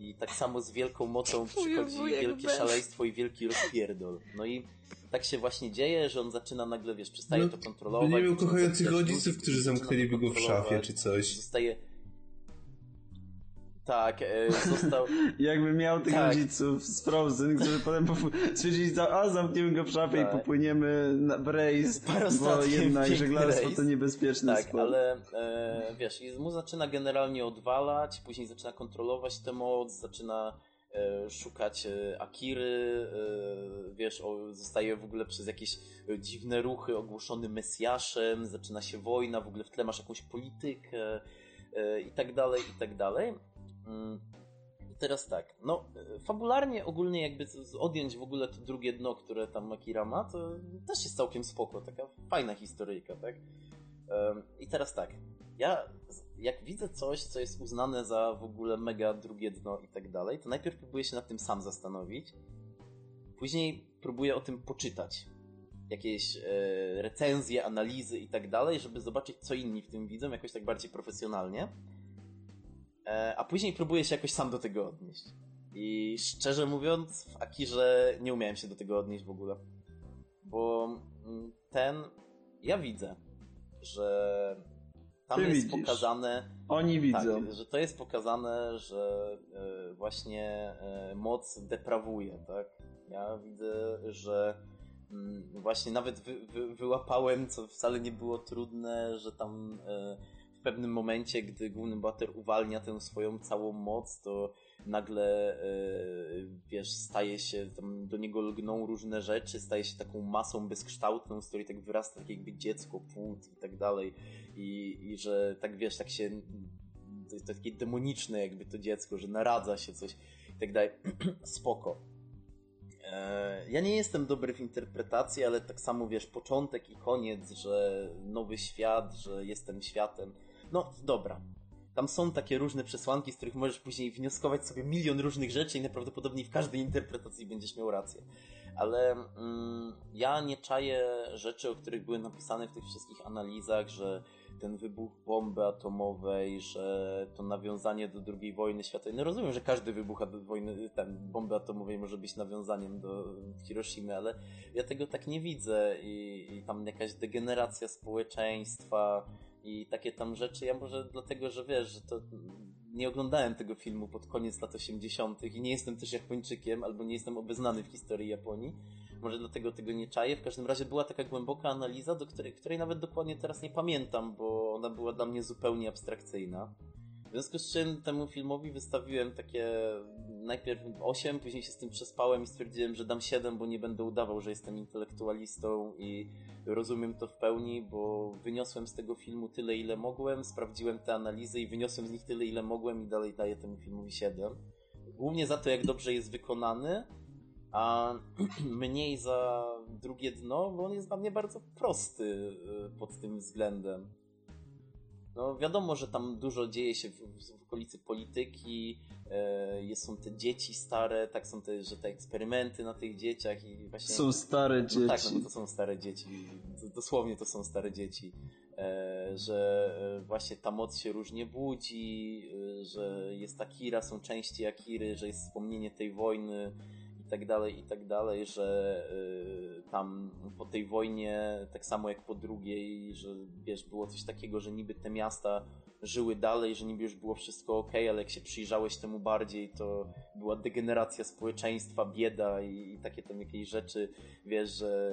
i tak samo z wielką mocą przychodzi wielkie Ben. szaleństwo i wielki rozpierdol. No i tak się właśnie dzieje, że on zaczyna nagle, wiesz, przestaje No, to kontrolować. nie miał kochających rodziców, którzy zamknęliby go w szafie czy coś. Zostaje... Tak, e, został... Jakby miał tych Tak. rodziców z Frozen, którzy potem stwierdzili, a zamkniemy go w szafie Tak. i popłyniemy na, rejs, bo jednak piękny żeglarstwo rejs. to niebezpieczny Tak, sport. ale e, wiesz, i mu zaczyna generalnie odwalać, później zaczyna kontrolować tę moc, zaczyna e, szukać e, Akiry, e, wiesz, o, zostaje w ogóle przez jakieś e, dziwne ruchy ogłoszony Mesjaszem, zaczyna się wojna, w ogóle w tle masz jakąś politykę i tak dalej, i tak dalej. Mm. I teraz tak, no fabularnie ogólnie jakby odjąć w ogóle to drugie dno, które tam Akira ma, to też jest całkiem spoko, taka fajna historyjka, tak? I teraz tak, ja jak widzę coś, co jest uznane za w ogóle mega drugie dno i tak dalej, to najpierw próbuję się nad tym sam zastanowić, później próbuję o tym poczytać. Jakieś e, recenzje, analizy i tak dalej, żeby zobaczyć, co inni w tym widzą, jakoś tak bardziej profesjonalnie. E, a później próbuję się jakoś sam do tego odnieść. I szczerze mówiąc, w Akirze nie umiałem się do tego odnieść w ogóle. Bo mm, ten. Ja widzę, że tam Ty jest widzisz. pokazane. Oni widzą. Tak, że to jest pokazane, że e, właśnie e, moc deprawuje, tak? Ja widzę, że mm, właśnie nawet wy, wy, wyłapałem, co wcale nie było trudne, że tam w pewnym momencie, gdy główny bohater uwalnia tę swoją całą moc, to nagle, e, wiesz, staje się, do niego lgną różne rzeczy, staje się taką masą bezkształtną, z której tak wyrasta tak jakby dziecko, płód i tak dalej. I, i że tak, wiesz, tak się, to jest takie demoniczne jakby to dziecko, że naradza się coś i tak dalej. Spoko. E, Ja nie jestem dobry w interpretacji, ale tak samo wiesz, początek i koniec, że nowy świat, że jestem światem. No dobra. tam są takie różne przesłanki, z których możesz później wnioskować sobie milion różnych rzeczy i najprawdopodobniej w każdej interpretacji będziesz miał rację. Ale mm, ja nie czaję rzeczy, o których były napisane w tych wszystkich analizach, że ten wybuch bomby atomowej, że to nawiązanie do II wojny światowej. No rozumiem, że każdy wybuch wojny, ten, bomby atomowej może być nawiązaniem do Hiroshimy, ale ja tego tak nie widzę i, i tam jakaś degeneracja społeczeństwa i takie tam rzeczy. Ja może dlatego, że wiesz, że to nie oglądałem tego filmu pod koniec lat 80. i nie jestem też Japończykiem, albo nie jestem obeznany w historii Japonii. Może dlatego tego nie czaję. W każdym razie była taka głęboka analiza, do której, której nawet dokładnie teraz nie pamiętam, bo ona była dla mnie zupełnie abstrakcyjna. W związku z czym temu filmowi wystawiłem takie najpierw 8, później się z tym przespałem i stwierdziłem, że dam 7, bo nie będę udawał, że jestem intelektualistą i rozumiem to w pełni, bo wyniosłem z tego filmu tyle, ile mogłem, sprawdziłem te analizy i wyniosłem z nich tyle, ile mogłem i dalej daję temu filmowi 7. Głównie za to, jak dobrze jest wykonany, a mniej za drugie dno, bo on jest dla mnie bardzo prosty y, pod tym względem. No wiadomo, że tam dużo dzieje się w, w, okolicy polityki, e, jest, są te dzieci stare, tak są te, że te eksperymenty na tych dzieciach i właśnie... Są stare No tak, dzieci. no to są stare dzieci. Dosłownie to są stare dzieci. E, że e, właśnie ta moc się różnie budzi, e, że jest Akira, są części Akiry, że jest wspomnienie tej wojny tak dalej, i tak dalej, że e, tam po tej wojnie, tak samo jak po drugiej, że wiesz, było coś takiego, że niby te miasta żyły dalej, że niby już było wszystko ok, ale jak się przyjrzałeś temu bardziej, to była degeneracja społeczeństwa, bieda i, i takie tam jakieś rzeczy, wiesz, że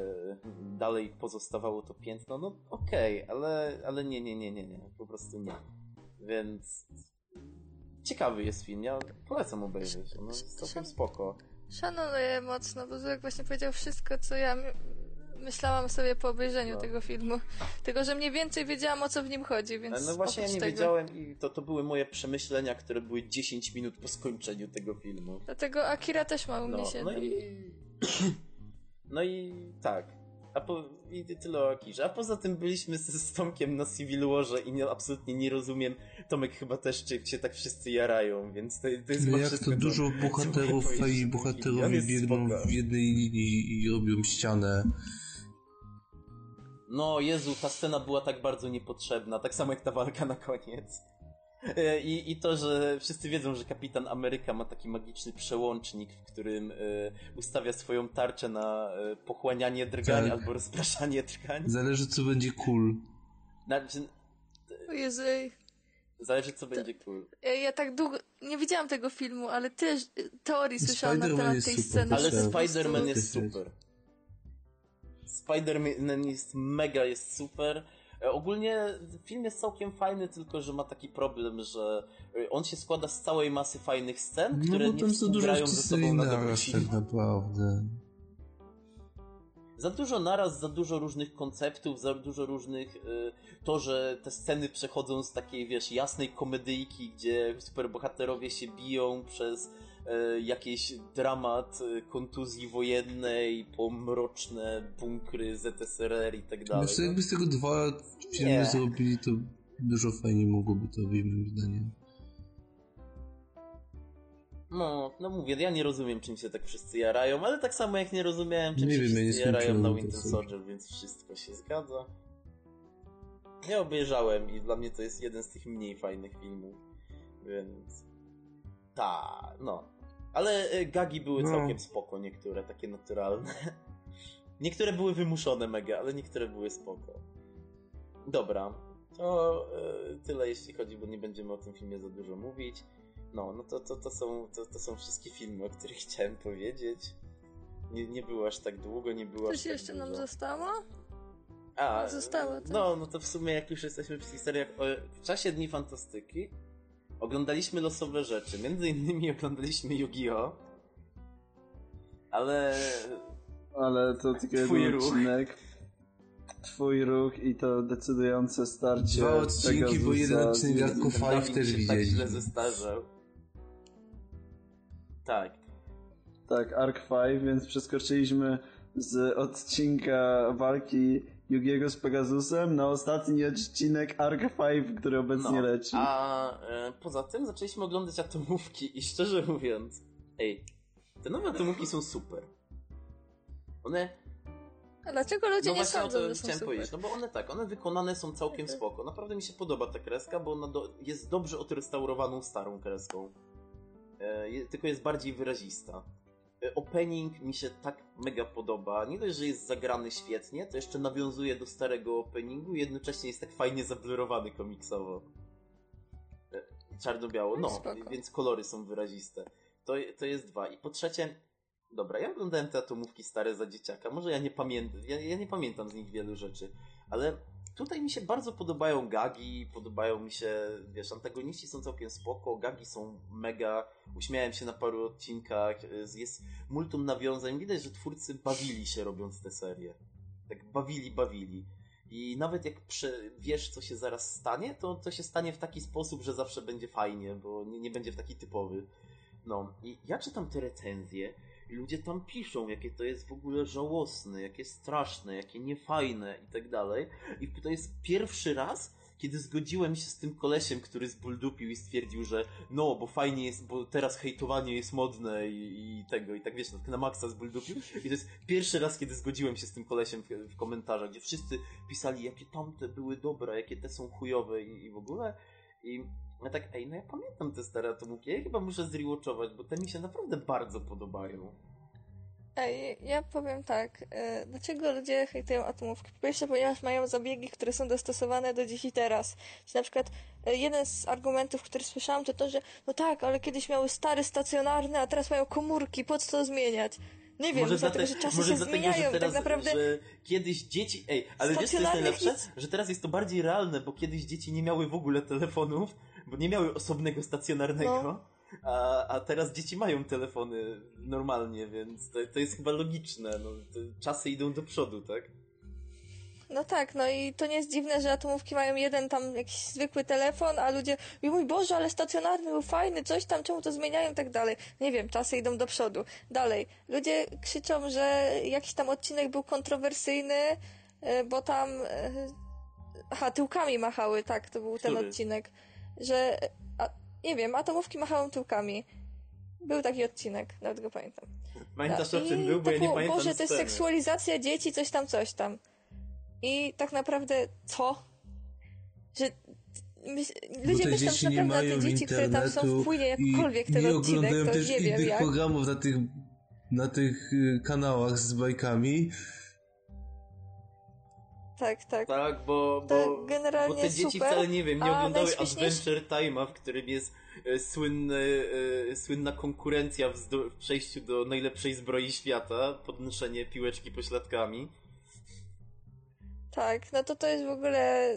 dalej pozostawało to piętno, no okej, ale, ale nie, nie, nie, nie, nie, po prostu nie. Więc ciekawy jest film, ja polecam obejrzeć, no jest całkiem spoko. Szanuję mocno, bo Zurek właśnie powiedział wszystko, co ja my- myślałam sobie po obejrzeniu No. tego filmu. Tylko, że mniej więcej wiedziałam, o co w nim chodzi, więc No właśnie ja nie tego. wiedziałem i to, to były moje przemyślenia, które były 10 minut po skończeniu tego filmu. Dlatego Akira też ma u mnie No, się. no i... No i tak. A po, I tyle o Akirze. A poza tym byliśmy z, z Tomkiem na Civil Warze i nie, absolutnie nie rozumiem. Tomek chyba też czy się tak wszyscy jarają, więc to, to jest No chyba jak to dużo bohaterów. On bohaterowie biegną w jednej linii i robią ścianę. No Jezu, ta scena była tak bardzo niepotrzebna, tak samo jak ta walka na koniec. I, I to, że wszyscy wiedzą, że Kapitan Ameryka ma taki magiczny przełącznik, w którym e, ustawia swoją tarczę na e, pochłanianie drgań Tak. albo rozpraszanie drgań. Zależy co będzie cool. Znaczy, O Jezu, zależy co będzie cool. ja, ja tak długo nie widziałam tego filmu, ale też y, teorii słyszałam na temat tej super, sceny. Ale Spider-Man jest. super. Spider-Man jest mega, jest super. E, Ogólnie film jest całkiem fajny, tylko że ma taki problem, że e, on się składa z całej masy fajnych scen, No które nie współgrają ze sobą na tak naprawdę. Za dużo naraz, za dużo różnych konceptów, za dużo różnych. y, to, że te sceny przechodzą z takiej, wiesz, jasnej komedyjki, gdzie superbohaterowie się biją przez jakiś dramat y, kontuzji wojennej, po mroczne bunkry ZSRR i tak dalej. Co, jakby z tego dwa filmy Nie. zrobili, to dużo fajniej mogłoby to wyjść moim zdaniem. No, no mówię, ja nie rozumiem, czym się tak wszyscy jarają, ale tak samo jak nie rozumiałem, czym Nie się wiem, ja wszyscy jarają na Winter Soldier, więc wszystko się zgadza. Ja obejrzałem i dla mnie to jest jeden z tych mniej fajnych filmów, więc... Ta, no. Ale e, gagi były No. całkiem spoko, niektóre takie naturalne. Niektóre były wymuszone mega, ale niektóre były spoko. Dobra, to e, tyle jeśli chodzi, bo nie będziemy o tym filmie za dużo mówić. No, no to, to, to, są, to, to są wszystkie filmy, o których chciałem powiedzieć. Nie, nie było aż tak długo, nie było aż Coś tak jeszcze nam dużo. zostało? A, zostało, tak. No, no to w sumie jak już jesteśmy przy historiach, o, w czasie Dni Fantastyki oglądaliśmy losowe rzeczy. Między innymi oglądaliśmy Yu-Gi-Oh! Ale... Ale to tylko Twój jeden ruch. odcinek. Twój ruch i to decydujące starcie. Dwa odcinki, bo jeden odcinek ten Five też się tak źle widzieliśmy. zestarzał. Tak. Tak, Arc 5, więc przeskoczyliśmy z odcinka walki Yugiego z Pegasusem na ostatni odcinek Arc 5, który obecnie No, leci. A e, poza tym zaczęliśmy oglądać atomówki i szczerze mówiąc, ej, te nowe atomówki są super. One A dlaczego ludzie no nie właśnie o sądzą, to że są chciałem super? powiedzieć, no bo one tak, one wykonane są całkiem spoko. Naprawdę mi się podoba ta kreska, bo ona do, jest dobrze odrestaurowaną starą kreską. E, tylko jest bardziej wyrazista. E, opening mi się tak mega podoba. Nie dość, że jest zagrany świetnie, to jeszcze nawiązuje do starego openingu i jednocześnie jest tak fajnie zablurowany komiksowo. E, Czarno-biało, no, Spoko. więc kolory są wyraziste. To, to jest dwa. I po trzecie, Dobra, ja oglądałem te atomówki stare za dzieciaka. Może ja nie pamiętam, ja, ja nie pamiętam z nich wielu rzeczy, ale tutaj mi się bardzo podobają gagi, podobają mi się, wiesz, antagoniści są całkiem spoko, gagi są mega, uśmiałem się na paru odcinkach, y, jest multum nawiązań, widać, że twórcy bawili się robiąc tę serię. Tak bawili, bawili. I nawet jak wiesz, co się zaraz stanie, to to się stanie w taki sposób, że zawsze będzie fajnie, bo nie, nie będzie w taki typowy. No, i ja czytam te recenzje i ludzie tam piszą, jakie to jest w ogóle żałosne, jakie straszne, jakie niefajne i tak dalej. I to jest pierwszy raz, kiedy zgodziłem się z tym kolesiem, który zbuldupił i stwierdził, że no, bo fajnie jest, bo teraz hejtowanie jest modne i, i tego, i tak wiesz, no, na maksa zbuldupił. I to jest pierwszy raz, kiedy zgodziłem się z tym kolesiem w, w komentarzach, gdzie wszyscy pisali, jakie tamte były dobre, jakie te są chujowe i, i w ogóle. I ja tak, ej, no ja pamiętam te stare atomówki, ja chyba muszę zrewatchować, bo te mi się naprawdę bardzo podobają. Ej, ja powiem tak, e, dlaczego ludzie hejtują atomówki? Po pierwsze, ponieważ mają zabiegi, które są dostosowane do dziś i teraz. Czyli na przykład e, jeden z argumentów, który słyszałam, to to, że no tak, ale kiedyś miały stare, stacjonarne, a teraz mają komórki, po co to zmieniać? Nie wiem, może dlatego, dlate- że czasy może się dlatego, zmieniają i teraz, tak naprawdę... że kiedyś dzieci, ej, ale wiesz co jest najlepsze? nic- Że teraz jest to bardziej realne, bo kiedyś dzieci nie miały w ogóle telefonów, bo nie miały osobnego stacjonarnego. No. A, a teraz dzieci mają telefony normalnie, więc to, to jest chyba logiczne. No, czasy idą do przodu, tak? No tak, no i to nie jest dziwne, że atomówki mają jeden tam jakiś zwykły telefon, a ludzie mówią, mój Boże, ale stacjonarny był fajny, coś tam, czemu to zmieniają i tak dalej. Nie wiem, czasy idą do przodu. Dalej, ludzie krzyczą, że jakiś tam odcinek był kontrowersyjny, e, bo tam... e, Aha, tyłkami machały, tak, to był ten Który? odcinek. Że, a, nie wiem, atomówki machają tyłkami. Był taki odcinek, nawet go pamiętam. Pamiętasz o I czym był, bo ja to nie było, pamiętam Boże, to jest sceny. seksualizacja dzieci, coś tam, coś tam. I tak naprawdę co? Że myśl, Bo ludzie myślą, dzieci że naprawdę te dzieci, które tam są, wpłynie i jakkolwiek ten odcinek, to też nie wiem jak. programów na tych, na tych y, kanałach z bajkami. Tak, tak. Tak, bo, bo, generalnie bo te dzieci super, wcale nie wiem, nie a oglądały Adventure Time'a, w którym jest e, słynny, e, słynna konkurencja w, w przejściu do najlepszej zbroi świata, podnoszenie piłeczki pośladkami. Tak, no to to jest w ogóle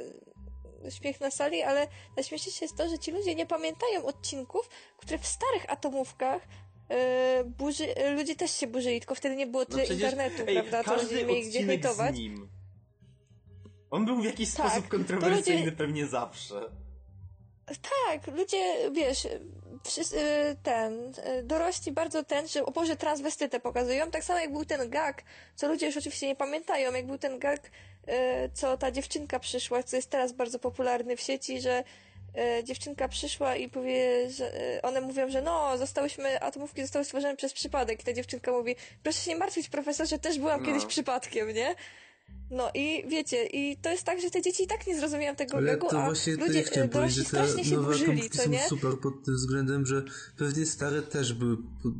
śmiech na sali, ale najśmieszniejsze jest to, że ci ludzie nie pamiętają odcinków, które w starych atomówkach e, burzy, ludzie też się burzyli, tylko wtedy nie było tyle internetu, No ej, prawda? To każdy nie mieli gdzie hejtować. z nim. On był w jakiś Tak, sposób kontrowersyjny ludzie- pewnie zawsze. Tak, ludzie, wiesz, wszyscy, y, ten, y, dorośli bardzo ten, że o Boże, transwestytę pokazują, tak samo jak był ten gag, co ludzie już oczywiście nie pamiętają, jak był ten gag, y, co ta dziewczynka przyszła, co jest teraz bardzo popularny w sieci, że dziewczynka przyszła i powie, że one mówią, że no, zostałyśmy, atomówki zostały stworzone przez przypadek i ta dziewczynka mówi, proszę się nie martwić profesorze, też byłam No. kiedyś przypadkiem, nie? No i wiecie, i to jest tak, że te dzieci i tak nie zrozumieją tego Ale gagu, to a właśnie to ludzie, ja chciałem powiedzieć, że te strasznie się burzyli, co są nie? super pod tym względem, że pewnie stare też były pod,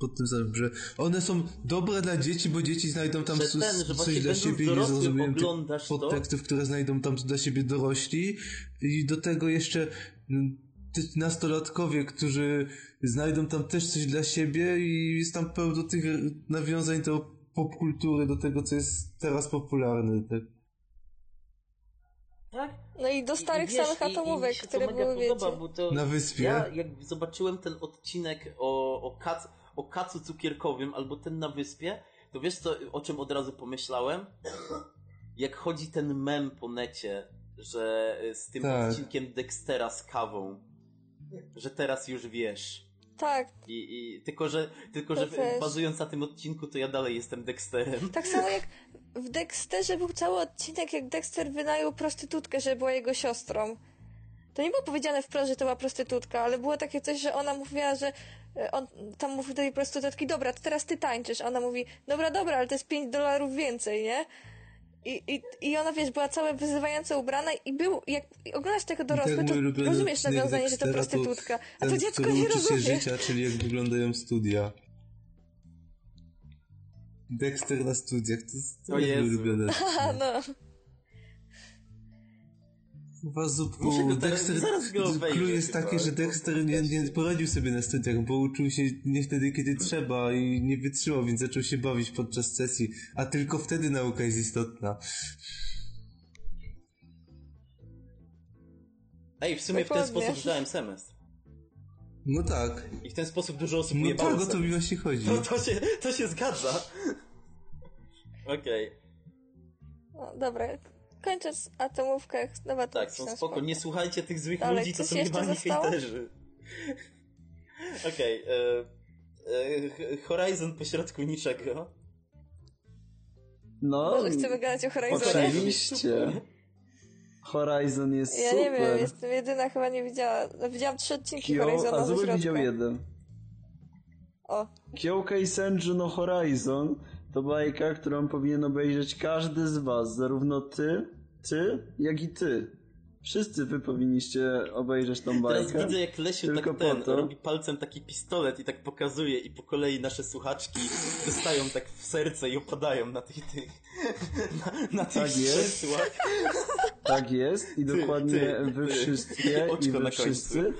pod tym samym, że one są dobre dla dzieci, bo dzieci znajdą tam ten, że coś dla siebie i nie zrozumieją tych podtekstów, które znajdą tam dla siebie dorośli i do tego jeszcze mm, nastolatkowie, którzy znajdą tam też coś dla siebie i jest tam pełno tych nawiązań do popkultury, do tego, co jest teraz popularne. Tak? Tak? No i do starych I wiesz, samych i- i atomówek, się to które były, podoba, wiecie. bo to Na wyspie? Ja jak zobaczyłem ten odcinek o, o, kac, o kacu cukierkowym albo ten na wyspie, to wiesz co, o czym od razu pomyślałem? Jak chodzi ten mem po necie, że y, z tym Tak. odcinkiem Dextera z kawą, że teraz już wiesz. Tak, I, i tylko, że, tylko, To że też. bazując na tym odcinku, to ja dalej jestem Dexterem. tak samo jak w Dexterze był cały odcinek, jak Dexter wynajął prostytutkę, że była jego siostrą. To nie było powiedziane wprost, że to była prostytutka, ale było takie coś, że ona mówiła, że e, on tam mówi do tej prostytutki, dobra, to teraz ty tańczysz. A ona mówi, dobra, dobra, ale to jest 5 dolarów więcej, nie? I, i, I ona, wiesz, była całe wyzywająco ubrana i był, jak oglądasz tego dorosły, tak to rozumiesz nawiązanie, że to prostytutka. A to dziecko nie uczy się rozumie. życia, czyli jak wyglądają studia. Dexter na studiach, to jest to O jest mój Jezu. ulubiony Aha, no. Muszę go teraz- Dexter, zaraz go obejrzę clue jest taki, że Dexter nie, nie poradził sobie na studiach, bo uczył się nie wtedy, kiedy trzeba i nie wytrzymał, więc zaczął się bawić podczas sesji, a tylko wtedy nauka jest istotna. Ej, w sumie w ten sposób zdałem semestr. No tak. I w ten sposób dużo osób No ujebało tak, o to mi właśnie chodzi. To, to, się, to się zgadza. Okej, no. Dobra, kończąc atomówkę, nowa to tak, są spoko. Nie słuchajcie tych złych Ale ludzi, to coś są zostało? hejterzy. Okej, e, e, Horizon pośrodku niczego. No, Może chcemy gadać o Horizonie? oczywiście. Horizon jest Ja super. nie wiem, jestem jedyna, chyba nie widziała. No, widziałam trzy odcinki Kyo, Horizona a środka. widział jeden. O, Kyokai Senju no Horizon to bajka, którą powinien obejrzeć każdy z was, zarówno ty, ty, jak i ty. Wszyscy wy powinniście obejrzeć tą Teraz bajkę. widzę jak Lesiu Tylko tak ten, to. robi palcem taki pistolet i tak pokazuje i po kolei nasze słuchaczki dostają tak w serce i opadają na tych tych na, na tych Tak jest. krzesłach. Tak jest i dokładnie ty, wy ty. wszystkie Oczko i wy wszyscy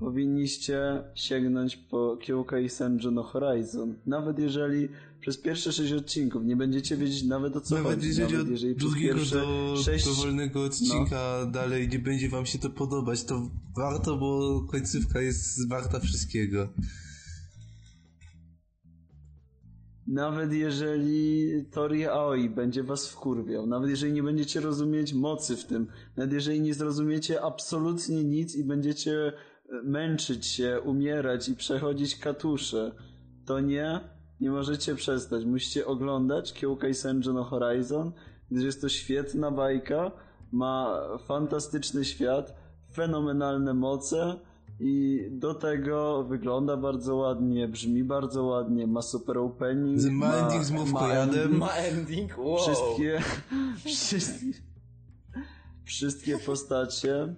powinniście sięgnąć po Kyokai Senju no Horizon. Nawet jeżeli przez pierwsze sześć odcinków nie będziecie wiedzieć nawet o co Nawet chodzi. jeżeli nawet od jeżeli drugiego pierwsze do sześć... dowolnego odcinka dalej nie będzie wam się to podobać, to warto, bo końcówka jest warta wszystkiego. Nawet jeżeli Tori Aoi będzie was wkurwiał, nawet jeżeli nie będziecie rozumieć mocy w tym, nawet jeżeli nie zrozumiecie absolutnie nic i będziecie e, męczyć się, umierać i przechodzić katusze, to nie, nie możecie przestać. Musicie oglądać Kyokai Senju no Horizon, gdyż jest to świetna bajka, ma fantastyczny świat, fenomenalne moce i do tego wygląda bardzo ładnie, brzmi bardzo ładnie, ma super opening, Z ma ending z mówkojadem. Ma ending? Wow. Wszystkie, wszystkie, wszystkie postacie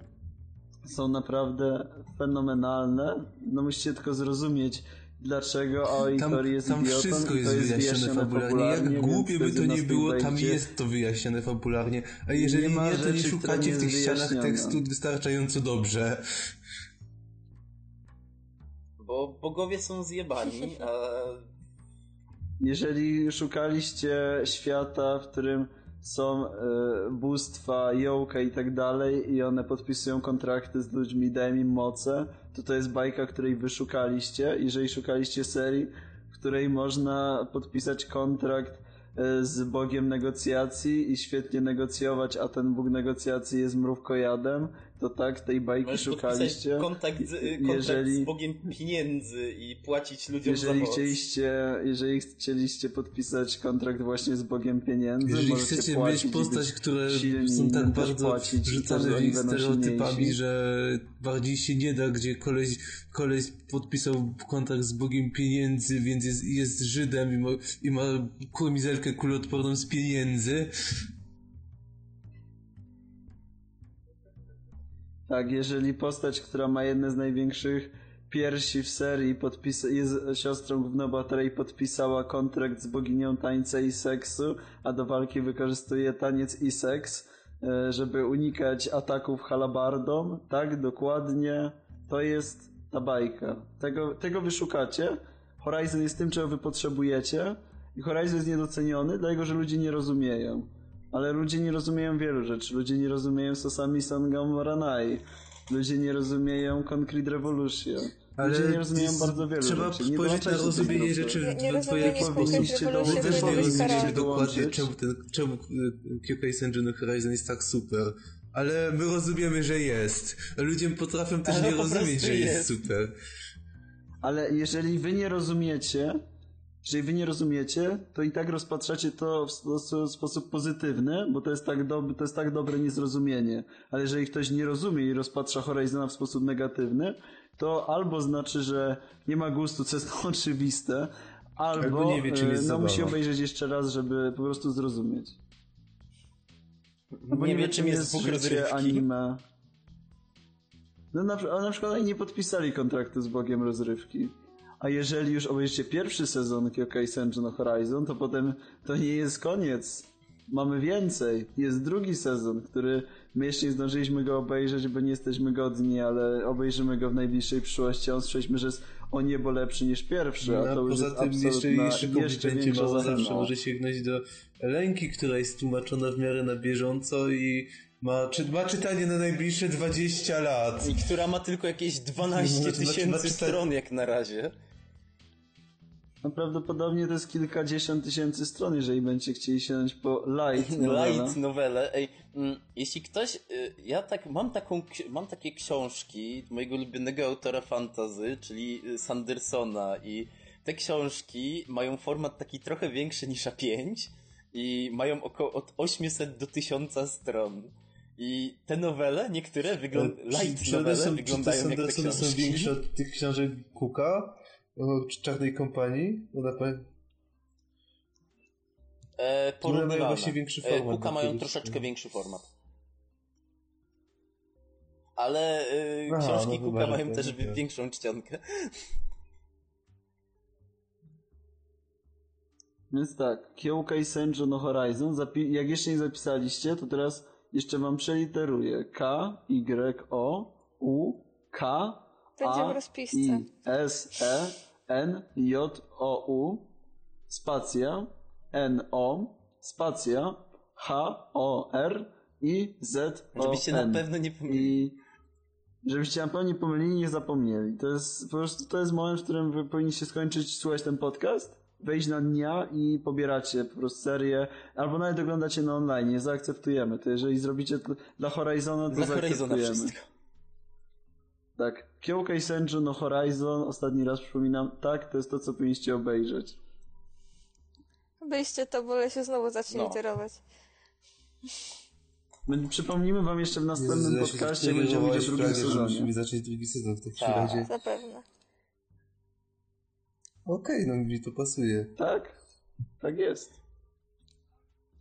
są naprawdę fenomenalne. No musicie tylko zrozumieć, dlaczego Aoi Tam, Tori jest tam idiotą wszystko to jest wyjaśnione wyjaśnione fabularnie. Jak głupie by to nie było, tam będzie- jest to wyjaśnione fabularnie. A jeżeli Nie nie, to nie szukacie w tych jest ścianach tekstu wystarczająco dobrze. Bo bogowie są zjebani, a Jeżeli szukaliście świata, w którym są e, bóstwa, jołka i tak dalej i one podpisują kontrakty z ludźmi, dają im moce, to to jest bajka, której wy szukaliście. Jeżeli szukaliście serii, w której można podpisać kontrakt e, z Bogiem negocjacji i świetnie negocjować, a ten Bóg negocjacji jest mrówkojadem, to tak, tej bajki możesz szukaliście. kontakt, z, Je- kontakt jeżeli- z Bogiem pieniędzy i płacić ludziom Jeżeli za chcieliście, jeżeli chcieliście podpisać kontrakt właśnie z Bogiem pieniędzy, Jeżeli chcecie płacić mieć postać, które silni są tak bardzo będą stereotypami, że bardziej się nie da, gdzie koleś, koleś podpisał kontrakt z Bogiem pieniędzy, więc jest, jest Żydem i ma, i ma kamizelkę kuloodporną z pieniędzy. Tak, jeżeli postać, która ma jedne z największych piersi w serii, jest siostrą głównobohatera i podpisała kontrakt z boginią tańca i seksu, a do walki wykorzystuje taniec i seks, e, żeby unikać ataków halabardą, tak, dokładnie, to jest ta bajka. Tego, tego wy szukacie. Horizon jest tym, czego wy potrzebujecie i Horizon jest niedoceniony, dlatego, że ludzie nie rozumieją. Ale ludzie nie rozumieją wielu rzeczy. Ludzie nie rozumieją Sosami Sangam Ranai. Ludzie nie rozumieją Concrete Revolution. Ludzie nie rozumieją bardzo wielu trzeba rzeczy. Nie spojrzeć na rozumienie rzeczy Nie- nie twojej też nie rozumiemy dokładnie, czemu, ten, czemu e, Kyokai Senju no Horizon jest tak super. Ale my rozumiemy, że jest. Ludzie potrafią też Ale nie po rozumieć, że jest, jest. super. Ale jeżeli wy nie rozumiecie, jeżeli wy nie rozumiecie, to i tak rozpatrzacie to w sposób, pozytywny, bo to jest, tak dob- to jest tak dobre niezrozumienie. Ale jeżeli ktoś nie rozumie i rozpatrza Horizona w sposób negatywny, to albo znaczy, że nie ma gustu, co jest oczywiste, albo, Albo nie wie, czym e, jest no, musi obejrzeć jeszcze raz, żeby po prostu zrozumieć. Bo Nie wie, czym jest Bóg życie anime. No na, na przykład oni nie podpisali kontraktu z Bogiem rozrywki. A jeżeli już obejrzycie pierwszy sezon Kyokai Senju no Horizon, to potem to nie jest koniec. Mamy więcej. Jest drugi sezon, który my jeszcze nie zdążyliśmy go obejrzeć, bo nie jesteśmy godni, ale obejrzymy go w najbliższej przyszłości. A usłyszeliśmy, że jest o niebo lepszy niż pierwszy, a No, to już poza jest tym jeszcze, jeszcze jeszcze większa zawsze może sięgnąć do lęki, która jest tłumaczona w miarę na bieżąco i ma, czy, ma czytanie na najbliższe 20 lat. I która ma tylko jakieś 12 Znaczy, tysięcy stron jak na razie. No prawdopodobnie to jest kilkadziesiąt tysięcy stron, jeżeli będziecie chcieli sięgnąć po light novela. Light nowele. Ej, mm, jeśli ktoś. y, Ja tak mam taką. Mam takie książki mojego ulubionego autora fantazy, czyli y, Sandersona i te książki mają format taki trochę większy niż A5 i mają około od 800 do 1000 stron. I te nowele, niektóre wyglądają. Light czy one nowele są, wyglądają czy te jak te Sandersony są książki. większe od tych książek Cooka? O Czarnej Kompanii? Ona pe- E, mają właśnie większy E, format Kuka do mają troszeczkę czy- większy format. Ale y, Aha, książki no Kuka mają to też nie tak. większą czcionkę. Więc tak, Kyokai Senju no Horizon, zapi- jak jeszcze nie zapisaliście, to teraz jeszcze wam przeliteruję K, Y, O, U, K, Będzie w A, rozpisce. I, S, E, N, J, O, U, spacja, N, O, spacja, H, O, R, I, Z, O, Żebyście na pewno nie pomylili. Żebyście na pewno nie pomylili i nie zapomnieli. To jest po prostu to jest moment, w którym wy powinniście skończyć słuchać ten podcast, wejść na dnia i pobieracie po prostu serię, albo nawet oglądacie na online, nie zaakceptujemy. To jeżeli zrobicie to dla Horizona, to Dla Horizona zaakceptujemy. wszystko. Tak. Kyokai Senju no Horizon, ostatni raz przypominam, tak, to jest to, co powinniście obejrzeć. Byście to, bo się znowu zacznie No. literować. My przypomnimy wam jeszcze w następnym Jezu, podcaście, będziemy mówić o drugim sezonie. musimy zacząć drugi sezon w takim Tak. razie. Zapewne. Okej, no mi to pasuje. Tak? Tak jest.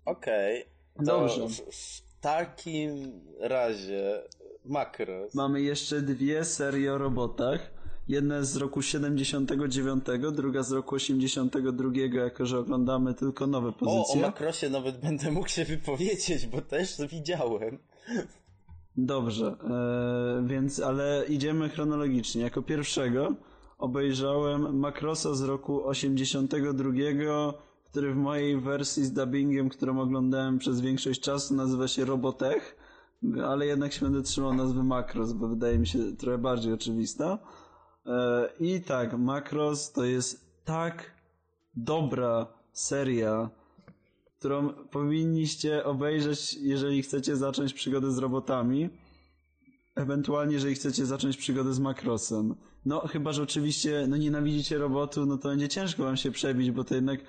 Okej. To Dobrze. W, w takim razie Makros. Mamy jeszcze dwie serie o robotach. Jedna jest z roku 79, druga z roku 82, jako że oglądamy tylko nowe O, o pozycje. Makrosie nawet będę mógł się wypowiedzieć, bo też widziałem. Dobrze, e, więc ale idziemy chronologicznie. Jako pierwszego obejrzałem Makrosa z roku 82, który w mojej wersji z dubbingiem, którą oglądałem przez większość czasu, nazywa się Robotech, ale jednak się będę trzymał nazwy Makros, bo wydaje mi się trochę bardziej oczywista. E, I tak, Makros to jest tak dobra seria, którą powinniście obejrzeć, jeżeli chcecie zacząć przygodę z robotami. Ewentualnie, jeżeli chcecie zacząć przygodę z makrosem. No, chyba, że oczywiście no, nienawidzicie robotu, no to będzie ciężko wam się przebić, bo to jednak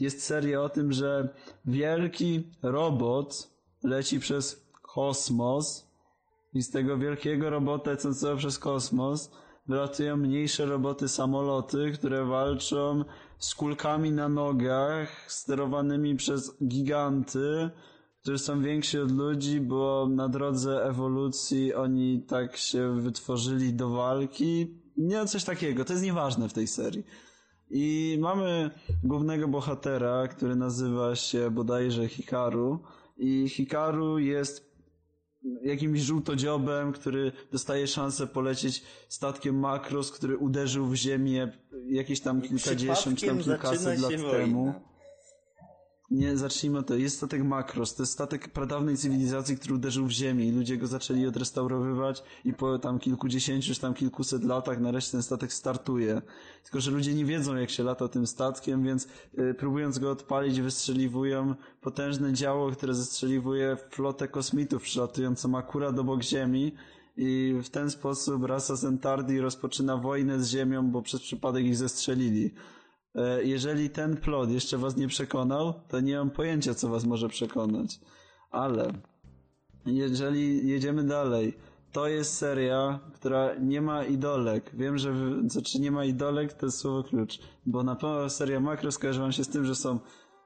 jest seria o tym, że wielki robot leci przez kosmos i z tego wielkiego robota lecącego przez kosmos wylatują mniejsze roboty samoloty, które walczą z kulkami na nogach, sterowanymi przez giganty, którzy są więksi od ludzi, bo na drodze ewolucji oni tak się wytworzyli do walki. Nie, coś takiego. To jest nieważne w tej serii. I mamy głównego bohatera, który nazywa się bodajże Hikaru. I Hikaru jest jakimś żółtodziobem, który dostaje szansę polecieć statkiem Makros, który uderzył w ziemię jakieś tam kilkadziesiąt czy tam kilkaset lat się temu. Nie, zacznijmy od tego. Jest statek Makros. To jest statek pradawnej cywilizacji, który uderzył w ziemię i ludzie go zaczęli odrestaurowywać i po tam kilkudziesięciu czy tam kilkuset latach nareszcie ten statek startuje. Tylko, że ludzie nie wiedzą jak się lata tym statkiem, więc y, próbując go odpalić wystrzeliwują potężne działo, które zestrzeliwuje flotę kosmitów przylatującą akurat obok ziemi i w ten sposób rasa Zentardi rozpoczyna wojnę z Ziemią, bo przez przypadek ich zestrzelili. E, Jeżeli ten plot jeszcze was nie przekonał, to nie mam pojęcia, co was może przekonać. Ale jeżeli jedziemy dalej, to jest seria, która nie ma idolek. Wiem, że wy- znaczy nie ma idolek to jest słowo klucz, bo na pewno seria Makro skojarzy wam się z tym, że są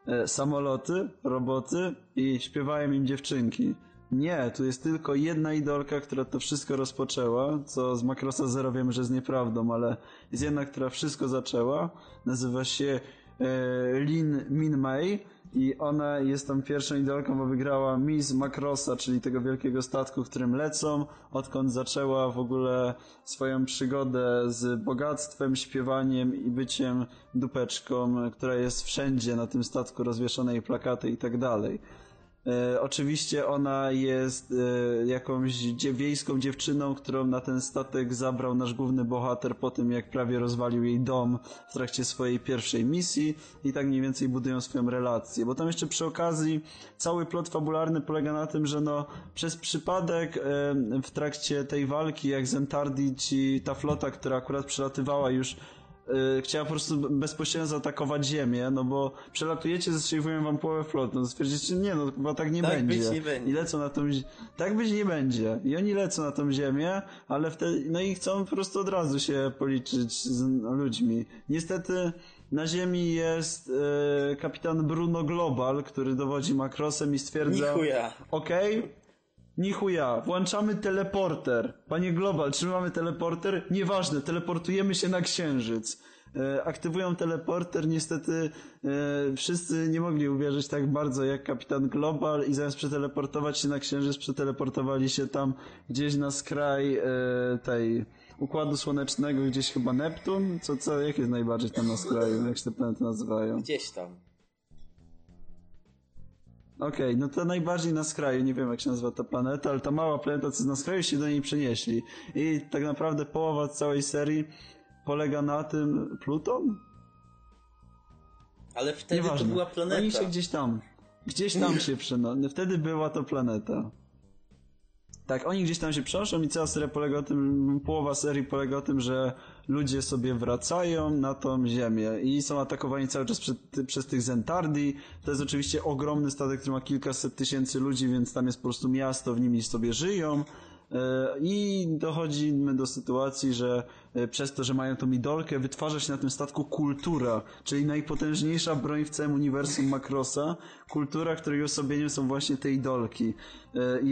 e, samoloty, roboty i śpiewają im dziewczynki. Nie, tu jest tylko jedna idolka, która to wszystko rozpoczęła, co z Makrosa Zero wiemy, że jest nieprawdą, ale jest jedna, która wszystko zaczęła. Nazywa się e, Lin Min Mei i ona jest tam pierwszą idolką, bo wygrała Miss Macrossa, czyli tego wielkiego statku, którym lecą, odkąd zaczęła w ogóle swoją przygodę z bogactwem, śpiewaniem i byciem dupeczką, która jest wszędzie na tym statku, rozwieszone jej plakaty i tak dalej. E, oczywiście ona jest e, jakąś wiejską dziewczyną, którą na ten statek zabrał nasz główny bohater po tym, jak prawie rozwalił jej dom w trakcie swojej pierwszej misji i tak mniej więcej budują swoją relację. Bo tam jeszcze przy okazji cały plot fabularny polega na tym, że no przez przypadek e, w trakcie tej walki, jak Zentardi ci ta flota, która akurat przelatywała już y, chciała po prostu bezpośrednio zaatakować ziemię, no bo przelatujecie, zestrzeliwują wam połowę floty, no stwierdzicie, nie no, chyba tak nie Tak będzie. być nie będzie. I lecą na tą Tak być nie będzie. I oni lecą na tą ziemię, ale wtedy, no i chcą po prostu od razu się policzyć z ludźmi. Niestety na ziemi jest y, kapitan Bruno Global, który dowodzi makrosem i stwierdza... Okej, Nichuja, włączamy teleporter. Panie Global, czy my mamy teleporter? Nieważne, teleportujemy się na Księżyc. E, aktywują teleporter, niestety e, wszyscy nie mogli uwierzyć tak bardzo jak kapitan Global i zamiast przeteleportować się na Księżyc, przeteleportowali się tam gdzieś na skraj e, tej Układu Słonecznego, gdzieś chyba Neptun? Co, co, jak jest najbardziej tam na skraju? Jak się te planety nazywają? Gdzieś tam. Okej, no to najbardziej na skraju, nie wiem jak się nazywa ta planeta, ale ta mała planeta, co na skraju, się do niej przenieśli. I tak naprawdę połowa całej serii polega na tym... Pluton? Ale wtedy Nieważne. to była planeta. Oni się gdzieś tam, gdzieś tam się przenoszą. Wtedy była to planeta. Tak, oni gdzieś tam się przenoszą i cała seria polega o tym, połowa serii polega o tym, że ludzie sobie wracają na tą ziemię i są atakowani cały czas przed, przez tych Zentardi. To jest oczywiście ogromny statek, który ma kilkaset tysięcy ludzi, więc tam jest po prostu miasto, w nim sobie żyją. E, I dochodzimy do sytuacji, że e, przez to, że mają tą idolkę, wytwarza się na tym statku kultura, czyli najpotężniejsza broń w całym uniwersum Macrossa. Kultura, której osobieniem są właśnie te idolki.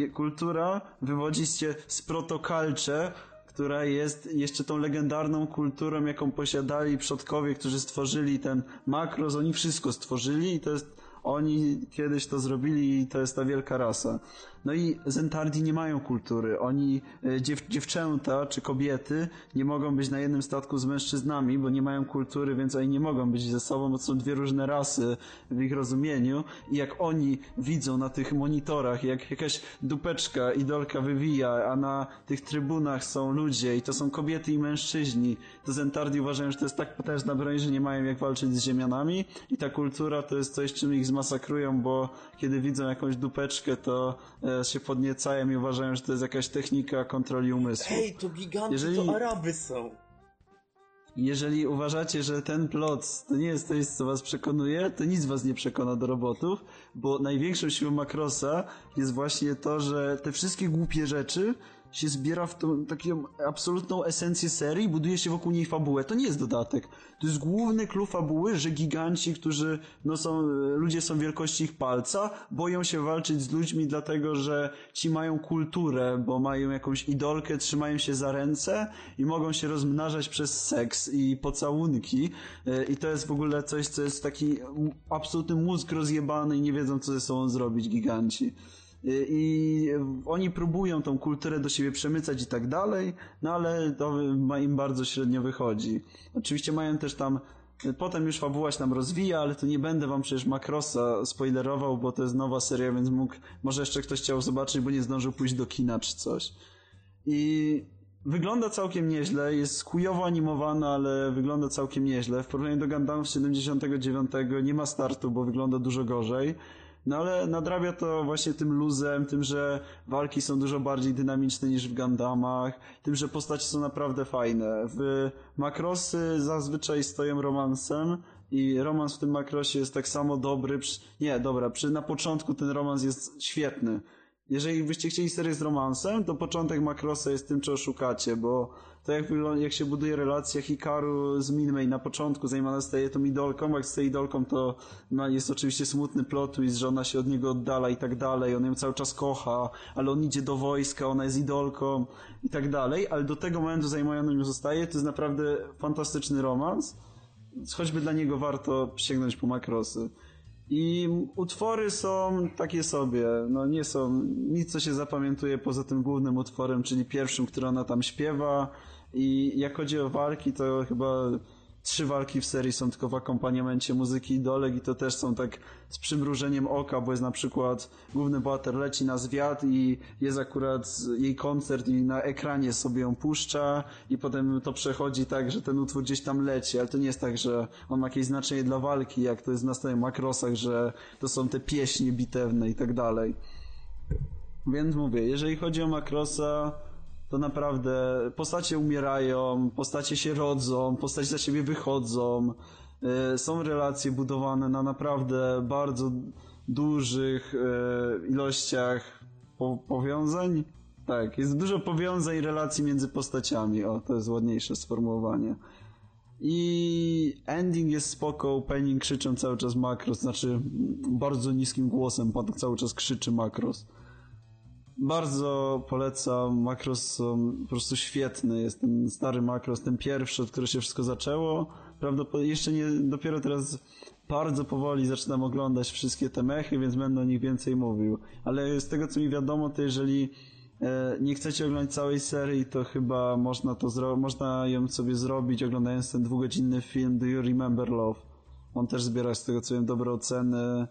E, kultura wywodzi się z protokalcze, która jest jeszcze tą legendarną kulturą, jaką posiadali przodkowie, którzy stworzyli ten makros. Oni wszystko stworzyli i to jest oni kiedyś to zrobili i to jest ta wielka rasa. No i Zentardi nie mają kultury. Oni, e, dziew, dziewczęta czy kobiety nie mogą być na jednym statku z mężczyznami, bo nie mają kultury, więc oni nie mogą być ze sobą, bo to są dwie różne rasy w ich rozumieniu. I jak oni widzą na tych monitorach, jak jakaś dupeczka, idolka wywija, a na tych trybunach są ludzie i to są kobiety i mężczyźni, to Zentardi uważają, że to jest tak potężna broń, że nie mają jak walczyć z ziemianami i ta kultura to jest coś, czym ich zmasakrują, bo kiedy widzą jakąś dupeczkę, to e, się podniecają i uważają, że to jest jakaś technika kontroli umysłu. Ej, to giganty, Jeżeli- to Araby są. Jeżeli uważacie, że ten plot to nie jest coś, co was przekonuje, to nic was nie przekona do robotów, bo największą siłą Makrosa jest właśnie to, że te wszystkie głupie rzeczy się zbiera w tą taką absolutną esencję serii, buduje się wokół niej fabułę. To nie jest dodatek. To jest główny klucz fabuły, że giganci, którzy, no są, ludzie są wielkości ich palca, boją się walczyć z ludźmi dlatego, że ci mają kulturę, bo mają jakąś idolkę, trzymają się za ręce i mogą się rozmnażać przez seks i pocałunki. E, I to jest w ogóle coś, co jest taki absolutny mózg rozjebany i nie wiedzą, co ze sobą zrobić giganci. Y, I oni próbują tą kulturę do siebie przemycać i tak dalej, no ale to im bardzo średnio wychodzi. Oczywiście mają też tam, y, potem już fabuła się tam rozwija, ale to nie będę wam przecież Makrosa spoilerował, bo to jest nowa seria, więc mógł, może jeszcze ktoś chciał zobaczyć, bo nie zdążył pójść do kina czy coś. I wygląda całkiem nieźle, jest chujowo animowana, ale wygląda całkiem nieźle. W porównaniu do Gundamów z 79 nie ma startu, bo wygląda dużo gorzej. No ale nadrabia to właśnie tym luzem, tym, że walki są dużo bardziej dynamiczne niż w Gundamach, tym, że postacie są naprawdę fajne. W Makrosy zazwyczaj stoją romansem i romans w tym Makrosie jest tak samo dobry, przy... nie, dobra, przy, na początku ten romans jest świetny. Jeżeli byście chcieli serię z romansem, to początek Makrosa jest tym, czego szukacie, bo to jak, jak się buduje relacja Hikaru z Minmei na początku, zanim ona staje tą idolką, jak staje idolką, to ma- jest oczywiście smutny plot twist, że ona się od niego oddala i tak dalej, on ją cały czas kocha, ale on idzie do wojska, ona jest idolką i tak dalej, ale do tego momentu, zanim ona nią zostaje, to jest naprawdę fantastyczny romans, choćby dla niego warto sięgnąć po makrosy. I utwory są takie sobie, no nie są, nic co się zapamiętuje poza tym głównym utworem, czyli pierwszym, który ona tam śpiewa. I jak chodzi o walki, to chyba trzy walki w serii są tylko w akompaniamencie muzyki idolek i to też są tak z przymrużeniem oka, bo jest na przykład główny bohater leci na zwiat i jest akurat jej koncert i na ekranie sobie ją puszcza i potem to przechodzi tak, że ten utwór gdzieś tam leci, ale to nie jest tak, że on ma jakieś znaczenie dla walki, jak to jest na stałym makrosach, że to są te pieśni bitewne i tak dalej. Więc mówię, jeżeli chodzi o Makrosa, to naprawdę postacie umierają, postacie się rodzą, postacie za siebie wychodzą, y, są relacje budowane na naprawdę bardzo dużych y, ilościach po powiązań. Tak, jest dużo powiązań relacji między postaciami. O, to jest ładniejsze sformułowanie. I ending jest spoko, opening krzyczą cały czas makros, znaczy bardzo niskim głosem pan cały czas krzyczy makros. Bardzo polecam, makros są po prostu świetny, jest ten stary makros, ten pierwszy, od którego się wszystko zaczęło. Prawdopodobnie jeszcze nie, dopiero teraz bardzo powoli zaczynam oglądać wszystkie te mechy, więc będę o nich więcej mówił. Ale z tego co mi wiadomo, to jeżeli e, nie chcecie oglądać całej serii, to chyba można to można ją sobie zrobić oglądając ten dwugodzinny film Do You Remember Love. On też zbiera z tego co wiem dobre oceny.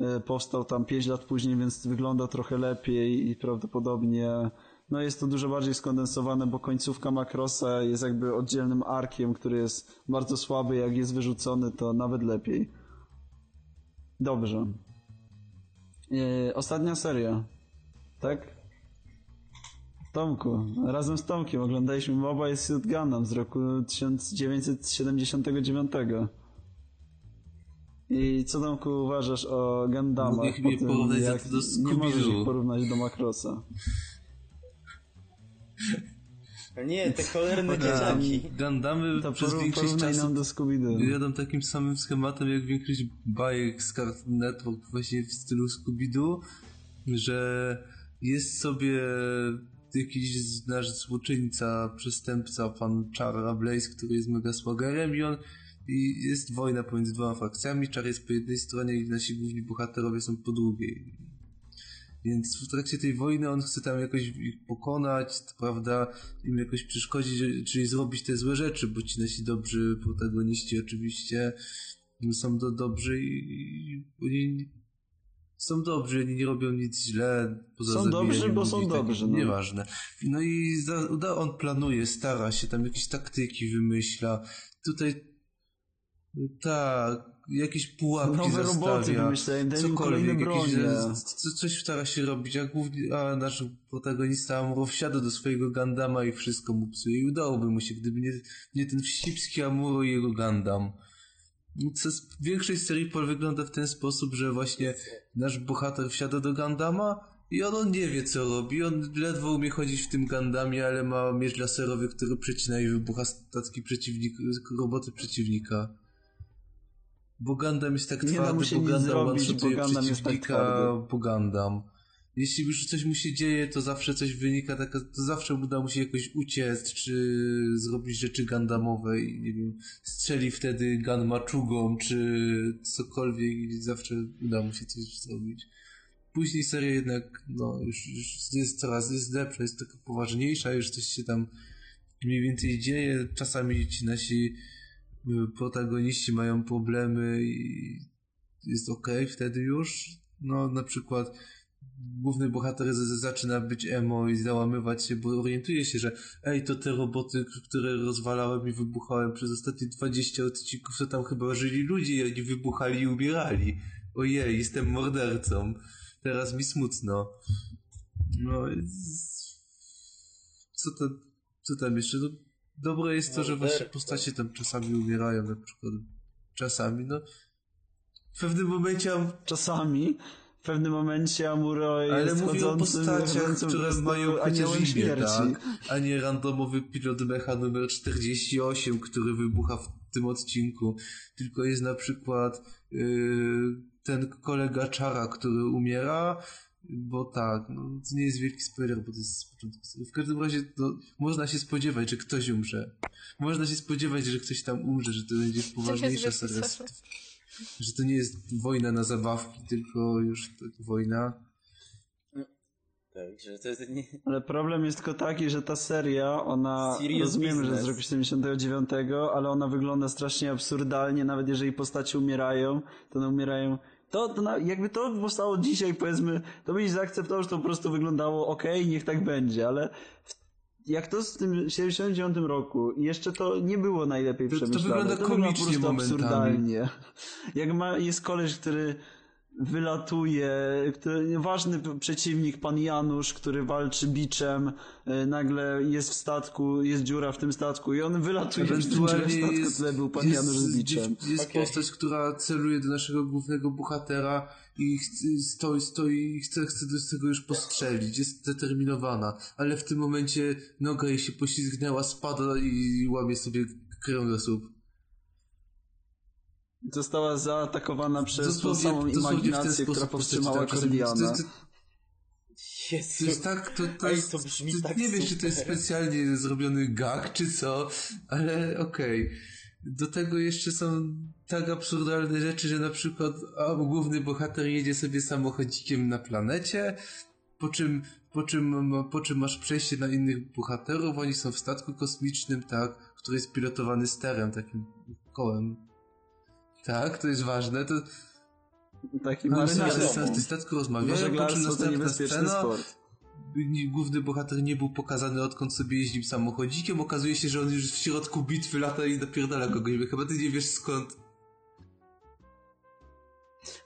E, Powstał tam 5 lat później, więc wygląda trochę lepiej i prawdopodobnie no jest to dużo bardziej skondensowane, bo końcówka Makrosa jest jakby oddzielnym arkiem, który jest bardzo słaby, jak jest wyrzucony, to nawet lepiej. Dobrze. E, ostatnia seria. Tak? Tomku, razem z Tomkiem oglądaliśmy Mobile Suit Gundam z roku 1979. I co Tomku uważasz o Gundamach? Po tym, porównać jak to do Nie możesz Scooby-Doo. ich porównać do Makrosa. Ale Nie, te cholerne dzieciaki. Gundamy To przez większość czasu do Scooby-Doo. jadą takim samym schematem jak większość bajek z Cartoon Network właśnie w stylu Scooby-Doo, że jest sobie jakiś nasz złoczyńca, przestępca, pan Chara Blaze, który jest mega swagerem i on i jest wojna pomiędzy dwoma frakcjami, Char jest po jednej stronie i nasi główni bohaterowie są po drugiej. Więc w trakcie tej wojny on chce tam jakoś ich pokonać, prawda, im jakoś przeszkodzić, czyli zrobić te złe rzeczy, bo ci nasi dobrzy protagoniści oczywiście są do, dobrzy i, oni są dobrzy, oni nie robią nic źle. Poza Są dobrzy, bo są tak, dobrzy, no. Nieważne. No i za, on planuje, stara się, tam jakieś taktyki wymyśla. Tutaj tak, jakieś pułapki Nowe roboty zastawia, wymyślają, cokolwiek, jakieś, bronie. e, co, coś stara się robić, a, głównie, a nasz protagonista Amuro wsiada do swojego Gundama i wszystko mu psuje i udałoby mu się, gdyby nie, nie ten wścibski Amuro i jego Gundam. Co, większość serii Pol wygląda w ten sposób, że właśnie nasz bohater wsiada do Gundama i on, on nie wie co robi, on ledwo umie chodzić w tym Gundamie, ale ma miecz laserowy, który przecina i wybucha statki przeciwnik, roboty przeciwnika. Bo Gundam jest tak Nie da twardy, Gundam zrobić, one-shotuje tak przeciwnika, twardy. bo Gundam. Jeśli już coś mu się dzieje, to zawsze coś wynika, taka, to zawsze uda mu się jakoś uciec, czy zrobić rzeczy Gundamowe i nie wiem, strzeli wtedy Gun maczugą, czy cokolwiek i zawsze uda mu się coś zrobić. Później seria jednak, no, już, już jest coraz jest lepsza, jest taka poważniejsza, już coś się tam mniej więcej dzieje. Czasami ci nasi protagoniści mają problemy i jest okej wtedy już. No, na przykład główny bohater zaczyna być emo i załamywać się, bo orientuje się, że ej, to te roboty, które rozwalałem i wybuchałem przez ostatnie 20 odcinków, to tam chyba żyli ludzie i oni wybuchali i umierali. ojej, jestem mordercą, teraz mi smutno. No, co tam, co tam jeszcze? No, dobre jest to, że właśnie postacie tam czasami umierają, na przykład czasami, no. W pewnym momencie mam Czasami, w pewnym momencie Amuro Ale jest mówię o postaciach, które mają chociaż imię, tak? A nie randomowy pilot mecha numer 48, który wybucha w tym odcinku. Tylko jest na przykład yy, ten kolega Czara, który umiera, bo tak, no, to nie jest wielki spoiler, bo to jest z początku. W każdym razie no, można się spodziewać, że ktoś umrze. Można się spodziewać, że ktoś tam umrze, że to będzie poważniejsza seria. Że to nie jest wojna na zabawki, tylko już tak wojna. Tak, że to jest nie... Ale problem jest tylko taki, że ta seria, ona, Serious rozumiemy, że jest z business. roku 79, ale ona wygląda strasznie absurdalnie, nawet jeżeli postacie umierają, to one umierają to, to na, jakby to powstało dzisiaj, powiedzmy, to byś zaakceptował, że to po prostu wyglądało ok, niech tak będzie, ale w, jak to w tym 79 roku jeszcze to nie było najlepiej To- to przemyślane. wygląda to wygląda po komicznie prostu momentami. absurdalnie. Jak ma, jest koleś, który wylatuje, który, ważny przeciwnik, pan Janusz, który walczy biczem, e, nagle jest w statku, jest dziura w tym statku i on wylatuje w tym Ewentualnie statku, jest, tyle był pan jest, Janusz z biczem. Jest, Okej. postać, która celuje do naszego głównego bohatera i chce, stoi, stoi i chce, chce do tego już postrzelić. Jest zdeterminowana, ale w tym momencie noga jej się poślizgnęła, spada i łamie sobie kręgosłup. Została zaatakowana przez tą Dosłownie- samą ten imaginację, która sposób powstrzymała. Kordiana. To, to, Jezu. to jest tak, to, to, Ej, jest, to brzmi to, tak Nie wiem, czy to jest specjalnie zrobiony gag, czy co, ale okej. Do tego jeszcze są tak absurdalne rzeczy, że na przykład a, główny bohater jedzie sobie samochodzikiem na planecie, po czym, po, czym, po czym masz przejście na innych bohaterów, oni są w statku kosmicznym, tak, który jest pilotowany sterem, takim kołem. Tak, to jest ważne, to Taki ale na marynarz. w statku rozmawiają, po czym następna scena, sport. główny bohater nie był pokazany odkąd sobie jeździł samochodzikiem, okazuje się, że on już w środku bitwy lata i napierdala kogoś, chyba ty nie wiesz skąd.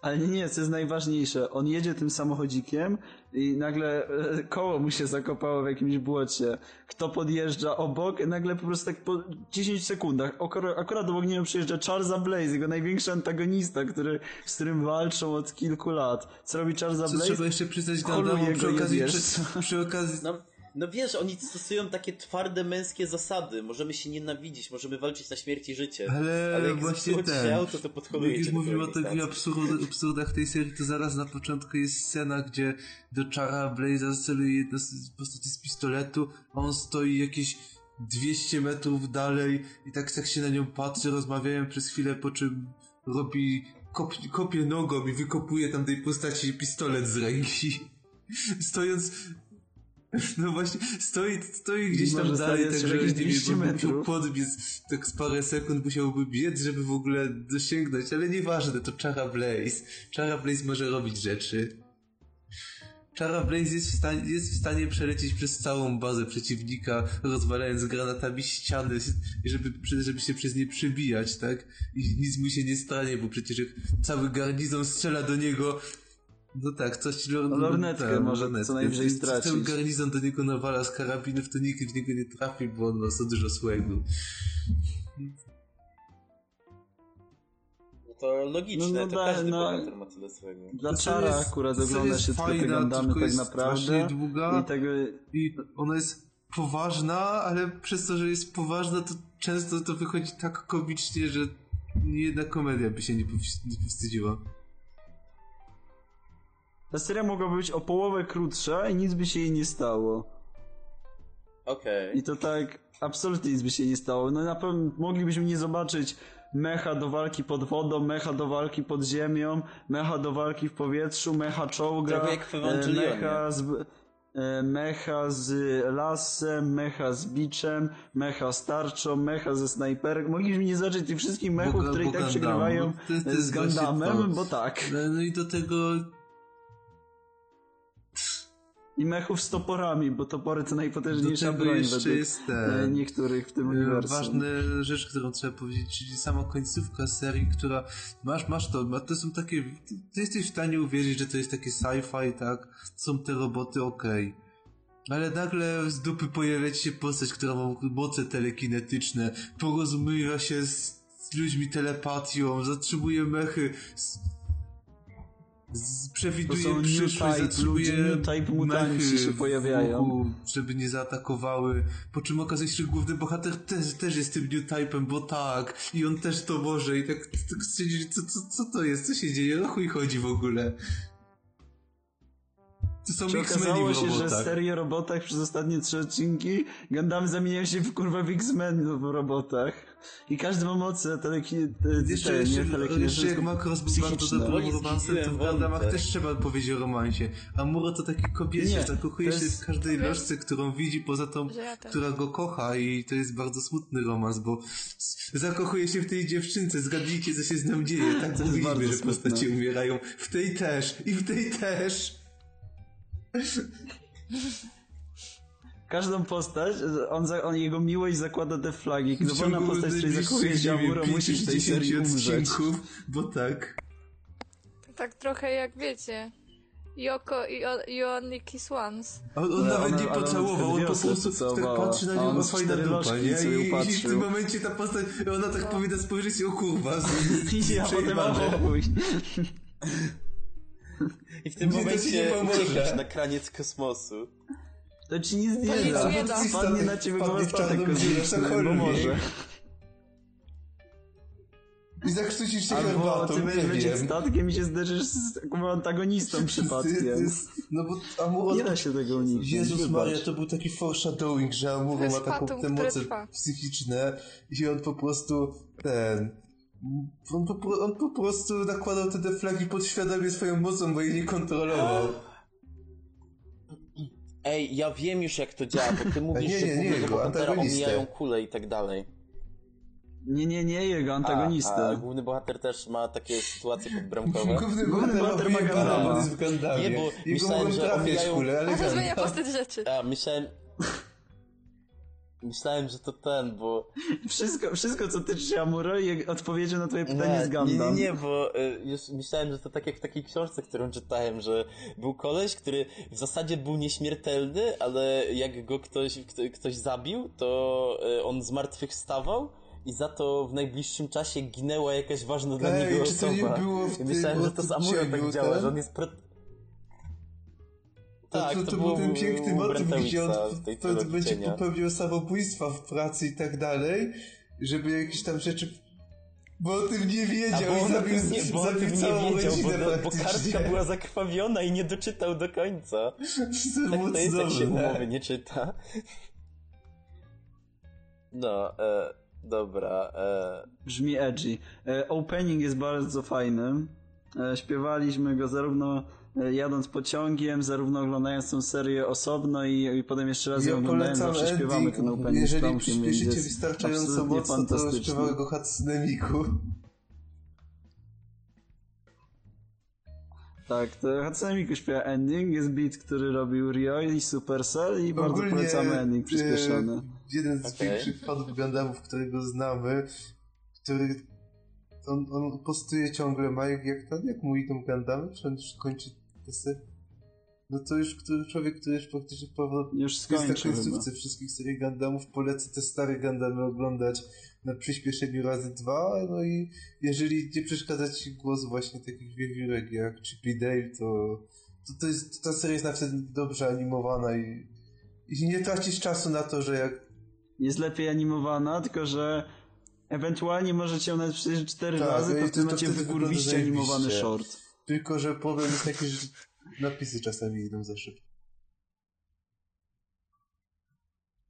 Ale nie, nie, co jest najważniejsze. On jedzie tym samochodzikiem i nagle e, koło mu się zakopało w jakimś błocie. Kto podjeżdża obok, nagle po prostu tak po 10 sekundach, akurat, akurat obok niego przyjeżdża Charlesa Blaze, jego największy antagonista, który, z którym walczą od kilku lat. Co robi Charlesa Blaze? trzeba jeszcze przyznać go przy okazji, przy, przy okazji, No, no wiesz, oni stosują takie twarde męskie zasady. Możemy się nienawidzić, możemy walczyć na śmierć i życie. ale, Ale jak właśnie ten, auto, to jak już mówimy o takich absurd, absurdach tej serii, to zaraz na początku jest scena, gdzie do Chara Blaze'a celuje jedna z postaci z pistoletu, a on stoi jakieś 200 metrów dalej i tak, tak się na nią patrzy, rozmawiają przez chwilę, po czym robi kop, kopie nogą i wykopuje tam tej postaci pistolet z ręki. Stojąc no właśnie, stoi, stoi gdzieś tam dalej, tak że nie wiem, 200 bo musiał metrów. podbiec, tak z parę sekund musiałby biec, żeby w ogóle dosięgnąć, ale nieważne, to Chara Blaze. Chara Blaze może robić rzeczy. Chara Blaze jest w, stanie, jest w stanie przelecieć przez całą bazę przeciwnika, rozwalając granatami ściany, żeby, żeby się przez nie przebijać, tak? I nic mu się nie stanie, bo przecież jak cały garnizon strzela do niego, no tak, coś lor, lornetkę tak, może lornetkę. co najwyżej stracić. garnizon do niego nawala z karabinów, to nikt w niego nie trafi, bo on ma za dużo swego. No to logiczne, No, no to da- każdy no. bohater ma tyle swego. Dla To Chara jest- akurat ogląda się tylko te fajna, tylko tak jest naprawdę. długa. I tego, I ona jest poważna, ale przez to, że jest poważna, to często to wychodzi tak komicznie, że nie jedna komedia by się nie, powst- nie powstydziła. Ta seria mogłaby być o połowę krótsza i nic by się jej nie stało. Okej. I to tak, absolutnie nic by się nie stało. No na pewno moglibyśmy nie zobaczyć mecha do walki pod wodą, mecha do walki pod ziemią, mecha do walki w powietrzu, mecha czołga, w e, mecha z, e, mecha z lasem, mecha z biczem, mecha z tarczą, mecha ze snajperem. Moglibyśmy nie zobaczyć tych wszystkich mechów, Bo- które i tak Gundam, przegrywają no to- to z Gundamem, bo tak. No, no i do tego... I mechów z toporami, bo topory to najpotężniejsza Do broń jeszcze jest ten- niektórych w tym E, uniwersum. Ważna rzecz, którą trzeba powiedzieć, czyli sama końcówka serii, która masz, masz to, to są takie, ty, ty jesteś w stanie uwierzyć, że to jest takie sci-fi, tak? Są te roboty, okej. Ale nagle z dupy pojawia się postać, która ma moce telekinetyczne, porozumiewa się z, z ludźmi telepatią, zatrzymuje mechy, z, przewiduje przyszłość, zatrzymuje type mutanci się pojawiają. żeby nie zaatakowały. Po czym okazuje się, że główny bohater też, też jest tym new bo tak. I on też to może. I tak, tak co, co, co to jest? Co się dzieje? O chuj chodzi w ogóle. To są Czy okazało się, że serii o robotach przez ostatnie trzy odcinki Gundamy zamieniają się w kurwa w X-Men w robotach. I każdy ma moce teleki... te- Jeszcze, te- jeszcze, nie telekinetyczne, jeszcze jak Makros był bardzo dobrym romansem, to w Gundamach też trzeba powiedzieć o romansie. A Muro to taki kobiecie, zakochuje się w każdej lożce, którą widzi poza tą, która go kocha i to jest bardzo smutny romans, bo zakochuje się w tej dziewczynce, zgadnijcie co się z nią dzieje, tak To bardzo że smutne. postacie umierają. W tej też i w tej też. Każdą postać, on, za, on jego miłość zakłada te flagi. Dowolna postać, której zakochuje najbliższych, się nie wiem, Amuro, musi w tej 50 serii umrzeć. odcinków, Bo tak. Tak trochę jak wiecie. Yoko i O- i Oniki Swans. On, on nawet ona- nie pocałował, on dwie po prostu patrzy na on ma z fajna dupa, nie? I, I w tym momencie ta postać, ona tak powinna spojrzeć i o kurwa, z, z, I ja potem. I w tym Nie, momencie uciekasz na kraniec kosmosu. To ci nic nie To nic da. nie da. Spadnie na ciebie Wpadnie chyba w statek czarną dziurę, kosmiczny, bo może. I zakrztusisz się Albo herbatą, ty nie będziesz lecieć statkiem i się zderzysz z takim antagonistą przypadkiem. No bo Amuro... Nie da się tego uniknąć. Jezus wybacz. Maria, to był taki foreshadowing, że Amuro ma taką fatum, te moce psychiczne i on po prostu ten... On po, on po prostu nakładał te deflagi podświadomie swoją mocą, bo jej nie kontrolował. Ej, ja wiem już jak to działa, bo ty mówisz, nie, że nie, nie, bohatera antagonistę. omijają kule i tak dalej. Nie, nie, nie, jego antagonista. A, a główny bohater też ma takie sytuacje podbramkowe. Główny Główny bohater ma wyjebane, Gundama. on jest w Gundamie. Nie, bo myślałem, że trafiać omijają- kule, ale A to zmienia postać rzeczy. A, myślałem... Myślałem, że to ten, bo... Wszystko, wszystko co tyczy się Amuro i odpowiedzią na twoje pytanie z nie, nie, Gundam. nie, bo y, już myślałem, że to tak jak w takiej książce, którą czytałem, że był koleś, który w zasadzie był nieśmiertelny, ale jak go ktoś, kto, ktoś zabił, to y, on zmartwychwstawał i za to w najbliższym czasie ginęła jakaś ważna dla Ej, niego czy to nie osoba. było w tym myślałem, że to z Amuro tak działa, ten? że on jest pro... To, Tak, to, to to był ten piękny motyw, gdzie on trylogii momencie cienia. popełnił samobójstwa w pracy i tak dalej, żeby jakieś tam rzeczy... Bo o tym nie wiedział bo i zabił, nie, bo zabił całą nie wiedział, bo, rodzinę bo kartka praktycznie. była zakrwawiona i nie doczytał do końca. Tak to jest, jak się umowy nie czyta. No, e, dobra. E, Brzmi edgy. E, opening jest bardzo fajny. E, śpiewaliśmy go zarówno jadąc pociągiem, zarówno oglądając tą serię osobno i, i potem jeszcze raz ją Ja oglądając, polecam zawsze śpiewamy ten opening Jeżeli przyspieszycie jest wystarczająco mocno, to śpiewały go Hatsune Miku. Tak, to Hatsune Miku śpiewa ending, jest beat, który robił Rio i Supercell i bardzo Ogólnie, polecamy ending przyspieszony. e, jeden z Okej. większych fanów Gundamów, którego znamy, który on, on postuje ciągle, ma jak, jak, jak mówi tą Gundamy, czy on już kończy tę serię? No to już który człowiek, który już praktycznie powrót Już jest na chyba. wszystkich serii Gundamów, polecę te stare Gundamy oglądać na przyspieszeniu razy dwa, no i jeżeli nie przeszkadza ci głos właśnie takich wiewiórek jak Chippy Dale, to, to, to jest, ta seria jest naprawdę dobrze animowana i, i nie tracisz czasu na to, że jak Jest lepiej animowana, tylko że ewentualnie możecie ją nawet przejrzeć cztery Tak, razy, i to to- to macie wykurwiście animowany short. Tylko, że problem jest taki, że napisy czasami idą za szybko.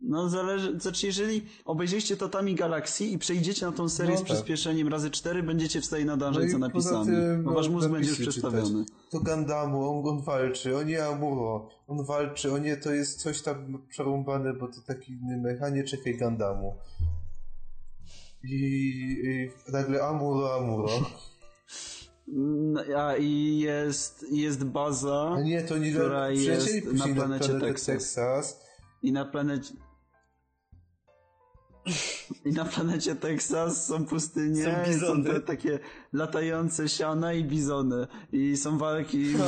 No zależy, znaczy jeżeli obejrzycie Tatami Galaxii i przejdziecie na tą serię No z tak. przyspieszeniem razy cztery, będziecie w stanie nadążyć No za napisami. tym, bo no, wasz mózg będzie już przestawiony. To Gandamu, on, on walczy, o nie Amuro, on walczy, o nie to jest coś tam przerąbane, bo to taki inny mechanie, czekaj Gandamu. I, i nagle Amuro, Amuro. No, a i jest, jest baza, nie, to oni która jest na planecie planetę Texas. Texas. I na planecie... I na planecie Teksas są pustynie, Są są, bizony. te takie latające siana i bizony. I są walki w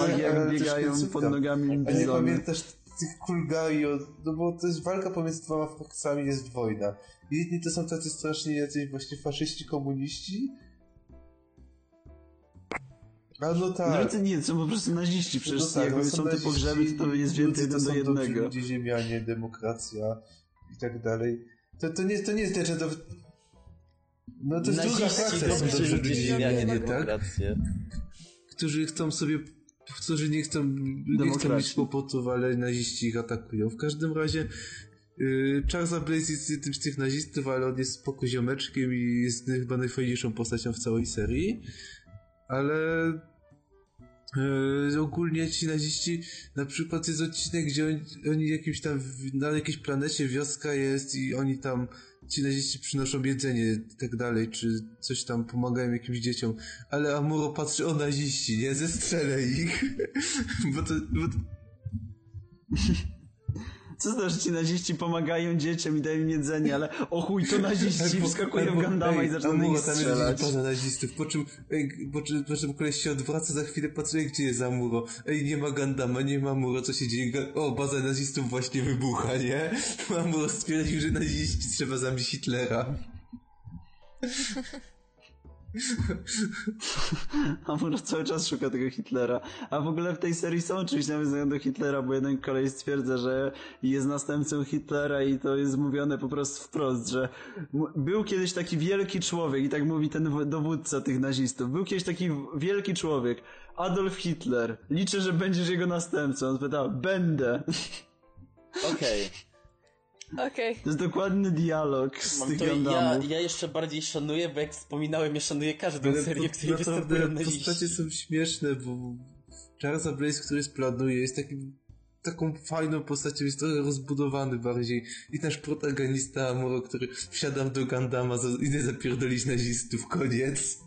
ale jak biegają pod nogami A nie bizony. pamiętasz tych Kulgari, no bo to jest walka pomiędzy dwoma frakcjami, jest wojna. Jedni to są tacy straszni jacyś właśnie faszyści, komuniści. A no tak. Drudzy nie, są po prostu naziści, przecież no tak, jakby no są te naziści, pogrzeby, to jest więcej jeden to do są jednego. ludzie, ziemianie, demokracja i tak dalej. To, to nie, to nie jest Legend of... No to jest druga frakcja, są dobrzy ludzie, ziemianie, tak? demokrację. Którzy chcą sobie, którzy nie chcą, nie chcą mieć kłopotów, ale naziści ich atakują. W każdym razie yy, Charles Blaze jest jednym z tych nazistów, ale on jest spoko ziomeczkiem i jest chyba najfajniejszą postacią w całej serii. Ale yy, ogólnie ci naziści, na przykład jest odcinek, gdzie oni, oni jakimś tam, na jakiejś planecie wioska jest i oni tam ci naziści przynoszą jedzenie i tak dalej, czy coś tam pomagają jakimś dzieciom, ale Amuro patrzy o naziści, nie? Zestrzelę ich. bo to, bo to, Co to, że ci naziści pomagają dzieciom i dają im jedzenie, ale o chuj, to naziści wskakują w albo, Gundama i zaczynają ich tam strzelać. jest baza nazistów, po czym, ej, po czym, po czym koleś się odwraca za chwilę, patrzy, gdzie jest Amuro? Ej, nie ma Gundama, nie ma Amuro, co się dzieje? O, baza nazistów właśnie wybucha, nie? Amuro stwierdził, że naziści trzeba zabić Hitlera. Amuro cały czas szuka tego Hitlera. A w ogóle w tej serii są oczywiście nawiązania do Hitlera, bo jeden kolej stwierdza, że jest następcą Hitlera i to jest mówione po prostu wprost, że był kiedyś taki wielki człowiek i tak mówi ten dowódca tych nazistów. Był kiedyś taki wielki człowiek, Adolf Hitler. Liczę, że będziesz jego następcą. On pyta, będę. Okej. Okej. To jest dokładny dialog z Mam tych to ja, Gundamów. ja jeszcze bardziej szanuję, bo jak wspominałem, ja szanuję każdą Ale serię, to, której występują naprawdę naziści. postacie są śmieszne, bo Charlesa Blaze, który splanuje, jest takim taką fajną postacią, jest trochę rozbudowany bardziej. I nasz protagonista Amuro, który wsiadam do Gundama, za- idę zapierdolić nazistów, koniec.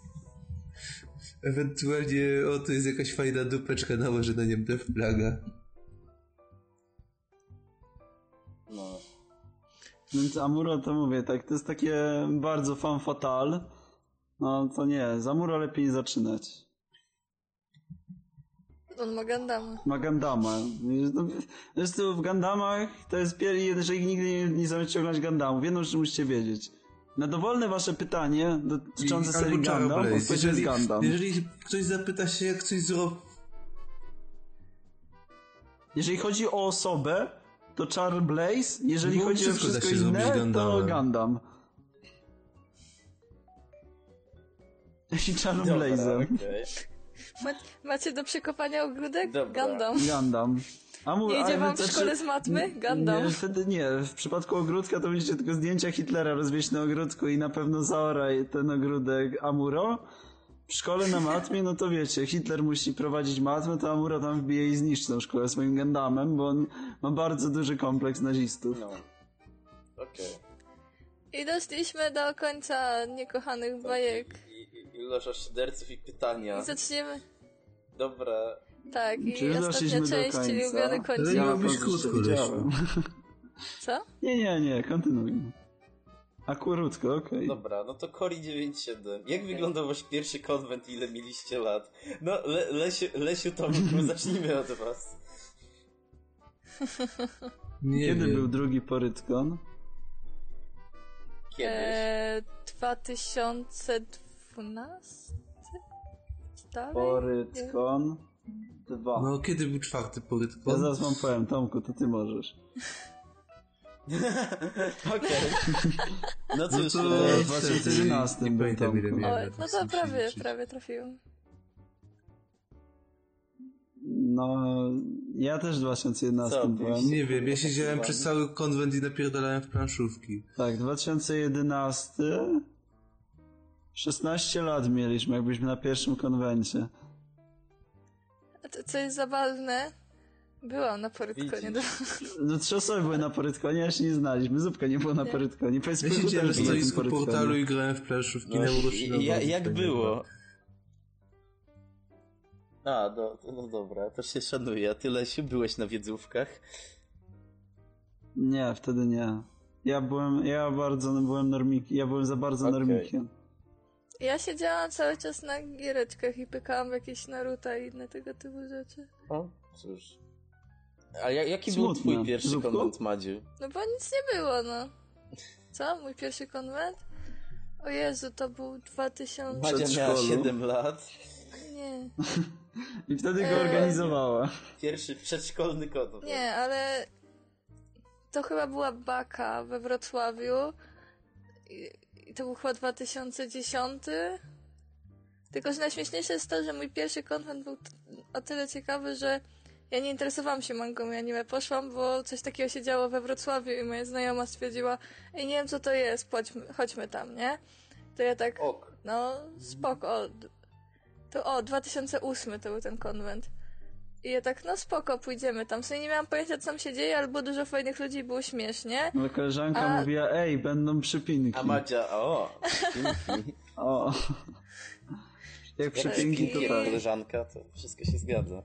Ewentualnie, o, to jest jakaś fajna dupeczka, nałożę na nią Death Plaga. No. Więc Amuro to mówię, tak, to jest takie bardzo fan fatal. No to nie, z Amuro lepiej nie zaczynać. On ma Gundama. Ma Gundama. No, Zresztą w Gundamach to jest pierwszy, jeżeli nigdy nie, nie zamierzacie oglądać Gundamów, jedną rzecz musicie wiedzieć. Na dowolne wasze pytanie dotyczące serii Gundam, odpowiedź jest Jeżeli, Gundam. jeżeli ktoś zapyta się, jak coś zrobić, Jeżeli chodzi o osobę, to Char Blaze, jeżeli Bo chodzi o wszystko wszystko się inne, to. Gundam. I Char Blazem. okej. Ma, macie do przekopania ogródek? Dobra. Gundam. Gundam. A mów, Nie idzie wam w znaczy- szkole z matmy? Gundam. Nie, wtedy nie. W przypadku ogródka to będziecie tylko zdjęcia Hitlera rozwieść na ogródku i na pewno zaoraj ten ogródek Amuro. W szkole na matmie, no to wiecie, Hitler musi prowadzić matmę, to Amuro tam wbije i zniszczy tą szkołę swoim Gundamem, bo on ma bardzo duży kompleks nazistów. No. Okej. I doszliśmy do końca niekochanych bajek. I, i, ilosza szyderców i pytania. I zaczniemy. Dobra. Tak, i Czy już ostatnia część, czyli ulubiony nie Ja to krótko. Co? Nie, nie, nie, kontynuuj. A krótko, okej. Dobra, no to Kori 97. Jak wyglądał wasz pierwszy konwent i ile mieliście lat? No, Le Lesiu, Lesiu to zacznijmy od was. nie Kiedy wiem. był drugi Porytkon? Kiedyś. Eee, 2012? Dalej? Porytkon 2. No, kiedy był czwarty Ja porytkon? zaraz wam powiem, Tomku, to ty możesz. Okej. No cóż, to- e, w 2011 nie był Tomku. no to prawie, prawie trafiłem. No, ja też w 2011 Co, byłem. Nie wiem, ja siedziałem przez cały konwent i napierdalałem w planszówki. Tak, 2011. 16 lat mieliśmy, jak byliśmy na pierwszym konwencie. A to, co jest zabawne, byłam na Porytkonie. Widzisz. No trzy osoby były na Porytkonie, a się nie znaliśmy. Zupka nie było na Nie. Porytkonie. Powiedz, Ja siedziałem na tym stoisku portalu i grałem w planszówki no, na ja, jak było? A, do, no dobra, to się szanuje. A ty, Lesiu, byłeś na wiedzówkach? Nie, wtedy nie. Ja byłem, ja bardzo byłem normik, ja byłem za bardzo Okej. normikiem. Ja siedziałam cały czas na giereczkach i pykałam jakieś Naruto i inne tego typu rzeczy. O, cóż. A ja, jaki był twój pierwszy Zupko? konwent, Madziu? No bo nic nie było, no. Co? Mój pierwszy konwent? O Jezu, to był 2000... Madzia miała Przedszkolu. 7 lat. Nie. I wtedy go Eee. organizowała. Pierwszy przedszkolny konwent. Nie, ale to chyba była Baka we Wrocławiu i, i to był chyba 2010. Tylko, że najśmieszniejsze jest to, że mój pierwszy konwent był o tyle ciekawy, że ja nie interesowałam się mangą i anime. Poszłam, bo coś takiego się działo we Wrocławiu i moja znajoma stwierdziła ej, nie wiem co to jest, chodźmy, chodźmy tam, nie? To ja tak, Ok. no spoko. O, to o, 2008 to był ten konwent. I ja tak, no spoko, pójdziemy tam. W sumie nie miałam pojęcia, co tam się dzieje, ale było dużo fajnych ludzi i było śmiesznie. Ale koleżanka A- mówiła, ej, będą przypinki. A Madzia, o, dzięki. O. Jak przypinki to tak. koleżanka, to wszystko się zgadza.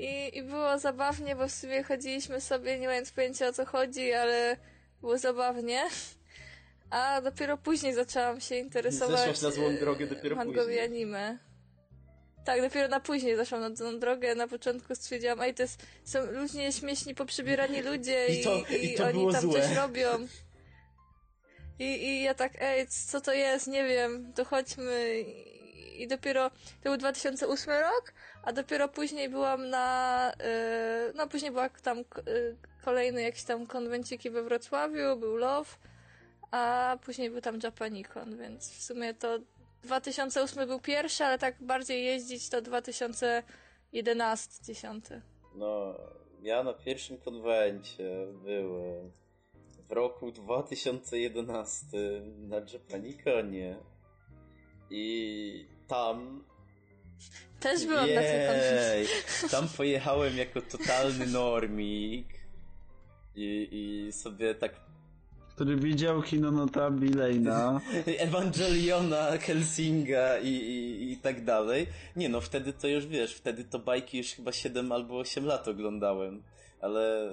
I, I było zabawnie, bo w sumie chodziliśmy sobie, nie mając pojęcia o co chodzi, ale było zabawnie. A dopiero później zaczęłam się interesować Zeszłaś na złą drogę dopiero później. anime. Tak, dopiero na później zaszłam na tą drogę. Na początku stwierdziłam, ej, to jest, są luźnie śmieszni, poprzybierani ludzie i, I to- i, oni tam złe. coś robią. I, I ja tak, ej, co to jest, nie wiem, to chodźmy. I dopiero, to był 2008 rok, a dopiero później byłam na, y, no później była tam y, kolejny jakiś tam konwenciki we Wrocławiu, był Love, a później był tam Japanicon, więc w sumie to 2008 był pierwszy, ale tak bardziej jeździć to 2011, 10. No, ja na pierwszym konwencie byłem w roku 2011 na Japaniconie i tam Też byłam na tym. Jej, tam pojechałem jako totalny normik i, i sobie tak Który widział kino Notabi Lane'a. Ewangeliona, Helsinga i, i, i tak dalej. Nie no, wtedy to już wiesz, wtedy to bajki już chyba 7 albo 8 lat oglądałem, ale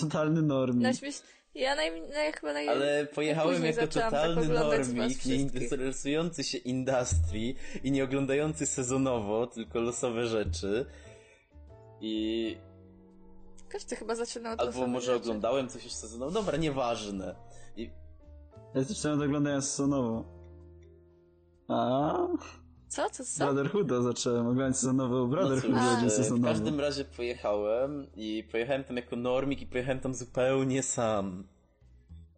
Totalny normik. Na śmieś... Ja naj... naj... chyba naj... Ale pojechałem jako tak totalny normik, nie interesujący się industrii i nie oglądający sezonowo, tylko losowe rzeczy. I Każdy chyba zaczynał od albo może rzeczy. oglądałem coś już sezonowo. Dobra, nieważne. I Ja zacząłem oglądać sezonowo. A Co? Co? Co? Brotherhooda zacząłem oglądać sezonowo. Brotherhood no cóż, e, w każdym razie pojechałem i pojechałem tam jako normik i pojechałem tam zupełnie sam.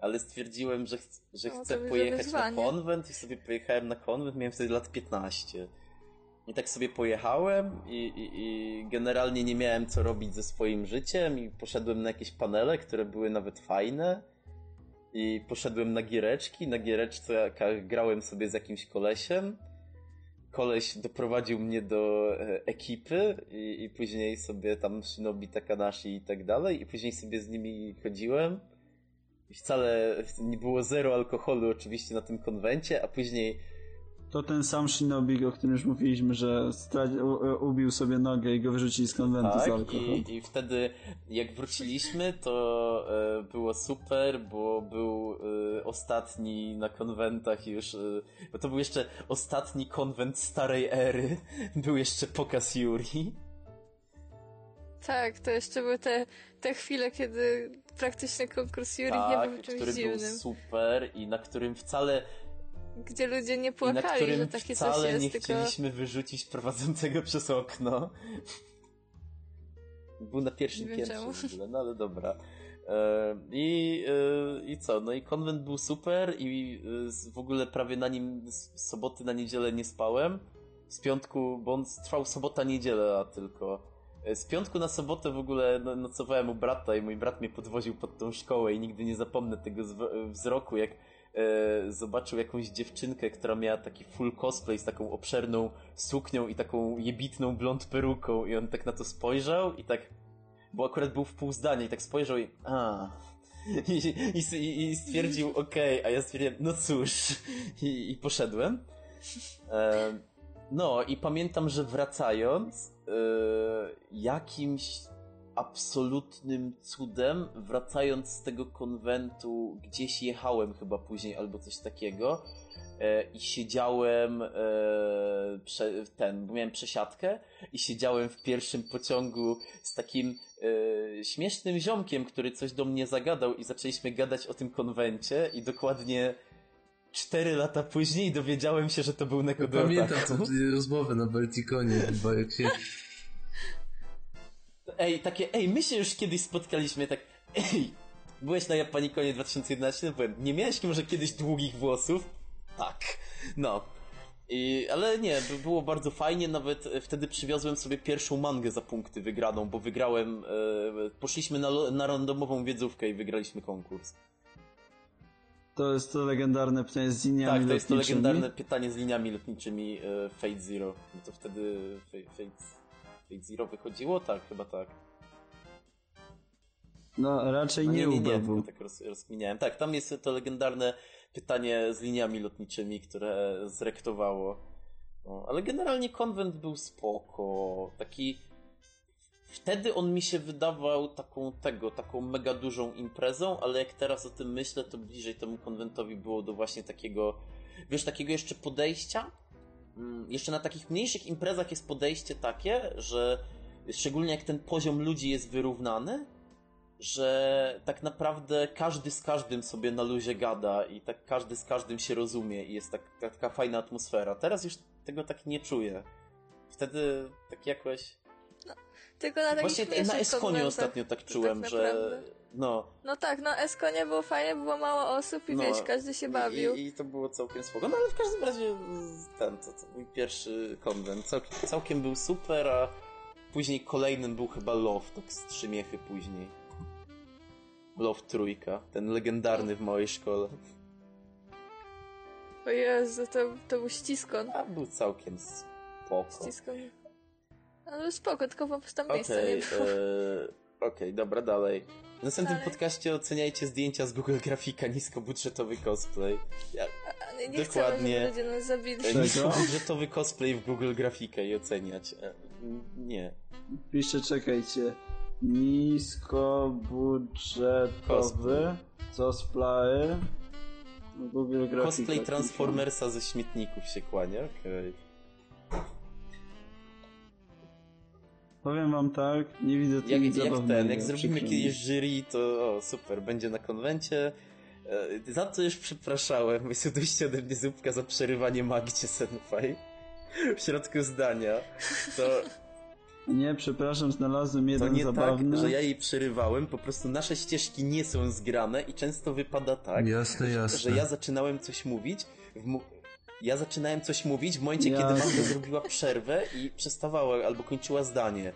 Ale stwierdziłem, że, ch- że No, chcę pojechać na konwent i sobie pojechałem na konwent, miałem wtedy lat 15. I tak sobie pojechałem i, i, i generalnie nie miałem co robić ze swoim życiem i poszedłem na jakieś panele, które były nawet fajne. I poszedłem na giereczki. Na giereczce grałem sobie z jakimś kolesiem. Koleś doprowadził mnie do e, ekipy i, i później sobie tam Shinobi Takanashi i tak dalej. I później sobie z nimi chodziłem. Wcale nie było zero alkoholu oczywiście na tym konwencie, a później To ten sam Shinobi, o którym już mówiliśmy, że ubił sobie nogę i go wyrzucili z konwentu Tak, alkohol. i, i wtedy jak wróciliśmy, to e, było super, bo był e, ostatni na konwentach już, e, bo to był jeszcze ostatni konwent starej ery, był jeszcze pokaz Yuri. Tak, to jeszcze były te, te chwile, kiedy praktyczny konkurs Yuri nie tak, był czymś który był dziwnym. super i na którym wcale, Gdzie ludzie nie płakali, że takie coś jest, nie tylko... chcieliśmy wyrzucić prowadzącego przez okno. Był na pierwszym piętrze w ogóle, no ale dobra. E, I, e, I co? No i konwent był super i e, w ogóle prawie na nim z soboty na niedzielę nie spałem. Z piątku, bo on trwał sobota, niedziela tylko. Z piątku na sobotę w ogóle no- nocowałem u brata i mój brat mnie podwoził pod tą szkołę i nigdy nie zapomnę tego wzroku, jak e, zobaczył jakąś dziewczynkę, która miała taki full cosplay z taką obszerną suknią i taką jebitną blond peruką. I on tak na to spojrzał i tak, bo akurat był w pół zdania i tak spojrzał i a. I, i, i stwierdził okej, a ja stwierdziłem no cóż. I, i poszedłem. E, No i pamiętam, że wracając, yy, jakimś absolutnym cudem, wracając z tego konwentu, gdzieś jechałem chyba później albo coś takiego e, i siedziałem e, prze, ten, bo miałem przesiadkę i siedziałem w pierwszym pociągu z takim e, śmiesznym ziomkiem, który coś do mnie zagadał i zaczęliśmy gadać o tym konwencie i dokładnie cztery lata później dowiedziałem się, że to był Neko de Pamiętam Otaku. tę rozmowę na Baltikonie, chyba jak się... Ej, takie, ej, my się już kiedyś spotkaliśmy, tak, ej, byłeś na Japanikonie 2011? Byłem, nie miałeś może kiedyś długich włosów? Tak, no. I, ale nie, by- było bardzo fajnie, nawet e, wtedy przywiozłem sobie pierwszą mangę za punkty wygraną, bo wygrałem, e, poszliśmy na, na randomową wiedzówkę i wygraliśmy konkurs. To jest to legendarne pytanie z liniami Tak, to jest to lotniczymi. legendarne pytanie z liniami lotniczymi e, Fate Zero. No to wtedy Fate, Fate, Fate Zero wychodziło? Tak, chyba tak. No, raczej No nie, nie, nie, nie, tak roz, rozkminiałem. Tak, tam jest to legendarne pytanie z liniami lotniczymi, które zrektowało. No, ale generalnie konwent był spoko. Taki. Wtedy on mi się wydawał taką tego, taką mega dużą imprezą, ale jak teraz o tym myślę, to bliżej temu konwentowi było do właśnie takiego, wiesz, takiego jeszcze podejścia. Mm, Jeszcze na takich mniejszych imprezach jest podejście takie, że szczególnie jak ten poziom ludzi jest wyrównany, że tak naprawdę każdy z każdym sobie na luzie gada i tak każdy z każdym się rozumie i jest tak, taka fajna atmosfera. Teraz już tego tak nie czuję. Wtedy tak jakoś... Tylko na Właśnie na Eskonie ostatnio tak to czułem, tak że... No. No tak, no Eskonie było fajnie, było mało osób i no. wiesz, każdy się bawił. I, I to było całkiem spoko. No ale w każdym razie ten, to, to mój pierwszy konwent całkiem, całkiem był super, a później kolejnym był chyba Love, tak z trzy miechy później. Love trójka, ten legendarny w mojej szkole. O Jezu, to, to był ściskon. A był całkiem spoko. Ściskon. Ale spoko, tylko po prostu tam miejsca Okej, nie było. e, okej, dobra, dalej. W następnym Dalej. podcaście oceniajcie zdjęcia z Google Grafika, niskobudżetowy cosplay. Ja, A nie, nie chcemy, dokładnie. żeby ludzie nas zabili. e, niskobudżetowy cosplay w Google Grafikę i oceniać. E, Nie. Pisze, czekajcie. Niskobudżetowy cosplay Google Grafika. Cosplay Transformersa ze śmietników się kłania, okej. Powiem wam tak, nie widzę tu Jak, jak ten, jak zrobimy kiedyś jury, to o, super, będzie na konwencie. E, Za co już przepraszałem, jest ode mnie zupka za przerywanie Magdzie Senpai w środku zdania. To, Nie, przepraszam, znalazłem to jeden nie zabawny. tak, że ja jej przerywałem, po prostu nasze ścieżki nie są zgrane i często wypada tak, Jasne, jasne. że ja zaczynałem coś mówić, w. ja zaczynałem coś mówić w momencie, kiedy Jasne. Magda zrobiła przerwę i przestawała albo kończyła zdanie.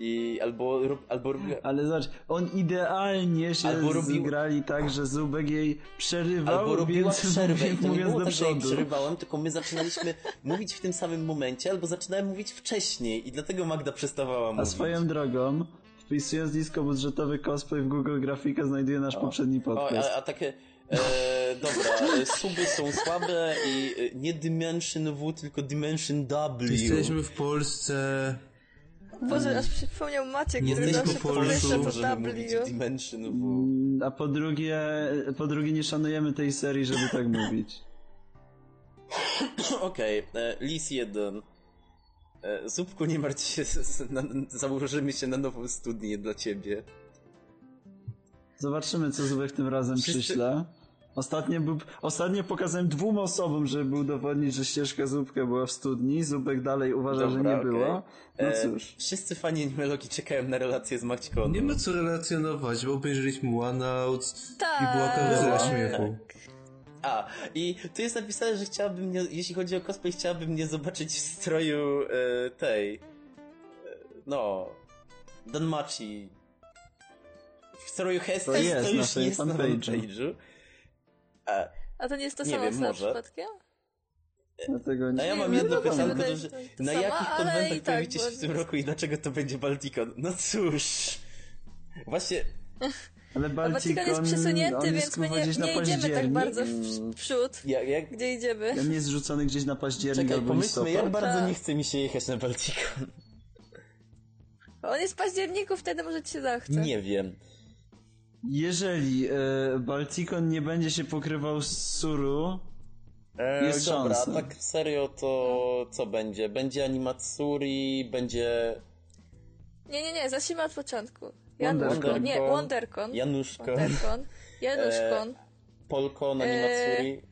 I albo, albo robiła... Ale zobacz, on idealnie się Albo robił- zgrali tak, że Zubek jej przerywał, Albo robiła przerwę i to nie mówiąc było tak, że jej przerywałem, tylko my zaczynaliśmy mówić w tym samym momencie, albo zaczynałem mówić wcześniej i dlatego Magda przestawała A mówić. swoją drogą, wpisując niskobudżetowy cosplay w Google Grafika znajduje nasz poprzedni O, podcast. a, a takie... E, dobra, e, suby są słabe i e, nie Dimension W, tylko Dimension W. Jesteśmy w Polsce. Boże, aż przypomniał Maciek, Nie który jesteśmy zawsze podkreśla to Możemy mówić W. Dimension W. Mm, A po drugie, po drugie nie szanujemy tej serii, żeby tak mówić. Okej, e, Lis 1. E, Zupku, nie martw się, założymy się na nową studnię dla ciebie. Zobaczymy, co Zubek tym razem Wszyscy- przyśle. Ostatnio, był, ostatnio pokazałem dwóm osobom, żeby udowodnić, że ścieżka Zubka była w studni. Zubek dalej uważa, że nie okej. była. No E, cóż. Wszyscy fani animologii czekają na relację z Maćkonem. Nie ma co relacjonować, bo obejrzeliśmy One Out Tak. i była karuzela śmiechu. A, i tu jest napisane, że chciałabym mnie, jeśli chodzi o cosplay, chciałabym mnie zobaczyć w stroju e, tej, e, no, Danmachi. Stroju Hesty, To to, jest na już tej jest na fanpage'u. fanpage'u. A, A to nie jest to Nie samo wiem, może. przypadkiem? Dlatego a nie. ja mam Nie, jedno no że to to na samo, jakich konwentach tak, pojawicie się bo w tym roku i dlaczego to będzie Balticon? No cóż, właśnie... Ale A Baltikon Baltikon jest przesunięty, on jest więc my nie, gdzieś na nie idziemy tak październik. bardzo w, przód, Ja, jak, gdzie idziemy. On jest zrzucony gdzieś na październik czekaj, albo pomyślmy, listopad. jak bardzo Tak. nie chce mi się jechać na Baltikon. On jest w październiku, wtedy może ci się zachce. Nie wiem. Jeżeli e, Baltikon nie będzie się pokrywał z Suru, E, Jest dobra, szansa. tak serio to co będzie? Będzie Animatsuri, będzie Nie, nie, nie, zacznijmy od początku. Januszkon. Nie, Wondercon. Januszko, Wondercon. Januszkon. Polkon, Animatsuri,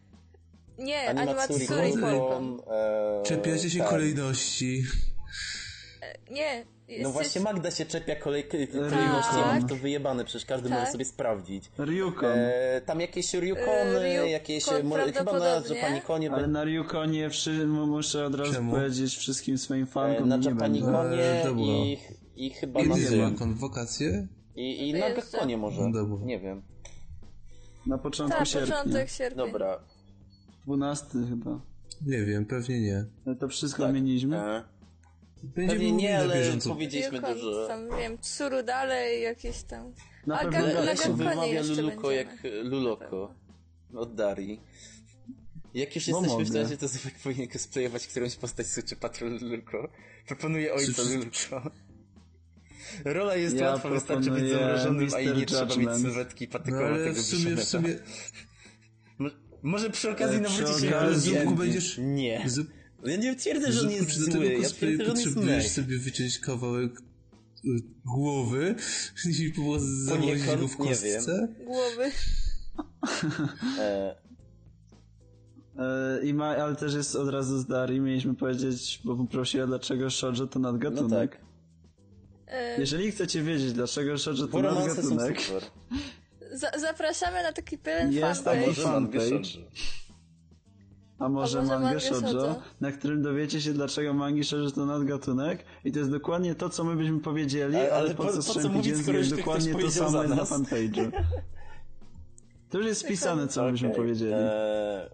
Nie, Animatsuri, Animatsuri Polkon. E, Czepiacie się tak. kolejności. Nie. No właśnie Magda się czepia kolej kolejności, Tak. mam to wyjebane, przecież każdy Tak. może sobie sprawdzić. Ryukon. E, tam jakieś Ryukony, E, Ryukon jakieś, e, może, chyba na. Japanikonie, Ale na Ryukonie muszę od razu Czemu? powiedzieć wszystkim swoim e, fankom, na nie będzie. Japanikonie E, i, i chyba na nie jest wiem. tym. konwokacje? I, i na. Gakkonie może, Dobra. nie wiem. Na początku Tak, sierpnia. początek sierpnia. Dobra. 12 chyba. Nie wiem, pewnie nie. Ale to wszystko Tak. zmieniliśmy. E, pewnie nie, na ale bieżąco. powiedzieliśmy Ryukon, dużo. Tam, nie wiem, Tsuru dalej, jakieś tam... Na A pewno Ga- na się wymawia Luluko będziemy. jak Luloko. Od Darii. Jak już No jesteśmy w mogę. razie, to Zubek powinien cosplayować którąś postać z Suczy Patrol Luluko. Proponuję ojca Luluko. Rola jest Ja łatwa, wystarczy być zamrożonym, a i nie trzeba mieć sylwetki No patykoła ale tego w sumie, w sumie... Mo- Może przy okazji E, nawrócić się Ale Zupku będziesz... Nie. Ja nie twierdzę, że on Zupku, jest czy do zły, tego ja twierdzę, że on jest potrzebujesz sobie wyciąć kawałek y, głowy i zawozić go w Poniekąd, nie kostce? Głowy. E, E, I ma, ale też jest od razu z Darii, mieliśmy powiedzieć, bo poprosiła dlaczego shoujo to no nadgatunek. tak. E, Jeżeli chcecie wiedzieć dlaczego shoujo to nadgatunek, za, zapraszamy na taki pełen Jest fanpage. mangę fanpage. A może A może mangę mangę shoujo, na którym dowiecie się dlaczego mangi shoujo to nadgatunek i to jest dokładnie to, co my byśmy powiedzieli, Ale- ale, ale po po- co po co mówić, skoro jest dokładnie to samo jest na fanpage'u. To już jest spisane, co my byśmy powiedzieli. Eee,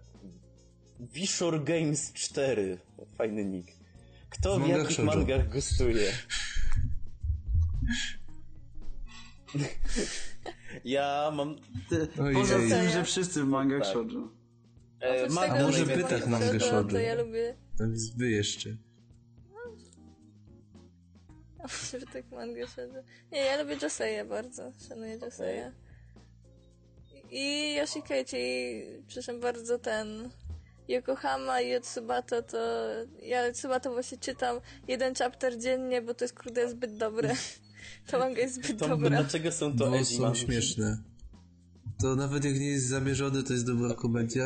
Vishor Games 4. Fajny nick. Kto W jakich shoujo. mangach gostuje? ja mam... Ty, poza tym, że wszyscy w mangach Tak. shoujo. E, Magda tego, może że mangę shoujo, shoujo. To ja lubię... Wy jeszcze. A może tak mangę shoujo. Nie, ja lubię Joseya bardzo. Szanuję Joseya. I Yoshikei, czyli przepraszam bardzo ten Yokohama i Yotsubato to ja Yotsubato właśnie czytam jeden chapter dziennie, bo to jest kurde zbyt dobre. Ta manga jest zbyt To, dobra. dlaczego są to Bo są śmieszne. To nawet jak nie jest zamierzone, to jest dobra komedia.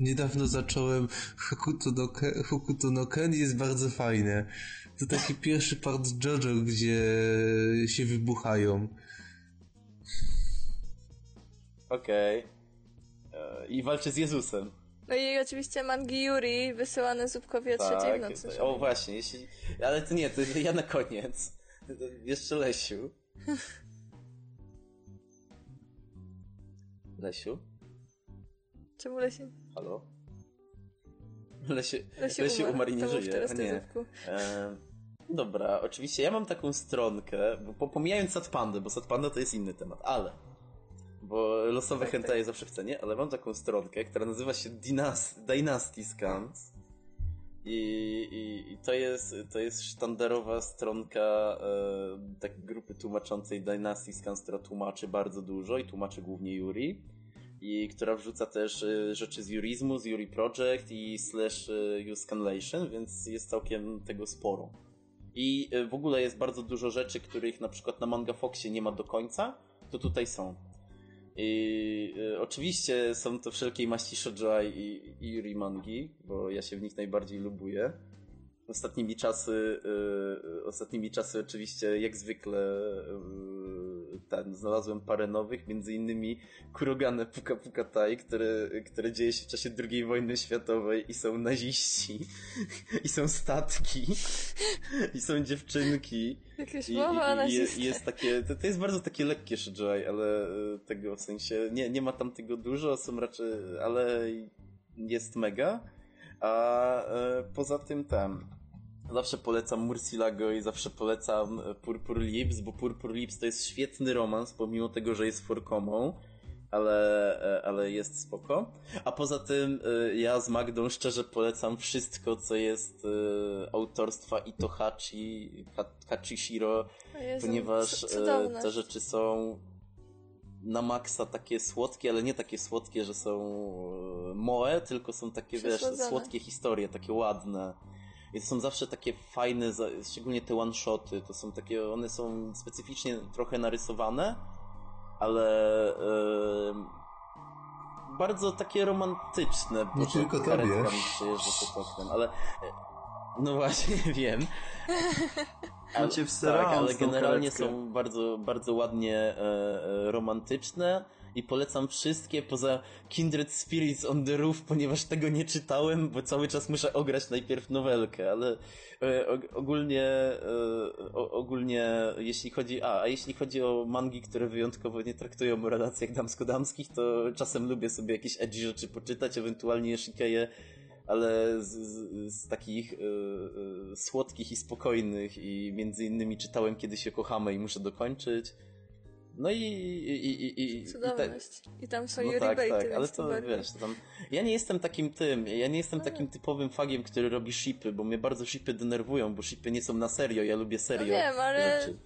Niedawno zacząłem Hokuto no, Ken, Hokuto no Ken i jest bardzo fajne. To taki pierwszy part JoJo, gdzie się wybuchają. Okej. E, I walczy z Jezusem. No i oczywiście mangi Yuri wysyłane Zupkowi o trzeciej w Tak. nocy. O właśnie, jeśli... Ale to nie, to ja na koniec. To Jeszcze Lesiu. Lesiu? Czemu Lesiu? Halo? Lesiu, Lesiu, Lesiu umarł. umarł i nie żyje. nie. E, dobra, oczywiście ja mam taką stronkę, bo po- pomijając Satpandę, bo Satpanda to jest inny temat, ale bo losowe Tak, hentai zawsze w cenie, ale mam taką stronkę, która nazywa się Dinas Dynasty Scans i, i, i to jest to jest sztandarowa stronka e, tak grupy tłumaczącej Dynasty Scans, która tłumaczy bardzo dużo i tłumaczy głównie Yuri i która wrzuca też e, rzeczy z Jurizmu, z Yuri Project i slash e, Uscanlation, więc jest całkiem tego sporo. I e, w ogóle jest bardzo dużo rzeczy, których na przykład na Manga Foxie nie ma do końca, to tutaj są. I oczywiście są to wszelkiej maści shoujo i, i mangi, bo ja się w nich najbardziej lubuję. Ostatnimi czasy, e, ostatnimi czasy oczywiście jak zwykle e, ten, znalazłem parę nowych, między innymi Kurogane Puka Puka Tai, które, które dzieje się w czasie II wojny światowej i są naziści, i są statki, i są dziewczynki. Jakieś I, mowa i, i, je- nazistach. jest takie, to, to jest bardzo takie lekkie shoujo, ale e, tego w sensie, nie, nie ma tam tego dużo, są raczej, ale jest mega. A e, poza tym tam, zawsze polecam Murcielago i zawsze polecam e, Purpur Lips, bo Purpur Lips to jest świetny romans, pomimo tego, że jest forkomą, ale, e, ale jest spoko. A poza tym e, ja z Magdą szczerze polecam wszystko, co jest autorstwa Itohachi, Ha- Hachishiro, Jezu, ponieważ te rzeczy są na maksa takie słodkie, ale nie takie słodkie, że są moe, tylko są takie, wiesz, słodkie historie, takie ładne. I to są zawsze takie fajne, szczególnie te one-shoty, to są takie, one są specyficznie trochę narysowane, ale e, bardzo takie romantyczne, Nie tylko tobie. mi przejeżdża pod oknem, ale e, no właśnie, wiem. Macie w tak, ale generalnie karetkę. są bardzo, bardzo ładnie e, e, romantyczne i polecam wszystkie poza Kindred Spirits on the Roof, ponieważ tego nie czytałem, bo cały czas muszę ograć najpierw nowelkę, ale e, og- ogólnie e, ogólnie jeśli chodzi, a, a jeśli chodzi o mangi, które wyjątkowo nie traktują o relacjach damsko-damskich, to czasem lubię sobie jakieś edgy rzeczy poczytać, ewentualnie shikeje ale z, z, z takich y, y, słodkich i spokojnych i między innymi czytałem kiedyś Yokohamę i muszę dokończyć. No i... i, i, i, i, i Cudowność. I tam są no tak, tak, ale to bardziej. wiesz, to tam... Ja nie jestem takim tym, ja nie jestem takim typowym fagiem, który robi shipy, bo mnie bardzo shipy denerwują, bo shipy nie są na serio, ja lubię serio No wiem, ale- rzeczy.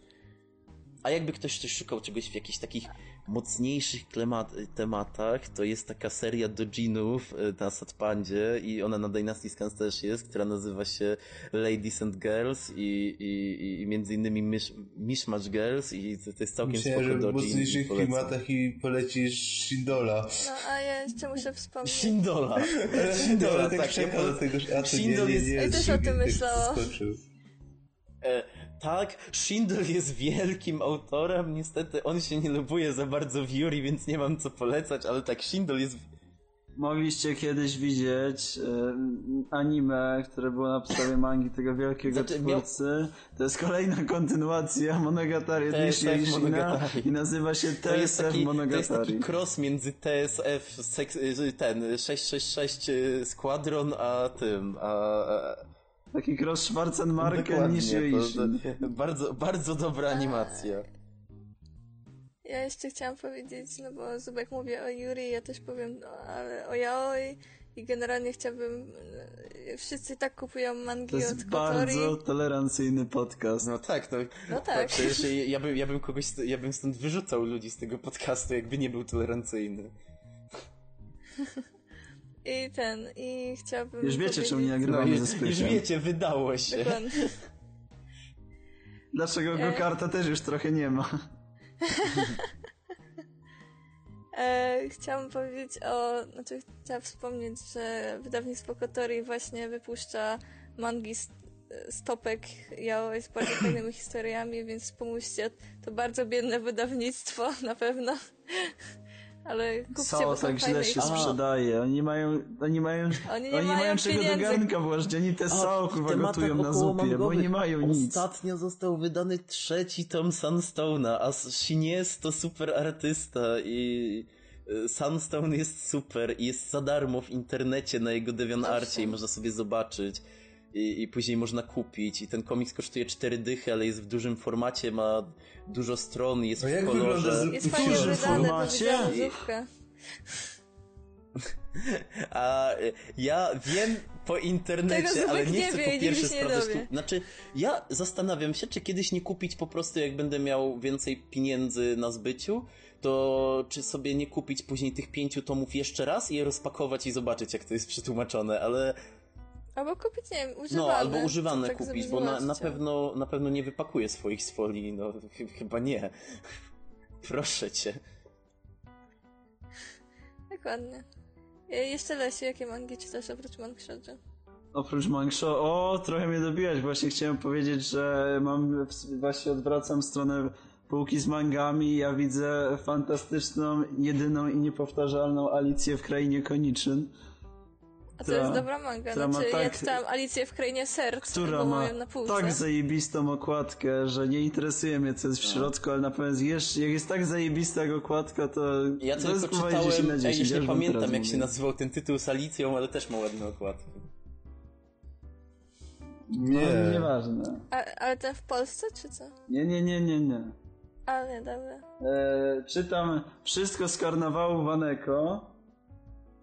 A jakby ktoś coś szukał czegoś w jakichś takich mocniejszych klemat, tematach, to jest taka seria dojinów y, na Satpandzie i ona na Dynasty Scans też jest, która nazywa się Ladies and Girls i, i, i między innymi Mish, Mishmash Girls i to, to jest całkiem Myślałem, że spoko w dojin. mocniejszych i polecam. klimatach i polecisz Shindola. No a ja jeszcze muszę wspomnieć. Shindola. Ale Shindola, tak tak. też o Shindol tym tak myślałam. skoczył. E, tak, Shindle jest wielkim autorem, niestety on się nie lubuje za bardzo w Yuri, więc nie mam co polecać, ale tak, Shindle jest... Mogliście kiedyś widzieć e, anime, które było na podstawie mangi tego wielkiego Znaczy, miał- twórcy. To jest kolejna kontynuacja Monogatari TSF Monogatari. i nazywa się To jest, TSF taki, to jest Monogatari. taki cross między TSF, seks, y, ten, 666 y, Squadron, a tym, a... a Taki cross Schwarzenmarker to, Ishin. to, bardzo, bardzo dobra animacja. Ja jeszcze chciałam powiedzieć, no bo Zubek mówi o Yuri, ja też powiem no, ale o Yaoi i generalnie chciałbym... e, Wszyscy tak kupują mangi To od jest Kotori. bardzo tolerancyjny podcast. No tak, no, No tak. Przecież ja, ja, bym, ja bym kogoś, ja bym stąd wyrzucał ludzi z tego podcastu, jakby nie był tolerancyjny. I ten, i chciałabym Już wiecie, czemu nie powiedzieć- nagrywamy No, ze już, już Spychem. wiecie, wydało się. Dokładnie. Dlaczego E. go-karta też już trochę nie ma? E, chciałam powiedzieć o, znaczy chciałam wspomnieć, że wydawnictwo Kotori właśnie wypuszcza mangi z, stopek yaoi z bardzo fajnymi historiami, więc pomóżcie. To bardzo biedne wydawnictwo, na pewno. Ale kupcie, Co bo są tak źle się sprzedaje? Oni mają, oni mają, Oni oni nie mają czego do garnka włożyć, oni te są kurwa gotują na zupie, bo nie mają nic. Ostatnio został wydany trzeci tom Sunstone'a, a Shinies to super artysta i y, Sunstone jest super i jest za darmo w internecie na jego DeviantArcie i można sobie zobaczyć. I, I później można kupić. I ten komiks kosztuje 4 dychy, ale jest w dużym formacie, ma dużo stron, jest A w jak kolorze. z- Jest fajnie dużym wydane, formacie? A ja wiem po internecie, ale nie chcę wie po pierwsze sprawdzać tu. Znaczy, ja zastanawiam się, czy kiedyś nie kupić po prostu, jak będę miał więcej pieniędzy na zbyciu, to czy sobie nie kupić później tych pięciu tomów jeszcze raz i je rozpakować i zobaczyć, jak to jest przetłumaczone, ale Albo kupić, nie wiem, używane. no, albo używane tak kupić, bo na, na pewno na pewno nie wypakuję swoich z folii, no ch- chyba nie. Proszę cię. Dokładnie. Jeszcze Lesiu, jakie mangi czytasz oprócz Mang Shoujo? Oprócz Mangsho, o, trochę mnie dobijać. Właśnie chciałem powiedzieć, że mam, właśnie odwracam stronę półki z mangami. Ja widzę fantastyczną, jedyną i niepowtarzalną Alicję w Krainie Koniczyn. A to jest dobra manga. Znaczy, ja tak- czytałam Alicję w Krainie Serc, która bo ma mają na półce. tak zajebistą okładkę, że nie interesuje mnie co jest w No. środku, ale na pewno jest, jak jest tak zajebista jak okładka, to Ja to tylko czytałem, 10 na ej, 10. już ja nie pamiętam jak się mówię. nazywał ten tytuł z Alicją, ale też ma ładne okładki. Nie. No, nieważne. A, ale ten w Polsce, czy co? Nie, nie, nie, nie, nie. A, nie, dobra. E, czytam wszystko z karnawału Waneko.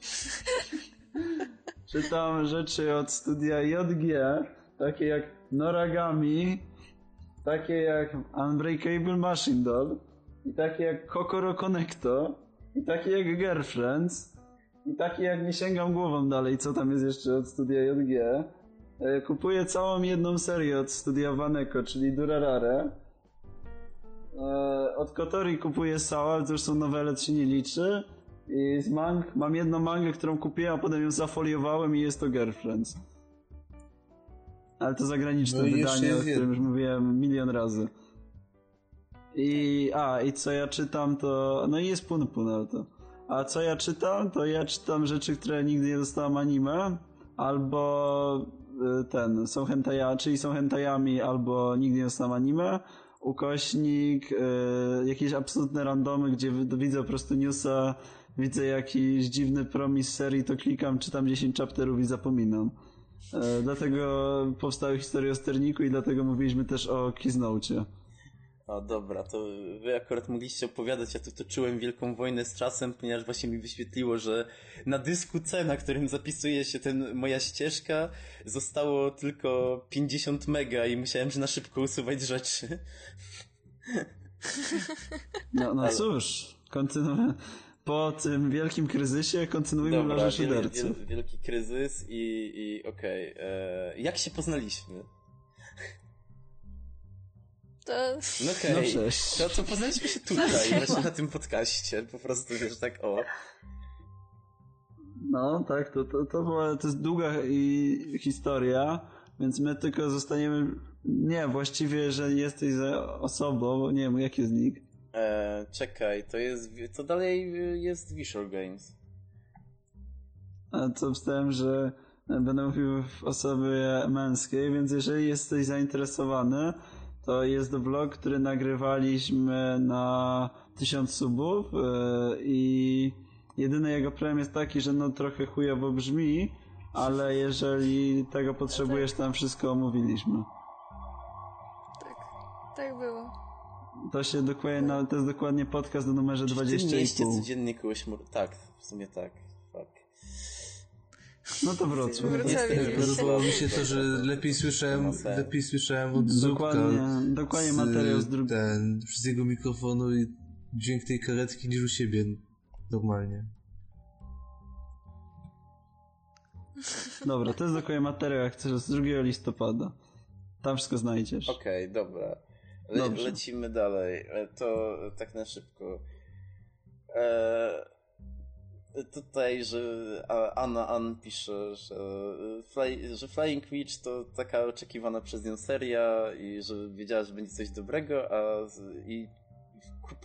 czytam rzeczy od studia JG, takie jak Noragami, takie jak Unbreakable Machine Doll, i takie jak Kokoro Connecto, i takie jak Girlfriends, i takie jak nie sięgam głową dalej, co tam jest jeszcze od studia JG. E, kupuję całą jedną serię od studia Waneko, czyli Durarare. E, od Kotori kupuję Sao, ale to już są nowele, to się nie liczy. I z mang mam jedną mangę, którą kupiłem, a potem ją zafoliowałem i jest to Girlfriends. Ale to zagraniczne No wydanie, o którym już mówiłem milion razy. I a, i co ja czytam to... No i jest Pun Pun, ale to... A co ja czytam? To ja czytam rzeczy, które nigdy nie dostałem anime, albo y, ten, są hentaja, czyli są hentajami, albo nigdy nie dostałem anime, ukośnik, y, jakieś absolutne randomy, gdzie wi- widzę po prostu newsa, widzę jakiś dziwny promis serii, to klikam, czytam 10 chapterów i zapominam. E, dlatego powstały historie o sterniku i dlatego mówiliśmy też o Kiznaucie. O, dobra, to wy akurat mogliście opowiadać, ja tu toczyłem wielką wojnę z czasem, ponieważ właśnie mi wyświetliło, że na dysku C, na którym zapisuje się ten, moja ścieżka, zostało tylko 50 mega i musiałem, że na szybko usuwać rzeczy. No, no Ale- cóż, kontynuujemy. Po tym wielkim kryzysie kontynuujmy Dobra, Loże wiel, Szyderców. wiel, wielki kryzys i, i okej. e, Jak się poznaliśmy? To... No hej, No cześć. to, to poznaliśmy się tutaj, właśnie na tym podcaście, po prostu wiesz, tak o. No tak, to, to, to, była, to jest długa i, historia, więc my tylko zostaniemy... Nie, właściwie, że jesteś za osobą, nie wiem, jaki jest nick. E, czekaj, to jest, to dalej y, jest Visual Games. A co wstałem, że będę mówił w osobie męskiej, więc jeżeli jesteś zainteresowany, to jest vlog, który nagrywaliśmy na 1000 subów yy, i jedyny jego problem jest taki, że no trochę chujowo brzmi, ale jeżeli tego potrzebujesz, tam wszystko omówiliśmy. Tak, tak było. To się dokładnie, no, to jest dokładnie podcast do numerze Czy w tym mieście 20,5. codziennie kogoś mur... Tak, w sumie tak. Fuck. No to Wrocław. Podobało mi się to, że lepiej słyszałem, Ma sens. lepiej słyszałem od. Dokładnie, dokładnie materiał z drugiego. Ten, przez jego mikrofonu i dźwięk tej karetki niż u siebie normalnie. Dobra, to jest dokładnie materiał, jak chcesz, z 2 listopada. Tam wszystko znajdziesz. Okej, dobra. Le Dobrze. lecimy dalej. E, To tak na szybko. E, tutaj, że Anna Ann pisze, że, Fly, że Flying Witch to taka oczekiwana przez nią seria i że wiedziała, że będzie coś dobrego, a z, i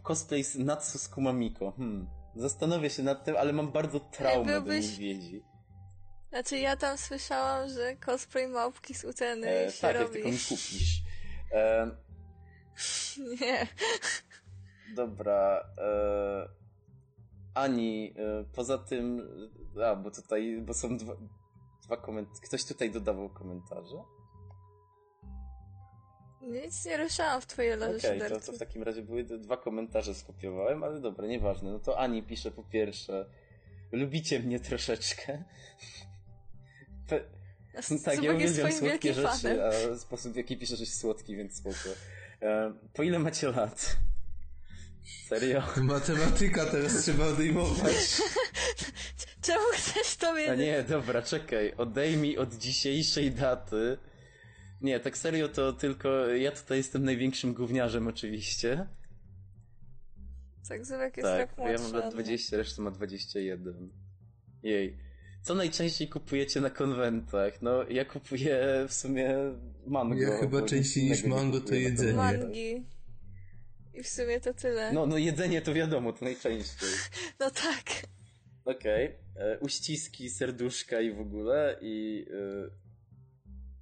cosplay z Natsu z Kumamiko. Hmm. Zastanowię się nad tym, ale mam bardzo traumę do byłbyś- niedźwiedzi. Znaczy ja tam słyszałam, że cosplay małpki z Uteny E, się tak, jak robi. tylko mi kupisz. E, Nie. Dobra. E, Ani, e, poza tym. A, bo tutaj, bo są dwa, dwa komentarze. Ktoś tutaj dodawał komentarze? Nic nie ruszałam w twojej loży Okej, to, szyderców. to w takim razie były dwa komentarze skopiowałem, ale dobra, nieważne. No to Ani pisze po pierwsze. Lubicie mnie troszeczkę. Pe- tak, ja uwielbiam słodkie rzeczy, fanem. a sposób w jaki piszesz jest słodki, więc spoko. E, po ile macie lat? Serio? Matematyka teraz trzeba odejmować. Czemu chcesz to A wiedzieć? nie, dobra, czekaj. Odejmij od dzisiejszej daty. Nie, tak serio to tylko ja tutaj jestem największym gówniarzem oczywiście. Tak, Zubek jest tak, tak bo ja młodszy. mam lat od mnie. 20, reszta ma 21. Jej. Co najczęściej kupujecie na konwentach? No, ja kupuję w sumie mango. Ja chyba częściej niż mango to jedzenie. Mangi. I w sumie to tyle. No, no jedzenie to wiadomo, to najczęściej. No tak. Okej. E, Uściski, serduszka i w ogóle i... E,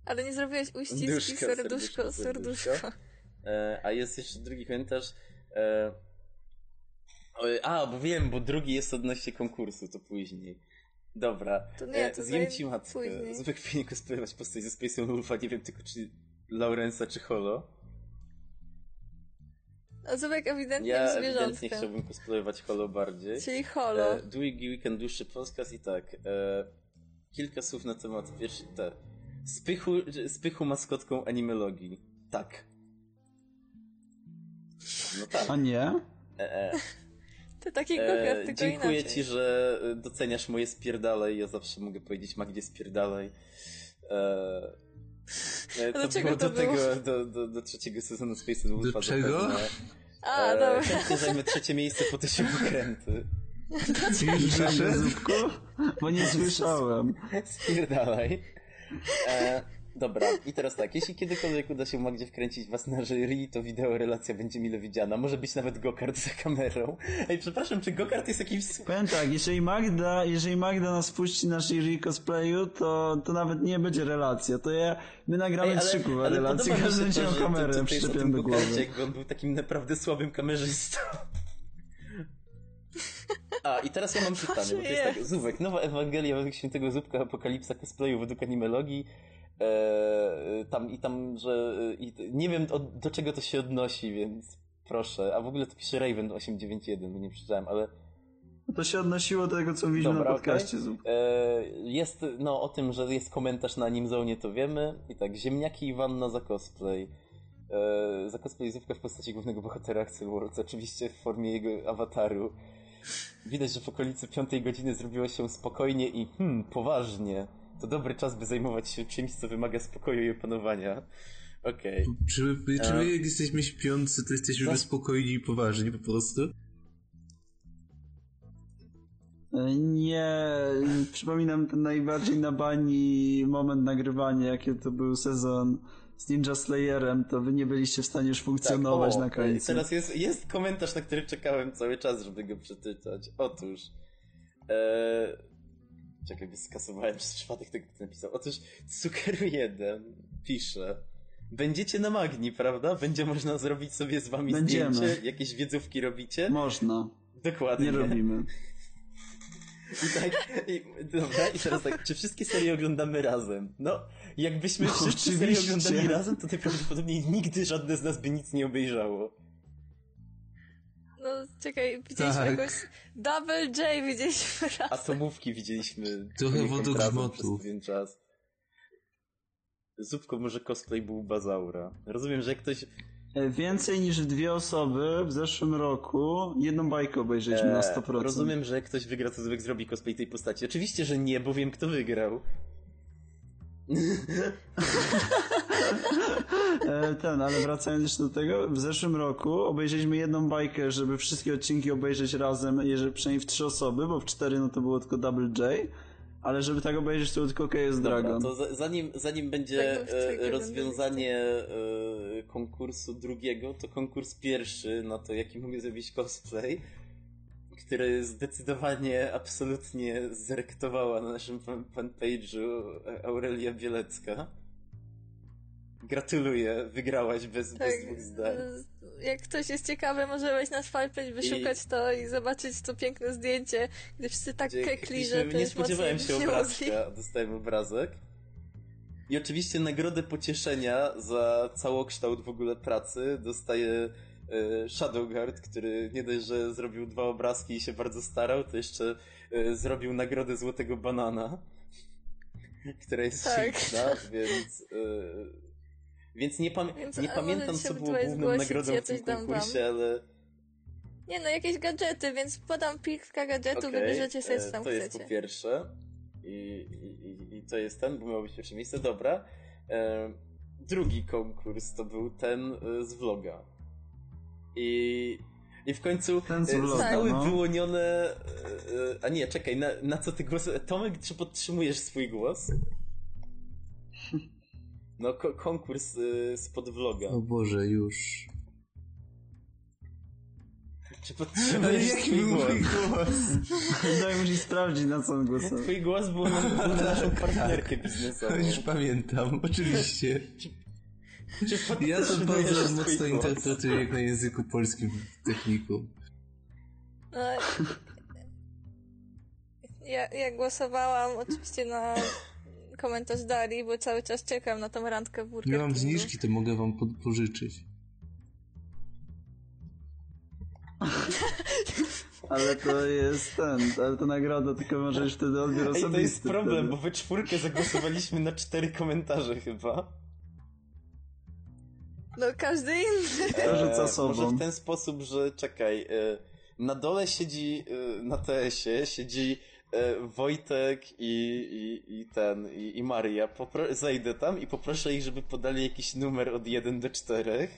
Ale nie zrobiłeś uściski, Duszka, serduszko, serduszko, serduszko. serduszko. E, a jest jeszcze drugi komentarz. E, o, a, bo wiem, bo drugi jest odnośnie konkursu, to później. Dobra. To nie, E, to Zjem ci matkę. Zubek powinien cosplayować postać ze Space Wolfa, nie wiem tylko czy Laurensa czy Holo. A Zubek ewidentnie Ja jest ewidentnie zwierzątkiem. chciałbym cosplayować Holo bardziej. Czyli holo. E, długi weekend, dłuższy podcast i tak. E, kilka słów na temat pierwszy, te. Spychu, spychu maskotką animologii. Tak. No tak. A nie? E, e. To taki E, tylko dziękuję inaczej. ci, że doceniasz moje spierdalej. Ja zawsze mogę powiedzieć Magdzie spierdalej. E, e, to było to do było? tego, do, do, do trzeciego sezonu Space Wolfa Do czego? zapewne. A, E, dobra. Chętnie zajmę trzecie miejsce po. Już wyszedł? Zupku? Bo nie słyszałem. Spierdalaj. E, dobra, i teraz tak, jeśli kiedykolwiek uda się Magdzie wkręcić was na jury, to wideo relacja będzie mile widziana. Może być nawet gokart za kamerą. Ej, przepraszam, czy gokart jest jakimś... Powiem tak, jeżeli Magda, jeżeli Magda nas puści na jury cosplayu, to, to nawet nie będzie relacja. To ja, my nagramy Ej, trzy kurwa relacje, podoba mi każdy będzie miał kamerę przyczepiam do gokarcie, głowy. jakby on był takim naprawdę słabym kamerzystą. A, i teraz ja mam pytanie, bo to jest tak, Zubek, nowa Ewangelia według świętego Zubka, apokalipsa cosplayu według animologii, e, tam i tam, że i, nie wiem od, do czego to się odnosi, więc proszę, a w ogóle to pisze Raven 891, bo nie przeczytałem, ale To się odnosiło do tego, co mówiliśmy Dobra, na podcaście. Zup. E, Jest, no o tym, że jest komentarz na Animzone, to wiemy. I tak, ziemniaki i wanna za cosplay. E, za cosplay Zówka w postaci głównego bohatera Axel Worlds, oczywiście w formie jego awataru. Widać, że w okolicy piątej godziny zrobiło się spokojnie i hmm, poważnie. To dobry czas, by zajmować się czymś, co wymaga spokoju i opanowania. Okej. Czy, my- czy E. my jak jesteśmy śpiący, to jesteśmy Co? spokojni i poważni po prostu? E, Nie, przypominam ten najbardziej na bani moment nagrywania, jakie to był sezon z Ninja Slayerem, to wy nie byliście w stanie już funkcjonować o, na końcu. Teraz jest, jest komentarz, na który czekałem cały czas, żeby go przeczytać. Otóż. E... Czekaj, skasowałem przez przypadek tego, kto napisał. Otóż Cukeru 1 pisze. Będziecie na Magni, prawda? Będzie można zrobić sobie z wami Będziemy. zdjęcie? Jakieś wiedzówki robicie? Można. Dokładnie. Nie robimy. I tak, i, dobra, i teraz tak, czy wszystkie serie oglądamy razem? No, jakbyśmy No, wszystkie serie oglądali razem, to najprawdopodobniej nigdy żadne z nas by nic nie obejrzało. No czekaj, widzieliśmy Tak. jakąś Double J widzieliśmy raz. Atomówki widzieliśmy Trochę wodogrzmotu. razem przez pewien czas. Zupko może cosplay był Bazaura. Rozumiem, że jak ktoś... E, Więcej niż dwie osoby w zeszłym roku jedną bajkę obejrzeliśmy na e, 100%. rozumiem, że ktoś wygra, to Zubek zrobi cosplay tej postaci. Oczywiście, że nie, bo wiem kto wygrał. E, Ten, ale wracając jeszcze do tego, w zeszłym roku obejrzeliśmy jedną bajkę, żeby wszystkie odcinki obejrzeć razem, jeżeli przynajmniej w trzy osoby, bo w cztery no to było tylko Double J, ale żeby tak obejrzeć to tylko Dobra, Dragon. to za, zanim, zanim będzie Tak, e, rozwiązanie e, konkursu drugiego, to konkurs pierwszy, no to jaki mogę zrobić cosplay, który zdecydowanie, absolutnie zrektowała na naszym fan- fanpage'u Aurelia Bielecka. Gratuluję, wygrałaś bez, Tak, bez dwóch zdań. z- jak ktoś jest ciekawy, może wejść na fanpage, wyszukać to i zobaczyć to piękne zdjęcie, gdy wszyscy tak Dzięki. kekli, że nie spodziewałem się obrazka, dostałem obrazek. I oczywiście nagrodę pocieszenia za całokształt w ogóle pracy dostaje e, Shadowguard, który nie dość, że zrobił dwa obrazki i się bardzo starał, to jeszcze e, zrobił nagrodę Złotego Banana, która jest Tak. śliczna, więc... Więc nie, pam- Więc, nie pamiętam, co było główną zgłosić, nagrodą ja w tym dam konkursie, ale... Nie no, jakieś gadżety, więc podam kilka gadżetów, Okej, wybierzecie sobie, co e, tam To jest po pierwsze. I, i, i, to jest ten, bo miało być pierwsze miejsce. Dobra. E, drugi konkurs to był ten e, z vloga. I, i w końcu e, zostały no. wyłonione. A nie, czekaj, na, na co ty głos. Tomek, czy podtrzymujesz swój głos? No, ko- konkurs e, spod vloga. O Boże, już. Czy Ale podtrzymujesz jaki swój był głos? mój głos? Daj musi sprawdzić na co on głosował. Twój głos był na, był na naszą partnerkę biznesową. Już pamiętam, oczywiście. Czy Ja to bardzo mocno głos? interpretuję jak na języku polskim w techniku. No, Ja, ja głosowałam oczywiście na komentarz Dari, bo cały czas czekam na tą randkę w Burger Ja mam zniżki, to mogę wam po- pożyczyć. Ale to jest ten, ale to nagroda, tylko możesz wtedy odbiór Ej, osobisty. to jest problem, wtedy. bo we czwórkę zagłosowaliśmy na cztery komentarze chyba. No każdy inny. To rzuca E, sobą. Może w ten sposób, że czekaj, e, na dole siedzi, e, na TS-ie siedzi Wojtek i, i, i ten, i, i Maria. Popro- zejdę tam i poproszę ich, żeby podali jakiś numer od 1 do 4.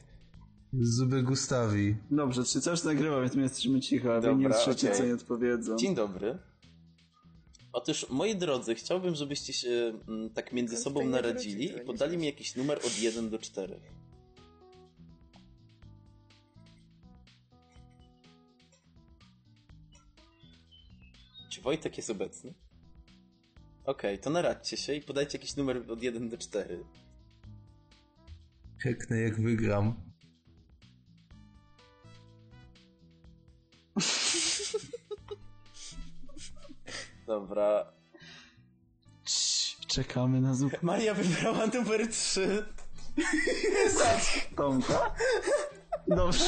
Zubę Gustawi. Dobrze, czy coś nagrywa, więc my jesteśmy cicho, a wy nie słyszycie, okej. co nie odpowiedzą. Dzień dobry. Otóż, moi drodzy, chciałbym, żebyście się mm, tak między sobą naradzili i podali mi jakiś numer od 1 do 4. Czy Wojtek jest obecny? Okej, to naradźcie się i podajcie jakiś numer od 1 do 4. Heknę jak wygram. Dobra. Czekamy na zup Maria wybrała numer 3. Tomka. Dobrze.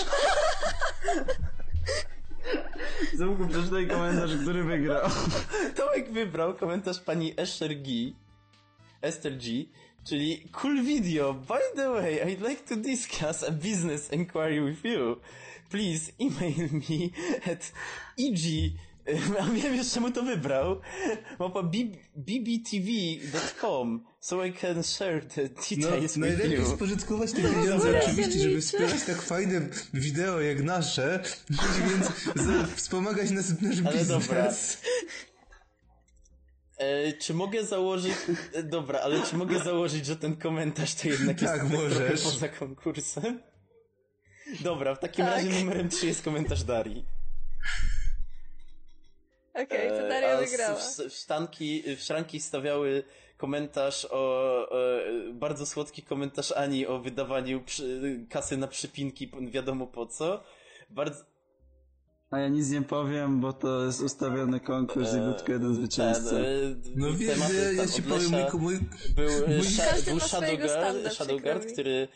Zupku, przeczytaj komentarz, który wygrał. Tomek wybrał komentarz pani Esher G. Esther G. Czyli cool video. By the way, I'd like to discuss a business inquiry with you. Please email me at eg. A wiem już czemu to wybrał. Mapa bb- bbtv.com so I can share the No, details with najlepiej you. spożytkować te pieniądze oczywiście, żeby wspierać tak fajne wideo jak nasze, więc wspomagać nasz, nasz Ale biznes. dobra. E, czy mogę założyć... e, Dobra, ale czy mogę założyć, że ten komentarz to jednak Tak, jest możesz. poza konkursem? Dobra, w takim Tak. razie numerem 3 jest komentarz Darii. Okej, to E, Daria wygrała. W, w, sztanki, w szranki stawiały komentarz o... E, bardzo słodki komentarz Ani o wydawaniu przy, kasy na przypinki, wiadomo po co. Bardzo... A ja nic nie powiem, bo to jest ustawiony konkurs i był tylko jeden zwycięzca. Ten, e, No wiesz, ja, ja ci powiem, Lesia- mój, Był, e, był Shadowguard, który,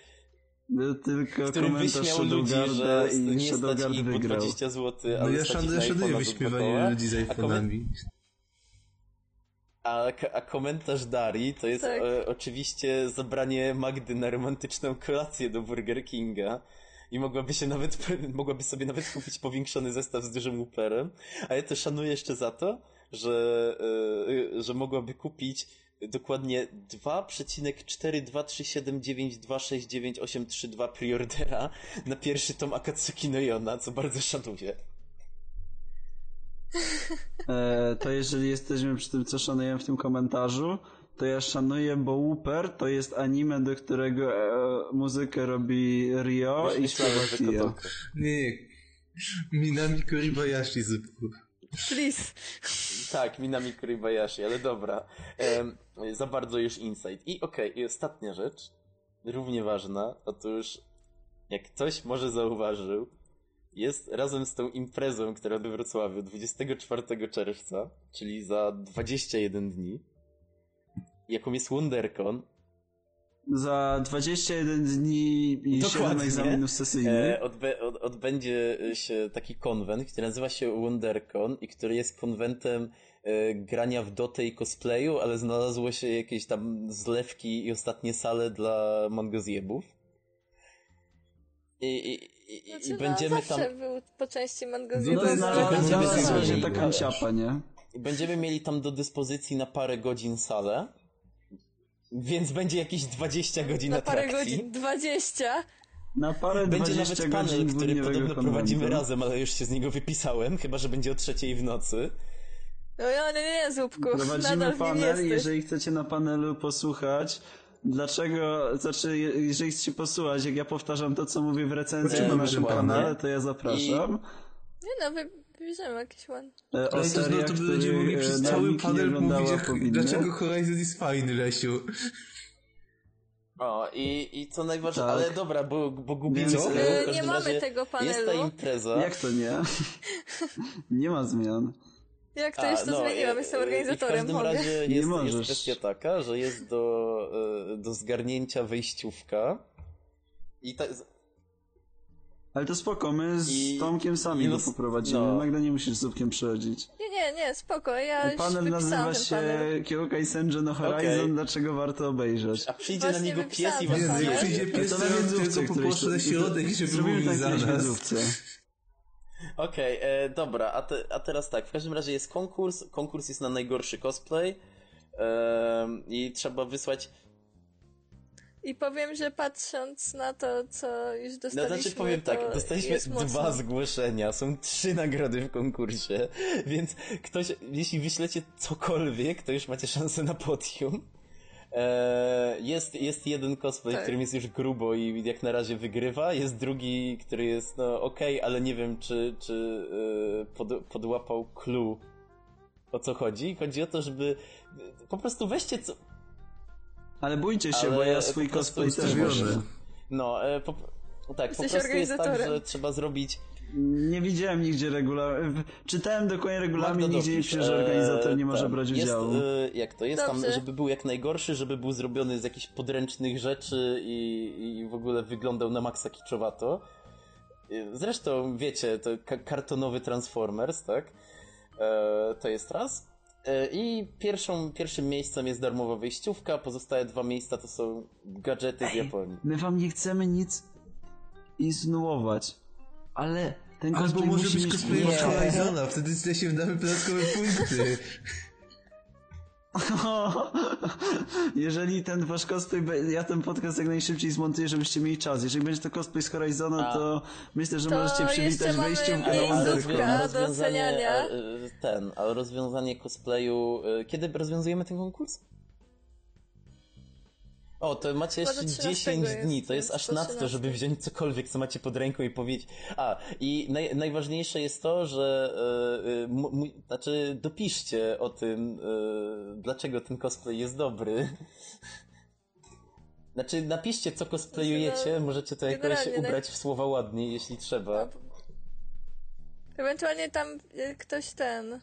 Był tylko który komentarz wyśmiał ludzi, Shadowgarda że i nie stać po wygrał. 20 zł, no ja szanuję, wyśmiewanie ludzi z iPhone'ami. A, a komentarz Dari to jest Tak. e, oczywiście zabranie Magdy na romantyczną kolację do Burger Kinga. I mogłaby się nawet, mogłaby sobie nawet kupić powiększony zestaw z dużym uperem. A ja to szanuję jeszcze za to, że, e, że mogłaby kupić dokładnie 2,42379269832 preordera na pierwszy tom Akatsuki no Yona, co bardzo szanuję. E, to jeżeli jesteśmy przy tym, co szanujemy w tym komentarzu, to ja szanuję, bo Wooper to jest anime, do którego e, muzykę robi Rio i. Kotoko. Nie, nie. Minami Koribayashi, Zupku. Please. Tak, Minami Kuribayashi, ale dobra. Em, za bardzo już insight. I okej, i ostatnia rzecz, równie ważna, otóż jak ktoś może zauważył, jest razem z tą imprezą, która we Wrocławiu 24 czerwca, czyli za 21 dni, jaką jest WonderCon, Za 21 dni i 7 Dokładnie. egzaminów sesyjnych. E, odbę od, odbędzie się taki konwent, który nazywa się WonderCon i który jest konwentem e, grania w Dotę i cosplayu, ale znalazło się jakieś tam zlewki i ostatnie sale dla mangozjebów. I, i, i, Znaczy, i będziemy no, tam... zawsze był po części No No znalazła bez znalazła się wyzwania. taka ciapa, nie? I będziemy mieli tam do dyspozycji na parę godzin salę. Więc będzie jakieś 20 godzin Na parę atrakcji. godzin 20. Na parę Będzie 20 nawet panel, godzin który podobno prowadzimy konwentu. razem, ale już się z niego wypisałem, chyba że będzie o trzeciej w nocy. No ja nie, nie, Zupku. Prowadzimy Nadal panel, jesteś. jeżeli chcecie na panelu posłuchać, dlaczego, znaczy, je- jeżeli chcecie posłuchać, jak ja powtarzam to, co mówię w recenzji na naszym kanale, to ja zapraszam. Nie no, wy- wybierzemy jakiś one. E, O to, no, seriach, to których będziemy mogli e, przez cały nie panel mówić, jak, dlaczego Horizon jest fajny, Lesiu. O, i, i co najważniejsze, Tak. ale dobra, bo, bo e, w nie każdym mamy tego Jest ta panelu. impreza. Jak to nie? nie ma zmian. Jak to to no, zmieniłam, jestem e, organizatorem, I w każdym mogę. razie Nie jest, jest możesz. kwestia taka, że jest do, e, do zgarnięcia wejściówka. I ta, Ale to spoko, my z I- Tomkiem sami i go poprowadzimy. no. Magda nie musisz z Zupkiem przychodzić. Nie, nie, nie, spoko, ja już Panel nazywa się. Kyokai Senju no Horizon, Okej. dlaczego warto obejrzeć. a przyjdzie na Właśnie niego pies i was Nie, zjedzie. przyjdzie pies, to na wiedzówce tylko poproszę na to- środek, żeby Zrobimy mówił tak wiedzówce. Okej, e, dobra, a, te, a teraz tak, w każdym razie jest konkurs, konkurs jest na najgorszy cosplay em, i trzeba wysłać, I powiem, że patrząc na to, co już no dostaliśmy, znaczy powiem tak, dostaliśmy dwa mocno. zgłoszenia, są trzy nagrody w konkursie, więc ktoś, jeśli wyślecie cokolwiek, to już macie szansę na podium. E, jest, jest jeden cosplay, Tak. którym jest już grubo i jak na razie wygrywa, jest drugi, który jest no okej, ale nie wiem czy, czy e, pod, podłapał clue o co chodzi. Chodzi o to, żeby po prostu weźcie co... Ale bójcie się, Ale bo ja swój cosplay też mam. No, e, po, tak, Jesteś po prostu jest tak, że trzeba zrobić Nie widziałem nigdzie regulamin. Czytałem dokładnie regulamin, Magda nigdzie nie pisze, że organizator nie może brać jest, udziału. e, jak to jest tam, Dobrze. żeby był jak najgorszy, żeby był zrobiony z jakichś podręcznych rzeczy i, i w ogóle wyglądał na maksa kiczowato. E, Zresztą, wiecie, to ka- kartonowy Transformers, tak? E, to jest raz. E, I pierwszą, pierwszym miejscem jest darmowa wyjściówka, pozostałe dwa miejsca to są gadżety z Japonii. My wam nie chcemy nic insynuować, ale ten Albo cosplay może być mieć... cosplay Nie. Horizona, wtedy się damy dodatkowe punkty. Jeżeli ten wasz cosplay, ja ten podcast jak najszybciej zmontuję, żebyście mieli czas. Jeżeli będzie to cosplay z Horizona, A. to myślę, że To możecie jeszcze przywitać wejściem. Wondercon. do oceniania. a, e, ten, a rozwiązanie cosplayu. e, Kiedy rozwiązujemy ten konkurs? O, to macie jeszcze do 13 10 jest, dni, to jest aż nadto, 13. żeby wziąć cokolwiek, co macie pod ręką i powiedzieć. A, i naj, najważniejsze jest to, że e, e, znaczy dopiszcie o tym, e, dlaczego ten cosplay jest dobry. Znaczy, napiszcie, co cosplayujecie, Znaczy, no, możecie to jakoś naj- ubrać w słowa ładniej, jeśli trzeba. Ewentualnie tam ktoś ten.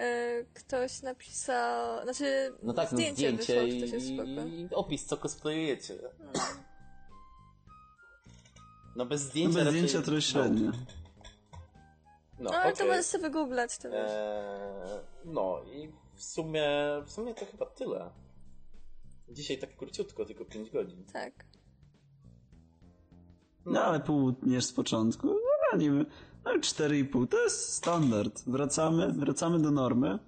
Y, Ktoś napisał. Znaczy, No tak, no zdjęcie, zdjęcie wysłał, to też i, spoko. i opis, co cosplayujecie. No bez No zdjęcia bez raczej... zdjęcia trochę średnio. No, No, ale to okej. możesz sobie wygooglać, to wiesz. Eee, no i w sumie, w sumie to chyba tyle. Dzisiaj tak króciutko, tylko 5 godzin. Tak. No ale pół dnia z początku, no nie wiem, no 4,5 to jest standard. Wracamy, wracamy do normy.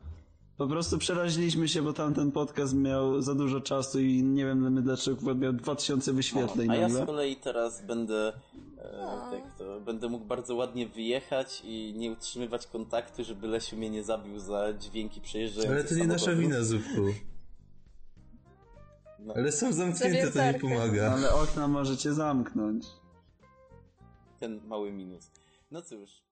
Po prostu przeraziliśmy się, bo tamten podcast miał za dużo czasu i nie wiem dlaczego miał 2000 wyświetleń A ja nagle. z kolei teraz będę, e, tak to, będę mógł bardzo ładnie wyjechać i nie utrzymywać kontaktu, żeby Lesiu mnie nie zabił za dźwięki przejeżdżających Ale to nie nasza wina, Zupku. No. Ale są zamknięte, to nie pomaga. Ale okna możecie zamknąć. Ten mały minus. No cóż.